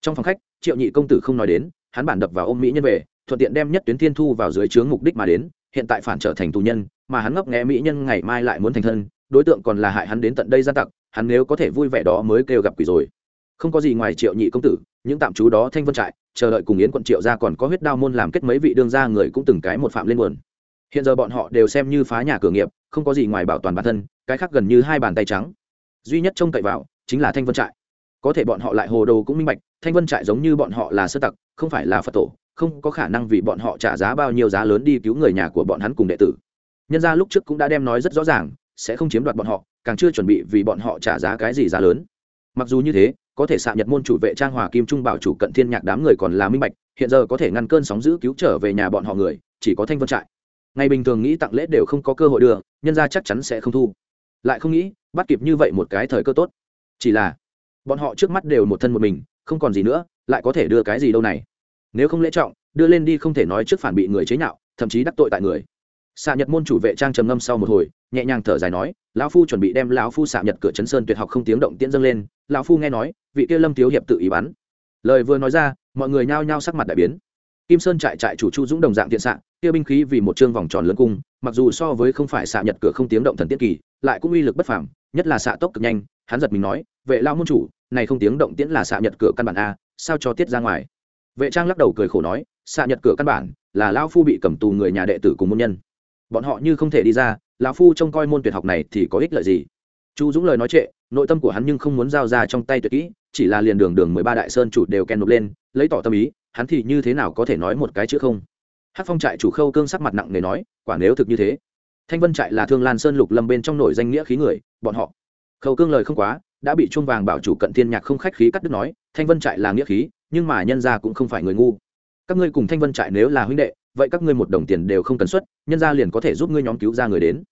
Trong phòng khách, triệu nhị công tử không nói đến, hắn bản đập vào ôm mỹ nhân về, thuận tiện đem nhất tuyến thiên thu vào dưới trướng mục đích mà đến, hiện tại phản trở thành tù nhân, mà hắn ngấp nghe mỹ nhân ngày mai lại muốn thành thân, đối tượng còn là hại hắn đến tận đây gian tặc, hắn nếu có thể vui vẻ đó mới kêu gặp quỷ rồi không có gì ngoài triệu nhị công tử, những tạm trú đó thanh vân trại, chờ đợi cùng yến quận triệu ra còn có huyết đao môn làm kết mấy vị đương gia người cũng từng cái một phạm lên buồn. Hiện giờ bọn họ đều xem như phá nhà cửa nghiệp, không có gì ngoài bảo toàn bản thân, cái khác gần như hai bàn tay trắng. Duy nhất trông cậy vào, chính là thanh vân trại. Có thể bọn họ lại hồ đồ cũng minh bạch, thanh vân trại giống như bọn họ là sơ tặc, không phải là phật tổ, không có khả năng vì bọn họ trả giá bao nhiêu giá lớn đi cứu người nhà của bọn hắn cùng đệ tử. Nhân ra lúc trước cũng đã đem nói rất rõ ràng, sẽ không chiếm đoạt bọn họ, càng chưa chuẩn bị vì bọn họ trả giá cái gì giá lớn. Mặc dù như thế có thể xạ nhật môn chủ vệ trang hòa kim trung bảo chủ cận thiên nhạc đám người còn là minh bạch, hiện giờ có thể ngăn cơn sóng giữ cứu trở về nhà bọn họ người, chỉ có thanh vân trại. Ngày bình thường nghĩ tặng lễ đều không có cơ hội đưa, nhân ra chắc chắn sẽ không thu. Lại không nghĩ, bắt kịp như vậy một cái thời cơ tốt. Chỉ là, bọn họ trước mắt đều một thân một mình, không còn gì nữa, lại có thể đưa cái gì đâu này. Nếu không lễ trọng, đưa lên đi không thể nói trước phản bị người chế nhạo, thậm chí đắc tội tại người xạ nhật môn chủ vệ trang trầm ngâm sau một hồi nhẹ nhàng thở dài nói lão phu chuẩn bị đem lão phu xạ nhật cửa chấn sơn tuyệt học không tiếng động tiễn dâng lên. Lão phu nghe nói vị kia lâm thiếu hiệp tự ý bắn. Lời vừa nói ra mọi người nhao nhao sắc mặt đại biến. Kim sơn trại trại chủ chu dũng đồng dạng thiện xạ kia binh khí vì một chương vòng tròn lớn cung mặc dù so với không phải xạ nhật cửa không tiếng động thần tiết kỳ lại cũng uy lực bất phẳng, nhất là xạ tốc cực nhanh hắn giật mình nói vệ lao môn chủ này không tiếng động tiễn là xạ nhật cửa căn bản a sao cho tiết ra ngoài? Vệ trang lắc đầu cười khổ nói xạ nhật cửa căn bản là lao phu bị cầm tù người nhà đệ tử cùng môn nhân bọn họ như không thể đi ra, lão phu trông coi môn tuyệt học này thì có ích lợi gì? Chu dũng lời nói trệ, nội tâm của hắn nhưng không muốn giao ra trong tay tuyệt kỹ, chỉ là liền đường đường mười ba đại sơn chủ đều ken nộp lên, lấy tỏ tâm ý, hắn thì như thế nào có thể nói một cái chữ không? Hát phong trại chủ khâu cương sắc mặt nặng nề nói, quả nếu thực như thế, thanh vân trại là thương lan sơn lục lâm bên trong nổi danh nghĩa khí người, bọn họ. Khâu cương lời không quá, đã bị chuông vàng bảo chủ cận thiên nhạc không khách khí cắt đứt nói, thanh vân trại là nghĩa khí, nhưng mà nhân gia cũng không phải người ngu các ngươi cùng thanh vân trại nếu là huynh đệ, vậy các ngươi một đồng tiền đều không cần xuất, nhân gia liền có thể giúp ngươi nhóm cứu ra người đến.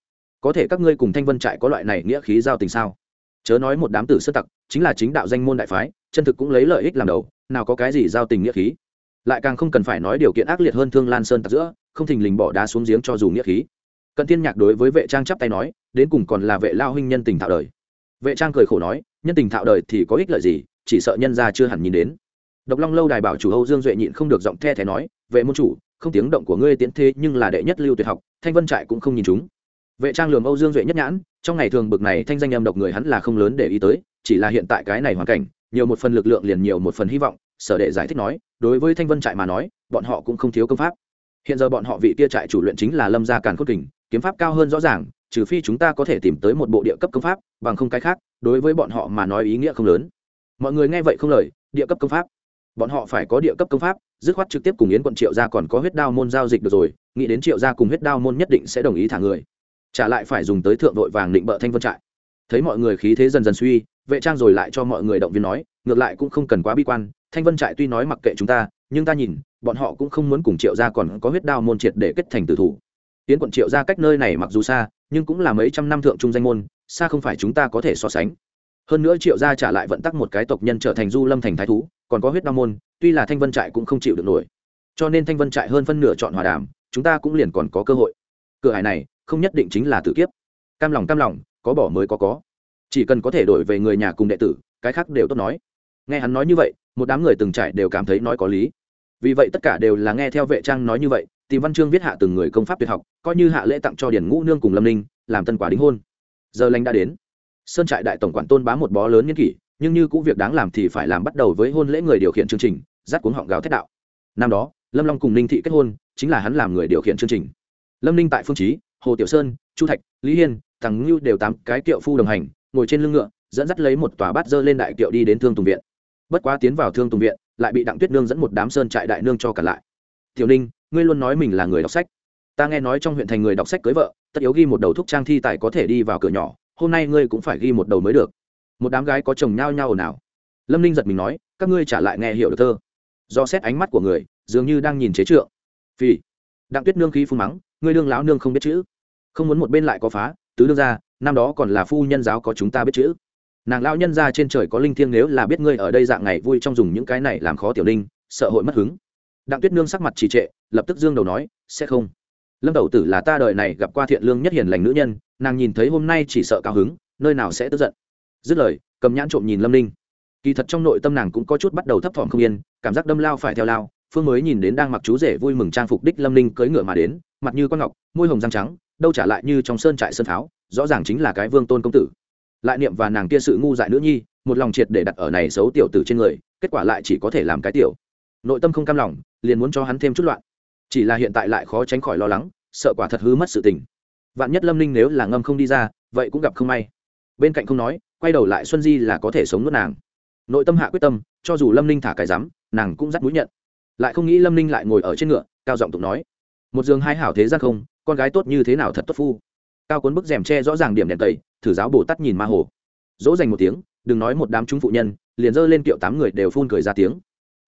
Có thể các ngươi cùng thanh vân trại có loại này nghĩa khí giao tình sao? Chớ nói một đám tử sơ tặc, chính là chính đạo danh môn đại phái, chân thực cũng lấy lợi ích làm đầu, nào có cái gì giao tình nghĩa khí. Lại càng không cần phải nói điều kiện ác liệt hơn thương lan sơn tặc giữa, không thình lình bỏ đá xuống giếng cho dù nghĩa khí. Cận thiên nhạc đối với vệ trang chắp tay nói, đến cùng còn là vệ lao huynh nhân tình thạo đời. Vệ trang cười khổ nói, nhân tình thạo đời thì có ích lợi gì, chỉ sợ nhân gia chưa hẳn nhìn đến độc long lâu đài bảo chủ âu dương duệ nhịn không được giọng the thé nói, vệ môn chủ, không tiếng động của ngươi tiến thế nhưng là đệ nhất lưu tuyệt học, thanh vân trại cũng không nhìn chúng. Vệ trang lường âu dương duệ nhất nhãn, trong ngày thường bực này thanh danh âm độc người hắn là không lớn để ý tới, chỉ là hiện tại cái này hoàn cảnh, nhiều một phần lực lượng liền nhiều một phần hy vọng, sở đệ giải thích nói, đối với thanh vân trại mà nói, bọn họ cũng không thiếu công pháp. Hiện giờ bọn họ vị tia trại chủ luyện chính là lâm gia càn khôn kình, kiếm pháp cao hơn rõ ràng, trừ phi chúng ta có thể tìm tới một bộ địa cấp công pháp, bằng không cái khác, đối với bọn họ mà nói ý nghĩa không lớn. Mọi người nghe vậy không lời, địa cấp công pháp bọn họ phải có địa cấp công pháp, dứt khoát trực tiếp cùng yến quận triệu gia còn có huyết đao môn giao dịch được rồi, nghĩ đến triệu gia cùng huyết đao môn nhất định sẽ đồng ý thả người. Trả lại phải dùng tới thượng đội vàng định bợ thanh vân trại. Thấy mọi người khí thế dần dần suy, vệ trang rồi lại cho mọi người động viên nói, ngược lại cũng không cần quá bi quan, thanh vân trại tuy nói mặc kệ chúng ta, nhưng ta nhìn, bọn họ cũng không muốn cùng triệu gia còn có huyết đao môn triệt để kết thành tử thủ. Yến quận triệu gia cách nơi này mặc dù xa, nhưng cũng là mấy trăm năm thượng trung danh môn, xa không phải chúng ta có thể so sánh hơn nữa triệu gia trả lại vận tắc một cái tộc nhân trở thành du lâm thành thái thú, còn có huyết đao môn, tuy là thanh vân trại cũng không chịu được nổi. Cho nên thanh vân trại hơn phân nửa chọn hòa đàm, chúng ta cũng liền còn có cơ hội. Cửa hải này, không nhất định chính là tử kiếp. Cam lòng cam lòng, có bỏ mới có có. Chỉ cần có thể đổi về người nhà cùng đệ tử, cái khác đều tốt nói. Nghe hắn nói như vậy, một đám người từng trải đều cảm thấy nói có lý. Vì vậy tất cả đều là nghe theo vệ trang nói như vậy, tìm văn chương viết hạ từng người công pháp tuyệt học, coi như hạ lễ tặng cho điển ngũ nương cùng lâm ninh, làm tân quả đính hôn. Giờ lành đã đến sơn trại đại tổng quản tôn bá một bó lớn nghiên kỷ, nhưng như cũng việc đáng làm thì phải làm bắt đầu với hôn lễ người điều khiển chương trình dắt cuống họng gào thét đạo. Năm đó, lâm long cùng ninh thị kết hôn, chính là hắn làm người điều khiển chương trình. Lâm ninh tại phương trí hồ tiểu sơn, chu thạch, lý hiên thằng ngưu đều tám cái kiệu phu đồng hành, ngồi trên lưng ngựa, dẫn dắt lấy một tòa bát dơ lên đại kiệu đi đến thương tùng viện. Bất quá tiến vào thương tùng viện, lại bị đặng tuyết nương dẫn một đám sơn trại đại nương cho cả lại. Tiểu ninh, ngươi luôn nói mình là người đọc sách. Ta nghe nói trong huyện thành người đọc sách cưới vợ, tất yếu ghi một đầu thúc trang thi tài có thể đi vào cửa nhỏ hôm nay ngươi cũng phải ghi một đầu mới được. Một đám gái có chồng nhao nhao ồn ào. Lâm ninh giật mình nói, các ngươi trả lại nghe hiểu được thơ. Do xét ánh mắt của người, dường như đang nhìn chế trượng. Phì. Đặng tuyết nương khí phun mắng, ngươi đương lão nương không biết chữ. Không muốn một bên lại có phá, tứ đương ra năm đó còn là phu nhân giáo có chúng ta biết chữ. Nàng lão nhân ra trên trời có linh thiêng nếu là biết ngươi ở đây dạng ngày vui trong dùng những cái này làm khó tiểu linh, sợ hội mất hứng. Đặng tuyết nương sắc mặt trì trệ, lập tức dương đầu nói, sẽ không. Lâm đầu tử là ta đời này gặp qua thiện lương nhất hiền lành nữ nhân nàng nhìn thấy hôm nay chỉ sợ cao hứng, nơi nào sẽ tức giận. Dứt lời, cầm nhãn trộm nhìn lâm ninh. Kỳ thật trong nội tâm nàng cũng có chút bắt đầu thấp thỏm không yên, cảm giác đâm lao phải theo lao, phương mới nhìn đến đang mặc chú rể vui mừng trang phục đích lâm ninh cưỡi ngựa mà đến, mặt như con ngọc, môi hồng răng trắng, đâu trả lại như trong sơn trại sơn pháo, rõ ràng chính là cái vương tôn công tử. Lại niệm và nàng kia sự ngu dại nữ nhi, một lòng triệt để đặt ở này xấu tiểu tử trên người, kết quả lại chỉ có thể làm cái tiểu. Nội tâm không cam lòng, liền muốn cho hắn thêm chút loạn. Chỉ là hiện tại lại khó tránh khỏi lo lắng, sợ quả thật hư mất sự tình vạn nhất lâm ninh nếu là ngâm không đi ra, vậy cũng gặp không may. Bên cạnh không nói, quay đầu lại xuân di là có thể sống nuốt nàng. Nội tâm hạ quyết tâm, cho dù lâm ninh thả cái rắm, nàng cũng dắt mũi nhận. Lại không nghĩ lâm ninh lại ngồi ở trên ngựa, cao giọng tụng nói, một giường hai hảo thế gian không, con gái tốt như thế nào thật tốt phu. Cao cuốn bức rèm tre rõ ràng điểm đèn tẩy, thử giáo bồ tát nhìn ma hồ. Dỗ dành một tiếng, đừng nói một đám chúng phụ nhân, liền dơ lên kiệu tám người đều phun cười ra tiếng.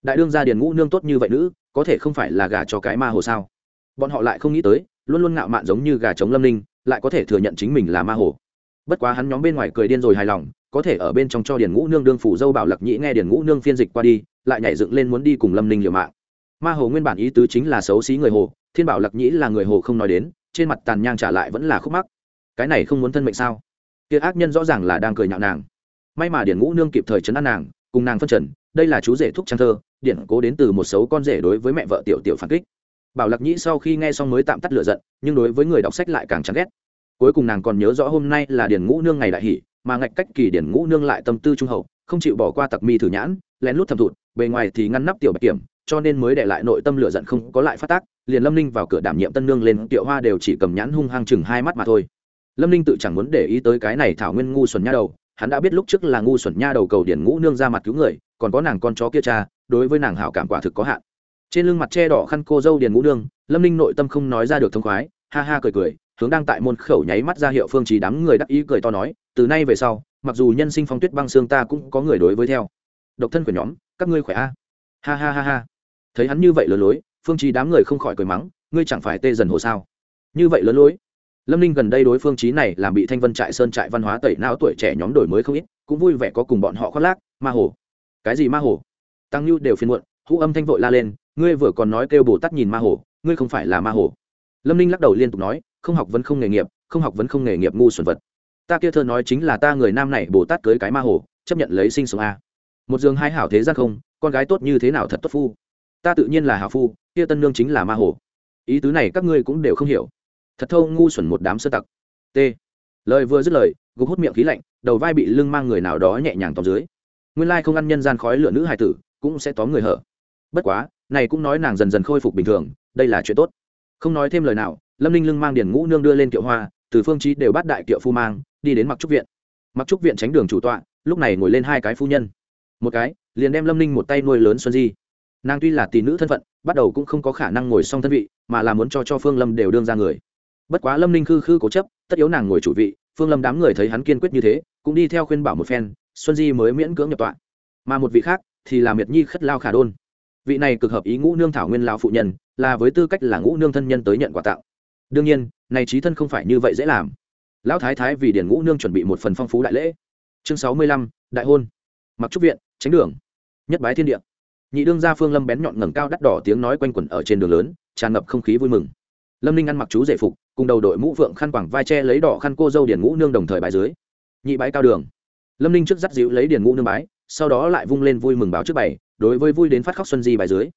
Đại đương gia điền ngũ nương tốt như vậy nữ, có thể không phải là gả cho cái ma hồ sao? Bọn họ lại không nghĩ tới luôn luôn ngạo mạn giống như gà trống lâm ninh, lại có thể thừa nhận chính mình là ma hồ. Bất quá hắn nhóm bên ngoài cười điên rồi hài lòng, có thể ở bên trong cho điền ngũ nương đương phủ dâu bảo lặc nhĩ nghe điền ngũ nương phiên dịch qua đi, lại nhảy dựng lên muốn đi cùng lâm ninh liều mạng. Ma hồ nguyên bản ý tứ chính là xấu xí người hồ, thiên bảo lặc nhĩ là người hồ không nói đến, trên mặt tàn nhang trả lại vẫn là khúc mắc. Cái này không muốn thân mệnh sao? Kia ác nhân rõ ràng là đang cười nhạo nàng. May mà điển ngũ nương kịp thời chấn an nàng, cùng nàng phân trần, đây là chú rể thúc trang thơ điển cố đến từ một số con rể đối với mẹ vợ tiểu tiểu phản kích bảo lạc nhĩ sau khi nghe xong mới tạm tắt lửa giận, nhưng đối với người đọc sách lại càng chán ghét. Cuối cùng nàng còn nhớ rõ hôm nay là điển ngũ nương ngày đại hỷ, mà ngạch cách kỳ điển ngũ nương lại tâm tư trung hậu, không chịu bỏ qua tặc mi thử nhãn, lén lút thầm thụt, bề ngoài thì ngăn nắp tiểu bạch kiểm, cho nên mới để lại nội tâm lửa giận không có lại phát tác, liền lâm ninh vào cửa đảm nhiệm tân nương lên tiệu hoa đều chỉ cầm nhãn hung hăng chừng hai mắt mà thôi. Lâm ninh tự chẳng muốn để ý tới cái này thảo nguyên ngu xuẩn nha đầu, hắn đã biết lúc trước là ngu xuẩn nha đầu cầu điển ngũ nương ra mặt cứu người, còn có nàng con chó kia cha, đối với nàng hảo cảm quả thực có hạn trên lưng mặt che đỏ khăn cô dâu điền ngũ nương, lâm ninh nội tâm không nói ra được thông khoái, ha ha cười cười, hướng đang tại môn khẩu nháy mắt ra hiệu phương trí đám người đắc ý cười to nói, từ nay về sau, mặc dù nhân sinh phong tuyết băng xương ta cũng có người đối với theo. Độc thân của nhóm, các ngươi khỏe a. Ha ha ha ha. Thấy hắn như vậy lớn lối, phương trí đám người không khỏi cười mắng, ngươi chẳng phải tê dần hồ sao? Như vậy lớn lối. Lâm ninh gần đây đối phương trí này làm bị thanh vân trại sơn trại văn hóa tẩy não tuổi trẻ nhóm đổi mới không ít, cũng vui vẻ có cùng bọn họ khoác lác, ma hồ. Cái gì ma hồ? Tăng nhu đều phiền muộn hũ âm thanh vội la lên, ngươi vừa còn nói kêu bồ tát nhìn ma hồ, ngươi không phải là ma hồ. Lâm ninh lắc đầu liên tục nói, không học vẫn không nghề nghiệp, không học vẫn không nghề nghiệp ngu xuẩn vật. Ta kia thơ nói chính là ta người nam này bồ tát cưới cái ma hồ, chấp nhận lấy sinh sống a. Một giường hai hảo thế gian không, con gái tốt như thế nào thật tốt phu. Ta tự nhiên là hảo phu, kia tân nương chính là ma hồ. Ý tứ này các ngươi cũng đều không hiểu. Thật thâu ngu xuẩn một đám sơ tặc. T. Lời vừa dứt lời, gục hút miệng khí lạnh, đầu vai bị lưng mang người nào đó nhẹ nhàng tóm dưới. Nguyên lai không ăn nhân gian khói lửa nữ hài tử, cũng sẽ tóm người hở bất quá, này cũng nói nàng dần dần khôi phục bình thường, đây là chuyện tốt. Không nói thêm lời nào, lâm ninh lưng mang điển ngũ nương đưa lên kiệu hoa, từ phương trí đều bắt đại kiệu phu mang, đi đến mặc trúc viện. Mặc trúc viện tránh đường chủ tọa, lúc này ngồi lên hai cái phu nhân. Một cái, liền đem lâm ninh một tay nuôi lớn xuân di. Nàng tuy là tỷ nữ thân phận, bắt đầu cũng không có khả năng ngồi song thân vị, mà là muốn cho cho phương lâm đều đương ra người. Bất quá lâm ninh khư khư cố chấp, tất yếu nàng ngồi chủ vị, phương lâm đám người thấy hắn kiên quyết như thế, cũng đi theo khuyên bảo một phen, xuân di mới miễn cưỡng nhập tọa. Mà một vị khác thì là miệt nhi khất lao khả đôn vị này cực hợp ý ngũ nương thảo nguyên lao phụ nhân, là với tư cách là ngũ nương thân nhân tới nhận quà tặng. Đương nhiên, này trí thân không phải như vậy dễ làm. Lão thái thái vì điển ngũ nương chuẩn bị một phần phong phú đại lễ. Chương sáu mươi lăm, đại hôn. Mặc trúc viện, tránh đường. Nhất bái thiên địa. Nhị đương gia phương lâm bén nhọn ngẩng cao đắt đỏ tiếng nói quanh quẩn ở trên đường lớn, tràn ngập không khí vui mừng. Lâm ninh ăn mặc chú rể phục, cùng đầu đội mũ phượng khăn quảng vai tre lấy đỏ khăn cô dâu điển ngũ nương đồng thời bài dưới. Nhị bái cao đường. Lâm ninh trước dắt dịu lấy điển ngũ nương bái, sau đó lại vung lên vui mừng báo trước bày đối với vui đến phát khóc xuân di bài dưới.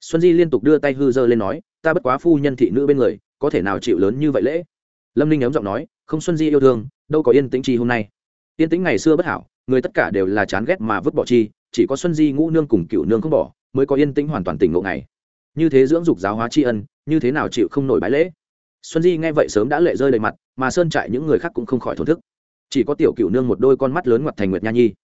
Xuân di liên tục đưa tay hư dơ lên nói, ta bất quá phu nhân thị nữ bên người, có thể nào chịu lớn như vậy lễ? Lâm ninh ấm giọng nói, không xuân di yêu thương, đâu có yên tĩnh chi hôm nay. Yên tĩnh ngày xưa bất hảo, người tất cả đều là chán ghét mà vứt bỏ chi, chỉ có xuân di ngũ nương cùng cựu nương không bỏ, mới có yên tĩnh hoàn toàn tỉnh ngộ ngày. Như thế dưỡng dục giáo hóa tri ân, như thế nào chịu không nổi bái lễ? Xuân di nghe vậy sớm đã lệ rơi đầy mặt, mà sơn trại những người khác cũng không khỏi thổn thức. Chỉ có tiểu cựu nương một đôi con mắt lớn ngoặt thành nguyệt nha nhi.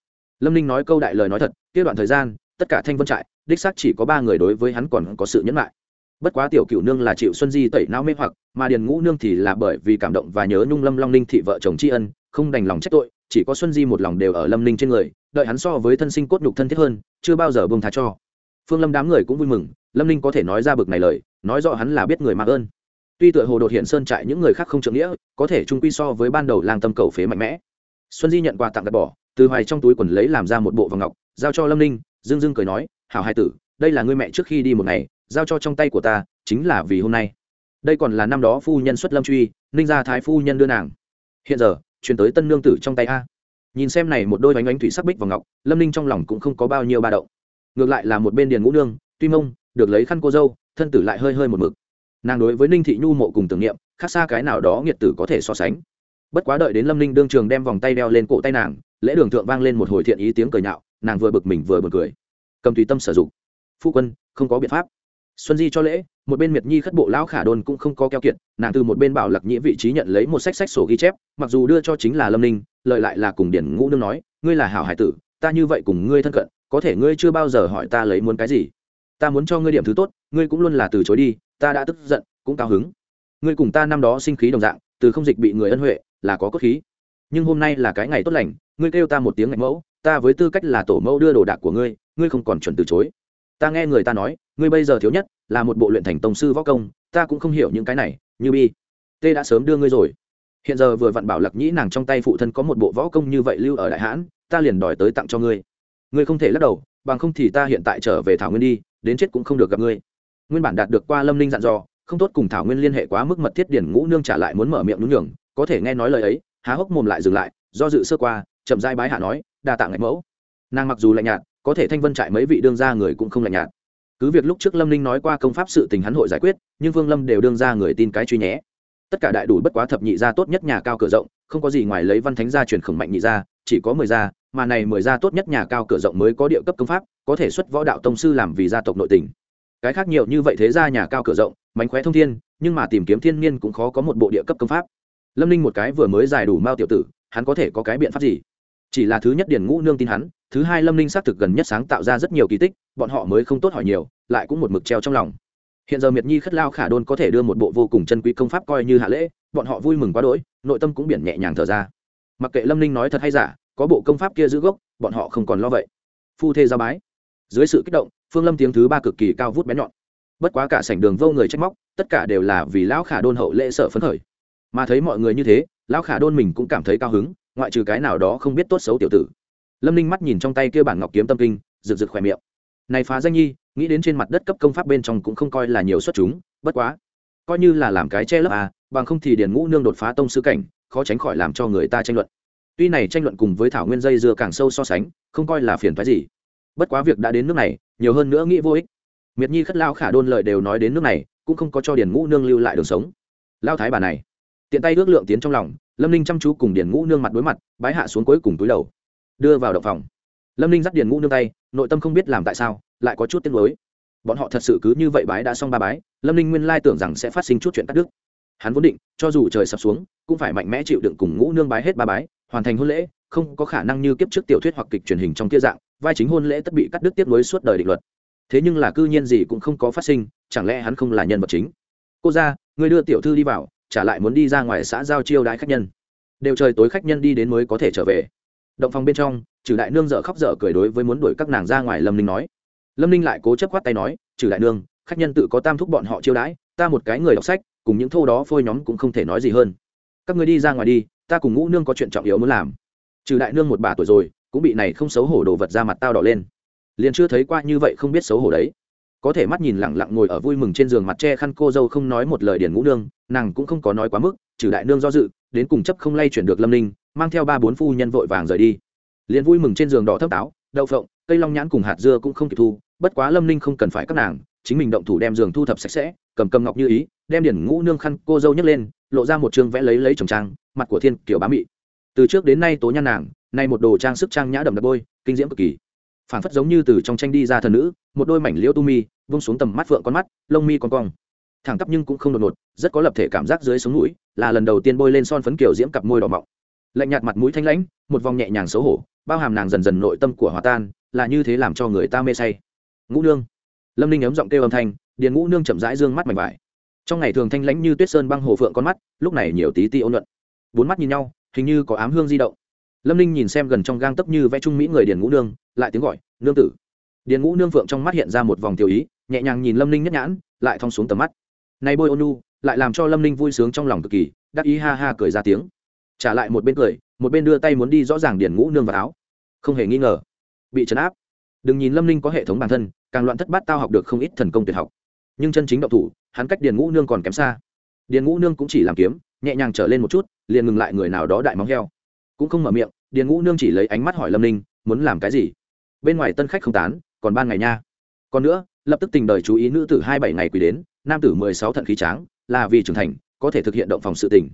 Lâm ninh nói câu đại lời nói thật, kia đoạn thời gian tất cả thanh vân trại, đích xác chỉ có ba người đối với hắn còn có sự nhẫn lại bất quá tiểu cựu nương là chịu xuân di tẩy não mê hoặc, mà điền ngũ nương thì là bởi vì cảm động và nhớ nhung lâm long ninh thị vợ chồng tri ân, không đành lòng trách tội, chỉ có xuân di một lòng đều ở lâm ninh trên người, đợi hắn so với thân sinh cốt nhục thân thiết hơn, chưa bao giờ bông tha cho. Phương lâm đám người cũng vui mừng, lâm ninh có thể nói ra bực này lời, nói rõ hắn là biết người mạng ơn. Tuy tựa hồ đột hiện sơn trại những người khác không trượng nghĩa, có thể trung quy so với ban đầu lang tâm cầu phế mạnh mẽ. Xuân di nhận quà tặng đặt bỏ, từ hoài trong túi quần lấy làm ra một bộ vòng ngọc, giao cho lâm ninh Dương Dương cười nói, hảo hai tử, đây là ngươi mẹ trước khi đi một ngày, giao cho trong tay của ta, chính là vì hôm nay. Đây còn là năm đó phu nhân xuất lâm truy, ninh gia thái phu nhân đưa nàng. Hiện giờ, chuyển tới tân nương tử trong tay a. Nhìn xem này một đôi bánh bánh thủy sắc bích và ngọc, lâm ninh trong lòng cũng không có bao nhiêu ba động. Ngược lại là một bên điền ngũ nương, tuy mông, được lấy khăn cô dâu, thân tử lại hơi hơi một mực. Nàng đối với ninh thị nhu mộ cùng tưởng niệm, khác xa cái nào đó nghiệt tử có thể so sánh. Bất quá đợi đến lâm ninh đương trường đem vòng tay đeo lên cổ tay nàng, lễ đường thượng vang lên một hồi thiện ý tiếng cười nhạo nàng vừa bực mình vừa bực cười. Cầm tùy tâm sử dụng. Phu quân, không có biện pháp. Xuân di cho lễ, một bên miệt nhi khất bộ lão khả đôn cũng không có keo kiệt, nàng từ một bên bảo lặc nhĩ vị trí nhận lấy một sách sách sổ ghi chép, mặc dù đưa cho chính là lâm ninh, lợi lại là cùng điển ngũ nương nói, ngươi là hảo hải tử, ta như vậy cùng ngươi thân cận, có thể ngươi chưa bao giờ hỏi ta lấy muốn cái gì. Ta muốn cho ngươi điểm thứ tốt, ngươi cũng luôn là từ chối đi, ta đã tức giận, cũng cao hứng. Ngươi cùng ta năm đó sinh khí đồng dạng, từ không dịch bị người ân huệ, là có cốt khí. Nhưng hôm nay là cái ngày tốt lành, ngươi kêu ta một tiếng ngạch mẫu ta với tư cách là tổ mẫu đưa đồ đạc của ngươi ngươi không còn chuẩn từ chối. Ta nghe người ta nói, ngươi bây giờ thiếu nhất là một bộ luyện thành tông sư võ công, ta cũng không hiểu những cái này, như bi. Tê đã sớm đưa ngươi rồi. Hiện giờ vừa vặn bảo lặc nhĩ nàng trong tay phụ thân có một bộ võ công như vậy lưu ở đại hãn, ta liền đòi tới tặng cho ngươi. Ngươi không thể lắc đầu, bằng không thì ta hiện tại trở về thảo nguyên đi, đến chết cũng không được gặp ngươi. Nguyên bản đạt được qua lâm ninh dặn dò, không tốt cùng thảo nguyên liên hệ quá mức mật thiết điển ngũ nương trả lại muốn mở miệng nhún nhường, có thể nghe nói lời ấy, há hốc mồm lại dừng lại, do dự sơ qua, chậm dai bái hạ nói đa tạ ngạch mẫu. Nàng mặc dù lạnh nhạt, có thể thanh vân trại mấy vị đương gia người cũng không lạnh nhạt. Cứ việc lúc trước lâm ninh nói qua công pháp sự tình hắn hội giải quyết, nhưng vương lâm đều đương ra người tin cái truy nhé. Tất cả đại đủ bất quá thập nhị gia tốt nhất nhà cao cửa rộng, không có gì ngoài lấy văn thánh gia truyền khổng mạnh nhị gia, chỉ có mười gia, mà này mười gia tốt nhất nhà cao cửa rộng mới có địa cấp công pháp, có thể xuất võ đạo tông sư làm vì gia tộc nội tình. Cái khác nhiều như vậy thế ra nhà cao cửa rộng, mánh khóe thông thiên, nhưng mà tìm kiếm thiên niên cũng khó có một bộ địa cấp công pháp. Lâm ninh một cái vừa mới giải đủ mao tiểu tử, hắn có thể có cái biện pháp gì? Chỉ là thứ nhất điển ngũ nương tin hắn, thứ hai lâm ninh xác thực gần nhất sáng tạo ra rất nhiều kỳ tích, bọn họ mới không tốt hỏi nhiều, lại cũng một mực treo trong lòng. Hiện giờ miệt nhi khất lao khả đôn có thể đưa một bộ vô cùng chân quý công pháp coi như hạ lễ, bọn họ vui mừng quá đỗi, nội tâm cũng biển nhẹ nhàng thở ra. Mặc kệ lâm ninh nói thật hay giả, có bộ công pháp kia giữ gốc, bọn họ không còn lo vậy. Phu thê giao bái. Dưới sự kích động, phương lâm tiếng thứ ba cực kỳ cao vút bén nhọn. Bất quá cả sảnh đường vô người trách móc, tất cả đều là vì lão khả đôn hậu lễ sợ phấn khởi. Mà thấy mọi người như thế, lão khả đôn mình cũng cảm thấy cao hứng ngoại trừ cái nào đó không biết tốt xấu tiểu tử. Lâm ninh mắt nhìn trong tay kia bản ngọc kiếm tâm kinh, rực rực khỏe miệng. Này phá danh nhi, nghĩ đến trên mặt đất cấp công pháp bên trong cũng không coi là nhiều xuất chúng, bất quá. Coi như là làm cái che lấp à bằng không thì điền ngũ nương đột phá tông sư cảnh, khó tránh khỏi làm cho người ta tranh luận. Tuy này tranh luận cùng với thảo nguyên dây dưa càng sâu so sánh, không coi là phiền phái gì. Bất quá việc đã đến nước này, nhiều hơn nữa nghĩ vô ích. Miệt nhi khất lao khả đôn lợi đều nói đến nước này, cũng không có cho điền ngũ nương lưu lại đường sống. Lao thái bà này tiện tay ước lượng tiến trong lòng, lâm ninh chăm chú cùng điền ngũ nương mặt đối mặt, bái hạ xuống cuối cùng túi đầu, đưa vào động phòng. Lâm ninh dắt điền ngũ nương tay, nội tâm không biết làm tại sao, lại có chút tiếc nuối. Bọn họ thật sự cứ như vậy bái đã xong ba bái, lâm ninh nguyên lai tưởng rằng sẽ phát sinh chút chuyện cắt đứt. Hắn vốn định, cho dù trời sập xuống, cũng phải mạnh mẽ chịu đựng cùng ngũ nương bái hết ba bái, hoàn thành hôn lễ, không có khả năng như kiếp trước tiểu thuyết hoặc kịch truyền hình trong kia dạng, vai chính hôn lễ tất bị cắt đứt tiếp nối suốt đời định luật. Thế nhưng là cư nhiên gì cũng không có phát sinh, chẳng lẽ hắn không là nhân vật chính? Cô ra người đưa tiểu thư đi vào trả lại muốn đi ra ngoài xã giao chiêu đãi khách nhân. Đều trời tối khách nhân đi đến mới có thể trở về. Động phòng bên trong trừ đại nương dở khóc dở cười đối với muốn đuổi các nàng ra ngoài lâm ninh nói. Lâm ninh lại cố chấp khoát tay nói trừ đại nương, khách nhân tự có tam thúc bọn họ chiêu đãi, ta một cái người đọc sách, cùng những thô đó phôi nhóm cũng không thể nói gì hơn. Các người đi ra ngoài đi, ta cùng ngũ nương có chuyện trọng yếu muốn làm. Trừ đại nương một bà tuổi rồi, cũng bị này không xấu hổ đồ vật ra mặt tao đỏ lên. Liền chưa thấy qua như vậy không biết xấu hổ đấy có thể mắt nhìn lẳng lặng ngồi ở vui mừng trên giường mặt che khăn cô dâu không nói một lời điển ngũ nương, nàng cũng không có nói quá mức, trừ đại nương do dự, đến cùng chấp không lay chuyển được lâm ninh, mang theo ba bốn phu nhân vội vàng rời đi. Liền vui mừng trên giường đỏ thấp táo, đậu phộng, cây long nhãn cùng hạt dưa cũng không kịp thu, bất quá lâm ninh không cần phải các nàng, chính mình động thủ đem giường thu thập sạch sẽ, cầm cầm ngọc như ý, đem điển ngũ nương khăn cô dâu nhấc lên, lộ ra một chương vẽ lấy lấy chồng trang, mặt của thiên kiểu bá mị. Từ trước đến nay tố nhan nàng, nay một đồ trang sức trang nhã đậm đập bôi, kinh diễm cực kỳ phản phất giống như từ trong tranh đi ra thần nữ, một đôi mảnh liễu tu mi, vung xuống tầm mắt phượng con mắt, lông mi con cong. Thẳng tắp nhưng cũng không đột ngột, rất có lập thể cảm giác dưới sống mũi, là lần đầu tiên bôi lên son phấn kiểu diễm cặp môi đỏ mọng. Lạnh nhạt mặt mũi thanh lãnh, một vòng nhẹ nhàng xấu hổ, bao hàm nàng dần dần nội tâm của hòa tan, là như thế làm cho người ta mê say. Ngũ nương. Lâm ninh ấm giọng kêu âm thanh, điền ngũ nương chậm rãi dương mắt mảnh vải. Trong ngày thường thanh lãnh như tuyết sơn băng hồ phượng con mắt, lúc này nhiều tí ti ôn luận bốn mắt nhìn nhau, hình như có ám hương di động lâm ninh nhìn xem gần trong gang tấp như vẽ trung mỹ người điền ngũ nương, lại tiếng gọi, nương tử. Điền ngũ nương phượng trong mắt hiện ra một vòng tiểu ý, nhẹ nhàng nhìn lâm ninh nhất nhãn, lại thong xuống tầm mắt. Này bôi ônu lại làm cho lâm ninh vui sướng trong lòng cực kỳ, đắc ý ha ha cười ra tiếng. Trả lại một bên cười, một bên đưa tay muốn đi rõ ràng điền ngũ nương vào áo. Không hề nghi ngờ, bị trấn áp. Đừng nhìn lâm ninh có hệ thống bản thân, càng loạn thất bát tao học được không ít thần công tuyệt học. Nhưng chân chính độc thủ, hắn cách điền ngũ nương còn kém xa. Điền ngũ nương cũng chỉ làm kiếm, nhẹ nhàng trở lên một chút, liền ngừng lại người nào đó đại móng heo. Cũng không mở miệng điền ngũ nương chỉ lấy ánh mắt hỏi lâm ninh, muốn làm cái gì? Bên ngoài tân khách không tán, còn ban ngày nha. Còn nữa, lập tức tình đời chú ý nữ tử hai bảy ngày quý đến, nam tử mười sáu thận khí tráng, là vì trưởng thành, có thể thực hiện động phòng sự tình.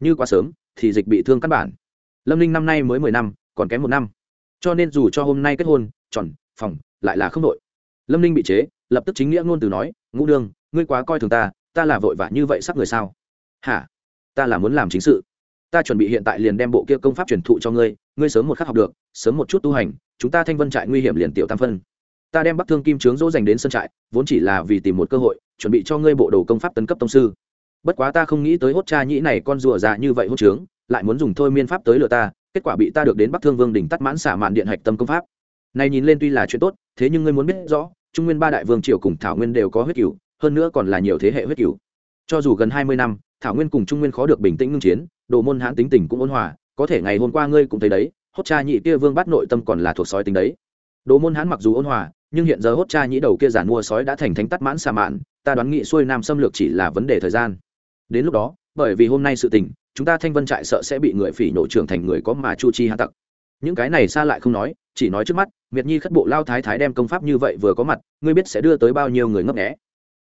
Như quá sớm, thì dịch bị thương căn bản. Lâm ninh năm nay mới mười năm, còn kém một năm. Cho nên dù cho hôm nay kết hôn, tròn, phòng, lại là không đội. Lâm ninh bị chế, lập tức chính nghĩa ngôn từ nói, ngũ đương ngươi quá coi thường ta ta là vội vã như vậy sắp người sao? Hả? Ta là muốn làm chính sự ta chuẩn bị hiện tại liền đem bộ kia công pháp truyền thụ cho ngươi ngươi sớm một khắc học được, sớm một chút tu hành, chúng ta thanh vân trại nguy hiểm liền tiểu tam phân. Ta đem bắc thương kim trướng dỗ dành đến sân trại, vốn chỉ là vì tìm một cơ hội, chuẩn bị cho ngươi bộ đồ công pháp tấn cấp tông sư. Bất quá ta không nghĩ tới hốt cha nhĩ này con rùa già như vậy hốt trướng, lại muốn dùng thôi miên pháp tới lừa ta, kết quả bị ta được đến bắc thương vương đỉnh tắt mãn xả mạn điện hạch tâm công pháp. Này nhìn lên tuy là chuyện tốt, thế nhưng ngươi muốn biết rõ, trung nguyên ba đại vương triều cùng thảo nguyên đều có huyết cửu, hơn nữa còn là nhiều thế hệ huyết cửu. Cho dù gần hai mươi năm, thảo nguyên cùng trung nguyên khó được bình tĩnh ngưng chiến đồ môn hãn tính tình cũng ôn hòa, có thể ngày hôm qua ngươi cũng thấy đấy, hốt cha nhị kia vương bắt nội tâm còn là thuộc sói tính đấy. Đồ môn hãn mặc dù ôn hòa, nhưng hiện giờ hốt cha nhĩ đầu kia giản mua sói đã thành thánh tắt mãn xà mạn, ta đoán nghị xuôi nam xâm lược chỉ là vấn đề thời gian. Đến lúc đó, bởi vì hôm nay sự tình, chúng ta thanh vân trại sợ sẽ bị người phỉ nổ trưởng thành người có mà chu chi hạ tặc. Những cái này xa lại không nói, chỉ nói trước mắt, miệt nhi khất bộ lao thái thái đem công pháp như vậy vừa có mặt, ngươi biết sẽ đưa tới bao nhiêu người ngấp nghẽ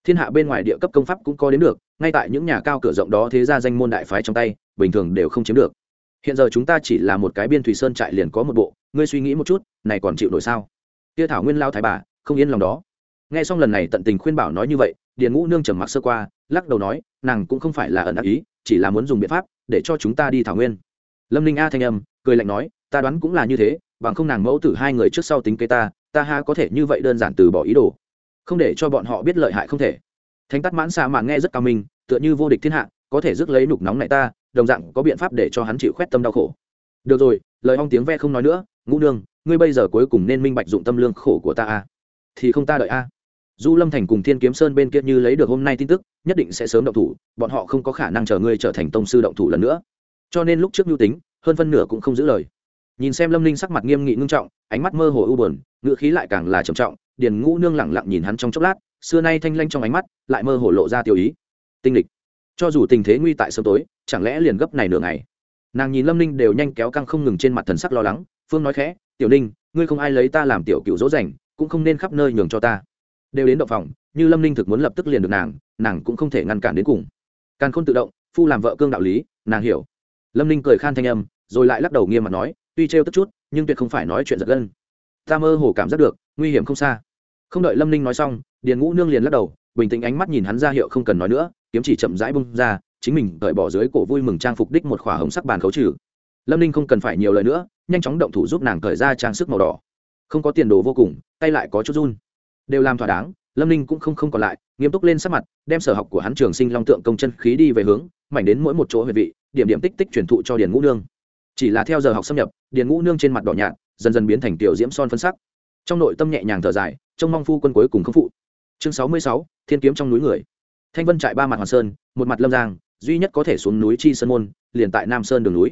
thiên hạ bên ngoài địa cấp công pháp cũng có đến được, ngay tại những nhà cao cửa rộng đó thế ra danh môn đại phái trong tay bình thường đều không chiếm được. Hiện giờ chúng ta chỉ là một cái biên thủy sơn trại liền có một bộ, ngươi suy nghĩ một chút, này còn chịu nổi sao? Tia thảo nguyên lao thái bà, không yên lòng đó. Nghe xong lần này tận tình khuyên bảo nói như vậy, điền ngũ nương trầm mặc sơ qua, lắc đầu nói, nàng cũng không phải là ẩn ác ý, chỉ là muốn dùng biện pháp để cho chúng ta đi thảo nguyên. Lâm ninh a thanh âm, cười lạnh nói, ta đoán cũng là như thế, bằng không nàng mẫu tử hai người trước sau tính kế ta ta ha có thể như vậy đơn giản từ bỏ ý đồ. Không để cho bọn họ biết lợi hại không thể. Thánh tắt mãn xa mạn nghe rất cao minh, tựa như vô địch thiên hạ, có thể rước lấy nục nóng này ta đồng dạng có biện pháp để cho hắn chịu khoét tâm đau khổ. Được rồi, lời ong tiếng ve không nói nữa, ngũ nương, ngươi bây giờ cuối cùng nên minh bạch dụng tâm lương khổ của ta a thì không ta đợi a du lâm thành cùng thiên kiếm sơn bên kia như lấy được hôm nay tin tức, nhất định sẽ sớm động thủ, bọn họ không có khả năng chờ ngươi trở thành tông sư động thủ lần nữa. Cho nên lúc trước Mưu tính, hơn phân nửa cũng không giữ lời. Nhìn xem lâm ninh sắc mặt nghiêm nghị ngưng trọng, ánh mắt mơ hồ u bờn ngựa khí lại càng là trầm trọng, điền ngũ nương lẳng lặng nhìn hắn trong chốc lát, xưa nay thanh lanh trong ánh mắt, lại mơ hồ lộ ra tiêu ý. Tinh lịch cho dù tình thế nguy tại sớm tối, chẳng lẽ liền gấp này nửa ngày? Nàng nhìn lâm ninh đều nhanh kéo căng không ngừng trên mặt thần sắc lo lắng, phương nói khẽ, tiểu ninh, ngươi không ai lấy ta làm tiểu cựu dỗ dành, cũng không nên khắp nơi nhường cho ta. Đều đến động phòng, như lâm ninh thực muốn lập tức liền được nàng nàng cũng không thể ngăn cản đến cùng. Càng không tự động, phu làm vợ cương đạo lý, nàng hiểu. Lâm ninh cười khan thanh âm, rồi lại lắc đầu nghiêm mặt nói, tuy trêu tất chút, nhưng tuyệt không phải nói chuyện giật gân. Ta mơ hồ cảm giác được, nguy hiểm không xa. Không đợi lâm ninh nói xong, điền ngũ nương liền lắc đầu bình tĩnh ánh mắt nhìn hắn ra hiệu không cần nói nữa, kiếm chỉ chậm rãi bung ra, chính mình cởi bỏ dưới cổ vui mừng trang phục đích một khỏa hồng sắc bàn khấu trừ. Lâm ninh không cần phải nhiều lời nữa, nhanh chóng động thủ giúp nàng cởi ra trang sức màu đỏ. Không có tiền đồ vô cùng, tay lại có chút run. Đều làm thỏa đáng, lâm ninh cũng không không còn lại, nghiêm túc lên sắc mặt, đem sở học của hắn trường sinh long tượng công chân khí đi về hướng, mảnh đến mỗi một chỗ huyệt vị, điểm điểm tích tích truyền thụ cho điền ngũ nương. Chỉ là theo giờ học xâm nhập, điền ngũ nương trên mặt đỏ nhạt, dần dần biến thành tiểu diễm son phân sắc. Trong nội tâm nhẹ nhàng thở dài, trông mong phu quân cuối cùng không phụ chương sáu mươi sáu, thiên kiếm trong núi người. Thanh vân trại ba mặt hoàn sơn, một mặt lâm giang, duy nhất có thể xuống núi chi sơn môn, liền tại nam sơn đường núi.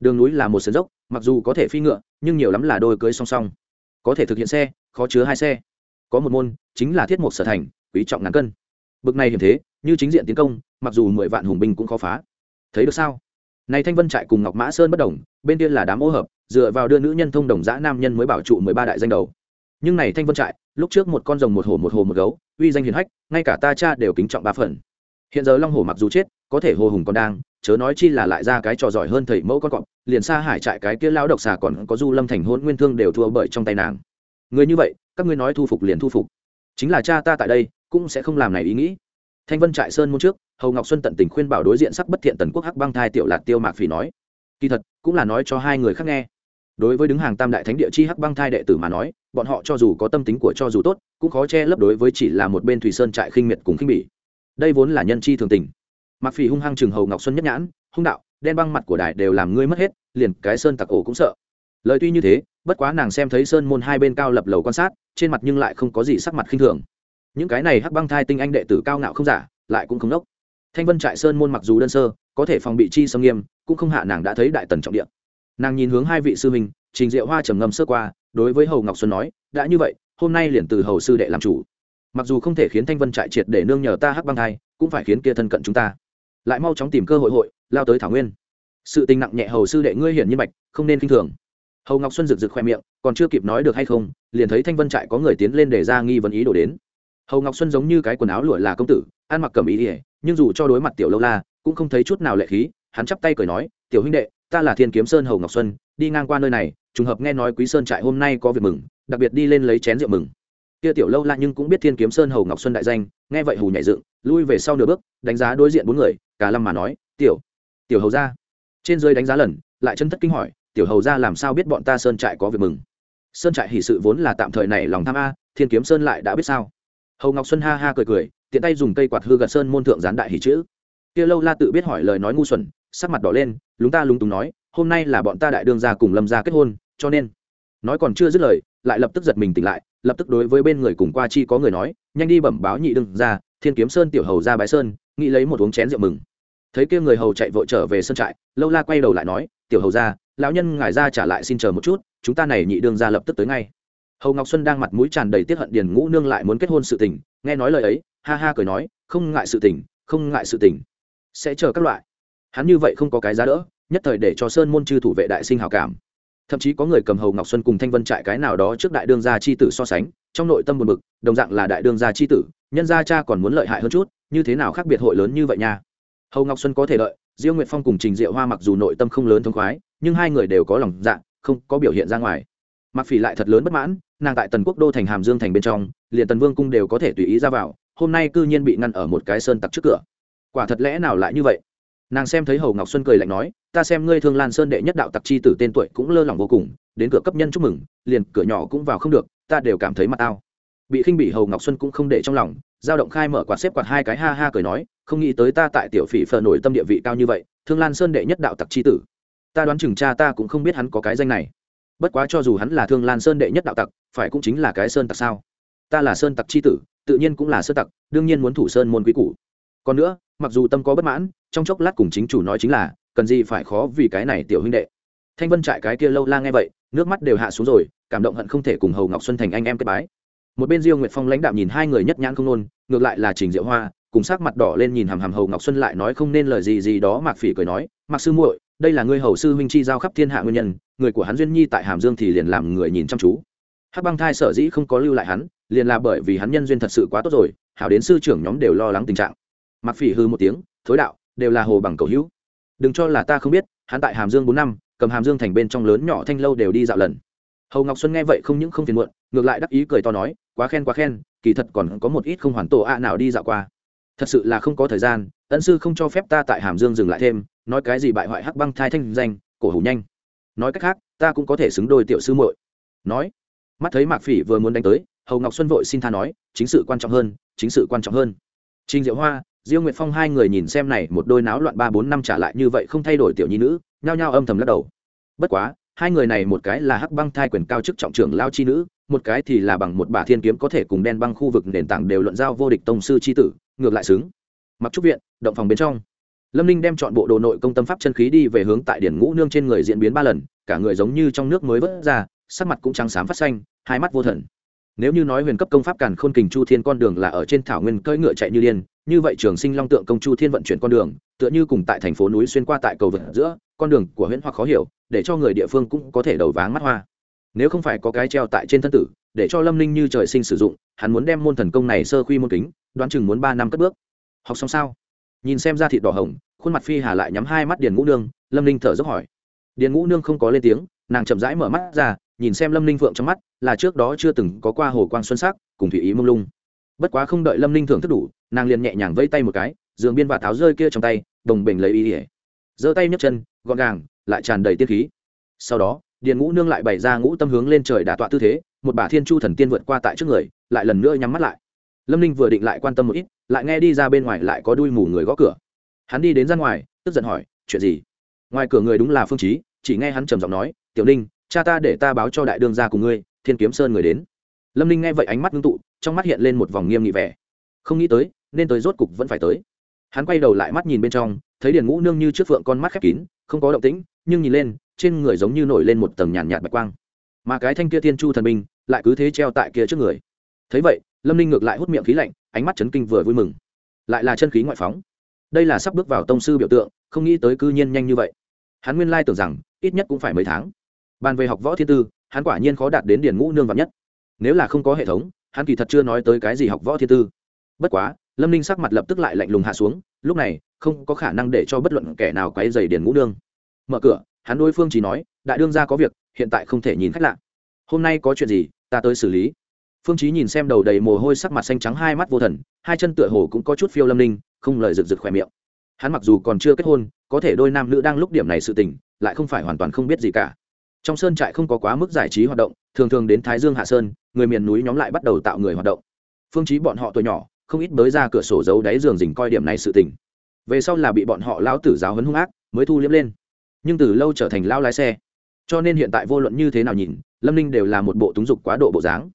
Đường núi là một sườn dốc, mặc dù có thể phi ngựa, nhưng nhiều lắm là đôi cưới song song. Có thể thực hiện xe, khó chứa hai xe. Có một môn, chính là thiết mục sở thành, quý trọng ngàn cân. Bực này hiểm thế, như chính diện tiến công, mặc dù mười vạn hùng binh cũng khó phá. Thấy được sao? Này thanh vân trại cùng ngọc mã sơn bất đồng, bên kia là đám ô hợp, dựa vào đưa nữ nhân thông đồng giã nam nhân mới bảo trụ mười ba đại danh đầu nhưng này thanh vân trại, lúc trước một con rồng một hổ một hồ một gấu, uy danh hiền hách, ngay cả ta cha đều kính trọng ba phần. Hiện giờ long hổ mặc dù chết, có thể hồ hùng còn đang, chớ nói chi là lại ra cái trò giỏi hơn thầy mẫu con cọp, liền xa hải trại cái kia lão độc xà còn có du lâm thành hôn nguyên thương đều thua bởi trong tay nàng. Người như vậy, các ngươi nói thu phục liền thu phục. Chính là cha ta tại đây, cũng sẽ không làm này ý nghĩ. Thanh vân trại sơn môn trước, hầu ngọc xuân tận tình khuyên bảo đối diện sắc bất thiện tần quốc hắc băng thai tiểu lạc tiêu mạc phỉ nói. Kỳ thật, cũng là nói cho hai người khác nghe đối với đứng hàng tam đại thánh địa chi hắc băng thai đệ tử mà nói, bọn họ cho dù có tâm tính của cho dù tốt, cũng khó che lấp đối với chỉ là một bên thủy sơn trại khinh miệt cùng khinh bỉ. Đây vốn là nhân chi thường tình. Mặc phỉ hung hăng trường hầu ngọc xuân nhất nhãn, hung đạo, đen băng mặt của đại đều làm ngươi mất hết, liền cái sơn tặc ổ cũng sợ. Lời tuy như thế, bất quá nàng xem thấy sơn môn hai bên cao lập lầu quan sát, trên mặt nhưng lại không có gì sắc mặt khinh thường. Những cái này hắc băng thai tinh anh đệ tử cao ngạo không giả, lại cũng không đốc. Thanh vân trại sơn môn mặc dù đơn sơ, có thể phòng bị chi sâm nghiêm, cũng không hạ nàng đã thấy đại tần trọng địa nàng nhìn hướng hai vị sư huynh, trình diệu hoa trầm ngâm sơ qua, đối với hầu ngọc xuân nói, đã như vậy, hôm nay liền từ hầu sư đệ làm chủ. Mặc dù không thể khiến thanh vân trại triệt để nương nhờ ta hắc băng thai, cũng phải khiến kia thân cận chúng ta. Lại mau chóng tìm cơ hội hội, lao tới thảo nguyên. Sự tình nặng nhẹ hầu sư đệ ngươi hiển nhiên bạch không nên k i n h thường. Hầu ngọc xuân rực rực khoe miệng, còn chưa kịp nói được hay không, liền thấy thanh vân trại có người tiến lên để ra nghi vấn ý đổ đến. Hầu ngọc xuân giống như cái quần áo lụa là công tử, ăn mặc cầm ý ỉa nhưng dù cho đối mặt tiểu lâu la, cũng không thấy chút nào lệ khí, hắn chắp tay cười nói, tiểu huynh đệ ta là thiên kiếm sơn hầu ngọc xuân đi ngang qua nơi này trùng hợp nghe nói quý sơn trại hôm nay có việc mừng đặc biệt đi lên lấy chén rượu mừng kia tiểu lâu la nhưng cũng biết thiên kiếm sơn hầu ngọc xuân đại danh nghe vậy hù nhảy dựng lui về sau nửa bước đánh giá đối diện bốn người cả lâm mà nói tiểu tiểu hầu ra trên dưới đánh giá lần lại chân thất kinh hỏi tiểu hầu ra làm sao biết bọn ta sơn trại có việc mừng sơn trại hỷ sự vốn là tạm thời này lòng tham a thiên kiếm sơn lại đã biết sao hầu ngọc xuân ha ha cười cười tiện tay dùng cây quạt hư gật sơn môn thượng gián đại hỷ chữ kia lâu la tự biết hỏi lời nói ngu xuẩn sắc mặt đỏ lên, lúng ta lúng túng nói, hôm nay là bọn ta đại đương gia cùng lâm gia kết hôn, cho nên. Nói còn chưa dứt lời, lại lập tức giật mình tỉnh lại, lập tức đối với bên người cùng qua chi có người nói, nhanh đi bẩm báo nhị đương ra thiên kiếm sơn tiểu hầu ra bái sơn, nghĩ lấy một uống chén rượu mừng. Thấy kia người hầu chạy vội trở về sân trại, lâu la quay đầu lại nói, tiểu hầu ra, lão nhân ngài ra trả lại xin chờ một chút, chúng ta này nhị đương ra lập tức tới ngay. Hầu ngọc xuân đang mặt mũi tràn đầy tiết hận điền ngũ nương lại muốn kết hôn sự tình, nghe nói lời ấy, ha ha cười nói, không ngại sự tình, không ngại sự tình. Sẽ chờ các loại hắn như vậy không có cái giá đỡ, nhất thời để cho sơn môn chư thủ vệ đại sinh hào cảm. Thậm chí có người cầm hầu ngọc xuân cùng thanh vân trại cái nào đó trước đại đương gia chi tử so sánh, trong nội tâm buồn bực, đồng dạng là đại đương gia chi tử, nhân gia cha còn muốn lợi hại hơn chút, như thế nào khác biệt hội lớn như vậy nha? Hầu ngọc xuân có thể lợi diêu nguyệt phong cùng trình diệu hoa mặc dù nội tâm không lớn thông khoái, nhưng hai người đều có lòng dạ không có biểu hiện ra ngoài. Mặc phỉ lại thật lớn bất mãn, nàng tại tần quốc đô thành hàm dương thành bên trong, liền tần vương cung đều có thể tùy ý ra vào, hôm nay cư nhiên bị ngăn ở một cái sơn tặc trước cửa. Quả thật lẽ nào lại như vậy? Nàng xem thấy hầu ngọc xuân cười lạnh nói, ta xem ngươi thương lan sơn đệ nhất đạo tặc chi tử tên tuổi cũng lơ lỏng vô cùng, đến cửa cấp nhân chúc mừng, liền cửa nhỏ cũng vào không được, ta đều cảm thấy mặt tao bị khinh bị hầu ngọc xuân cũng không để trong lòng, giao động khai mở quạt xếp quạt hai cái ha ha cười nói, không nghĩ tới ta tại tiểu phỉ phờ nổi tâm địa vị cao như vậy, thương lan sơn đệ nhất đạo tặc chi tử. Ta đoán chừng cha ta cũng không biết hắn có cái danh này. Bất quá cho dù hắn là thương lan sơn đệ nhất đạo tặc, phải cũng chính là cái sơn tặc sao? Ta là sơn tặc chi tử, tự nhiên cũng là sơn tặc, đương nhiên muốn thủ sơn môn quý củ. Còn nữa mặc dù tâm có bất mãn, trong chốc lát cùng chính chủ nói chính là, cần gì phải khó vì cái này tiểu huynh đệ. Thanh vân trại cái kia lâu la nghe vậy, nước mắt đều hạ xuống rồi, cảm động hận không thể cùng hầu ngọc xuân thành anh em kết bái. Một bên diêu nguyệt phong lãnh đạo nhìn hai người nhất nhãn không nôn, ngược lại là trình diệu hoa, cùng sắc mặt đỏ lên nhìn hàm hàm hầu ngọc xuân lại nói không nên lời gì gì đó, mạc phỉ cười nói, mạc sư muội, đây là ngươi hầu sư huynh chi giao khắp thiên hạ nguyên nhân, người của hắn duyên nhi tại hàm dương thì liền làm người nhìn chăm chú. Hắc băng thai sở dĩ không có lưu lại hắn, liền là bởi vì hắn nhân duyên thật sự quá tốt rồi, hảo đến sư trưởng nhóm đều lo lắng tình trạng mạc phỉ hư một tiếng, thối đạo, đều là hồ bằng cầu hữu. Đừng cho là ta không biết, hắn tại hàm dương bốn năm, cầm hàm dương thành bên trong lớn nhỏ thanh lâu đều đi dạo lần. Hầu ngọc xuân nghe vậy không những không phiền muộn, ngược lại đắc ý cười to nói, quá khen quá khen, kỳ thật còn có một ít không hoàn tổ ạ à nào đi dạo qua. Thật sự là không có thời gian, ân sư không cho phép ta tại hàm dương dừng lại thêm, nói cái gì bại hoại hắc băng thai thanh danh, cổ hủ nhanh. Nói cách khác, ta cũng có thể xứng đôi tiểu sư muội. Nói, mắt thấy mạc phỉ vừa muốn đánh tới, hầu ngọc xuân vội xin tha nói, chính sự quan trọng hơn, chính sự quan trọng hơn. Trình diệu hoa diêu nguyệt phong hai người nhìn xem này, một đôi náo loạn ba bốn năm trả lại như vậy không thay đổi tiểu nhi nữ, nhao nhao âm thầm lắc đầu. Bất quá, hai người này một cái là hắc băng thai quyền cao chức trọng trưởng lao chi nữ, một cái thì là bằng một bà thiên kiếm có thể cùng đen băng khu vực nền tảng đều luận giao vô địch tông sư chi tử, ngược lại xứng. Mặc trúc viện, động phòng bên trong. Lâm ninh đem chọn bộ đồ nội công tâm pháp chân khí đi về hướng tại điển ngũ nương trên người diễn biến ba lần, cả người giống như trong nước mới vớt ra, sắc mặt cũng trắng xám phát xanh, hai mắt vô thần. Nếu như nói huyền cấp công pháp càn khôn kình chu thiên con đường là ở trên thảo nguyên cưỡi ngựa chạy như điên như vậy trường sinh long tượng công chu thiên vận chuyển con đường, tựa như cùng tại thành phố núi xuyên qua tại cầu vượt giữa, con đường của huyễn hoặc khó hiểu, để cho người địa phương cũng có thể đầu váng mắt hoa. Nếu không phải có cái treo tại trên thân tử, để cho lâm ninh như trời sinh sử dụng, hắn muốn đem môn thần công này sơ khuy môn kính, đoán chừng muốn ba năm cất bước. Học xong sao? Nhìn xem ra thịt đỏ hồng, khuôn mặt phi hà lại nhắm hai mắt điền ngũ nương, lâm ninh thở dốc hỏi. Điền ngũ nương không có lên tiếng, nàng chậm rãi mở mắt ra, nhìn xem lâm ninh phượng trong mắt, là trước đó chưa từng có qua hồ quang xuân sắc, cùng thủy ý mông lung bất quá không đợi lâm ninh thưởng thức đủ, nàng liền nhẹ nhàng vây tay một cái, giường biên và tháo rơi kia trong tay, đồng bình lấy ý ỉa giơ tay nhấc chân, gọn gàng, lại tràn đầy tiết khí. Sau đó, điền ngũ nương lại bày ra ngũ tâm hướng lên trời đà tọa tư thế, một bà thiên chu thần tiên vượt qua tại trước người, lại lần nữa nhắm mắt lại. Lâm ninh vừa định lại quan tâm một ít, lại nghe đi ra bên ngoài lại có đuôi mù người gõ cửa. Hắn đi đến ra ngoài, tức giận hỏi, chuyện gì? Ngoài cửa người đúng là phương trí chỉ nghe hắn trầm giọng nói, tiểu ninh, cha ta để ta báo cho đại đương gia cùng ngươi, thiên kiếm sơn người đến. Lâm ninh nghe vậy ánh mắt ngưng tụ trong mắt hiện lên một vòng nghiêm nghị vẻ. Không nghĩ tới nên tới rốt cục vẫn phải tới. Hắn quay đầu lại mắt nhìn bên trong thấy điền ngũ nương như trước phượng con mắt khép kín không có động tĩnh nhưng nhìn lên trên người giống như nổi lên một tầng nhàn nhạt, bạch quang. Mà cái thanh kia thiên chu thần binh lại cứ thế treo tại kia trước người. Thấy vậy lâm ninh ngược lại hút miệng khí lạnh ánh mắt chấn kinh vừa vui mừng. Lại là chân khí ngoại phóng. Đây là sắp bước vào tông sư biểu tượng không nghĩ tới cư nhiên nhanh như vậy. Hắn nguyên lai tưởng rằng ít nhất cũng phải mấy tháng. Bàn về học võ thiên tư hắn quả nhiên khó đạt đến điển ngũ nương vạn nhất. Nếu là không có hệ thống hắn kỳ thật chưa nói tới cái gì học võ thiên tư. Bất quá, lâm ninh sắc mặt lập tức lại lạnh lùng hạ xuống, lúc này, không có khả năng để cho bất luận kẻ nào quấy dày điền ngũ nương. Mở cửa, hắn đối phương chỉ nói, đại đương ra có việc, hiện tại không thể nhìn khách lạ. Hôm nay có chuyện gì, ta tới xử lý. Phương chí nhìn xem đầu đầy mồ hôi sắc mặt xanh trắng hai mắt vô thần, hai chân tựa hồ cũng có chút phiêu lâm ninh, không lời rực rực khỏe miệng. Hắn mặc dù còn chưa kết hôn, có thể đôi nam nữ đang lúc điểm này sự tình, lại không phải hoàn toàn không biết gì cả. Trong sơn trại không có quá mức giải trí hoạt động thường thường đến thái dương hạ sơn, người miền núi nhóm lại bắt đầu tạo người hoạt động. Phương chí bọn họ tuổi nhỏ, không ít bới ra cửa sổ giấu đáy giường dình coi điểm này sự tình. Về sau là bị bọn họ lão tử giáo huấn hung ác, mới thu liếm lên. Nhưng từ lâu trở thành lao lái xe. Cho nên hiện tại vô luận như thế nào nhìn, lâm ninh đều là một bộ túng dục quá độ bộ dáng.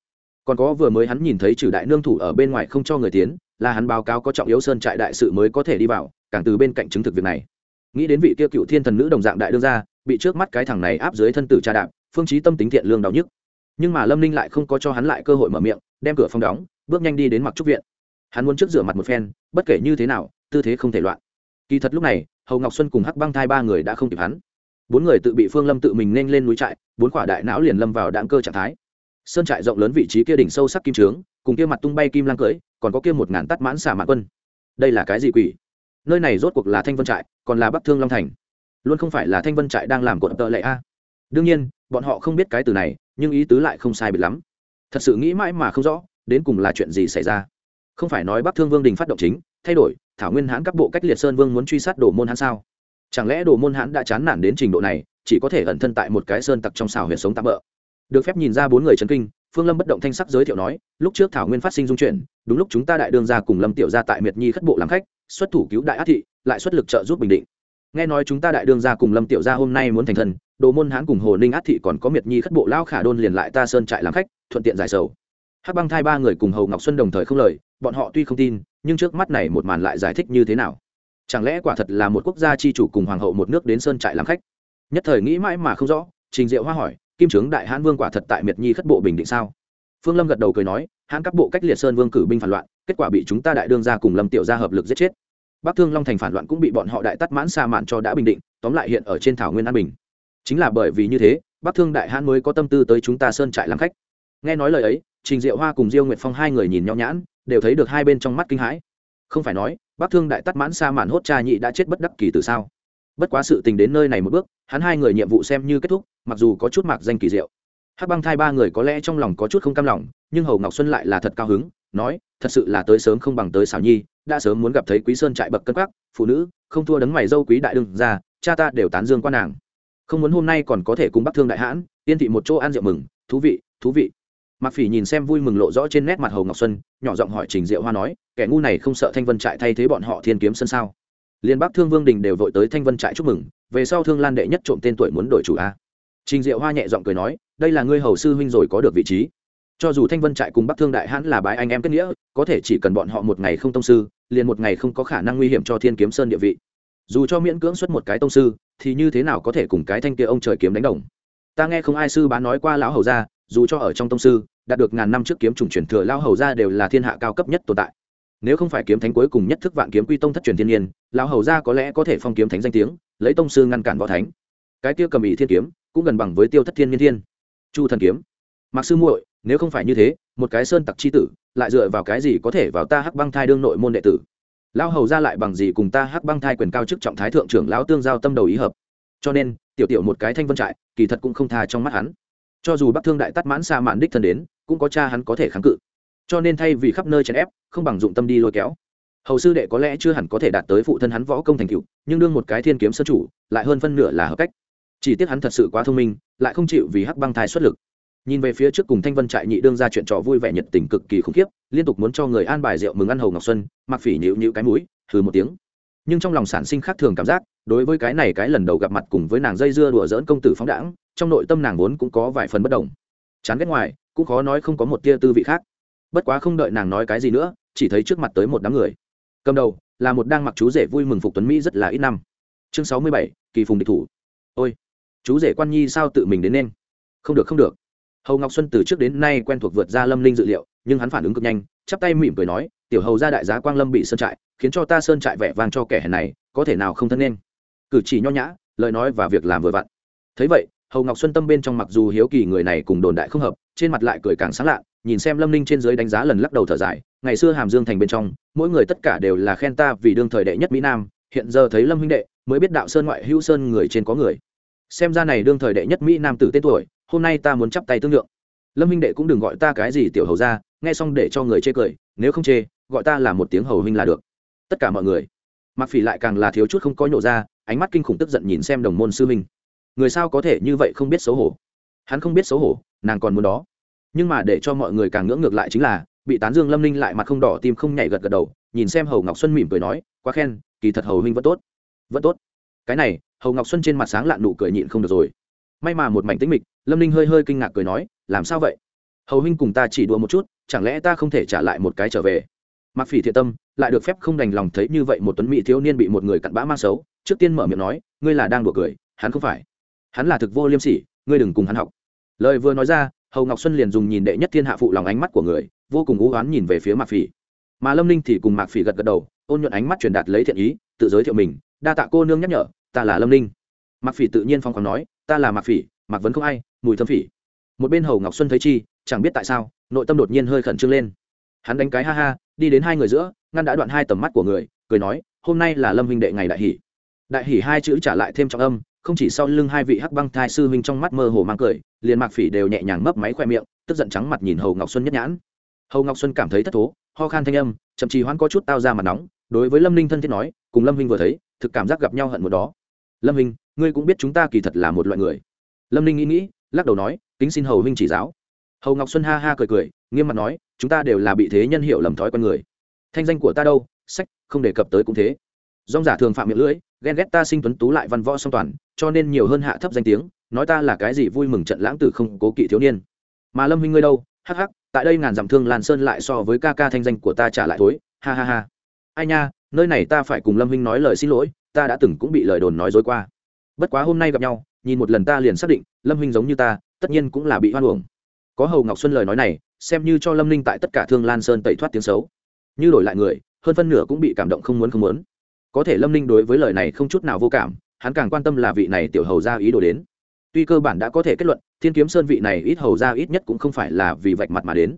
Còn có vừa mới hắn nhìn thấy trừ đại nương thủ ở bên ngoài không cho người tiến, là hắn báo cáo có trọng yếu sơn trại đại sự mới có thể đi vào, càng từ bên cạnh chứng thực việc này. Nghĩ đến vị kia cựu thiên thần nữ đồng dạng đại đương gia, bị trước mắt cái thằng này áp dưới thân tử cha đạp, phương chí tâm tính thiện lương đau nhức nhưng mà lâm ninh lại không có cho hắn lại cơ hội mở miệng đem cửa phòng đóng bước nhanh đi đến mặc trúc viện hắn muốn trước rửa mặt một phen bất kể như thế nào tư thế không thể loạn kỳ thật lúc này hầu ngọc xuân cùng hắc băng thai ba người đã không kịp hắn bốn người tự bị phương lâm tự mình nên lên núi trại bốn quả đại não liền lâm vào đạn cơ trạng thái sơn trại rộng lớn vị trí kia đỉnh sâu sắc kim trướng cùng kia mặt tung bay kim lang cưỡi còn có kia một ngàn tắt mãn xả mạn quân đây là cái gì quỷ nơi này rốt cuộc là thanh vân trại còn là bắc thương long thành luôn không phải là thanh vân trại đang làm cuộn tợ lệ a đương nhiên bọn họ không biết cái từ này nhưng ý tứ lại không sai biệt lắm. Thật sự nghĩ mãi mà không rõ, đến cùng là chuyện gì xảy ra. Không phải nói bắc thương vương đình phát động chính, thay đổi, thảo nguyên hãn các bộ cách liệt sơn vương muốn truy sát đồ môn hãn sao? Chẳng lẽ đồ môn hãn đã chán nản đến trình độ này, chỉ có thể ẩn thân tại một cái sơn tặc trong xào huyễn sống tạm bỡ? Được phép nhìn ra bốn người chấn kinh, phương lâm bất động thanh sắc giới thiệu nói, lúc trước thảo nguyên phát sinh dung chuyển, đúng lúc chúng ta đại đương ra cùng lâm tiểu ra tại miệt nhi khất bộ làm khách, xuất thủ cứu đại át thị, lại xuất lực trợ giúp bình định nghe nói chúng ta đại đương gia cùng lâm tiểu gia hôm nay muốn thành thần, đồ môn hãn cùng hồ ninh át thị còn có miệt nhi khất bộ lao khả đôn liền lại ta sơn trại làm khách, thuận tiện giải sầu. Hắc băng thai ba người cùng hầu ngọc xuân đồng thời không lời, bọn họ tuy không tin, nhưng trước mắt này một màn lại giải thích như thế nào? Chẳng lẽ quả thật là một quốc gia chi chủ cùng hoàng hậu một nước đến sơn trại làm khách? Nhất thời nghĩ mãi mà không rõ, trình diệu hoa hỏi, kim trướng đại hãn vương quả thật tại miệt nhi khất bộ bình định sao? Phương lâm gật đầu cười nói hãn các bộ cách liệt sơn vương cử binh phản loạn, kết quả bị chúng ta đại đương ra cùng lâm tiểu gia hợp lực giết chết bắc thương long thành phản loạn cũng bị bọn họ đại tắt mãn xa mạn cho đã bình định, tóm lại hiện ở trên thảo nguyên an bình. Chính là bởi vì như thế, bắc thương đại hãn mới có tâm tư tới chúng ta sơn trại làm khách. Nghe nói lời ấy, trình diệu hoa cùng diêu nguyệt phong hai người nhìn nhau nhãn, đều thấy được hai bên trong mắt kinh hãi. Không phải nói, bắc thương đại tắt mãn xa mạn hốt cha nhị đã chết bất đắc kỳ từ sao? Bất quá sự tình đến nơi này một bước, hắn hai người nhiệm vụ xem như kết thúc, mặc dù có chút mạc danh kỳ diệu hắc băng thai ba người có lẽ trong lòng có chút không cam lòng, nhưng hầu ngọc xuân lại là thật cao hứng, nói, thật sự là tới sớm không bằng tới xảo nhi, đã sớm muốn gặp thấy quý sơn trại bậc cân quắc, phụ nữ, không thua đấng mày dâu quý đại đương ra cha ta đều tán dương quan nàng. Không muốn hôm nay còn có thể cùng bắc thương đại hãn tiên thị một chỗ ăn rượu mừng, thú vị thú vị. Mặc phỉ nhìn xem vui mừng lộ rõ trên nét mặt hầu ngọc xuân, nhỏ giọng hỏi trình diệu hoa nói, kẻ ngu này không sợ thanh vân trại thay thế bọn họ thiên kiếm sân sao? Liên bắc thương vương đình đều vội tới thanh vân trại chúc mừng, về sau thương lan đệ nhất trộm tên tuổi muốn đổi chủ a trình diệu hoa nhẹ giọng cười nói, đây là ngươi hầu sư huynh rồi có được vị trí. Cho dù thanh vân trại cùng bắc thương đại hãn là bái anh em kết nghĩa, có thể chỉ cần bọn họ một ngày không tông sư, liền một ngày không có khả năng nguy hiểm cho thiên kiếm sơn địa vị. Dù cho miễn cưỡng xuất một cái tông sư, thì như thế nào có thể cùng cái thanh kia ông trời kiếm đánh đồng? Ta nghe không ai sư bá nói qua lão hầu gia, dù cho ở trong tông sư, đạt được ngàn năm trước kiếm trùng truyền thừa, lão hầu gia đều là thiên hạ cao cấp nhất tồn tại. Nếu không phải kiếm thánh cuối cùng nhất thức vạn kiếm quy tông thất truyền thiên nhiên, lão hầu gia có lẽ có thể phong kiếm thánh danh tiếng, lấy tông sư ngăn cản võ thánh. Cái kia cầm ý thiên kiếm cũng gần bằng với tiêu thất thiên nhiên thiên. Chu thần kiếm. Mặc sư muội, nếu không phải như thế, một cái sơn tặc chi tử, lại dựa vào cái gì có thể vào ta hắc băng thai đương nội môn đệ tử? Lão hầu ra lại bằng gì cùng ta hắc băng thai quyền cao chức trọng thái thượng trưởng lão tương giao tâm đầu ý hợp? Cho nên, tiểu tiểu một cái thanh vân trại, kỳ thật cũng không tha trong mắt hắn. Cho dù bắc thương đại tắt mãn xa mạn đích thân đến, cũng có cha hắn có thể kháng cự. Cho nên thay vì khắp nơi chèn ép, không bằng dụng tâm đi lôi kéo. Hầu sư đệ có lẽ chưa hẳn có thể đạt tới phụ thân hắn võ công thành cựu nhưng đương một cái thiên kiếm sơ chủ, lại hơn phân nửa là hợp cách chỉ tiếc hắn thật sự quá thông minh, lại không chịu vì hắc băng thai xuất lực. Nhìn về phía trước cùng thanh vân trại nhị đương ra chuyện trò vui vẻ nhiệt tình cực kỳ khủng khiếp, liên tục muốn cho người an bài rượu mừng ăn hầu ngọc xuân mặc phỉ nhịu nhịu cái mũi, hừ một tiếng. Nhưng trong lòng sản sinh khác thường cảm giác, đối với cái này cái lần đầu gặp mặt cùng với nàng dây dưa đùa dỡn công tử phóng đãng, trong nội tâm nàng vốn cũng có vài phần bất đồng. Chán ghét ngoài, cũng khó nói không có một tia tư vị khác. Bất quá không đợi nàng nói cái gì nữa, chỉ thấy trước mặt tới một đám người. Cầm đầu, là một đang mặc chú rể vui mừng phục tuấn mỹ rất là ít năm. Chương sáu mươi bảy, kỳ phùng địch thủ. Ôi! Chú rể quan nhi sao tự mình đến nên? Không được không được. Hầu ngọc xuân từ trước đến nay quen thuộc vượt ra lâm linh dự liệu, nhưng hắn phản ứng cực nhanh, chắp tay mỉm cười nói, tiểu hầu ra đại giá quang lâm bị sơn trại, khiến cho ta sơn trại vẻ vang cho kẻ hèn này, có thể nào không thân nên? Cử chỉ nho nhã, lời nói và việc làm vừa vặn. Thấy vậy, hầu ngọc xuân tâm bên trong mặc dù hiếu kỳ người này cùng đồn đại không hợp, trên mặt lại cười càng sáng lạ, nhìn xem lâm ninh trên dưới đánh giá lần lắc đầu thở dài, ngày xưa hàm dương thành bên trong, mỗi người tất cả đều là khen ta vì đương thời đệ nhất mỹ nam, hiện giờ thấy lâm huynh đệ, mới biết đạo sơn ngoại hữu sơn người trên có người xem ra này đương thời đệ nhất mỹ nam tử tên tuổi, hôm nay ta muốn chắp tay tương lượng. Lâm minh đệ cũng đừng gọi ta cái gì tiểu hầu ra nghe xong để cho người chê cười, nếu không chê, gọi ta là một tiếng hầu huynh là được. Tất cả mọi người. Mặc phỉ lại càng là thiếu chút không có nhổ ra, ánh mắt kinh khủng tức giận nhìn xem đồng môn sư huynh. Người sao có thể như vậy không biết xấu hổ? Hắn không biết xấu hổ, nàng còn muốn đó. Nhưng mà để cho mọi người càng ngưỡng ngược lại chính là, bị tán dương lâm ninh lại mặt không đỏ tim không nhảy gật gật đầu, nhìn xem hầu ngọc xuân mỉm cười nói, quá khen, kỳ thật hầu huynh vẫn tốt. Vẫn tốt? Cái này hầu ngọc xuân trên mặt sáng lạn nụ cười nhịn không được rồi may mà một mảnh tĩnh mịch lâm ninh hơi hơi kinh ngạc cười nói làm sao vậy hầu huynh cùng ta chỉ đùa một chút chẳng lẽ ta không thể trả lại một cái trở về mặc phỉ thiện tâm lại được phép không đành lòng thấy như vậy một tuấn mỹ thiếu niên bị một người cặn bã mang xấu trước tiên mở miệng nói ngươi là đang đùa cười hắn không phải hắn là thực vô liêm sỉ ngươi đừng cùng hắn học lời vừa nói ra hầu ngọc xuân liền dùng nhìn đệ nhất thiên hạ phụ lòng ánh mắt của người vô cùng ú oán nhìn về phía mạc phỉ mà lâm ninh thì cùng mạc phỉ gật gật đầu ôn nhuận ánh mắt truyền đạt lấy thiện ý tự giới thiệu mình đa tạ cô nương nhắc nhở ta là lâm ninh mạc phỉ tự nhiên phong còn nói ta là mạc phỉ mạc vấn không ai mùi thâm phỉ một bên hầu ngọc xuân thấy chi chẳng biết tại sao nội tâm đột nhiên hơi khẩn trương lên hắn đánh cái ha ha đi đến hai người giữa ngăn đã đoạn hai tầm mắt của người cười nói hôm nay là lâm huynh đệ ngày đại hỷ đại hỷ hai chữ trả lại thêm trọng âm không chỉ sau lưng hai vị hắc băng thai sư huynh trong mắt mơ hồ mang cười liền mạc phỉ đều nhẹ nhàng mấp máy khoe miệng tức giận trắng mặt nhìn hầu ngọc xuân nhất nhãn hầu ngọc xuân cảm thấy thất thố ho khan thanh âm chậm trì hoãn có chút tao ra mặt nóng đối với lâm ninh thân thiết nói cùng lâm huynh vừa thấy thực cảm giác gặp nhau hận một đó lâm hình ngươi cũng biết chúng ta kỳ thật là một loại người. Lâm ninh nghĩ nghĩ, lắc đầu nói, kính xin hầu huynh chỉ giáo. Hầu ngọc xuân ha ha cười cười, nghiêm mặt nói, chúng ta đều là bị thế nhân hiệu lầm thói con người. Thanh danh của ta đâu, sách, không đề cập tới cũng thế. Dong giả thường phạm miệng lưỡi, ghen ghét ta sinh tuấn tú lại văn võ song toàn, cho nên nhiều hơn hạ thấp danh tiếng, nói ta là cái gì vui mừng trận lãng tử không cố kỵ thiếu niên. Mà lâm huynh ngươi đâu, hắc hắc, tại đây ngàn dặm thương lan sơn lại so với ca ca thanh danh của ta trả lại thối, ha ha ha. Ai nha, nơi này ta phải cùng lâm huynh nói lời xin lỗi ta đã từng cũng bị lời đồn nói dối qua. Bất quá hôm nay gặp nhau, nhìn một lần ta liền xác định, lâm huynh giống như ta, tất nhiên cũng là bị hoan uổng. Có hầu ngọc xuân lời nói này, xem như cho lâm ninh tại tất cả thương lan sơn tẩy thoát tiếng xấu. Như đổi lại người, hơn phân nửa cũng bị cảm động không muốn không muốn. Có thể lâm ninh đối với lời này không chút nào vô cảm, hắn càng quan tâm là vị này tiểu hầu ra ý đồ đến. Tuy cơ bản đã có thể kết luận, thiên kiếm sơn vị này ít hầu ra ít nhất cũng không phải là vì vạch mặt mà đến.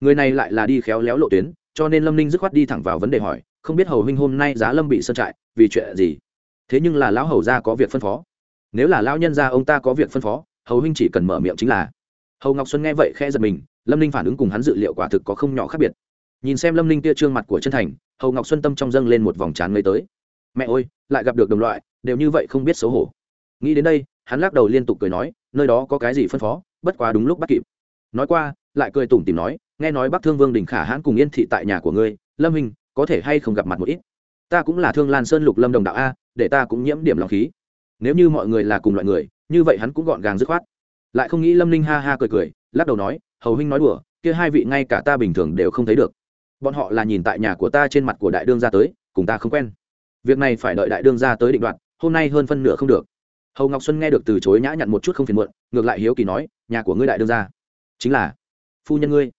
Người này lại là đi khéo léo lộ tuyến, cho nên lâm ninh dứt khoát đi thẳng vào vấn đề hỏi không biết hầu huynh hôm nay giá lâm bị sơn trại, vì chuyện gì? Thế nhưng là lão hầu gia có việc phân phó. Nếu là lão nhân gia ông ta có việc phân phó, hầu huynh chỉ cần mở miệng chính là. Hầu ngọc xuân nghe vậy khe giật mình, lâm ninh phản ứng cùng hắn dự liệu quả thực có không nhỏ khác biệt. Nhìn xem lâm ninh tia trương mặt của chân thành, hầu ngọc xuân tâm trong dâng lên một vòng trán ngây tới. Mẹ ơi, lại gặp được đồng loại, đều như vậy không biết xấu hổ. Nghĩ đến đây, hắn lắc đầu liên tục cười nói, nơi đó có cái gì phân phó, bất quá đúng lúc bắt kịp. Nói qua, lại cười tủm tìm nói, nghe nói bắc thương vương đình khả hãn cùng yên thị tại nhà của ngươi, lâm hình có thể hay không gặp mặt một ít. Ta cũng là thương lan sơn lục lâm đồng đạo a, để ta cũng nhiễm điểm lòng khí. Nếu như mọi người là cùng loại người, như vậy hắn cũng gọn gàng dứt khoát. Lại không nghĩ lâm ninh ha ha cười cười, lắc đầu nói, hầu huynh nói đùa, kia hai vị ngay cả ta bình thường đều không thấy được. Bọn họ là nhìn tại nhà của ta trên mặt của đại đương ra tới, cùng ta không quen. Việc này phải đợi đại đương ra tới định đoạt, hôm nay hơn phân nửa không được. Hầu ngọc xuân nghe được từ chối nhã nhặn một chút không phiền muộn, ngược lại hiếu kỳ nói, nhà của ngươi đại đương ra chính là. Phu nhân ngươi.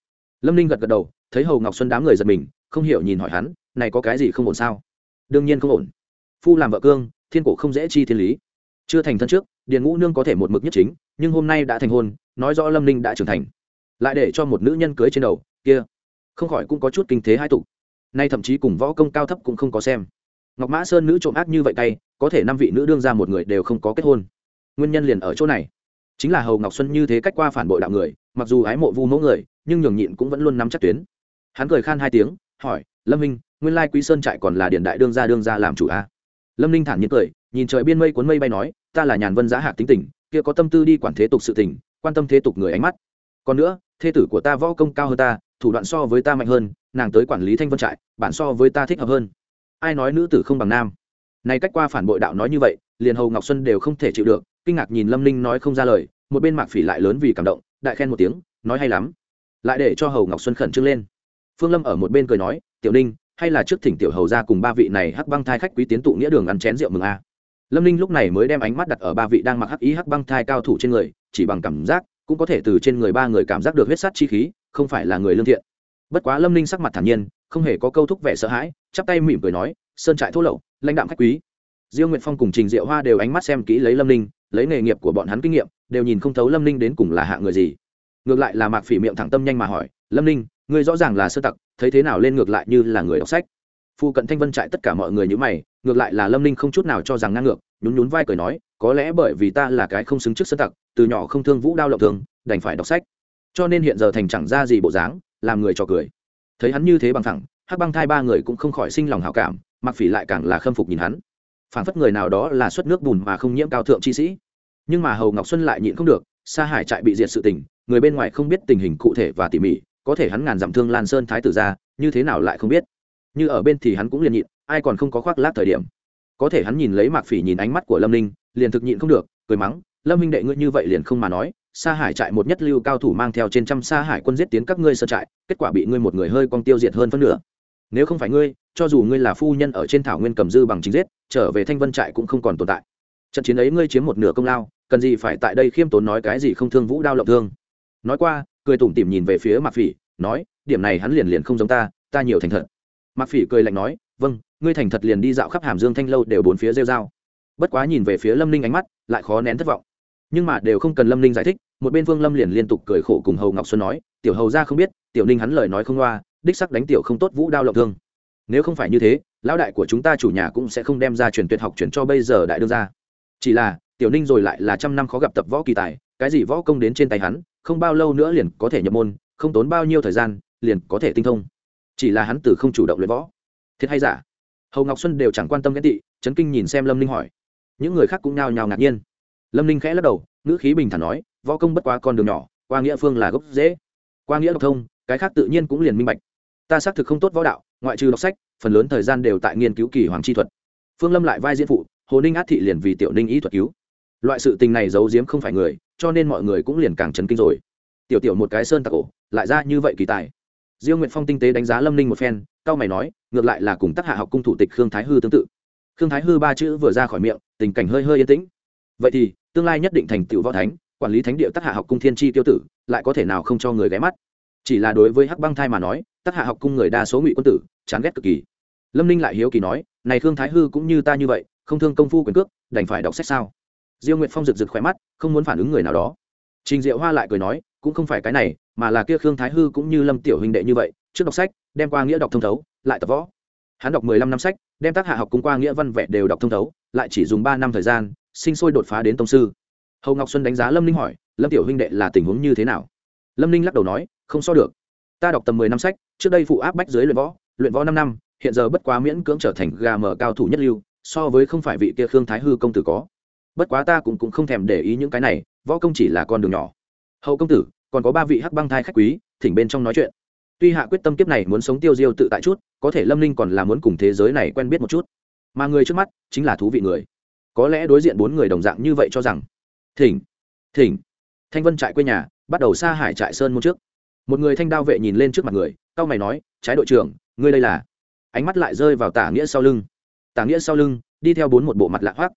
Lâm ninh gật gật đầu, thấy hầu ngọc xuân đám người giật mình không hiểu nhìn hỏi hắn, này có cái gì không ổn sao? Đương nhiên không ổn. Phu làm vợ cương, thiên cổ không dễ chi thiên lý. Chưa thành thân trước, điền ngũ nương có thể một mực nhất chính, nhưng hôm nay đã thành hôn, nói rõ lâm ninh đã trưởng thành. Lại để cho một nữ nhân cưới trên đầu, kia, không khỏi cũng có chút kinh thế hai tục. Nay thậm chí cùng võ công cao thấp cũng không có xem. Ngọc mã sơn nữ trộm ác như vậy tay, có thể năm vị nữ đương ra một người đều không có kết hôn. Nguyên nhân liền ở chỗ này. Chính là hầu ngọc xuân như thế cách qua phản bội đạo người, mặc dù ái mộ vu mẫu người, nhưng nhường nhịn cũng vẫn luôn nắm chắc tuyến. Hắn cười khan hai tiếng hỏi, lâm minh, nguyên lai quý sơn trại còn là điện đại đương gia đương gia làm chủ a à? lâm ninh thản nhiên cười, nhìn trời biên mây cuốn mây bay nói, ta là nhàn vân giá Hạc tính tình, kia có tâm tư đi quản thế tục sự tình, quan tâm thế tục người ánh mắt. Còn nữa, thê tử của ta võ công cao hơn ta, thủ đoạn so với ta mạnh hơn, nàng tới quản lý thanh vân trại, bản so với ta thích hợp hơn. Ai nói nữ tử không bằng nam? Này cách qua phản bội đạo nói như vậy, liền hầu ngọc xuân đều không thể chịu được, kinh ngạc nhìn lâm ninh nói không ra lời, một bên mạc phỉ lại lớn vì cảm động, đại khen một tiếng, nói hay lắm. Lại để cho hầu ngọc xuân khẩn trương lên phương lâm ở một bên cười nói, tiểu ninh, hay là trước thỉnh tiểu hầu ra cùng ba vị này hắc băng thai khách quý tiến tụ nghĩa đường ăn chén rượu mừng a? Lâm ninh lúc này mới đem ánh mắt đặt ở ba vị đang mặc hắc ý hắc băng thai cao thủ trên người, chỉ bằng cảm giác, cũng có thể từ trên người ba người cảm giác được huyết sát chi khí, không phải là người lương thiện. Bất quá lâm ninh sắc mặt thản nhiên, không hề có câu thúc vẻ sợ hãi, chắp tay mỉm cười nói, sơn trại thô lậu, lãnh đạm khách quý. Diêu nguyệt phong cùng trình diệu hoa đều ánh mắt xem kỹ lấy lâm ninh, lấy nghề nghiệp của bọn hắn kinh nghiệm, đều nhìn không thấu lâm ninh đến cùng là hạ người gì. Ngược lại là mạc phỉ miệng thẳng tâm nhanh mà hỏi, lâm ninh ngươi rõ ràng là sơ tặc, thấy thế nào lên ngược lại như là người đọc sách. Phu cận thanh vân trại tất cả mọi người như mày, ngược lại là lâm ninh không chút nào cho rằng ngang ngược, nhún nhún vai cười nói, có lẽ bởi vì ta là cái không xứng trước sơ tặc, từ nhỏ không thương vũ đao lộng thường đành phải đọc sách. Cho nên hiện giờ thành chẳng ra gì bộ dáng, làm người cho cười. Thấy hắn như thế bằng thẳng, hắc băng thai ba người cũng không khỏi sinh lòng hảo cảm mặc phỉ lại càng là khâm phục nhìn hắn. Phản phất người nào đó là xuất nước bùn mà không nhiễm cao thượng chi sĩ. Nhưng mà hầu ngọc xuân lại nhịn không được, sa hải trại bị diệt sự tình, người bên ngoài không biết tình hình cụ thể và tỉ mỉ có thể hắn ngàn dặm thương lan sơn thái tử ra, như thế nào lại không biết? Như ở bên thì hắn cũng liền nhịn, ai còn không có khoác lát thời điểm. Có thể hắn nhìn lấy mạc phỉ nhìn ánh mắt của lâm ninh, liền thực nhịn không được, cười mắng, lâm minh đệ ngươi như vậy liền không mà nói, sa hải trại một nhất lưu cao thủ mang theo trên trăm sa hải quân giết tiến các ngươi sơ trại, kết quả bị ngươi một người hơi con tiêu diệt hơn phân nửa. Nếu không phải ngươi, cho dù ngươi là phu nhân ở trên thảo nguyên cầm dư bằng chính giết, trở về thanh vân trại cũng không còn tồn tại. Trận chiến ấy ngươi chiếm một nửa công lao, cần gì phải tại đây khiêm tốn nói cái gì không thương vũ đao lộng thương? Nói qua cười tủm tỉm nhìn về phía mạc phỉ, nói, điểm này hắn liền liền không giống ta ta nhiều thành thật. Mạc phỉ cười lạnh nói vâng ngươi thành thật liền đi dạo khắp hàm dương thanh lâu đều bốn phía rêu dao bất quá nhìn về phía lâm ninh ánh mắt, lại khó nén thất vọng. Nhưng mà đều không cần lâm ninh giải thích, một bên vương lâm liền liên tục cười khổ cùng hầu ngọc xuân nói, tiểu hầu ra không biết, tiểu ninh hắn lời nói không loa, đích sắc đánh tiểu không tốt vũ đao lộng thương. Nếu không phải như thế, lão đại của chúng ta chủ nhà cũng sẽ không đem ra truyền tuyệt học chuyển cho bây giờ đại đương ra chỉ là, tiểu ninh rồi lại là trăm năm khó gặp tập võ kỳ tài, cái gì võ công đến trên tay hắn không bao lâu nữa liền có thể nhập môn, không tốn bao nhiêu thời gian, liền có thể tinh thông. Chỉ là hắn từ không chủ động luyện võ. Thiệt hay giả? Hầu ngọc xuân đều chẳng quan tâm ghét tị, chấn kinh nhìn xem lâm ninh hỏi. Những người khác cũng nhao nhao ngạc nhiên. Lâm ninh khẽ lắc đầu, ngữ khí bình thản nói, võ công bất quá con đường nhỏ, qua nghĩa phương là gốc dễ qua nghĩa độc thông, cái khác tự nhiên cũng liền minh bạch. Ta xác thực không tốt võ đạo, ngoại trừ đọc sách, phần lớn thời gian đều tại nghiên cứu kỳ hoàng chi thuật. Phương lâm lại vai diễn phụ, hồ ninh át thị liền vì tiểu ninh ý thuật cứu loại sự tình này giấu giếm không phải người, cho nên mọi người cũng liền càng chấn kinh rồi. Tiểu tiểu một cái sơn tạc ổ lại ra như vậy kỳ tài. Diêu nguyện phong tinh tế đánh giá lâm ninh một phen, cao mày nói, ngược lại là cùng tác hạ học cung thủ tịch khương thái hư tương tự. Khương thái hư ba chữ vừa ra khỏi miệng, tình cảnh hơi hơi yên tĩnh. Vậy thì, tương lai nhất định thành tựu võ thánh, quản lý thánh địa tác hạ học cung thiên tri tiêu tử, lại có thể nào không cho người ghé mắt? Chỉ là đối với hắc băng thai mà nói tác hạ học cung người đa số ngụy quân tử, chán ghét cực kỳ. Lâm ninh lại hiếu kỳ nói, này khương thái hư cũng như ta như vậy, không thương công phu quyền cước, đành phải đọc sách sao? Diêu nguyệt phong rực rực khỏe mắt, không muốn phản ứng người nào đó. Trình diệu hoa lại cười nói, cũng không phải cái này, mà là kia khương thái hư cũng như lâm tiểu huynh đệ như vậy, trước đọc sách, đem qua nghĩa đọc thông thấu, lại tập võ. Hắn đọc mười lăm năm sách, đem tác hạ học cùng qua nghĩa văn vẽ đều đọc thông thấu, lại chỉ dùng ba năm thời gian, sinh sôi đột phá đến tông sư. Hầu ngọc xuân đánh giá lâm ninh hỏi, lâm tiểu huynh đệ là tình huống như thế nào? Lâm ninh lắc đầu nói, không so được. Ta đọc tầm mười năm sách, trước đây phụ áp bách dưới luyện võ luyện võ năm năm, hiện giờ bất quá miễn cưỡng trở thành gà mở cao thủ nhất lưu, so với không phải vị kia khương thái hư công tử có bất quá ta cũng, cũng không thèm để ý những cái này võ công chỉ là con đường nhỏ. Hậu công tử còn có ba vị hắc băng thai khách quý thỉnh bên trong nói chuyện. Tuy hạ quyết tâm kiếp này muốn sống tiêu diêu tự tại chút có thể lâm ninh còn là muốn cùng thế giới này quen biết một chút. Mà người trước mắt chính là thú vị người. Có lẽ đối diện bốn người đồng dạng như vậy cho rằng thỉnh thỉnh. Thanh vân trại quê nhà bắt đầu xa hải trại sơn môn trước. Một người thanh đao vệ nhìn lên trước mặt người cao mày nói trái đội trưởng ngươi đây là? Ánh mắt lại rơi vào tả nghĩa sau lưng. Tả nghĩa sau lưng đi theo bốn một bộ mặt lạ hoác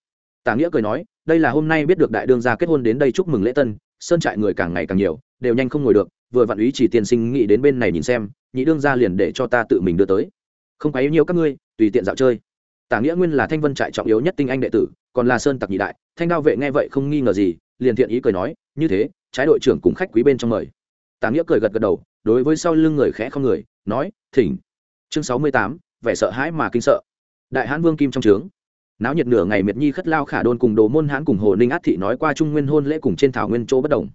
tả nghĩa cười nói, đây là hôm nay biết được đại đương gia kết hôn đến đây chúc mừng lễ tân, sơn trại người càng ngày càng nhiều, đều nhanh không ngồi được, vừa vặn ý chỉ tiên sinh nghĩ đến bên này nhìn xem, nhị đương gia liền để cho ta tự mình đưa tới. Không quá yếu nhiều các ngươi, tùy tiện dạo chơi. Tả nghĩa nguyên là thanh vân trại trọng yếu nhất tinh anh đệ tử, còn là sơn tặc nhị đại, thanh đao vệ nghe vậy không nghi ngờ gì, liền thiện ý cười nói, như thế, trái đội trưởng cùng khách quý bên trong mời. Tả nghĩa cười gật gật đầu, đối với sau lưng người khẽ không người, nói, thỉnh. Chương sáu mươi tám, vẻ sợ hãi mà kinh sợ. Đại hãn vương kim trong trướng náo nhiệt nửa ngày miệt nhi khất lao khả đôn cùng đồ môn hãn cùng hồ ninh át thị nói qua trung nguyên hôn lễ cùng trên thảo nguyên chỗ bất đồng.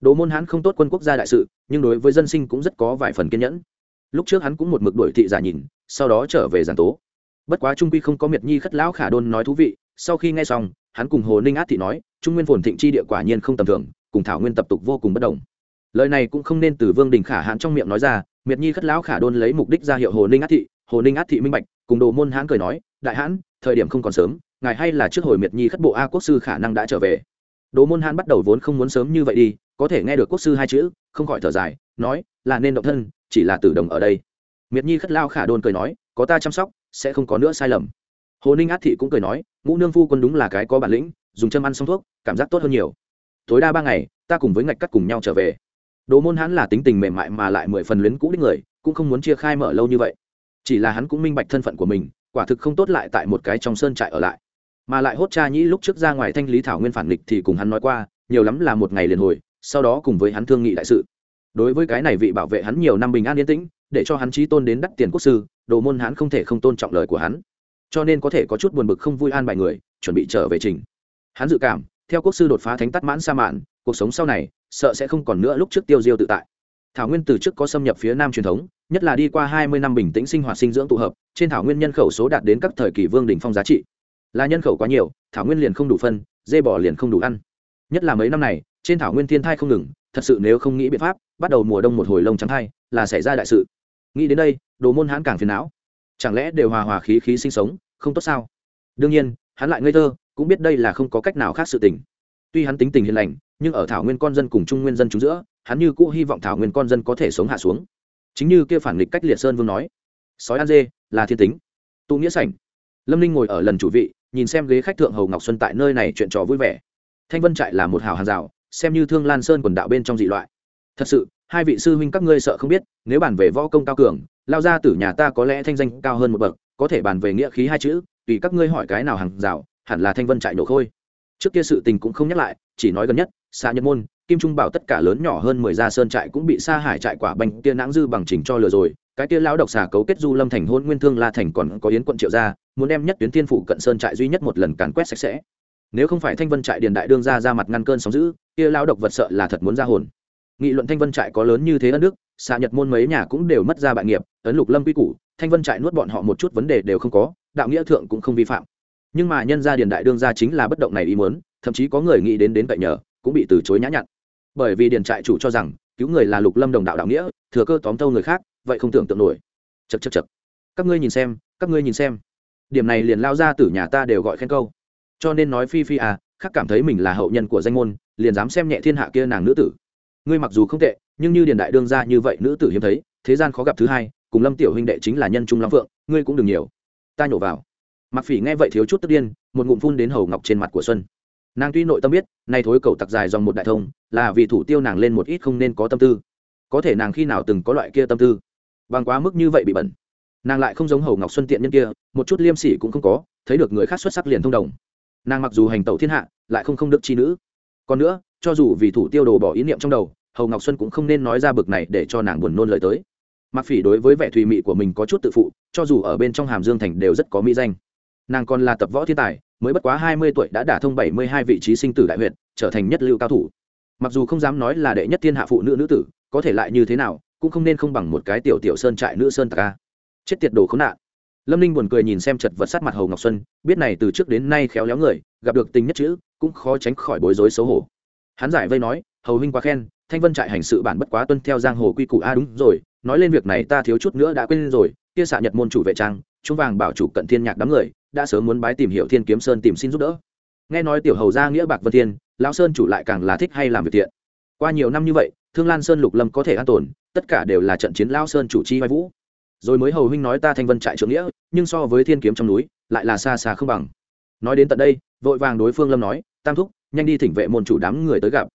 Đồ môn hãn không tốt quân quốc gia đại sự, nhưng đối với dân sinh cũng rất có vài phần kiên nhẫn. Lúc trước hắn cũng một mực đuổi thị giả nhìn, sau đó trở về giàn tố. Bất quá trung quy không có miệt nhi khất lão khả đôn nói thú vị, sau khi nghe xong, hắn cùng hồ ninh át thị nói, trung nguyên phồn thịnh chi địa quả nhiên không tầm thường, cùng thảo nguyên tập tục vô cùng bất đồng. Lời này cũng không nên từ vương đình khả hãn trong miệng nói ra, miệt nhi khất lão khả đôn lấy mục đích ra hiệu hồ ninh át thị, hồ ninh át thị minh bạch, cùng đồ môn hãn cười nói, đại hãn thời điểm không còn sớm, ngài hay là trước hồi miệt nhi khất bộ a quốc sư khả năng đã trở về. Đồ môn hãn bắt đầu vốn không muốn sớm như vậy đi, có thể nghe được quốc sư hai chữ, không khỏi thở dài, nói, là nên động thân, chỉ là tử đồng ở đây. Miệt nhi khất lao khả đôn cười nói, có ta chăm sóc, sẽ không có nữa sai lầm. Hồ ninh át thị cũng cười nói, ngũ nương phu quân đúng là cái có bản lĩnh, dùng châm ăn xong thuốc, cảm giác tốt hơn nhiều. Tối đa ba ngày, ta cùng với ngạch cắt cùng nhau trở về. Đồ môn hãn là tính tình mềm mại mà lại mười phần luyến cũ đích người, cũng không muốn chia khai mở lâu như vậy. Chỉ là hắn cũng minh bạch thân phận của mình quả thực không tốt lại tại một cái trong sơn trại ở lại. Mà lại hốt cha nhĩ lúc trước ra ngoài thanh lý thảo nguyên phản nghịch thì cùng hắn nói qua, nhiều lắm là một ngày liền hồi, sau đó cùng với hắn thương nghị đại sự. Đối với cái này vị bảo vệ hắn nhiều năm bình an yên tĩnh, để cho hắn trí tôn đến đắc tiền quốc sư, đồ môn hắn không thể không tôn trọng lời của hắn. Cho nên có thể có chút buồn bực không vui an bài người, chuẩn bị trở về trình. Hắn dự cảm, theo quốc sư đột phá thánh tắt mãn sa mạn, cuộc sống sau này, sợ sẽ không còn nữa lúc trước tiêu diêu tự tại thảo nguyên từ trước có xâm nhập phía nam truyền thống, nhất là đi qua hai mươi năm bình tĩnh sinh hoạt sinh dưỡng tụ hợp, trên thảo nguyên nhân khẩu số đạt đến các thời kỳ vương đỉnh phong giá trị. Là nhân khẩu quá nhiều, thảo nguyên liền không đủ phân, dê bỏ liền không đủ ăn. Nhất là mấy năm này, trên thảo nguyên thiên thai không ngừng, thật sự nếu không nghĩ biện pháp, bắt đầu mùa đông một hồi lông trắng thai, là xảy ra đại sự. Nghĩ đến đây, đồ môn hãn càng phiền não. Chẳng lẽ đều hòa hòa khí khí sinh sống, không tốt sao? Đương nhiên, hắn lại ngây thơ, cũng biết đây là không có cách nào khác sự tình tuy hắn tính tình hiền lành, nhưng ở thảo nguyên con dân cùng trung nguyên dân chúng giữa, hắn như cũ hy vọng thảo nguyên con dân có thể sống hạ xuống. Chính như kia phản nghịch cách liệt sơn vương nói, sói ăn dê là thiên tính, tụ nghĩa sảnh. Lâm ninh ngồi ở lần chủ vị, nhìn xem ghế khách thượng hầu ngọc xuân tại nơi này chuyện trò vui vẻ. Thanh vân trại là một hào hàng rào, xem như thương lan sơn quần đạo bên trong dị loại. Thật sự, hai vị sư huynh các ngươi sợ không biết, nếu bàn về võ công cao cường, lao ra từ nhà ta có lẽ thanh danh cao hơn một bậc, có thể bàn về nghĩa khí hai chữ, tùy các ngươi hỏi cái nào hàng rào, hẳn là thanh vân trại nổ khôi trước kia sự tình cũng không nhắc lại, chỉ nói gần nhất xa nhân môn, kim trung bảo tất cả lớn nhỏ hơn mười gia sơn trại cũng bị sa hải trại quả bành kia nãng dư bằng trình cho lừa rồi. Cái kia lão độc xà cấu kết du lâm thành hôn nguyên thương la thành còn có yến quận triệu gia, muốn đem nhất tuyến thiên phụ cận sơn trại duy nhất một lần càn quét sạch sẽ. Nếu không phải thanh vân trại điền đại đương ra ra mặt ngăn cơn sóng giữ kia lão độc vật sợ là thật muốn ra hồn. Nghị luận thanh vân trại có lớn như thế ân đức xạ nhật môn mấy nhà cũng đều mất ra bại nghiệp, ấn lục lâm quy củ, thanh vân trại nuốt bọn họ một chút vấn đề đều không có, đạo nghĩa thượng cũng không vi phạm nhưng mà nhân gia điền đại đương gia chính là bất động này ý muốn, thậm chí có người nghĩ đến đến cậy nhờ, cũng bị từ chối nhã nhặn. Bởi vì điền trại chủ cho rằng, cứu người là lục lâm đồng đạo đạo nghĩa, thừa cơ tóm tâu người khác, vậy không tưởng tượng nổi. Chật chật chật các ngươi nhìn xem, các ngươi nhìn xem. Điểm này liền lao ra từ nhà ta đều gọi khen câu. Cho nên nói phi phi à khắc cảm thấy mình là hậu nhân của danh môn, liền dám xem nhẹ thiên hạ kia nàng nữ tử. Ngươi mặc dù không tệ, nhưng như điền đại đương ra như vậy nữ tử hiếm thấy, thế gian khó gặp thứ hai, cùng lâm tiểu huynh đệ chính là nhân trung long phượng, ngươi cũng đừng nhiều. Ta nhổ vào mặc phỉ nghe vậy thiếu chút tức điên, một ngụm phun đến hầu ngọc trên mặt của xuân. Nàng tuy nội tâm biết, nay thối cầu tặc dài dòng một đại thông, là vì thủ tiêu nàng lên một ít không nên có tâm tư. Có thể nàng khi nào từng có loại kia tâm tư? Bằng quá mức như vậy bị bẩn. Nàng lại không giống hầu ngọc xuân tiện nhân kia, một chút liêm sỉ cũng không có, thấy được người khác xuất sắc liền thông đồng. Nàng mặc dù hành tẩu thiên hạ, lại không không được chi nữ. Còn nữa, cho dù vì thủ tiêu đồ bỏ ý niệm trong đầu, hầu ngọc xuân cũng không nên nói ra bực này để cho nàng buồn nôn lời tới. Mặc phỉ đối với vẻ thùy mị của mình có chút tự phụ, cho dù ở bên trong hàm dương thành đều rất có mỹ danh nàng còn là tập võ thiên tài, mới bất quá hai mươi tuổi đã đả thông bảy mươi hai vị trí sinh tử đại huyện trở thành nhất lưu cao thủ. Mặc dù không dám nói là đệ nhất thiên hạ phụ nữ nữ tử, có thể lại như thế nào, cũng không nên không bằng một cái tiểu tiểu sơn trại nữ sơn tạc ca chết tiệt đồ khốn nạn. Lâm ninh buồn cười nhìn xem chật vật sát mặt hầu ngọc xuân, biết này từ trước đến nay khéo léo người, gặp được tình nhất chữ, cũng khó tránh khỏi bối rối xấu hổ. Hắn giải vây nói, hầu huynh quá khen, thanh vân trại hành sự bản bất quá tuân theo giang hồ quy củ a, đúng rồi, nói lên việc này ta thiếu chút nữa đã quên rồi, kia xạ nhật môn chủ vệ trang trung vàng bảo chủ cận thiên nhạc đám người đã sớm muốn bái tìm hiểu thiên kiếm sơn tìm xin giúp đỡ. Nghe nói tiểu hầu gia nghĩa bạc vân thiên, lão sơn chủ lại càng là thích hay làm việc thiện. Qua nhiều năm như vậy, thương lan sơn lục lâm có thể an tồn, tất cả đều là trận chiến lao sơn chủ chi vai vũ. Rồi mới hầu huynh nói ta thanh vân trại trưởng nghĩa, nhưng so với thiên kiếm trong núi, lại là xa xa không bằng. Nói đến tận đây, vội vàng đối phương lâm nói, tam thúc, nhanh đi thỉnh vệ môn chủ đám người tới gặp.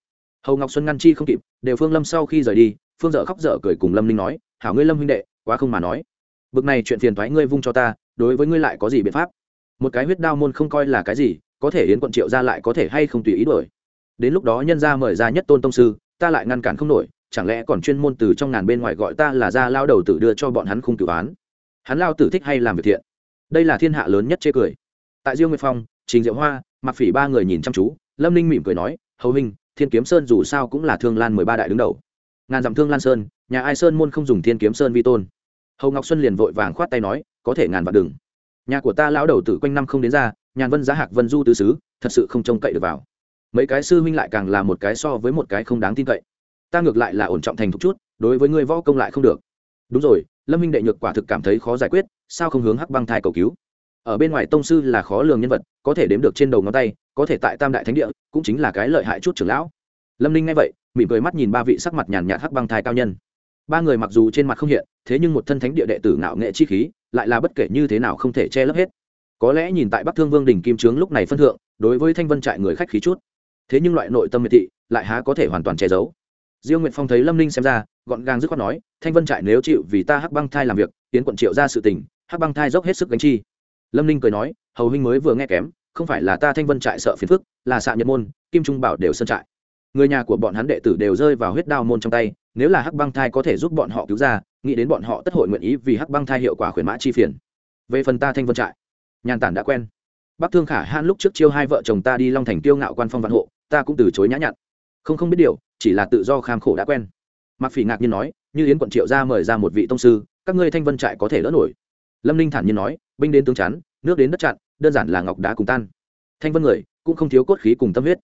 Hầu ngọc xuân ngăn chi không kịp, đều phương lâm sau khi rời đi, phương dợ khóc dở cười cùng lâm ninh nói, hảo ngươi lâm huynh đệ, quá không mà nói. Bực này chuyện phiền thoái ngươi vung cho ta, đối với ngươi lại có gì biện pháp? Một cái huyết đao môn không coi là cái gì, có thể yến quận triệu ra lại có thể hay không tùy ý đổi đến lúc đó nhân ra mời ra nhất tôn tông sư, ta lại ngăn cản không nổi, chẳng lẽ còn chuyên môn từ trong ngàn bên ngoài gọi ta là ra lao đầu tử đưa cho bọn hắn khung cử án? Hắn lao tử thích hay làm việc thiện? Đây là thiên hạ lớn nhất chê cười. Tại diêu nguyệt phong, trình diệu hoa mặc phỉ ba người nhìn chăm chú, lâm ninh mỉm cười nói, hầu hình thiên kiếm sơn dù sao cũng là thương lan mười ba đại đứng đầu. Ngàn dặm thương lan sơn, nhà ai sơn môn không dùng thiên kiếm sơn vi tôn? Hầu ngọc xuân liền vội vàng khoát tay nói, có thể ngàn vạn đừng nhà của ta lão đầu tử quanh năm không đến ra, nhàn vân giá hạc vân du tứ xứ, thật sự không trông cậy được vào. Mấy cái sư huynh lại càng là một cái so với một cái không đáng tin cậy. Ta ngược lại là ổn trọng thành thục chút, đối với ngươi võ công lại không được. Đúng rồi, lâm minh đệ nhược quả thực cảm thấy khó giải quyết, sao không hướng hắc băng thai cầu cứu? Ở bên ngoài tông sư là khó lường nhân vật, có thể đếm được trên đầu ngón tay, có thể tại tam đại thánh địa, cũng chính là cái lợi hại chút trưởng lão. Lâm ninh nghe vậy, mỉm cười mắt nhìn ba vị sắc mặt nhàn nhạt hắc băng thai cao nhân ba người mặc dù trên mặt không hiện, thế nhưng một thân thánh địa đệ tử ngạo nghệ chi khí, lại là bất kể như thế nào không thể che lấp hết. Có lẽ nhìn tại bắc thương vương đình kim trướng lúc này phân thượng, đối với thanh vân trại người khách khí chút. Thế nhưng loại nội tâm miệt thị, lại há có thể hoàn toàn che giấu. Diêu nguyệt phong thấy lâm ninh xem ra, gọn gàng dứt khoát nói, thanh vân trại nếu chịu vì ta hắc băng thai làm việc tiến quận triệu ra sự tình, hắc băng thai dốc hết sức gánh chi. Lâm ninh cười nói, hầu huynh mới vừa nghe kém, không phải là ta thanh vân trại sợ phiền phức, là xạ nhật môn, kim trung bảo đều sơn trại người nhà của bọn hắn đệ tử đều rơi vào huyết đao môn trong tay, nếu là hắc băng thai có thể giúp bọn họ cứu ra, nghĩ đến bọn họ tất hội nguyện ý vì hắc băng thai hiệu quả khuyến mã chi phiền. Về phần ta thanh vân trại, nhàn tản đã quen. Bắc thương khả han lúc trước chiêu hai vợ chồng ta đi long thành tiêu ngạo quan phong văn hộ, ta cũng từ chối nhã nhặn. Không không biết điều, chỉ là tự do kham khổ đã quen. Mặc phỉ ngạc nhiên nói, như yến quận triệu ra mời ra một vị tông sư, các ngươi thanh vân trại có thể lỡ nổi. Lâm ninh thản nhiên nói, binh đến tướng chắn, nước đến đất chặn, đơn giản là ngọc đá cùng tan. Thanh vân người, cũng không thiếu cốt khí cùng tâm huyết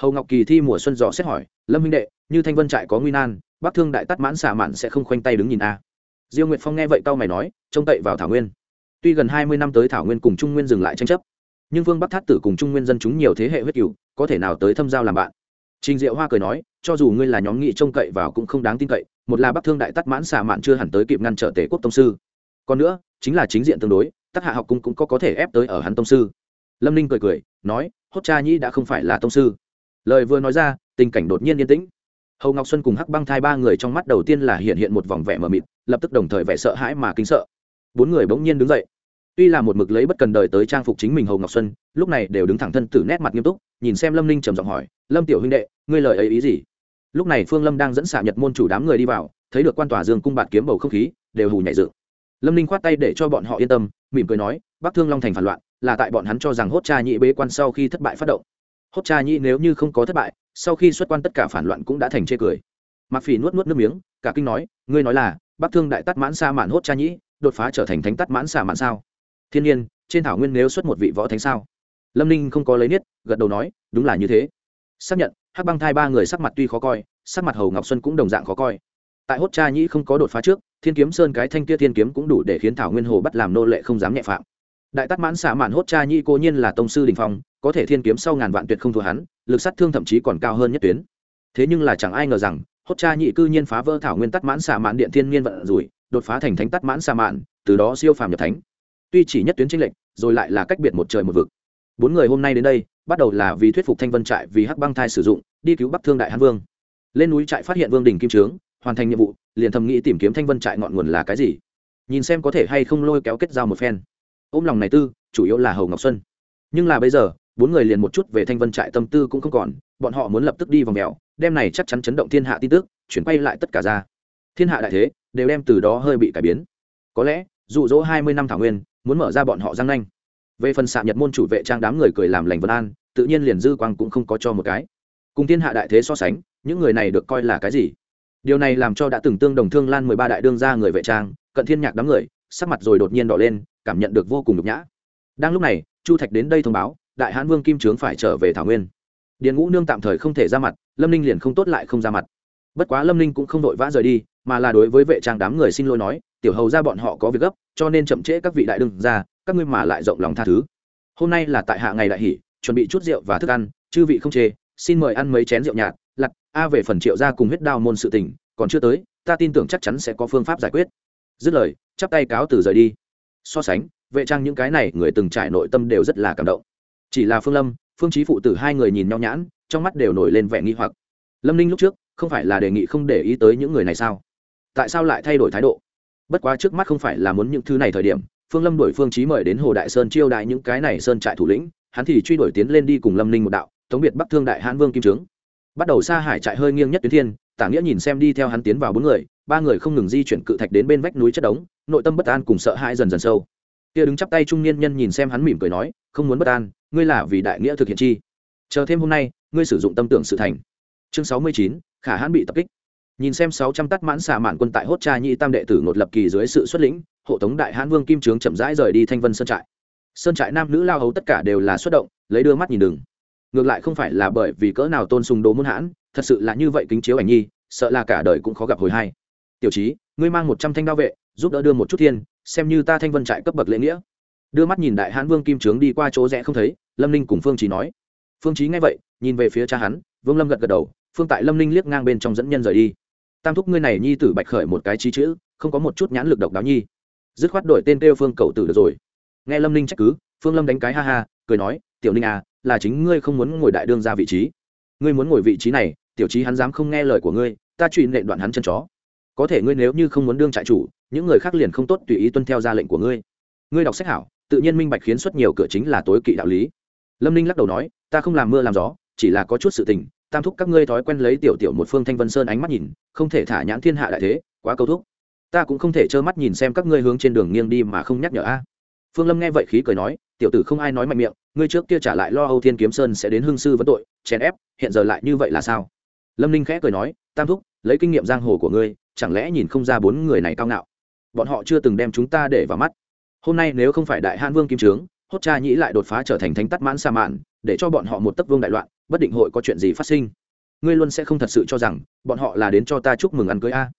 hầu ngọc kỳ thi mùa xuân dò xét hỏi, lâm minh đệ, như thanh vân trại có nguy nan, bắc thương đại tắt mãn xả mạn sẽ không khoanh tay đứng nhìn a. Diêu nguyệt phong nghe vậy tao mày nói, trông cậy vào thảo nguyên. Tuy gần hai mươi năm tới thảo nguyên cùng trung nguyên dừng lại tranh chấp, nhưng vương bắc thát tử cùng trung nguyên dân chúng nhiều thế hệ huyết cựu có thể nào tới thâm giao làm bạn? Trình diệu hoa cười nói, cho dù ngươi là nhóm nghị trông cậy vào cũng không đáng tin cậy, một là bắc thương đại tắt mãn xả mạn chưa hẳn tới kịp ngăn trở tể quốc tông sư. Còn nữa, chính là chính diện tương đối tác hạ học cung cũng có có thể ép tới ở hắn tông sư. Lâm ninh cười cười, nói, hốt cha nhĩ đã không phải là tông sư lời vừa nói ra, tình cảnh đột nhiên yên tĩnh. Hầu ngọc xuân cùng hắc băng thai ba người trong mắt đầu tiên là hiện hiện một vòng vẻ mờ mịt, lập tức đồng thời vẻ sợ hãi mà kính sợ. Bốn người bỗng nhiên đứng dậy. Tuy là một mực lấy bất cần đời tới trang phục chính mình hầu ngọc xuân, lúc này đều đứng thẳng thân từ nét mặt nghiêm túc, nhìn xem lâm ninh trầm giọng hỏi, lâm tiểu huynh đệ, ngươi lời ấy ý gì? Lúc này phương lâm đang dẫn xạ nhật môn chủ đám người đi vào, thấy được quan tòa dương cung bạt kiếm bầu không khí, đều hù nhảy dựng. Lâm ninh khoát tay để cho bọn họ yên tâm, mỉm cười nói, bắc thương long thành phản loạn, là tại bọn hắn cho rằng hốt cha nhị bế quan sau khi thất bại phát động hốt cha Nhĩ nếu như không có thất bại, sau khi xuất quan tất cả phản loạn cũng đã thành chê cười. Mặc phỉ nuốt nuốt nước miếng, cả kinh nói, ngươi nói là, bắc thương đại tắt mãn sa mạn hốt cha nhĩ, đột phá trở thành thánh tắt mãn xà mạn sao? Thiên nhiên, trên thảo nguyên nếu xuất một vị võ thánh sao? Lâm ninh không có lấy niết, gật đầu nói, đúng là như thế. Xác nhận, hắc băng thai ba người sắc mặt tuy khó coi, sắc mặt hầu ngọc xuân cũng đồng dạng khó coi. Tại hốt cha nhĩ không có đột phá trước, thiên kiếm sơn cái thanh kia thiên kiếm cũng đủ để khiến thảo nguyên hồ bắt làm nô lệ không dám nhẹ phạm đại tát mãn xạ mạn hốt cha nhi cố nhiên là tông sư đình phong, có thể thiên kiếm sau ngàn vạn tuyệt không thua hắn, lực sát thương thậm chí còn cao hơn nhất tuyến. Thế nhưng là chẳng ai ngờ rằng, hốt cha nhị cư nhiên phá vỡ thảo nguyên tắt mãn xạ mạn điện thiên niên vận rủi, đột phá thành thánh tắt mãn xạ mạn, từ đó siêu phàm nhập thánh. Tuy chỉ nhất tuyến tranh lệch, rồi lại là cách biệt một trời một vực. Bốn người hôm nay đến đây, bắt đầu là vì thuyết phục thanh vân trại vì hắc băng thai sử dụng, đi cứu bắc thương đại hán vương. Lên núi trại phát hiện vương đình kim trướng, hoàn thành nhiệm vụ, liền thầm nghĩ tìm kiếm thanh vân trại ngọn nguồn là cái gì. Nhìn xem có thể hay không lôi kéo kết giao một phen ôm lòng này tư, chủ yếu là hầu ngọc xuân. Nhưng là bây giờ, bốn người liền một chút về thanh vân trại tâm tư cũng không còn, bọn họ muốn lập tức đi vào mèo đem này chắc chắn chấn động thiên hạ tin tức, chuyển quay lại tất cả ra. Thiên hạ đại thế, đều đem từ đó hơi bị cải biến. Có lẽ, dụ dỗ hai mươi năm thảo nguyên, muốn mở ra bọn họ giang nanh. Về phần xạ nhật môn chủ vệ trang đám người cười làm lành vân an, tự nhiên liền dư quang cũng không có cho một cái. Cùng thiên hạ đại thế so sánh, những người này được coi là cái gì? Điều này làm cho đã từng tương đồng thương lan mười ba đại đương ra người vệ trang, cận thiên nhạc đám người, sắc mặt rồi đột nhiên đỏ lên cảm nhận được vô cùng nhục nhã. Đang lúc này, chu thạch đến đây thông báo, đại hãn vương kim trướng phải trở về thảo nguyên. Điền ngũ nương tạm thời không thể ra mặt, lâm ninh liền không tốt lại không ra mặt. Bất quá lâm ninh cũng không vội vã rời đi, mà là đối với vệ trang đám người xin lỗi nói, tiểu hầu ra bọn họ có việc gấp, cho nên chậm trễ các vị đại đương ra các ngươi mà lại rộng lòng tha thứ. Hôm nay là tại hạ ngày đại hỷ, chuẩn bị chút rượu và thức ăn, chư vị không chê, xin mời ăn mấy chén rượu nhạt, lặt, a về phần triệu ra cùng huyết đao môn sự tình, còn chưa tới, ta tin tưởng chắc chắn sẽ có phương pháp giải quyết. Dứt lời, chắp tay cáo từ rời đi so sánh, vệ trang những cái này, người từng trải nội tâm đều rất là cảm động. Chỉ là phương lâm, phương trí phụ tử hai người nhìn nhau nhãn, trong mắt đều nổi lên vẻ nghi hoặc. Lâm ninh lúc trước, không phải là đề nghị không để ý tới những người này sao? Tại sao lại thay đổi thái độ? Bất quá trước mắt không phải là muốn những thứ này thời điểm, phương lâm đổi phương trí mời đến hồ đại sơn chiêu đại những cái này sơn trại thủ lĩnh, hắn thì truy đuổi tiến lên đi cùng lâm ninh một đạo, tống biệt bắc thương đại hãn vương kim trướng. Bắt đầu xa hải trại hơi nghiêng nhất tuyến thiên tả nghĩa nhìn xem đi theo hắn tiến vào bốn người, ba người không ngừng di chuyển cự thạch đến bên vách núi chất đống, nội tâm bất an cùng sợ hãi dần dần sâu. Kia đứng chắp tay trung niên nhân nhìn xem hắn mỉm cười nói, không muốn bất an, ngươi là vì đại nghĩa thực hiện chi. Chờ thêm hôm nay, ngươi sử dụng tâm tưởng sự thành. Chương sáu mươi chín, khả hãn bị tập kích. Nhìn xem sáu trăm tắt mãn xạ mạn quân tại hốt cha nhị tam đệ tử ngột lập kỳ dưới sự xuất lĩnh, hộ tống đại hãn vương kim trướng chậm rãi rời đi thanh vân sơn trại. Sơn trại nam nữ lao hấu tất cả đều là xuất động, lấy đưa mắt nhìn đường ngược lại không phải là bởi vì cỡ nào tôn sùng đồ muốn hãn, thật sự là như vậy kính chiếu ảnh nhi, sợ là cả đời cũng khó gặp hồi hai tiểu trí ngươi mang một trăm thanh đao vệ, giúp đỡ đưa một chút thiên, xem như ta thanh vân trại cấp bậc lễ nghĩa. Đưa mắt nhìn đại hãn vương kim trướng đi qua chỗ rẽ không thấy, lâm ninh cùng phương trí nói. Phương trí nghe vậy, nhìn về phía cha hắn, vương lâm gật gật đầu, phương tại lâm ninh liếc ngang bên trong dẫn nhân rời đi. Tam thúc ngươi này nhi tử bạch khởi một cái trí chữ, không có một chút nhãn lực độc đáo nhi. Dứt khoát đổi tên kêu phương cầu tử được rồi. Nghe lâm ninh trách cứ phương lâm đánh cái ha ha, cười nói, tiểu ninh à là chính ngươi không muốn ngồi đại đương ra vị trí. Ngươi muốn ngồi vị trí này, tiểu trí hắn dám không nghe lời của ngươi, ta truy nệ đoạn hắn chân chó. Có thể ngươi nếu như không muốn đương trại chủ, những người khác liền không tốt tùy ý tuân theo ra lệnh của ngươi. Ngươi đọc sách hảo, tự nhiên minh bạch khiến xuất nhiều cửa chính là tối kỵ đạo lý. Lâm ninh lắc đầu nói, ta không làm mưa làm gió, chỉ là có chút sự tình, tam thúc các ngươi thói quen lấy tiểu tiểu một phương thanh vân sơn ánh mắt nhìn, không thể thả nhãn thiên hạ đại thế, quá câu thúc. Ta cũng không thể trơ mắt nhìn xem các ngươi hướng trên đường nghiêng đi mà không nhắc nhở a phương lâm nghe vậy khí cười nói, tiểu tử không ai nói mạnh miệng, ngươi trước kia trả lại lo âu thiên kiếm sơn sẽ đến hương sư vấn tội, chèn ép, hiện giờ lại như vậy là sao? Lâm ninh khẽ cười nói, tam thúc, lấy kinh nghiệm giang hồ của ngươi, chẳng lẽ nhìn không ra bốn người này cao ngạo? Bọn họ chưa từng đem chúng ta để vào mắt. Hôm nay nếu không phải đại han vương kim trướng, hốt cha nhĩ lại đột phá trở thành thánh tắt mãn sa mạn, để cho bọn họ một tấc vương đại loạn, bất định hội có chuyện gì phát sinh? Ngươi luôn sẽ không thật sự cho rằng, bọn họ là đến cho ta chúc mừng ăn cưới a?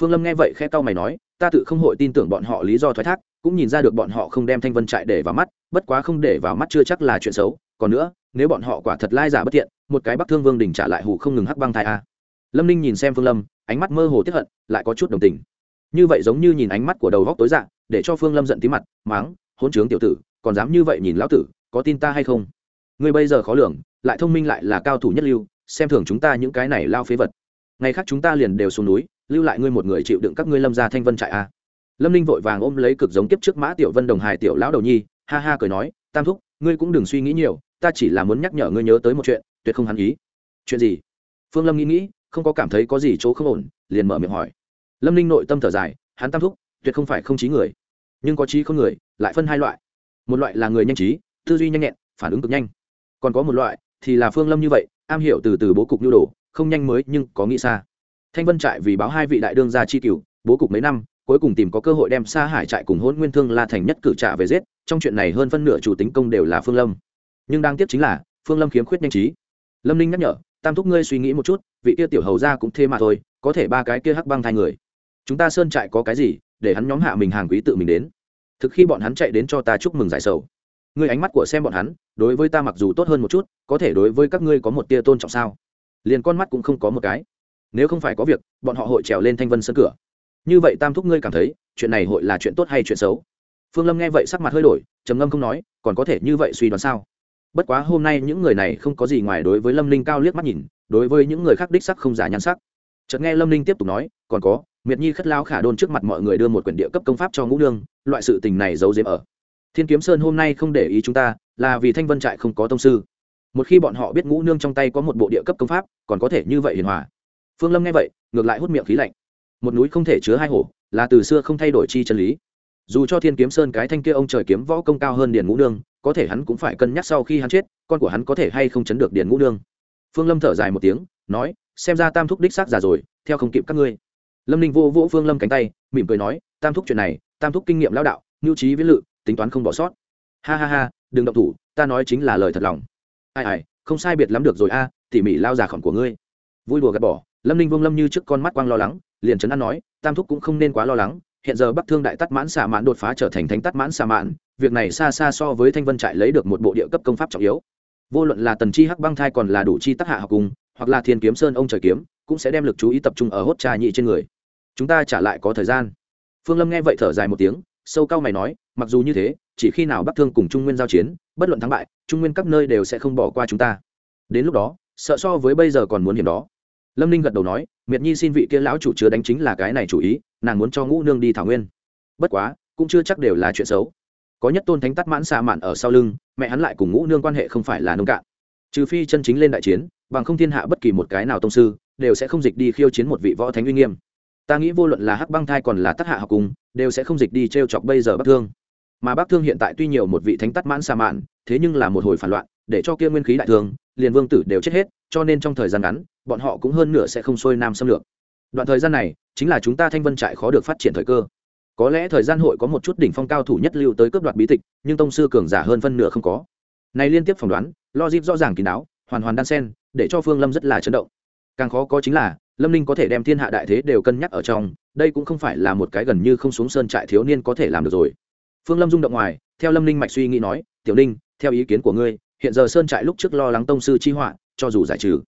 Phương lâm nghe vậy khẽ cau mày nói, ta tự không hội tin tưởng bọn họ lý do thoái thác cũng nhìn ra được bọn họ không đem thanh vân trại để vào mắt, bất quá không để vào mắt chưa chắc là chuyện xấu. Còn nữa, nếu bọn họ quả thật lai giả bất thiện, một cái bắc thương vương đình trả lại hủ không ngừng hắc băng thai a. Lâm ninh nhìn xem phương lâm, ánh mắt mơ hồ tiếp hận, lại có chút đồng tình. Như vậy giống như nhìn ánh mắt của đầu góc tối dạng để cho phương lâm giận tí mặt máng hỗn trướng tiểu tử, còn dám như vậy nhìn lão tử, có tin ta hay không? Ngươi bây giờ khó lường, lại thông minh lại là cao thủ nhất lưu, xem thường chúng ta những cái này lao phế vật. Ngày khác chúng ta liền đều xuống núi, lưu lại ngươi một người chịu đựng các ngươi lâm ra thanh vân trại a lâm ninh vội vàng ôm lấy cực giống kiếp trước mã tiểu vân đồng hài tiểu lão đầu nhi, ha ha cười nói, tam thúc, ngươi cũng đừng suy nghĩ nhiều, ta chỉ là muốn nhắc nhở ngươi nhớ tới một chuyện, tuyệt không hắn ý. Chuyện gì? Phương lâm nghĩ nghĩ, không có cảm thấy có gì chỗ không ổn, liền mở miệng hỏi. Lâm ninh nội tâm thở dài, hắn tam thúc, tuyệt không phải không trí người, nhưng có trí không người, lại phân hai loại. Một loại là người nhanh trí, tư duy nhanh nhẹn, phản ứng cực nhanh. Còn có một loại thì là phương lâm như vậy, am hiểu từ từ bố cục nhu đồ, không nhanh mới nhưng có nghĩ xa. Thanh vân trại vì báo hai vị đại đương gia chi cửu, bố cục mấy năm cuối cùng tìm có cơ hội đem xa hải trại cùng hôn nguyên thương la thành nhất cử trả về giết, trong chuyện này hơn phân nửa chủ tính công đều là phương lâm. Nhưng đang tiếp chính là, phương lâm khiếm khuyết nhanh trí. Lâm ninh nhắc nhở, tam thúc ngươi suy nghĩ một chút, vị kia tiểu hầu ra cũng thế mà thôi, có thể ba cái kia hắc băng thai người. Chúng ta sơn trại có cái gì, để hắn nhóm hạ mình hàng quý tự mình đến. Thực khi bọn hắn chạy đến cho ta chúc mừng giải sầu. Ngươi ánh mắt của xem bọn hắn, đối với ta mặc dù tốt hơn một chút, có thể đối với các ngươi có một tia tôn trọng sao? Liền con mắt cũng không có một cái. Nếu không phải có việc, bọn họ hội trèo lên thanh vân sân cửa như vậy tam thúc ngươi cảm thấy, chuyện này hội là chuyện tốt hay chuyện xấu? Phương lâm nghe vậy sắc mặt hơi đổi, trầm ngâm không nói, còn có thể như vậy suy đoán sao? Bất quá hôm nay những người này không có gì ngoài đối với lâm ninh cao liếc mắt nhìn, đối với những người khác đích sắc không giả nhan sắc. Chợt nghe lâm ninh tiếp tục nói, còn có, miệt nhi khất lao khả đôn trước mặt mọi người đưa một quyển địa cấp công pháp cho ngũ đương loại sự tình này giấu giếm ở. Thiên kiếm sơn hôm nay không để ý chúng ta, là vì thanh vân trại không có tông sư. Một khi bọn họ biết ngũ nương trong tay có một bộ địa cấp công pháp, còn có thể như vậy hiền hòa. Phương lâm nghe vậy, ngược lại hút miệng khí lạnh một núi không thể chứa hai hổ, là từ xưa không thay đổi chi chân lý. Dù cho thiên kiếm sơn cái thanh kia ông trời kiếm võ công cao hơn điền ngũ nương, có thể hắn cũng phải cân nhắc sau khi hắn chết, con của hắn có thể hay không chấn được điền ngũ nương. Phương lâm thở dài một tiếng, nói, xem ra tam thúc đích xác già rồi, theo không kịp các ngươi. Lâm ninh vô vỗ phương lâm cánh tay, mỉm cười nói, tam thúc chuyện này, tam thúc kinh nghiệm lao đạo mưu trí viễn lự, tính toán không bỏ sót. Ha ha ha, đừng động thủ, ta nói chính là lời thật lòng. Ai ai, không sai biệt lắm được rồi a, tỉ mỉ lao già khỏng của ngươi. Vui đùa gạt bỏ lâm ninh vương lâm như trước con mắt quang lo lắng, liền trấn an nói, tam thúc cũng không nên quá lo lắng, hiện giờ bắc thương đại tắt mãn xà mãn đột phá trở thành thánh tắt mãn xà mãn việc này xa xa so với thanh vân trại lấy được một bộ địa cấp công pháp trọng yếu. Vô luận là tần chi hắc băng thai còn là đủ chi tắc hạ học cùng, hoặc là thiên kiếm sơn ông trời kiếm, cũng sẽ đem lực chú ý tập trung ở hốt trà nhị trên người. Chúng ta trả lại có thời gian. Phương lâm nghe vậy thở dài một tiếng, sâu cao mày nói, mặc dù như thế, chỉ khi nào bắc thương cùng trung nguyên giao chiến, bất luận thắng bại, trung nguyên các nơi đều sẽ không bỏ qua chúng ta. Đến lúc đó, sợ so với bây giờ còn muốn hiểm đó lâm ninh gật đầu nói, miệt nhi xin vị kia lão chủ chứa đánh chính là cái này chủ ý, nàng muốn cho ngũ nương đi thảo nguyên. Bất quá, cũng chưa chắc đều là chuyện xấu. Có nhất tôn thánh tắt mãn xa mạn ở sau lưng, mẹ hắn lại cùng ngũ nương quan hệ không phải là nông cạn. Trừ phi chân chính lên đại chiến, bằng không thiên hạ bất kỳ một cái nào tông sư, đều sẽ không dịch đi khiêu chiến một vị võ thánh uy nghiêm. Ta nghĩ vô luận là hắc băng thai còn là tác hạ học cùng đều sẽ không dịch đi t r e o chọc bây giờ bắc thương. Mà bắc thương hiện tại tuy nhiều một vị thánh tắt mãn xa mạn, thế nhưng là một hồi phản loạn, để cho kia nguyên khí đại thương, liền vương tử đều chết hết, cho nên trong thời gian ngắn bọn họ cũng hơn nửa sẽ không xuôi nam xâm lược. Đoạn thời gian này, chính là chúng ta thanh vân trại khó được phát triển thời cơ. Có lẽ thời gian hội có một chút đỉnh phong cao thủ nhất lưu tới cướp đoạt bí tịch, nhưng tông sư cường giả hơn phân nửa không có. Này liên tiếp phỏng đoán, logic rõ ràng kín đáo, hoàn hoàn đan sen, để cho phương lâm rất là chấn động. Càng khó có chính là, lâm ninh có thể đem thiên hạ đại thế đều cân nhắc ở trong, đây cũng không phải là một cái gần như không xuống sơn trại thiếu niên có thể làm được rồi. Phương lâm rung động ngoài, theo lâm ninh mạch suy nghĩ nói, tiểu ninh, theo ý kiến của ngươi, hiện giờ sơn trại lúc trước lo lắng tông sư chi họa, cho dù giải trừ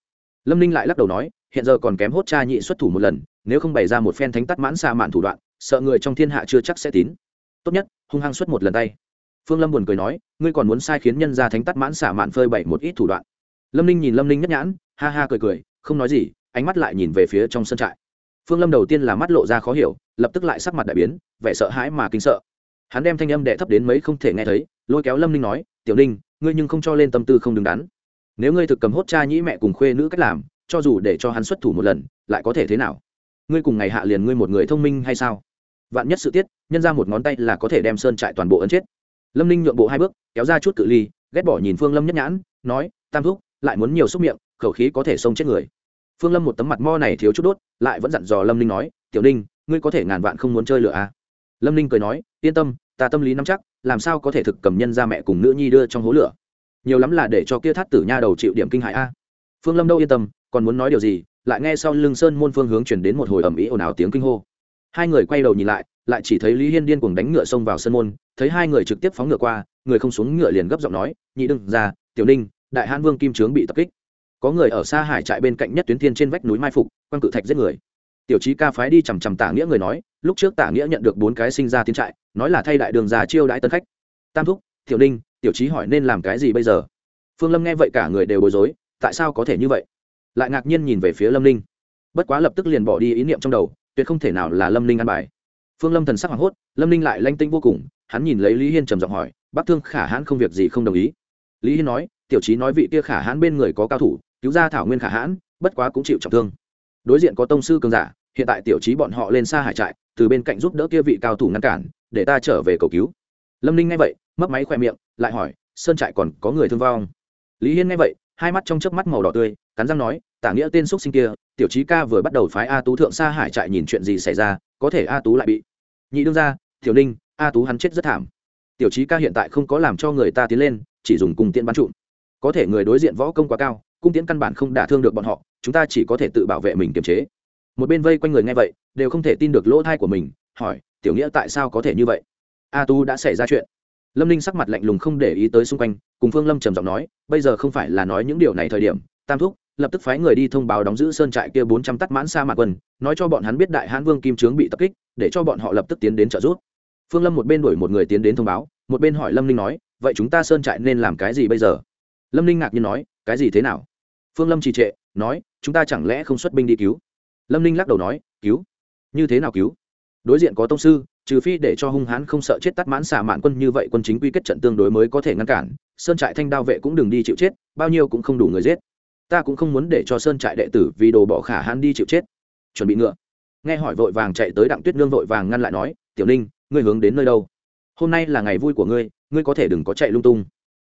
lâm ninh lại lắc đầu nói, hiện giờ còn kém hốt cha nhị xuất thủ một lần, nếu không bày ra một phen thánh tắt mãn xa mạn thủ đoạn, sợ người trong thiên hạ chưa chắc sẽ tín. Tốt nhất, hung hăng xuất một lần tay. Phương lâm buồn cười nói, ngươi còn muốn sai khiến nhân ra thánh tắt mãn xả mạn phơi bày một ít thủ đoạn. Lâm ninh nhìn lâm ninh nhất nhãn, ha ha cười cười, không nói gì, ánh mắt lại nhìn về phía trong sân trại. Phương lâm đầu tiên là mắt lộ ra khó hiểu, lập tức lại sắc mặt đại biến, vẻ sợ hãi mà kinh sợ. Hắn đem thanh âm đệ thấp đến mấy không thể nghe thấy, lôi kéo lâm ninh nói, tiểu ninh, ngươi nhưng không cho lên tâm tư không đứng đắn nếu ngươi thực cầm hốt cha nhĩ mẹ cùng khuê nữ cách làm, cho dù để cho hắn xuất thủ một lần, lại có thể thế nào? Ngươi cùng ngày hạ liền ngươi một người thông minh hay sao? Vạn nhất sự tiết, nhân ra một ngón tay là có thể đem sơn trại toàn bộ ấn chết. Lâm ninh nhượng bộ hai bước, kéo ra chút cự ly, ghét bỏ nhìn phương lâm nhất nhãn, nói, tam thúc, lại muốn nhiều xúc miệng, khẩu khí có thể xông chết người. Phương lâm một tấm mặt mo này thiếu chút đốt, lại vẫn dặn dò lâm ninh nói, tiểu ninh, ngươi có thể ngàn vạn không muốn chơi lửa à. lâm ninh cười nói, yên tâm, ta tâm lý nắm chắc, làm sao có thể thực cầm nhân ra mẹ cùng nữ nhi đưa trong hố lửa? Nhiều lắm là để cho kia thát tử nha đầu chịu điểm kinh hại a. Phương lâm đâu yên tâm, còn muốn nói điều gì, lại nghe sau lưng sơn môn phương hướng chuyển đến một hồi ầm ĩ ồn ào tiếng kinh hô. Hai người quay đầu nhìn lại lại chỉ thấy lý hiên điên cuồng đánh ngựa xông vào sân môn, thấy hai người trực tiếp phóng ngựa qua, người không xuống ngựa liền gấp giọng nói, nhị đừng ra, tiểu ninh, đại hãn vương kim trướng bị tập kích. Có người ở xa hải trại bên cạnh nhất tuyến thiên trên vách núi mai phục quan cự thạch giết người. Tiểu trí ca phái đi chằm chằm tả nghĩa người nói, lúc trước tả nghĩa nhận được bốn cái sinh ra tiến trại, nói là thay đại đường già chiêu đãi tân khách. Tam thúc tiểu ninh, tiểu trí hỏi nên làm cái gì bây giờ? Phương lâm nghe vậy cả người đều bối rối, tại sao có thể như vậy? Lại ngạc nhiên nhìn về phía lâm ninh. Bất quá lập tức liền bỏ đi ý niệm trong đầu, tuyệt không thể nào là lâm ninh ăn bài. Phương lâm thần sắc hoảng hốt, lâm ninh lại lanh tinh vô cùng, hắn nhìn lấy lý hiên trầm giọng hỏi, bác thương khả hãn không việc gì không đồng ý? Lý hiên nói, tiểu trí nói vị kia khả hãn bên người có cao thủ, cứu ra thảo nguyên khả hãn, bất quá cũng chịu trọng thương. Đối diện có tông sư cường giả, hiện tại tiểu trí bọn họ lên xa hải trại, từ bên cạnh giúp đỡ kia vị cao thủ ngăn cản, để ta trở về cầu cứu. Lâm ninh nghe vậy mấp máy khoe miệng, lại hỏi, sơn trại còn có người thương vong? Lý hiên nghe vậy, hai mắt trong chớp mắt màu đỏ tươi, cắn răng nói, tả nghĩa tên xúc sinh kia, tiểu trí ca vừa bắt đầu phái a tú thượng xa hải trại nhìn chuyện gì xảy ra, có thể a tú lại bị nhị đương ra tiểu ninh, a tú hắn chết rất thảm. Tiểu trí ca hiện tại không có làm cho người ta tiến lên, chỉ dùng cung tiện bắn trụm. Có thể người đối diện võ công quá cao, cung tiễn căn bản không đả thương được bọn họ, chúng ta chỉ có thể tự bảo vệ mình kiềm chế. Một bên vây quanh người nghe vậy, đều không thể tin được lỗ thai của mình, hỏi, tiểu nghĩa tại sao có thể như vậy? A tu đã xảy ra chuyện lâm ninh sắc mặt lạnh lùng không để ý tới xung quanh, cùng phương lâm trầm giọng nói, bây giờ không phải là nói những điều này thời điểm, tam thúc, lập tức phái người đi thông báo đóng giữ sơn trại kia bốn trăm tắt mãn sa mạc quân, nói cho bọn hắn biết đại hãn vương kim trướng bị tập kích, để cho bọn họ lập tức tiến đến trợ giúp. Phương lâm một bên đuổi một người tiến đến thông báo, một bên hỏi lâm ninh nói, vậy chúng ta sơn trại nên làm cái gì bây giờ? Lâm ninh ngạc nhiên nói, cái gì thế nào? Phương lâm trì trệ, nói, chúng ta chẳng lẽ không xuất binh đi cứu? Lâm ninh lắc đầu nói, cứu. Như thế nào cứu? Đối diện có tông sư trừ phi để cho hung hãn không sợ chết tắt mãn xả mạn quân như vậy quân chính quy kết trận tương đối mới có thể ngăn cản, sơn trại thanh đao vệ cũng đừng đi chịu chết, bao nhiêu cũng không đủ người giết. Ta cũng không muốn để cho sơn trại đệ tử vì đồ bỏ khả hãn đi chịu chết. Chuẩn bị ngựa. Nghe hỏi vội vàng chạy tới đặng tuyết nương vội vàng ngăn lại nói, tiểu ninh, ngươi hướng đến nơi đâu? Hôm nay là ngày vui của ngươi ngươi có thể đừng có chạy lung tung.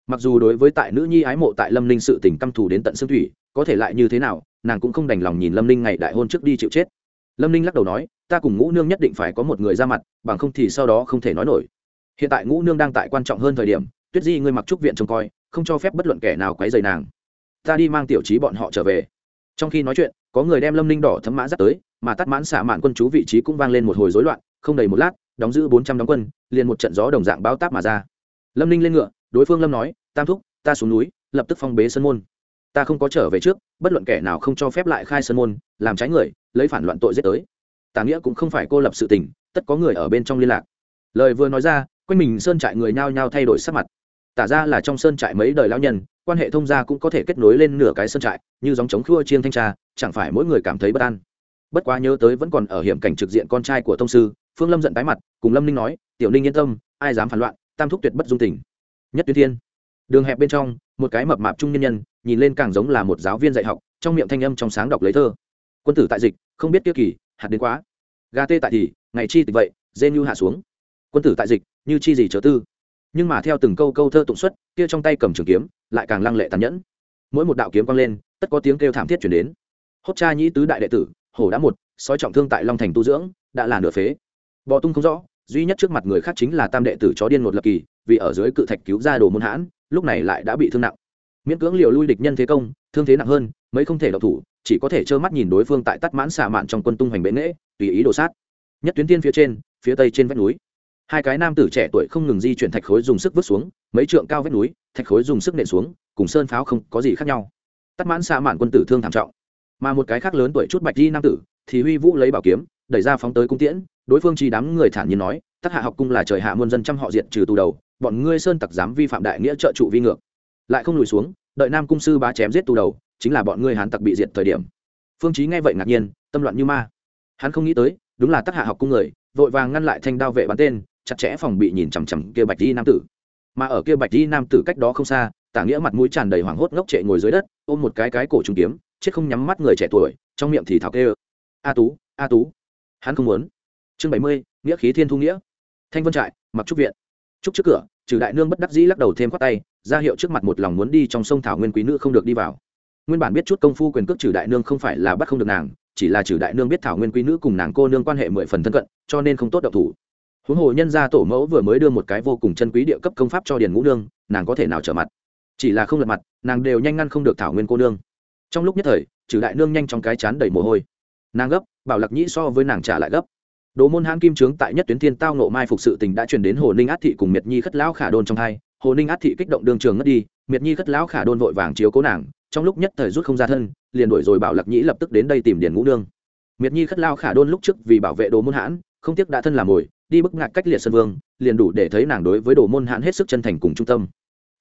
Mặc dù đối với tại nữ nhi ái mộ tại lâm ninh sự tình căm thù đến tận xương thủy, có thể lại như thế nào, nàng cũng không đành lòng nhìn lâm ninh ngày đại hôn trước đi chịu chết. Lâm ninh lắc đầu nói ta cùng ngũ nương nhất định phải có một người ra mặt, bằng không thì sau đó không thể nói nổi. Hiện tại ngũ nương đang tại quan trọng hơn thời điểm, tuyết di ngươi mặc trúc viện trông coi, không cho phép bất luận kẻ nào quấy rầy nàng. Ta đi mang tiểu trí bọn họ trở về. Trong khi nói chuyện, có người đem lâm ninh đỏ thấm mã dắt tới, mà tắt mãn xả mạn quân chú vị trí cũng vang lên một hồi rối loạn, không đầy một lát, đóng giữ bốn trăm đóng quân, liền một trận gió đồng dạng bao táp mà ra. Lâm ninh lên ngựa, đối phương lâm nói, tam thúc, ta xuống núi, lập tức phong bế sân môn. Ta không có trở về trước, bất luận kẻ nào không cho phép lại khai sân môn, làm trái người, lấy phản loạn tội giết tới tả nghĩa cũng không phải cô lập sự tình, tất có người ở bên trong liên lạc. Lời vừa nói ra, quanh mình sơn trại người nhao nhao thay đổi sắc mặt. Tả ra là trong sơn trại mấy đời lao nhân, quan hệ thông gia cũng có thể kết nối lên nửa cái sơn trại, như dòng chống khua chiêng thanh tra, chẳng phải mỗi người cảm thấy bất an. Bất quá nhớ tới vẫn còn ở hiểm cảnh trực diện con trai của thông sư, phương lâm giận tái mặt, cùng lâm ninh nói, tiểu ninh yên tâm, ai dám phản loạn, tam thúc tuyệt bất dung tình. Nhất tuyến thiên. Đường hẹp bên trong, một cái mập mạp trung nhân nhân, nhìn lên càng giống là một giáo viên dạy học, trong miệng thanh âm trong sáng đọc lấy thơ. Quân tử tại dịch, không biết tiêu kỳ hạt đến quá. Gà tê tại thì, ngày chi tịch vậy, dê như hạ xuống. Quân tử tại dịch, như chi gì chớ tư. Nhưng mà theo từng câu câu thơ tụng xuất, kia trong tay cầm trường kiếm, lại càng lăng lệ tàn nhẫn. Mỗi một đạo kiếm quang lên, tất có tiếng kêu thảm thiết chuyển đến. Hốt cha nhĩ tứ đại đệ tử, hổ đã một, sói trọng thương tại long thành tu dưỡng, đã là nửa phế. Bò tung không rõ, duy nhất trước mặt người khác chính là tam đệ tử chó điên một lập kỳ, vì ở dưới cự thạch cứu ra đồ môn hãn, lúc này lại đã bị thương nặng. Miễn cưỡng liều lui địch nhân thế công thương thế nặng hơn, mấy không thể độc thủ, chỉ có thể trơ mắt nhìn đối phương tại tắt mãn xạ mạn trong quân tung hoành bệ nghễ, tùy ý đổ sát. Nhất tuyến tiên phía trên, phía tây trên vách núi. Hai cái nam tử trẻ tuổi không ngừng di chuyển thạch khối dùng sức vứt xuống, mấy trượng cao vách núi, thạch khối dùng sức nện xuống, cùng sơn pháo không có gì khác nhau. Tắt mãn xạ mạn quân tử thương thảm trọng. Mà một cái khác lớn tuổi chút bạch di nam tử, thì huy vũ lấy bảo kiếm, đẩy ra phóng tới cung tiễn, đối phương chỉ đám người thản nhiên nói, tắc hạ học cung là trời hạ muôn dân trăm họ diện trừ tù đầu, bọn ngươi sơn tặc dám vi phạm đại nghĩa trợ trụ vi ngược. Lại không lùi xuống đợi nam cung sư bá chém giết tù đầu, chính là bọn ngươi hán tặc bị diệt thời điểm. Phương chí nghe vậy ngạc nhiên, tâm loạn như ma. Hắn không nghĩ tới, đúng là tắc hạ học cung người, vội vàng ngăn lại thanh đao vệ bắn tên, chặt chẽ phòng bị nhìn chằm chằm kia bạch y nam tử. Mà ở kia bạch y nam tử cách đó không xa, tả nghĩa mặt mũi tràn đầy hoảng hốt ngốc trệ ngồi dưới đất, ôm một cái cái cổ trùng kiếm, chết không nhắm mắt người trẻ tuổi, trong miệng thì thào kêu. A tú a tú. Hắn không muốn. Chương bảy mươi, nghĩa khí thiên thu nghĩa. Thanh vân trại, mặc trúc viện. Trúc trước cửa, trừ đại nương bất đắc dĩ lắc đầu thêm khoát tay ra hiệu trước mặt một lòng muốn đi trong sông thảo nguyên quý nữ không được đi vào. Nguyên bản biết chút công phu quyền cước trừ đại nương không phải là bắt không được nàng, chỉ là trừ đại nương biết thảo nguyên quý nữ cùng nàng cô nương quan hệ mười phần thân cận, cho nên không tốt độc thủ. Huống hồ nhân gia tổ mẫu vừa mới đưa một cái vô cùng chân quý địa cấp công pháp cho điền ngũ nương, nàng có thể nào trở mặt? Chỉ là không lật mặt, nàng đều nhanh ngăn không được thảo nguyên cô nương. Trong lúc nhất thời, trừ đại nương nhanh trong cái chán đầy mồ hôi. Nàng gấp, bảo lạc nhĩ so với nàng trả lại gấp. Đồ môn hãn kim trướng tại nhất tuyến thiên tao nộ mai phục sự tình đã truyền đến hồ ninh át thị cùng miệt nhi khất lão khả đôn trong hai hồ ninh át thị kích động đương trường ngất đi, miệt nhi khất lão khả đôn vội vàng chiếu cố nàng, trong lúc nhất thời rút không ra thân, liền đuổi rồi bảo lạc nhĩ lập tức đến đây tìm điền ngũ nương. miệt nhi khất lao khả đôn lúc trước vì bảo vệ đồ môn hãn, không tiếc đã thân làm mồi, đi bức ngạc cách liệt sân vương, liền đủ để thấy nàng đối với đồ môn hãn hết sức chân thành cùng trung tâm.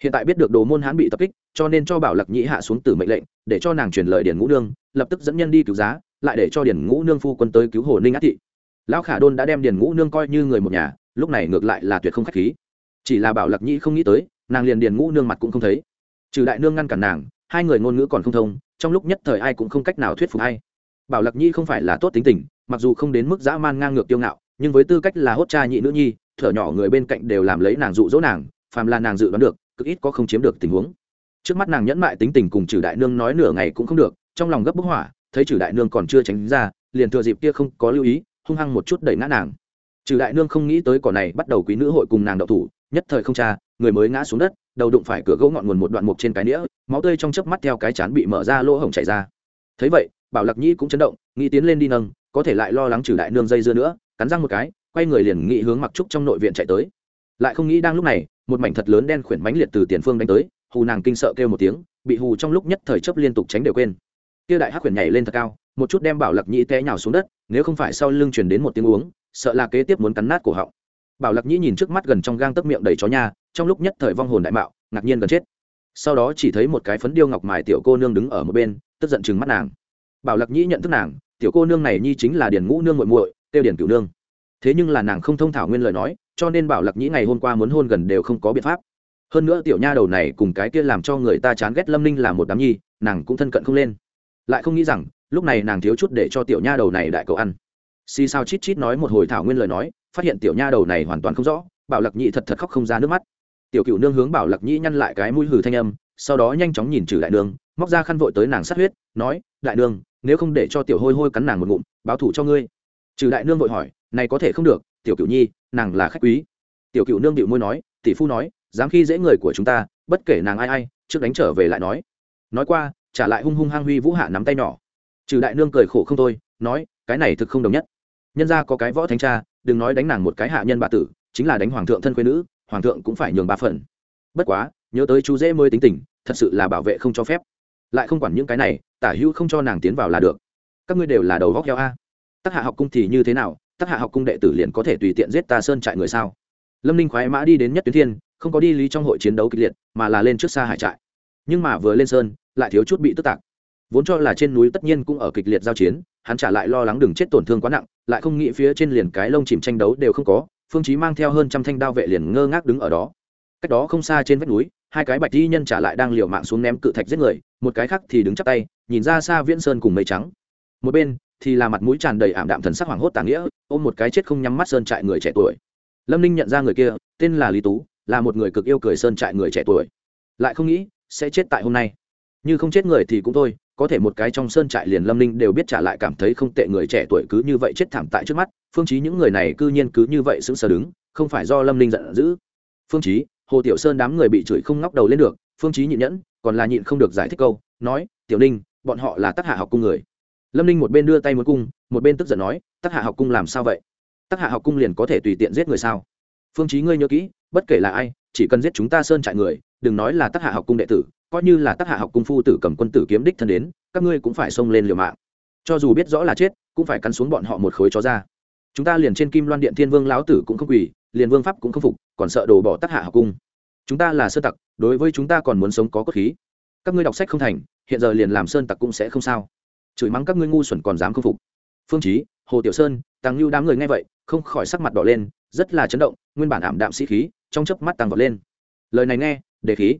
hiện tại biết được đồ môn hãn bị tập kích, cho nên cho bảo lạc nhĩ hạ xuống từ mệnh lệnh, để cho nàng truyền lời Điền ngũ nương, lập tức dẫn nhân đi cứu giá, lại để cho Điền ngũ nương phu quân tới cứu hồ ninh át thị. lão khả đôn đã đem Điền ngũ nương coi như người một nhà, lúc này ngược lại là tuyệt không khách khí chỉ là bảo lạc nhĩ không nghĩ tới, nàng liền điền ngũ nương mặt cũng không thấy. Trừ đại nương ngăn cản nàng, hai người ngôn ngữ còn không thông, trong lúc nhất thời ai cũng không cách nào thuyết phục hay bảo lạc nhĩ không phải là tốt tính tình, mặc dù không đến mức dã man ngang ngược tiêu ngạo, nhưng với tư cách là hốt cha nhị nữ nhi, thở nhỏ người bên cạnh đều làm lấy nàng dụ dỗ nàng, phàm là nàng dự đoán được, cực ít có không chiếm được tình huống. Trước mắt nàng nhẫn mại tính tình cùng trừ đại nương nói nửa ngày cũng không được, trong lòng gấp bức hỏa thấy trừ đại nương còn chưa tránh ra, liền thừa dịp kia không có lưu ý, hung hăng một chút đẩy ngã nàng. Trừ đại nương không nghĩ tới cỏ này bắt đầu quý nữ hội cùng nàng đậu thủ nhất thời không cha người mới ngã xuống đất, đầu đụng phải cửa gỗ ngọn nguồn một đoạn mục trên cái nĩa máu tươi trong chớp mắt theo cái chán bị mở ra lỗ hổng chảy ra. Thấy vậy, bảo lạc nhĩ cũng chấn động, nghĩ tiến lên đi nâng, có thể lại lo lắng trừ đại nương dây dưa nữa, cắn răng một cái, quay người liền nghĩ hướng mặc trúc trong nội viện chạy tới. Lại không nghĩ đang lúc này, một mảnh thật lớn đen khuyển mánh liệt từ tiền phương đánh tới, hù nàng kinh sợ kêu một tiếng, bị hù trong lúc nhất thời chấp liên tục tránh đều quên. Kia đại hắc khuyển nhảy lên thật cao, một chút đem bảo lạc nhĩ té nhào xuống đất, nếu không phải sau lưng truyền đến một tiếng uống, sợ là kế tiếp muốn cắn nát cổ họng bảo lạc nhĩ nhìn trước mắt gần trong gang tấc miệng đầy chó nha, trong lúc nhất thời vong hồn đại mạo, ngạc nhiên gần chết. Sau đó chỉ thấy một cái phấn điêu ngọc mài tiểu cô nương đứng ở một bên, tức giận chừng mắt nàng. Bảo lạc nhĩ nhận thức nàng, tiểu cô nương này nhi chính là điền ngũ nương muội muội, tiêu điền cửu nương. Thế nhưng là nàng không thông thảo nguyên lời nói, cho nên bảo lạc nhĩ ngày hôm qua muốn hôn gần đều không có biện pháp. Hơn nữa tiểu nha đầu này cùng cái kia làm cho người ta chán ghét lâm ninh là một đám nhi, nàng cũng thân cận không lên. Lại không nghĩ rằng, lúc này nàng thiếu chút để cho tiểu nha đầu này đại cậu ăn xì sao chít chít nói một hồi thảo nguyên lời nói, phát hiện tiểu nha đầu này hoàn toàn không rõ, bảo lạc Nhị thật thật khóc không ra nước mắt. Tiểu cựu nương hướng bảo lạc Nhị nhăn lại cái mũi hừ thanh âm, sau đó nhanh chóng nhìn trừ đại nương, móc ra khăn vội tới nàng sát huyết, nói, đại nương, nếu không để cho tiểu hôi hôi cắn nàng một ngụm, báo thủ cho ngươi. Trừ đại nương vội hỏi, này có thể không được, tiểu cựu nhi, nàng là khách quý. Tiểu cựu nương điệu môi nói, tỷ phu nói, dám khi dễ người của chúng ta, bất kể nàng ai ai, trước đánh trở về lại nói. Nói qua, trả lại hung hung hăng huy vũ hạ nắm tay nhỏ. Trừ đại nương cười khổ không thôi, nói, cái này thực không đồng nhất nhân ra có cái võ thánh cha, đừng nói đánh nàng một cái hạ nhân bà tử, chính là đánh hoàng thượng thân quê nữ, hoàng thượng cũng phải nhường ba phần. Bất quá, nhớ tới chú dễ mới tính tình, thật sự là bảo vệ không cho phép. Lại không quản những cái này, tả hữu không cho nàng tiến vào là được. Các ngươi đều là đầu góc heo a. Tác hạ học cung thì như thế nào tác hạ học cung đệ tử liền có thể tùy tiện giết ta sơn trại người sao? Lâm ninh khoái mã đi đến nhất tuyến thiên, không có đi lý trong hội chiến đấu kịch liệt, mà là lên trước xa hải trại. Nhưng mà vừa lên sơn, lại thiếu chút bị tức tạc vốn cho là trên núi tất nhiên cũng ở kịch liệt giao chiến, hắn trả lại lo lắng đừng chết tổn thương quá nặng, lại không nghĩ phía trên liền cái lông chìm tranh đấu đều không có, phương chí mang theo hơn trăm thanh đao vệ liền ngơ ngác đứng ở đó. Cách đó không xa trên vách núi, hai cái bạch y nhân trả lại đang liều mạng xuống ném cự thạch giết người, một cái khác thì đứng chắp tay, nhìn ra xa viễn sơn cùng mây trắng. Một bên thì là mặt mũi tràn đầy ảm đạm thần sắc hoàng hốt tàng nghĩa, ôm một cái chết không nhắm mắt sơn trại người trẻ tuổi. Lâm ninh nhận ra người kia, tên là lý tú, là một người cực yêu cười sơn trại người trẻ tuổi. Lại không nghĩ sẽ chết tại hôm nay. Như không chết người thì cũng thôi có thể một cái trong sơn trại liền lâm ninh đều biết trả lại cảm thấy không tệ người trẻ tuổi cứ như vậy chết thảm tại trước mắt, phương chí những người này cư nhiên cứ như vậy sững sờ đứng, không phải do lâm ninh giận dữ. Phương chí, hồ tiểu sơn đám người bị chửi không ngóc đầu lên được, phương chí nhịn nhẫn, còn là nhịn không được giải thích câu, nói, tiểu ninh, bọn họ là tác hạ học cung người. Lâm ninh một bên đưa tay muốn cung, một bên tức giận nói tác hạ học cung làm sao vậy? Tác hạ học cung liền có thể tùy tiện giết người sao? Phương chí ngươi nhớ kỹ, bất kể là ai, chỉ cần giết chúng ta sơn trại người, đừng nói là tác hạ học cung đệ tử coi như là tác hạ học cung phu tử cầm quân tử kiếm đích thân đến, các ngươi cũng phải xông lên liều mạng. Cho dù biết rõ là chết, cũng phải cắn xuống bọn họ một khối chó ra. Chúng ta liền trên kim loan điện thiên vương lão tử cũng không quỳ, liền vương pháp cũng không phục, còn sợ đồ bỏ tác hạ học cung. Chúng ta là sơ tặc, đối với chúng ta còn muốn sống có cốt khí. Các ngươi đọc sách không thành, hiện giờ liền làm sơn tặc cũng sẽ không sao. Chửi mắng các ngươi ngu xuẩn còn dám không phục. Phương chí, hồ tiểu sơn tăng lưu đám người nghe vậy, không khỏi sắc mặt đỏ lên, rất là chấn động, nguyên bản ảm đạm sĩ khí, trong chớp mắt tăng vọt lên. Lời này nghe, đề khí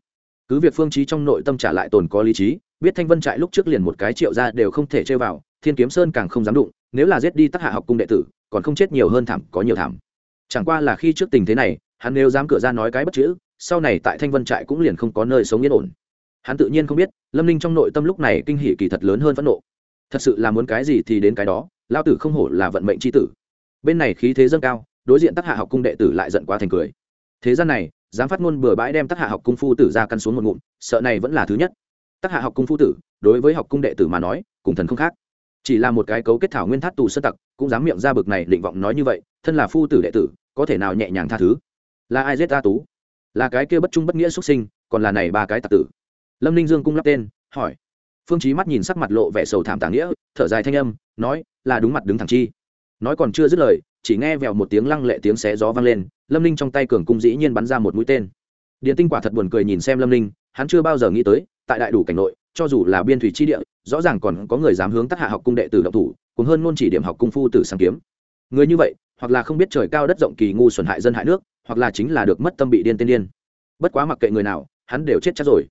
cứ việc phương chí trong nội tâm trả lại tồn có lý trí, biết thanh vân trại lúc trước liền một cái triệu ra đều không thể chơi vào, thiên kiếm sơn càng không dám đụng, nếu là giết đi tác hạ học cung đệ tử, còn không chết nhiều hơn thảm, có nhiều thảm. Chẳng qua là khi trước tình thế này, hắn nếu dám cửa ra nói cái bất chữ, sau này tại thanh vân trại cũng liền không có nơi sống yên ổn. Hắn tự nhiên không biết, lâm linh trong nội tâm lúc này kinh hỉ kỳ thật lớn hơn phẫn nộ. Thật sự là muốn cái gì thì đến cái đó lao tử không hổ là vận mệnh c h i tử. Bên này khí thế dâng cao, đối diện tác hạ học cung đệ tử lại giận quá thành cười. Thế gian này dám phát ngôn bừa bãi đem tác hạ học cung phu tử ra căn xuống một ngụm, sợ này vẫn là thứ nhất. Tác hạ học cung phu tử, đối với học cung đệ tử mà nói, cùng thần không khác. Chỉ là một cái cấu kết thảo nguyên thắt tù sơ tặc, cũng dám miệng ra bực này định vọng nói như vậy, thân là phu tử đệ tử, có thể nào nhẹ nhàng tha thứ? Là ai giết ta tú? Là cái kia bất trung bất nghĩa xuất sinh, còn là này ba cái tặc tử? Lâm ninh dương cung lắp tên, hỏi. Phương chí mắt nhìn sắc mặt lộ vẻ sầu thảm tàng nghĩa, thở dài thanh âm, nói, là đúng mặt đứng thẳng chi. Nói còn chưa dứt lời chỉ nghe vèo một tiếng lăng lệ tiếng xé gió vang lên, lâm ninh trong tay cường cung dĩ nhiên bắn ra một mũi tên. Điện tinh quả thật buồn cười nhìn xem lâm ninh, hắn chưa bao giờ nghĩ tới, tại đại đủ cảnh nội, cho dù là biên thủy chi địa, rõ ràng còn có người dám hướng tác hạ học cung đệ tử động thủ, cùng hơn nôn chỉ điểm học cung phu tử sáng kiếm. Người như vậy, hoặc là không biết trời cao đất rộng kỳ ngu xuẩn hại dân hại nước, hoặc là chính là được mất tâm bị điên tiên điên. Bất quá mặc kệ người nào, hắn đều chết chắc rồi.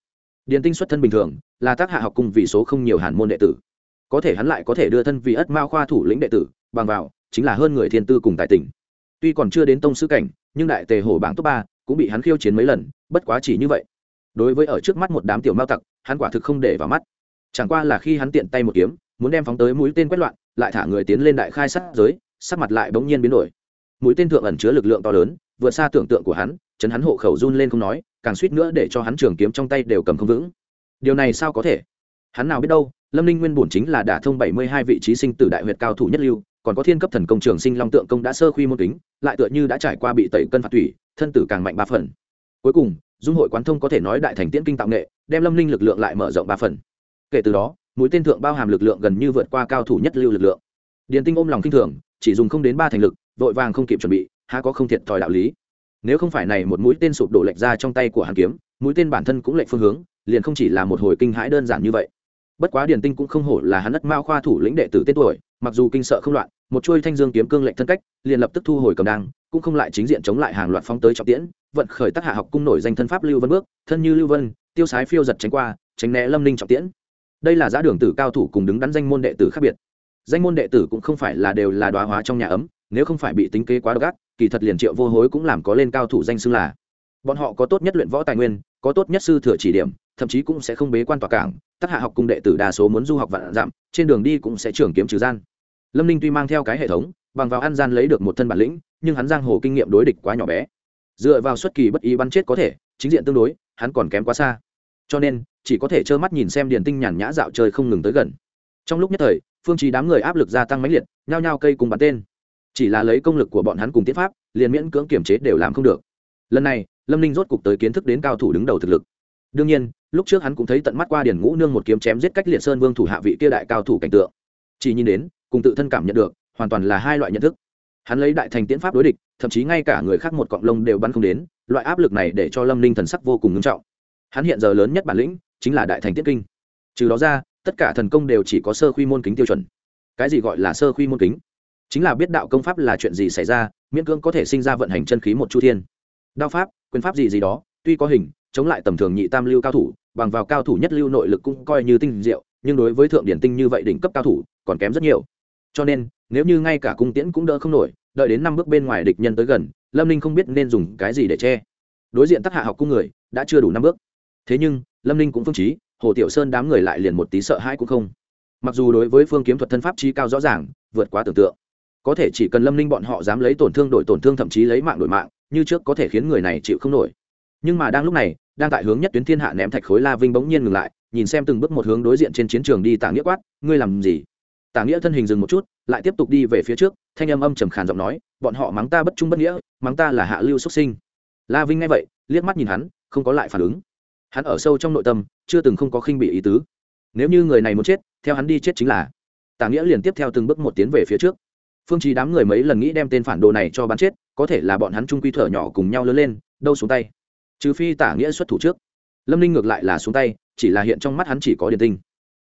Điền tinh xuất thân bình thường, là tác hạ học cung vì số không nhiều hàn môn đệ tử. Có thể hắn lại có thể đưa thân vì ất mao khoa thủ lĩnh đệ tử, bằng vào chính là hơn người thiên tư cùng tài tỉnh tuy còn chưa đến tông sư cảnh, nhưng đại tề hổ bảng top ba cũng bị hắn khiêu chiến mấy lần, bất quá chỉ như vậy. Đối với ở trước mắt một đám tiểu mao tặc, hắn quả thực không để vào mắt. Chẳng qua là khi hắn tiện tay một kiếm, muốn đem phóng tới mũi tên quét loạn, lại thả người tiến lên đại khai sát giới, sắc mặt lại bỗng nhiên biến đổi. Mũi tên thượng ẩn chứa lực lượng to lớn, vượt xa tưởng tượng của hắn, chấn hắn hộ khẩu run lên không nói, càng suýt nữa để cho hắn trường kiếm trong tay đều cầm không vững. Điều này sao có thể? Hắn nào biết đâu, lâm ninh nguyên bổn chính là đả thông bảy mươi hai vị trí sinh tử đại huyệt cao thủ nhất lưu còn có thiên cấp thần công trường sinh long tượng công đã sơ khuy môn kính, lại tựa như đã trải qua bị tẩy cân phạt thủy thân tử càng mạnh ba phần. Cuối cùng, dung hội quán thông có thể nói đại thành tiễn kinh tạo nghệ, đem lâm linh lực lượng lại mở rộng ba phần. Kể từ đó, mũi tên thượng bao hàm lực lượng gần như vượt qua cao thủ nhất lưu lực lượng. Điền tinh ôm lòng kinh thường, chỉ dùng không đến ba thành lực, vội vàng không kịp chuẩn bị, há có không thiệt thòi đạo lý. Nếu không phải này một mũi tên sụp đổ lệch ra trong tay của hàn kiếm, mũi tên bản thân cũng lệch phương hướng, liền không chỉ là một hồi kinh hãi đơn giản như vậy bất quá điền tinh cũng không hổ là hắn đất mao khoa thủ lĩnh đệ tử tên tuổi, mặc dù kinh sợ không loạn, một chuôi thanh dương kiếm cương lệnh thân cách, liền lập tức thu hồi cầm đăng, cũng không lại chính diện chống lại hàng loạt phóng tới trọng tiễn, vận khởi tác hạ học cung nổi danh thân pháp lưu vân bước, thân như lưu vân, tiêu sái phiêu giật tránh qua, tránh né lâm ninh trọng tiễn. Đây là giá đường tử cao thủ cùng đứng đắn danh môn đệ tử khác biệt. Danh môn đệ tử cũng không phải là đều là đoá hóa trong nhà ấm, nếu không phải bị tính kế quá độc ác, kỳ thật liền triệu vô hối cũng làm có lên cao thủ danh xưng là. Bọn họ có tốt nhất luyện võ tài nguyên, có tốt nhất sư thừa chỉ điểm, thậm chí cũng sẽ không bế quan tòa cảng tác hạ học cung đệ tử đa số muốn du học vạn dặm, trên đường đi cũng sẽ trường kiếm trừ gian. Lâm ninh tuy mang theo cái hệ thống, bằng vào ăn gian lấy được một thân bản lĩnh, nhưng hắn giang hồ kinh nghiệm đối địch quá nhỏ bé. Dựa vào xuất kỳ bất ý bắn chết có thể, chính diện tương đối, hắn còn kém quá xa. Cho nên, chỉ có thể trơ mắt nhìn xem điền tinh nhàn nhã dạo chơi không ngừng tới gần. Trong lúc nhất thời, phương trí đám người áp lực gia tăng mãnh liệt, nhao nhao cây cùng bắn tên. Chỉ là lấy công lực của bọn hắn cùng tiến pháp, liền miễn cưỡng kiểm chế đều làm không được. Lần này, lâm ninh rốt cục tới kiến thức đến cao thủ đứng đầu thực lực. Đương nhiên lúc trước hắn cũng thấy tận mắt qua điển ngũ nương một kiếm chém giết cách liệt sơn vương thủ hạ vị kia đại cao thủ cảnh tượng. Chỉ nhìn đến, cùng tự thân cảm nhận được, hoàn toàn là hai loại nhận thức. Hắn lấy đại thành tiễn pháp đối địch, thậm chí ngay cả người khác một cọng lông đều bắn không đến, loại áp lực này để cho lâm ninh thần sắc vô cùng ngưng trọng. Hắn hiện giờ lớn nhất bản lĩnh, chính là đại thành tiết kinh. Trừ đó ra, tất cả thần công đều chỉ có sơ khuy môn kính tiêu chuẩn. Cái gì gọi là sơ khuy môn kính? Chính là biết đạo công pháp là chuyện gì xảy ra, miễn cưỡng có thể sinh ra vận hành chân khí một chu thiên. Đao pháp, quyền pháp gì gì đó, tuy có hình chống lại tầm thường nhị tam lưu cao thủ, bằng vào cao thủ nhất lưu nội lực cũng coi như tinh diệu, nhưng đối với thượng điển tinh như vậy đỉnh cấp cao thủ, còn kém rất nhiều. Cho nên, nếu như ngay cả cung tiễn cũng đỡ không nổi, đợi đến năm bước bên ngoài địch nhân tới gần, lâm ninh không biết nên dùng cái gì để che. Đối diện tác hạ học cung người, đã chưa đủ năm bước. Thế nhưng, lâm ninh cũng phương trí, hồ tiểu sơn đám người lại liền một tí sợ hãi cũng không. Mặc dù đối với phương kiếm thuật thân pháp trí cao rõ ràng, vượt quá tưởng tượng, có thể chỉ cần lâm ninh bọn họ dám lấy tổn thương đổi tổn thương thậm chí lấy mạng đổi mạng, như trước có thể khiến người này chịu không nổi nhưng mà đang lúc này, đang tại hướng nhất tuyến thiên hạ ném thạch khối la vinh bỗng nhiên ngừng lại, nhìn xem từng bước một hướng đối diện trên chiến trường đi tả nghĩa quát, ngươi làm gì? Tả nghĩa thân hình dừng một chút, lại tiếp tục đi về phía trước, thanh âm âm trầm khàn giọng nói, bọn họ mắng ta bất trung bất nghĩa, mắng ta là hạ lưu xuất sinh. La vinh nghe vậy, liếc mắt nhìn hắn, không có lại phản ứng. Hắn ở sâu trong nội tâm, chưa từng không có khinh bị ý tứ. Nếu như người này muốn chết, theo hắn đi chết chính là. Tả nghĩa liền tiếp theo từng bước một tiến về phía trước. Phương trí đám người mấy lần nghĩ đem tên phản đồ này cho bắn chết, có thể là bọn hắn trung quy thở nhỏ cùng nhau lớn lên, đâu xuống tay trừ phi tả nghĩa xuất thủ trước. Lâm ninh ngược lại là xuống tay, chỉ là hiện trong mắt hắn chỉ có điền tinh.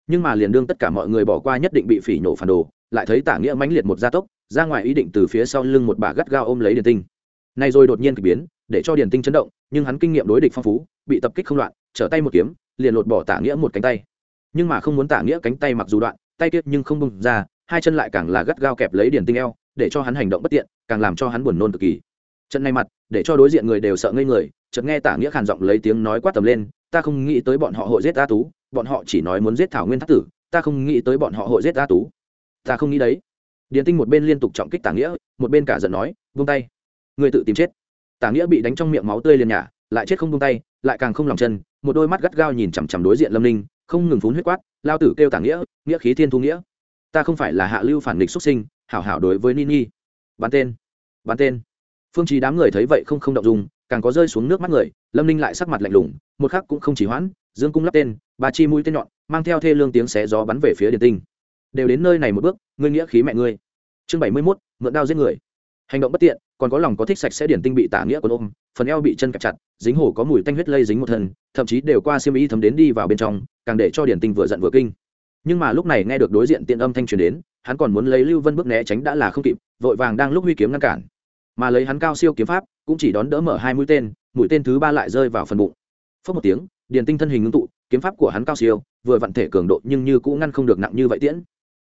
Nhưng mà liền đương tất cả mọi người bỏ qua nhất định bị phỉ nhổ phản đồ, lại thấy tả nghĩa mãnh liệt một gia tốc, ra ngoài ý định từ phía sau lưng một bà gắt gao ôm lấy điền tinh. Này rồi đột nhiên k ỳ biến, để cho điền tinh chấn động, nhưng hắn kinh nghiệm đối địch phong phú, bị tập kích không loạn, trở tay một kiếm, liền lột bỏ tả nghĩa một cánh tay. Nhưng mà không muốn tả nghĩa cánh tay mặc dù đoạn, tay tiết nhưng không bung ra, hai chân lại càng là gắt gao kẹp lấy điền tinh eo, để cho hắn hành động bất tiện, càng làm cho hắn buồn nôn cực kỳ. Trận này mặt, để cho đối diện người đều sợ ngây người chợt nghe tả nghĩa khàn giọng lấy tiếng nói quát tầm lên, ta không nghĩ tới bọn họ hội giết a tú, bọn họ chỉ nói muốn giết thảo nguyên thác tử, ta không nghĩ tới bọn họ hội giết a tú. Ta không nghĩ đấy. Điền tinh một bên liên tục trọng kích tả nghĩa, một bên cả giận nói vung tay, người tự tìm chết. Tả nghĩa bị đánh trong miệng máu tươi liền nhả, lại chết không vung tay, lại càng không lòng chân, một đôi mắt gắt gao nhìn chằm chằm đối diện lâm ninh, không ngừng phun huyết quát, lao tử kêu tả nghĩa nghĩa khí thiên thu nghĩa, ta không phải là hạ lưu phản nghịch xuất sinh, hảo hảo đối với nini bắn tên bắn tên. Phương trí đám người thấy vậy không không động dung càng có rơi xuống nước mắt người, lâm ninh lại sắc mặt lạnh lùng, một khắc cũng không chỉ hoãn, dương cung lắp tên, ba chi mũi tên nhọn, mang theo thê lương tiếng xé gió bắn về phía điện tinh. Đều đến nơi này một bước, ngươi nghĩa khí mẹ ngươi. Chương bảy mươi mốt, mượn đao giết người. Hành động bất tiện, còn có lòng có thích sạch sẽ điển tinh bị tả nghĩa còn ôm, phần eo bị chân kẹp chặt, dính hổ có mùi tanh huyết lây dính một thân, thậm chí đều qua xiêm y thấm đến đi vào bên trong, càng để cho điển tinh vừa giận vừa kinh. Nhưng mà lúc này nghe được đối diện tiện âm thanh truyền đến, hắn còn muốn lấy lưu vân bước né tránh đã là không kịp, vội vàng đang lúc huy kiếm ngăn cản mà lấy hắn cao siêu kiếm pháp, cũng chỉ đón đỡ mở hai mũi tên mũi tên thứ ba lại rơi vào phần bụng. Phớt một tiếng, điền tinh thân hình ngưng tụ, kiếm pháp của hắn cao siêu, vừa vặn thể cường độ nhưng như cũng ngăn không được nặng như vậy tiễn.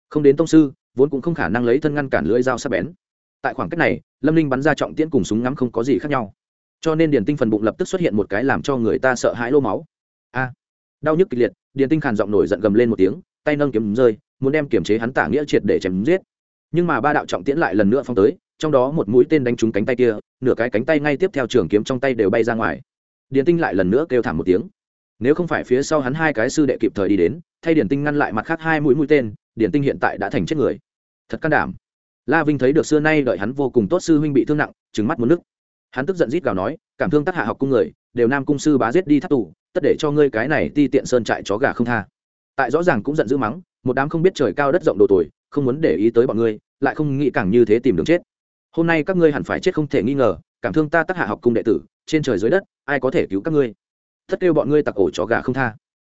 Không đến tông sư, vốn cũng không khả năng lấy thân ngăn cản lưỡi dao sắp bén. Tại khoảng cách này, lâm ninh bắn ra trọng tiễn cùng súng ngắm không có gì khác nhau. Cho nên điền tinh phần bụng lập tức xuất hiện một cái làm cho người ta sợ hãi lô máu. A! Đau nhức kịch liệt, điền tinh khàn giọng nổi giận gầm lên một tiếng, tay nâng kiếm rơi, muốn đem kiểm chế hắn tả nghĩa triệt để chém giết nhưng mà ba đạo trọng tiễn lại lần nữa phong tới, trong đó một mũi tên đánh trúng cánh tay kia, nửa cái cánh tay ngay tiếp theo trường kiếm trong tay đều bay ra ngoài. Điền tinh lại lần nữa kêu thảm một tiếng. Nếu không phải phía sau hắn hai cái sư đệ kịp thời đi đến, thay điền tinh ngăn lại mặt khác hai mũi mũi tên, điền tinh hiện tại đã thành chết người. Thật can đảm. La vinh thấy được xưa nay đợi hắn vô cùng tốt sư huynh bị thương nặng trứng mắt muốn nước hắn tức giận rít gào nói, cảm thương tác hạ học cung người, đều nam cung sư bá giết đi thắt tù, tất để cho ngươi cái này ti tiện sơn trại chó gà không tha. Tại rõ ràng cũng giận dữ mắng, một đám không biết trời cao đất rộng độ tuổi không muốn để ý tới bọn ngươi, lại không nghĩ càng như thế tìm đường chết. Hôm nay các ngươi hẳn phải chết không thể nghi ngờ, cảm thương ta tác hạ học cung đệ tử, trên trời dưới đất, ai có thể cứu các ngươi? Thất kêu bọn ngươi tặc ổ chó gà không tha.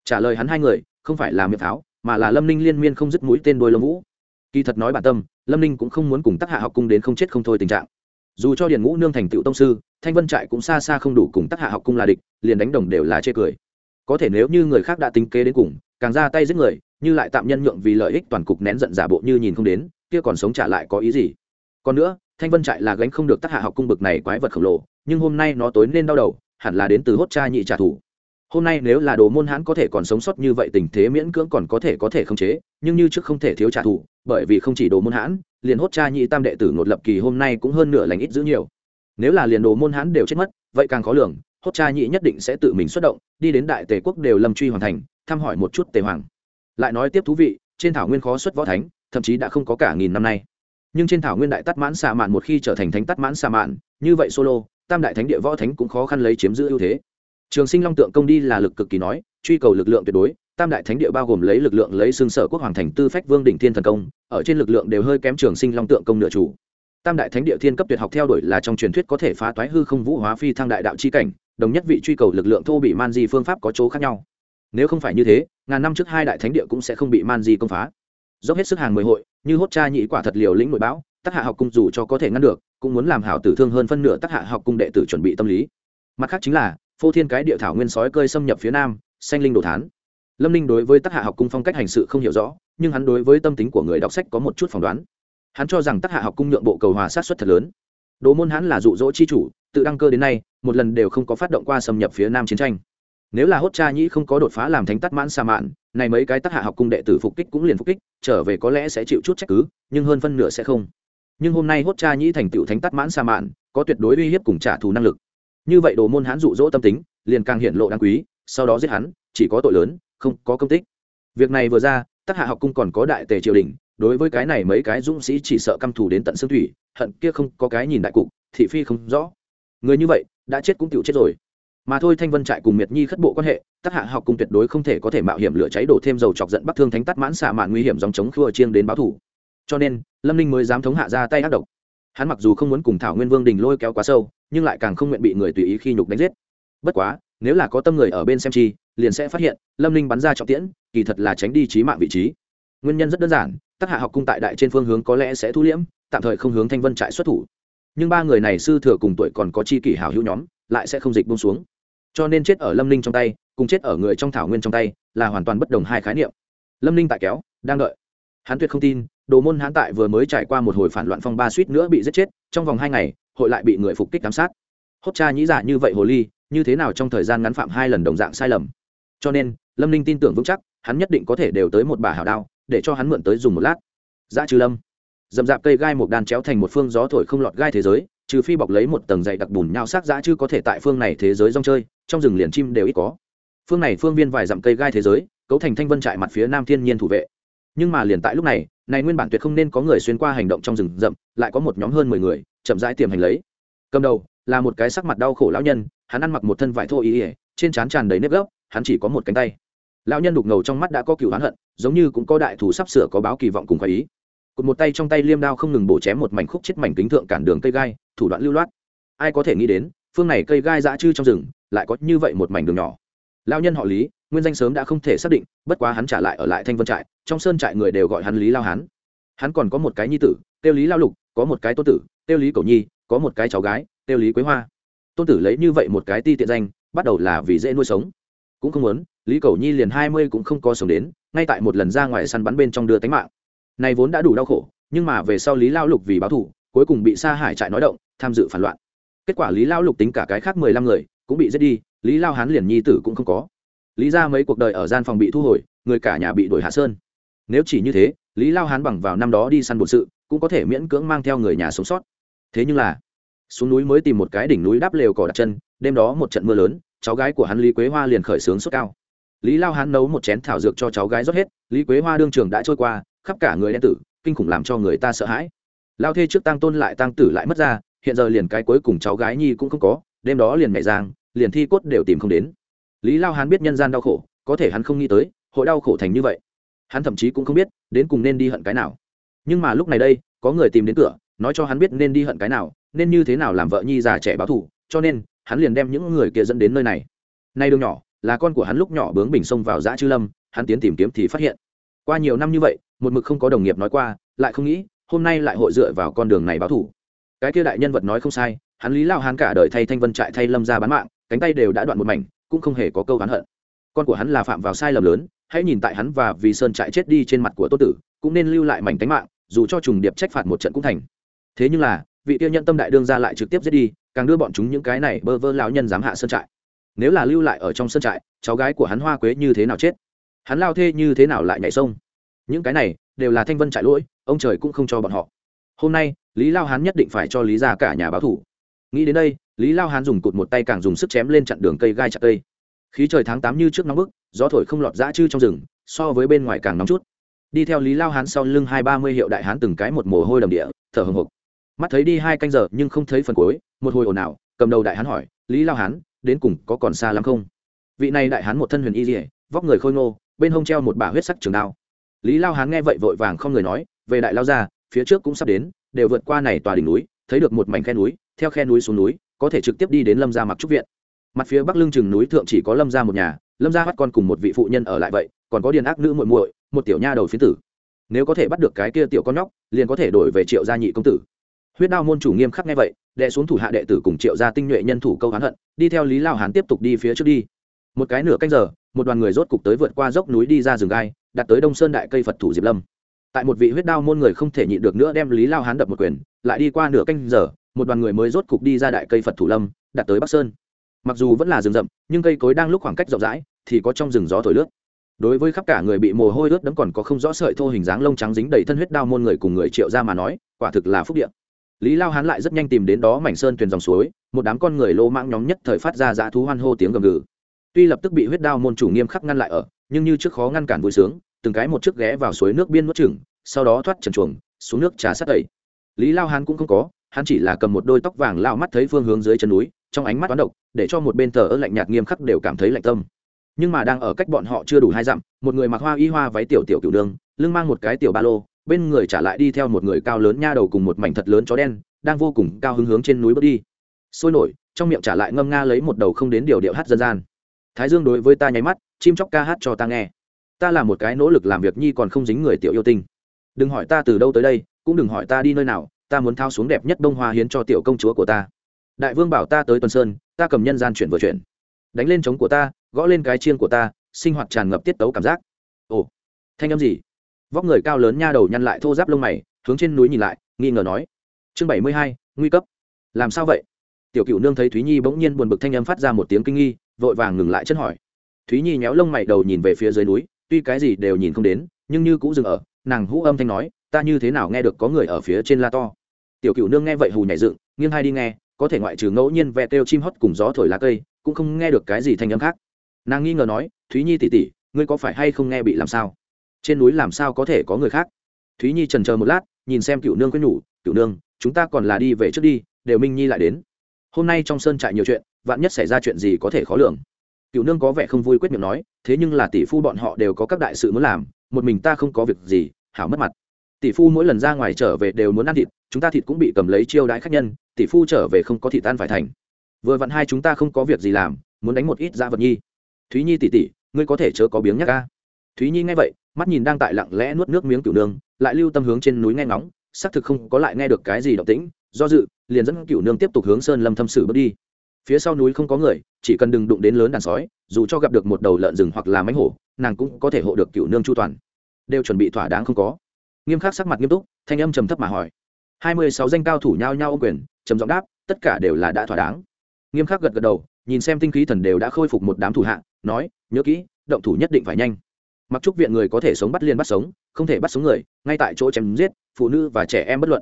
Trả lời hắn hai người, không phải là miệng pháo, mà là lâm ninh liên miên không dứt mũi tên đôi lông vũ. Kỳ thật nói bản tâm, lâm ninh cũng không muốn cùng tác hạ học cung đến không chết không thôi tình trạng. Dù cho điền ngũ nương thành tựu tông sư, thanh vân trại cũng xa xa không đủ cùng tác hạ học cung là địch, liền đánh đồng đều là chê cười. Có thể nếu như người khác đã tính kế đến cùng càng ra tay giết người, như lại tạm nhân nhượng vì lợi ích toàn cục nén giận giả bộ như nhìn không đến, kia còn sống trả lại có ý gì. Còn nữa, thanh vân trại là gánh không được tác hạ học cung bực này quái vật khổng lồ, nhưng hôm nay nó tối nên đau đầu, hẳn là đến từ hốt cha nhị trả thù. Hôm nay nếu là đồ môn hãn có thể còn sống sót như vậy tình thế miễn cưỡng còn có thể có thể khống chế, nhưng như trước không thể thiếu trả thù, bởi vì không chỉ đồ môn hãn, liền hốt cha nhị tam đệ tử ngột lập kỳ hôm nay cũng hơn nửa lành ít giữ nhiều. Nếu là liền đồ môn hãn đều chết mất, vậy càng khó lường hốt cha nhị nhất định sẽ tự mình xuất động, đi đến đại tề quốc đều lâm truy hoàn thành, thăm hỏi một chút tề hoàng. Lại nói tiếp thú vị, trên thảo nguyên khó xuất võ thánh, thậm chí đã không có cả nghìn năm nay. Nhưng trên thảo nguyên đại tắt mãn xà mạn một khi trở thành thánh tắt mãn xà mạn, như vậy solo, tam đại thánh địa võ thánh cũng khó khăn lấy chiếm giữ ưu thế. Trường sinh long tượng công đi là lực cực kỳ nói, truy cầu lực lượng tuyệt đối, tam đại thánh địa bao gồm lấy lực lượng lấy xương sở quốc hoàng thành tư phách vương đỉnh thiên thần công, ở trên lực lượng đều hơi kém trường sinh long tượng công nửa chủ. Tam đại thánh địa thiên cấp tuyệt học theo đuổi là trong truyền thuyết có thể phá toái hư không vũ hóa phi thăng đại đạo chi cảnh đồng nhất vị truy cầu lực lượng thô bị man di phương pháp có chỗ khác nhau. Nếu không phải như thế, ngàn năm trước hai đại thánh địa cũng sẽ không bị man di công phá. Dốc hết sức hàng mười hội, như hốt cha nhị quả thật liều lĩnh nội bão tác hạ học cung dù cho có thể ngăn được, cũng muốn làm hảo tử thương hơn phân nửa tác hạ học cung đệ tử chuẩn bị tâm lý. Mặt khác chính là, phô thiên cái địa thảo nguyên sói cơi xâm nhập phía nam xanh linh đồ thán. Lâm ninh đối với tác hạ học cung phong cách hành sự không hiểu rõ, nhưng hắn đối với tâm tính của người đọc sách có một chút phỏng đoán. Hắn cho rằng tác hạ học cung nhượng bộ cầu hòa sát xuất thật lớn. Đồ môn hắn là dụ dỗ chi chủ tự đăng cơ đến nay, một lần đều không có phát động qua xâm nhập phía nam chiến tranh. Nếu là hốt cha nhĩ không có đột phá làm thánh tắt mãn sa mạn, này mấy cái tác hạ học cung đệ tử phục kích cũng liền phục kích, trở về có lẽ sẽ chịu chút trách cứ, nhưng hơn phân nửa sẽ không. Nhưng hôm nay hốt cha nhĩ thành tựu thánh tắt mãn sa mạn, có tuyệt đối uy hiếp cùng trả thù năng lực. Như vậy đồ môn hãn dụ dỗ tâm tính, liền càng hiện lộ đáng quý, sau đó giết hắn, chỉ có tội lớn, không có công tích. Việc này vừa ra tác hạ học cung còn có đại tề triều đình, đối với cái này mấy cái dũng sĩ chỉ sợ căm thù đến tận xương thủy, hận kia không có cái nhìn đại cục, thị phi không rõ người như vậy, đã chết cũng tiểu chết rồi. Mà thôi thanh vân trại cùng miệt nhi khất bộ quan hệ tác hạ học cùng tuyệt đối không thể có thể mạo hiểm lửa cháy đổ thêm dầu chọc giận bắc thương thánh tắt mãn xạ mạn nguy hiểm dòng chống khua chiêng đến báo thủ. Cho nên, lâm ninh mới dám thống hạ ra tay ác độc. Hắn mặc dù không muốn cùng thảo nguyên vương đình lôi kéo quá sâu, nhưng lại càng không nguyện bị người tùy ý khi nhục đánh giết. Bất quá, nếu là có tâm người ở bên xem chi, liền sẽ phát hiện, lâm ninh bắn ra trọng tiễn, kỳ thật là tránh đi trí mạng vị trí. Nguyên nhân rất đơn giản tác hạ học cung tại đại trên phương hướng có lẽ sẽ thu liễm, tạm thời không hướng thanh vân trại xuất thủ nhưng ba người này sư thừa cùng tuổi còn có chi kỷ hảo hữu nhóm, lại sẽ không dịch bông xuống. Cho nên chết ở lâm ninh trong tay, cùng chết ở người trong thảo nguyên trong tay, là hoàn toàn bất đồng hai khái niệm. Lâm ninh tại kéo, đang đợi. Hắn tuyệt không tin, đồ môn hãn tại vừa mới trải qua một hồi phản loạn phong ba suýt nữa bị giết chết, trong vòng hai ngày, hội lại bị người phục kích giám sát. Hốt cha nhĩ giả như vậy hồ ly, như thế nào trong thời gian ngắn phạm hai lần đồng dạng sai lầm? Cho nên, lâm ninh tin tưởng vững chắc, hắn nhất định có thể đều tới một bà hảo đao, để cho hắn mượn tới dùng một lát. Dã trừ lâm dầm dạp cây gai một đàn chéo thành một phương gió thổi không lọt gai thế giới, trừ phi bọc lấy một tầng dày đặc bùn nhau sắc dã chứ có thể tại phương này thế giới rong chơi, trong rừng liền chim đều ít có. Phương này phương viên vài dặm cây gai thế giới, cấu thành thanh vân trại mặt phía nam thiên nhiên thủ vệ. Nhưng mà liền tại lúc này này nguyên bản tuyệt không nên có người xuyên qua hành động trong rừng rậm, lại có một nhóm hơn mười người, chậm rãi tiềm hành lấy. Cầm đầu là một cái sắc mặt đau khổ lão nhân, hắn ăn mặc một thân vải thô ý ỉa trên trán tràn đầy nếp gốc hắn chỉ có một cánh tay. Lão nhân đục ngầu trong mắt đã có cựu hắn hận, giống như cũng có đại thủ sắp sửa có báo kỳ vọng cùng khoái ý cột một tay trong tay liêm đao không ngừng bổ chém một mảnh khúc chết mảnh kính thượng cản đường cây gai, thủ đoạn lưu loát. Ai có thể nghĩ đến, phương này cây gai dã chư trong rừng, lại có như vậy một mảnh đường nhỏ. Lao nhân họ lý, nguyên danh sớm đã không thể xác định, bất quá hắn trả lại ở lại thanh vân trại, trong sơn trại người đều gọi hắn lý lao hán. Hắn còn có một cái nhi tử, tiêu lý lao lục, có một cái tô tử, tiêu lý cầu nhi, có một cái cháu gái, tiêu lý quế hoa. Tôn tử lấy như vậy một cái ti tiện danh, bắt đầu là vì dễ nuôi sống. Cũng không muốn, lý cầu nhi liền hai mươi cũng không có sống đến, ngay tại một lần ra ngoài săn bắn bên trong đưa tánh mạng này vốn đã đủ đau khổ, nhưng mà về sau lý lao lục vì báo thù, cuối cùng bị sa hải trại nói động, tham dự phản loạn. Kết quả lý lao lục tính cả cái khác mười lăm người, cũng bị giết đi, lý lao hán liền nhi tử cũng không có. Lý ra mấy cuộc đời ở gian phòng bị thu hồi, người cả nhà bị đuổi hạ sơn. Nếu chỉ như thế, lý lao hán bằng vào năm đó đi săn bột sự, cũng có thể miễn cưỡng mang theo người nhà sống sót. Thế nhưng là, xuống núi mới tìm một cái đỉnh núi đáp lều cỏ đặt chân, đêm đó một trận mưa lớn, cháu gái của hắn lý quế hoa liền khởi sướng sốt cao. Lý lao hán nấu một chén thảo dược cho cháu gái rót hết, lý quế hoa đương trường đã trôi qua khắp cả người đen tử, kinh khủng làm cho người ta sợ hãi. Lao thê trước tăng tôn lại tăng tử lại mất ra, hiện giờ liền cái cuối cùng cháu gái nhi cũng không có, đêm đó liền mẹ giang, liền thi cốt đều tìm không đến. Lý lao hán biết nhân gian đau khổ, có thể hắn không nghĩ tới, hội đau khổ thành như vậy. Hắn thậm chí cũng không biết, đến cùng nên đi hận cái nào. Nhưng mà lúc này đây, có người tìm đến cửa, nói cho hắn biết nên đi hận cái nào, nên như thế nào làm vợ nhi già trẻ báo thù, cho nên, hắn liền đem những người kia dẫn đến nơi này. Nay đường nhỏ, là con của hắn lúc nhỏ bướng bình xông vào dã chư lâm, hắn tiến tìm kiếm thì phát hiện. Qua nhiều năm như vậy một mực không có đồng nghiệp nói qua, lại không nghĩ, hôm nay lại hội dựa vào con đường này báo thủ. cái kia đại nhân vật nói không sai, hắn lý lao hán cả đời thay thanh vân trại thay lâm ra bán mạng, cánh tay đều đã đoạn một mảnh, cũng không hề có câu hắn hận. Con của hắn là phạm vào sai lầm lớn, hãy nhìn tại hắn và vì sơn trại chết đi trên mặt của tô tử, cũng nên lưu lại mảnh tánh mạng, dù cho trùng điệp trách phạt một trận cũng thành. Thế nhưng là, vị tiêu nhân tâm đại đương ra lại trực tiếp giết đi, càng đưa bọn chúng những cái này bơ vơ lão nhân dám hạ sơn trại. Nếu là lưu lại ở trong sơn trại, cháu gái của hắn hoa quế như thế nào chết? Hắn lao thê như thế nào lại nhảy sông? Những cái này đều là thanh vân trại lỗi, ông trời cũng không cho bọn họ. Hôm nay, lý lao hán nhất định phải cho lý ra cả nhà báo thủ. Nghĩ đến đây, lý lao hán dùng cụt một tay càng dùng sức chém lên chặn đường cây gai chặt cây. Khí trời tháng tám như trước nóng bức, gió thổi không lọt dã chư trong rừng, so với bên ngoài càng nóng chút. Đi theo lý lao hán sau lưng hai ba mươi hiệu đại hán từng cái một mồ hôi đầm địa, thở hồng hộc mắt thấy đi hai canh giờ nhưng không thấy phần cuối, một hồi ồn ào, cầm đầu đại hán hỏi, lý lao hán, đến cùng có còn xa lắm không? Vị này đại hán một thân huyền y dỉa vóc người khôi ngô, bên hông treo một bả huyết sắc trường đao lý lao hán nghe vậy vội vàng không người nói, về đại lao ra, phía trước cũng sắp đến, đều vượt qua này tòa đỉnh núi, thấy được một mảnh khe núi, theo khe núi xuống núi, có thể trực tiếp đi đến lâm gia mặc trúc viện. Mặt phía bắc lưng chừng núi thượng chỉ có lâm gia một nhà, lâm gia bắt con cùng một vị phụ nhân ở lại vậy, còn có điền ác nữ muội muội, một tiểu nha đầu phiến tử. Nếu có thể bắt được cái kia tiểu con nhóc, liền có thể đổi về triệu gia nhị công tử. Huyết đao môn chủ nghiêm khắc nghe vậy đệ xuống thủ hạ đệ tử cùng triệu gia tinh nhuệ nhân thủ câu hán hận, đi theo lý lao hán tiếp tục đi phía trước đi. Một cái nửa canh giờ, một đoàn người rốt cục tới vượt qua dốc núi đi ra rừng gai đặt tới đông sơn đại cây phật thủ diệp lâm. Tại một vị huyết đao môn người không thể nhịn được nữa đem lý lao hán đập một quyền, lại đi qua nửa canh giờ, một đoàn người mới rốt cục đi ra đại cây phật thủ lâm, đặt tới bắc sơn. Mặc dù vẫn là rừng rậm, nhưng cây cối đang lúc khoảng cách rộng rãi, thì có trong rừng gió thổi lướt. Đối với khắp cả người bị mồ hôi ướt đẫm còn có không rõ sợi thô hình dáng lông trắng dính đầy thân huyết đao môn người cùng người triệu ra mà nói, quả thực là phúc địa. Lý lao hán lại rất nhanh tìm đến đó mảnh sơn tuyền dòng suối, một đám con người lô mãng nhóm nhất thời phát ra dã thú hoan hô tiếng gầm gừ tuy lập tức bị huyết đao môn chủ nghiêm khắc ngăn lại ở, nhưng như trước khó ngăn cản vui sướng, từng cái một chiếc ghé vào suối nước biên nuốt chừng sau đó thoát trần chuồng, xuống nước trà sát tẩy. Lý lao hán cũng không có, hắn chỉ là cầm một đôi tóc vàng lao mắt thấy phương hướng dưới chân núi, trong ánh mắt toán độc, để cho một bên thờ ơ lạnh nhạt nghiêm khắc đều cảm thấy lạnh tâm. Nhưng mà đang ở cách bọn họ chưa đủ hai dặm, một người mặc hoa y hoa váy tiểu tiểu cựu đường, lưng mang một cái tiểu ba lô, bên người trả lại đi theo một người cao lớn nha đầu cùng một mảnh thật lớn chó đen, đang vô cùng cao hứng hướng trên núi bước đi. Sôi nổi, trong miệng trả lại ngâm nga lấy một đầu không đến điều điệu hát dân gian thái dương đối với ta nháy mắt, chim chóc ca hát cho ta nghe. Ta là một cái nỗ lực làm việc nhi còn không dính người tiểu yêu tinh. Đừng hỏi ta từ đâu tới đây, cũng đừng hỏi ta đi nơi nào, ta muốn thao xuống đẹp nhất bông hoa hiến cho tiểu công chúa của ta. Đại vương bảo ta tới tuần sơn, ta cầm nhân gian chuyển vừa chuyển. Đánh lên trống của ta, gõ lên cái chiên của ta, sinh hoạt tràn ngập tiết tấu cảm giác. Ồ, thanh âm gì? Vóc người cao lớn nha đầu nhăn lại thô giáp lông mày, hướng trên núi nhìn lại, nghi ngờ nói. Chương bảy mươi hai, nguy cấp. Làm sao vậy? Tiểu cựu nương thấy thúy nhi bỗng nhiên buồn bực thanh âm phát ra một tiếng kinh nghi vội vàng ngừng lại chân hỏi. Thúy nhi nhéo lông mày đầu nhìn về phía dưới núi, tuy cái gì đều nhìn không đến, nhưng như cũng dừng ở, nàng hũ âm thanh nói, ta như thế nào nghe được có người ở phía trên la to? Tiểu cựu nương nghe vậy hù nhảy dựng, nghiêng hai đi nghe, có thể ngoại trừ ngẫu nhiên ve kêu chim hót cùng gió thổi lá cây, cũng không nghe được cái gì thanh âm khác. Nàng nghi ngờ nói, thúy nhi tỉ tỉ ngươi có phải hay không nghe bị làm sao? Trên núi làm sao có thể có người khác? Thúy nhi trần chờ một lát, nhìn xem cựu nương quyết nhủ cựu nương, chúng ta còn là đi về trước đi, đều minh nhi lại đến. Hôm nay trong sơn trại nhiều chuyện vạn nhất xảy ra chuyện gì có thể khó lường. Cựu nương có vẻ không vui quyết miệng nói, thế nhưng là tỷ phu bọn họ đều có các đại sự muốn làm, một mình ta không có việc gì, hảo mất mặt. Tỷ phu mỗi lần ra ngoài trở về đều muốn ăn thịt, chúng ta thịt cũng bị cầm lấy chiêu đãi khách nhân, tỷ phu trở về không có thịt tan phải thành. Vừa vặn hai chúng ta không có việc gì làm, muốn đánh một ít ra vật nhi. Thúy nhi tỷ tỷ, ngươi có thể chớ có biếng nhắc ca thúy nhi nghe vậy, mắt nhìn đang tại lặng lẽ nuốt nước miếng cửu nương, lại lưu tâm hướng trên núi nghe ngóng, xác thực không có lại nghe được cái gì động tĩnh, do dự, liền dẫn cửu nương tiếp tục hướng sơn lâm thâm sử bước đi phía sau núi không có người, chỉ cần đừng đụng đến lớn đàn sói, dù cho gặp được một đầu lợn rừng hoặc là mánh hổ, nàng cũng có thể hộ được cựu nương chu toàn. Đều chuẩn bị thỏa đáng không có. Nghiêm khắc sắc mặt nghiêm túc, thanh âm trầm thấp mà hỏi. Hai mươi sáu danh cao thủ nhao nhao ô quyền, trầm giọng đáp, tất cả đều là đã thỏa đáng. Nghiêm khắc gật gật đầu, nhìn xem tinh khí thần đều đã khôi phục một đám thủ hạ, nói, nhớ kỹ, động thủ nhất định phải nhanh. Mặc trúc viện người có thể sống bắt liên bắt sống, không thể bắt sống người, ngay tại chỗ chém giết, phụ nữ và trẻ em bất luận.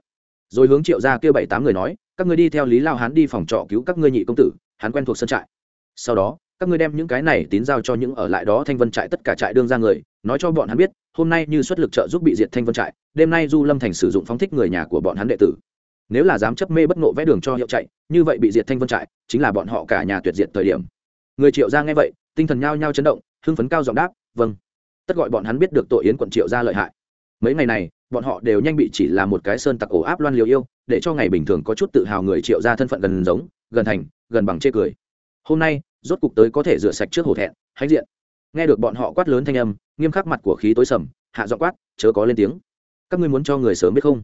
Rồi hướng triệu ra kêu bảy tám người nói các ngươi đi theo lý lao hán đi phòng trọ cứu các ngươi nhị công tử, hắn quen thuộc sân trại. Sau đó, các ngươi đem những cái này tín giao cho những ở lại đó thanh vân trại tất cả trại đương ra người, nói cho bọn hắn biết, hôm nay như xuất lực trợ giúp bị diệt thanh vân trại, đêm nay du lâm thành sử dụng phóng thích người nhà của bọn hắn đệ tử. Nếu là dám chấp mê bất nộ vẽ đường cho hiệu chạy như vậy bị diệt thanh vân trại, chính là bọn họ cả nhà tuyệt diệt thời điểm. Người triệu ra nghe vậy, tinh thần nhao nhao chấn động, hưng phấn cao giọng đáp vâng. Tất gọi bọn hắn biết được tội yến quận triệu ra lợi hại. Mấy ngày này bọn họ đều nhanh bị chỉ là một cái sơn tặc ổ áp loan liều yêu, để cho ngày bình thường có chút tự hào người triệu ra thân phận gần giống, gần thành, gần bằng chê cười. Hôm nay, rốt cục tới có thể rửa sạch trước hổ thẹn, hãnh diện. Nghe được bọn họ quát lớn thanh âm, nghiêm khắc mặt của khí tối sầm, hạ dọ quát, chớ có lên tiếng. Các ngươi muốn cho người sớm biết không?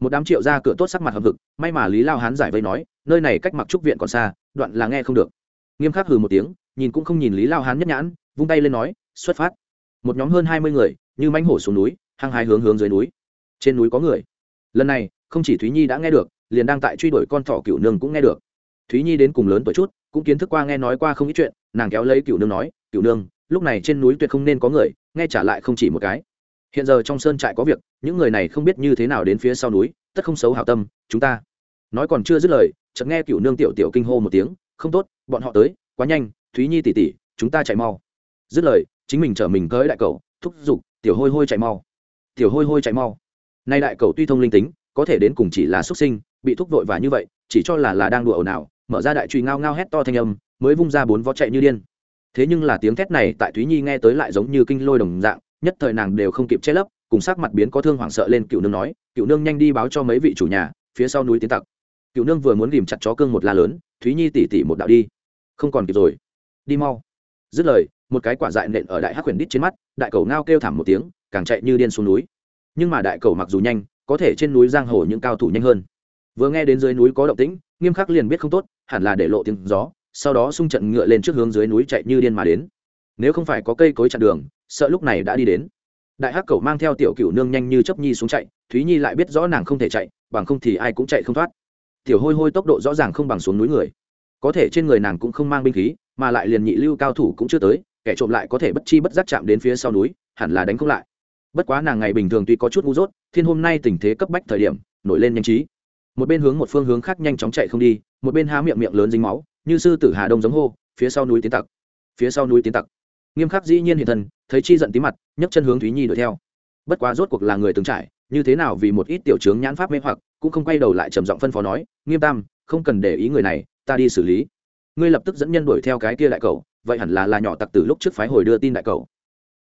Một đám triệu ra cửa tốt sắc mặt hợp vực may mà lý lao hán giải vây nói, nơi này cách mặc trúc viện còn xa, đoạn là nghe không được. Nghiêm khắc hừ một tiếng, nhìn cũng không nhìn lý lao hán nhất nhãn, vung tay lên nói, xuất phát. Một nhóm hơn hai mươi người, như manh hổ xuống núi, hăng hai hướng hướng dưới núi trên núi có người. Lần này, không chỉ thúy nhi đã nghe được, liền đang tại truy đuổi con thỏ cựu nương cũng nghe được. Thúy nhi đến cùng lớn tuổi chút, cũng kiến thức qua nghe nói qua không ít chuyện, nàng kéo lấy cựu nương nói, cựu nương, lúc này trên núi tuyệt không nên có người, nghe trả lại không chỉ một cái. Hiện giờ trong sơn trại có việc, những người này không biết như thế nào đến phía sau núi, tất không xấu hảo tâm, chúng ta. Nói còn chưa dứt lời, chợt nghe cựu nương tiểu tiểu kinh hô một tiếng, không tốt, bọn họ tới, quá nhanh, thúy nhi tỉ tỉ, chúng ta chạy mau. Dứt lời, chính mình chở mình tới đại cầu thúc giục, tiểu hôi hôi chạy mau, tiểu hôi hôi chạy mau nay đại cầu tuy thông linh tính, có thể đến cùng chỉ là xuất sinh, bị thúc vội và như vậy, chỉ cho là là đang đùa ồn ào, mở ra đại truy ngao ngao hét to thanh âm, mới vung ra bốn vó chạy như điên. Thế nhưng là tiếng thét này tại thúy nhi nghe tới lại giống như kinh lôi đồng dạng, nhất thời nàng đều không kịp che lấp, cùng sắc mặt biến có thương hoảng sợ lên cựu nương nói, cựu nương nhanh đi báo cho mấy vị chủ nhà, phía sau núi tiến tặc. Cựu nương vừa muốn ghìm chặt chó cương một la lớn, thúy nhi tỉ tỉ một đạo đi. Không còn kịp rồi. Đi mau. Dứt lời, một cái quả dại nện ở đại hắc huyền đít trên mắt, đại cầu ngao kêu thảm một tiếng, càng chạy như điên xuống núi nhưng mà đại cầu mặc dù nhanh, có thể trên núi giang hồ những cao thủ nhanh hơn. Vừa nghe đến dưới núi có động tĩnh, nghiêm khắc liền biết không tốt, hẳn là để lộ tiếng gió, sau đó xung trận ngựa lên trước hướng dưới núi chạy như điên mà đến. Nếu không phải có cây cối chặn đường, sợ lúc này đã đi đến. Đại hắc cầu mang theo tiểu cửu nương nhanh như chấp nhi xuống chạy, thúy nhi lại biết rõ nàng không thể chạy, bằng không thì ai cũng chạy không thoát. Tiểu hôi hôi tốc độ rõ ràng không bằng xuống núi người. Có thể trên người nàng cũng không mang binh khí, mà lại liền nhị lưu cao thủ cũng chưa tới, kẻ trộm lại có thể bất chi bất giác chạm đến phía sau núi, hẳn là đánh không lại bất quá nàng ngày bình thường tuy có chút ngu dốt, thiên hôm nay tình thế cấp bách thời điểm, nổi lên nhanh trí. Một bên hướng một phương hướng khác nhanh chóng chạy không đi, một bên há miệng miệng lớn dính máu, như sư tử hà đông giống hô, phía sau núi tiến tặc. Phía sau núi tiến tặc. Nghiêm khắc dĩ nhiên hiện thân, thấy chi giận tí mặt, nhấc chân hướng thúy nhi đuổi theo. Bất quá rốt cuộc là người từng trải, như thế nào vì một ít tiểu trướng nhãn pháp mê hoặc, cũng không quay đầu lại trầm giọng phân phó nói, nghiêm tam, không cần để ý người này, ta đi xử lý. Ngươi lập tức dẫn nhân đuổi theo cái kia đại cầu vậy hẳn là là nhỏ tặc từ lúc trước phái hồi đưa tin đại cầu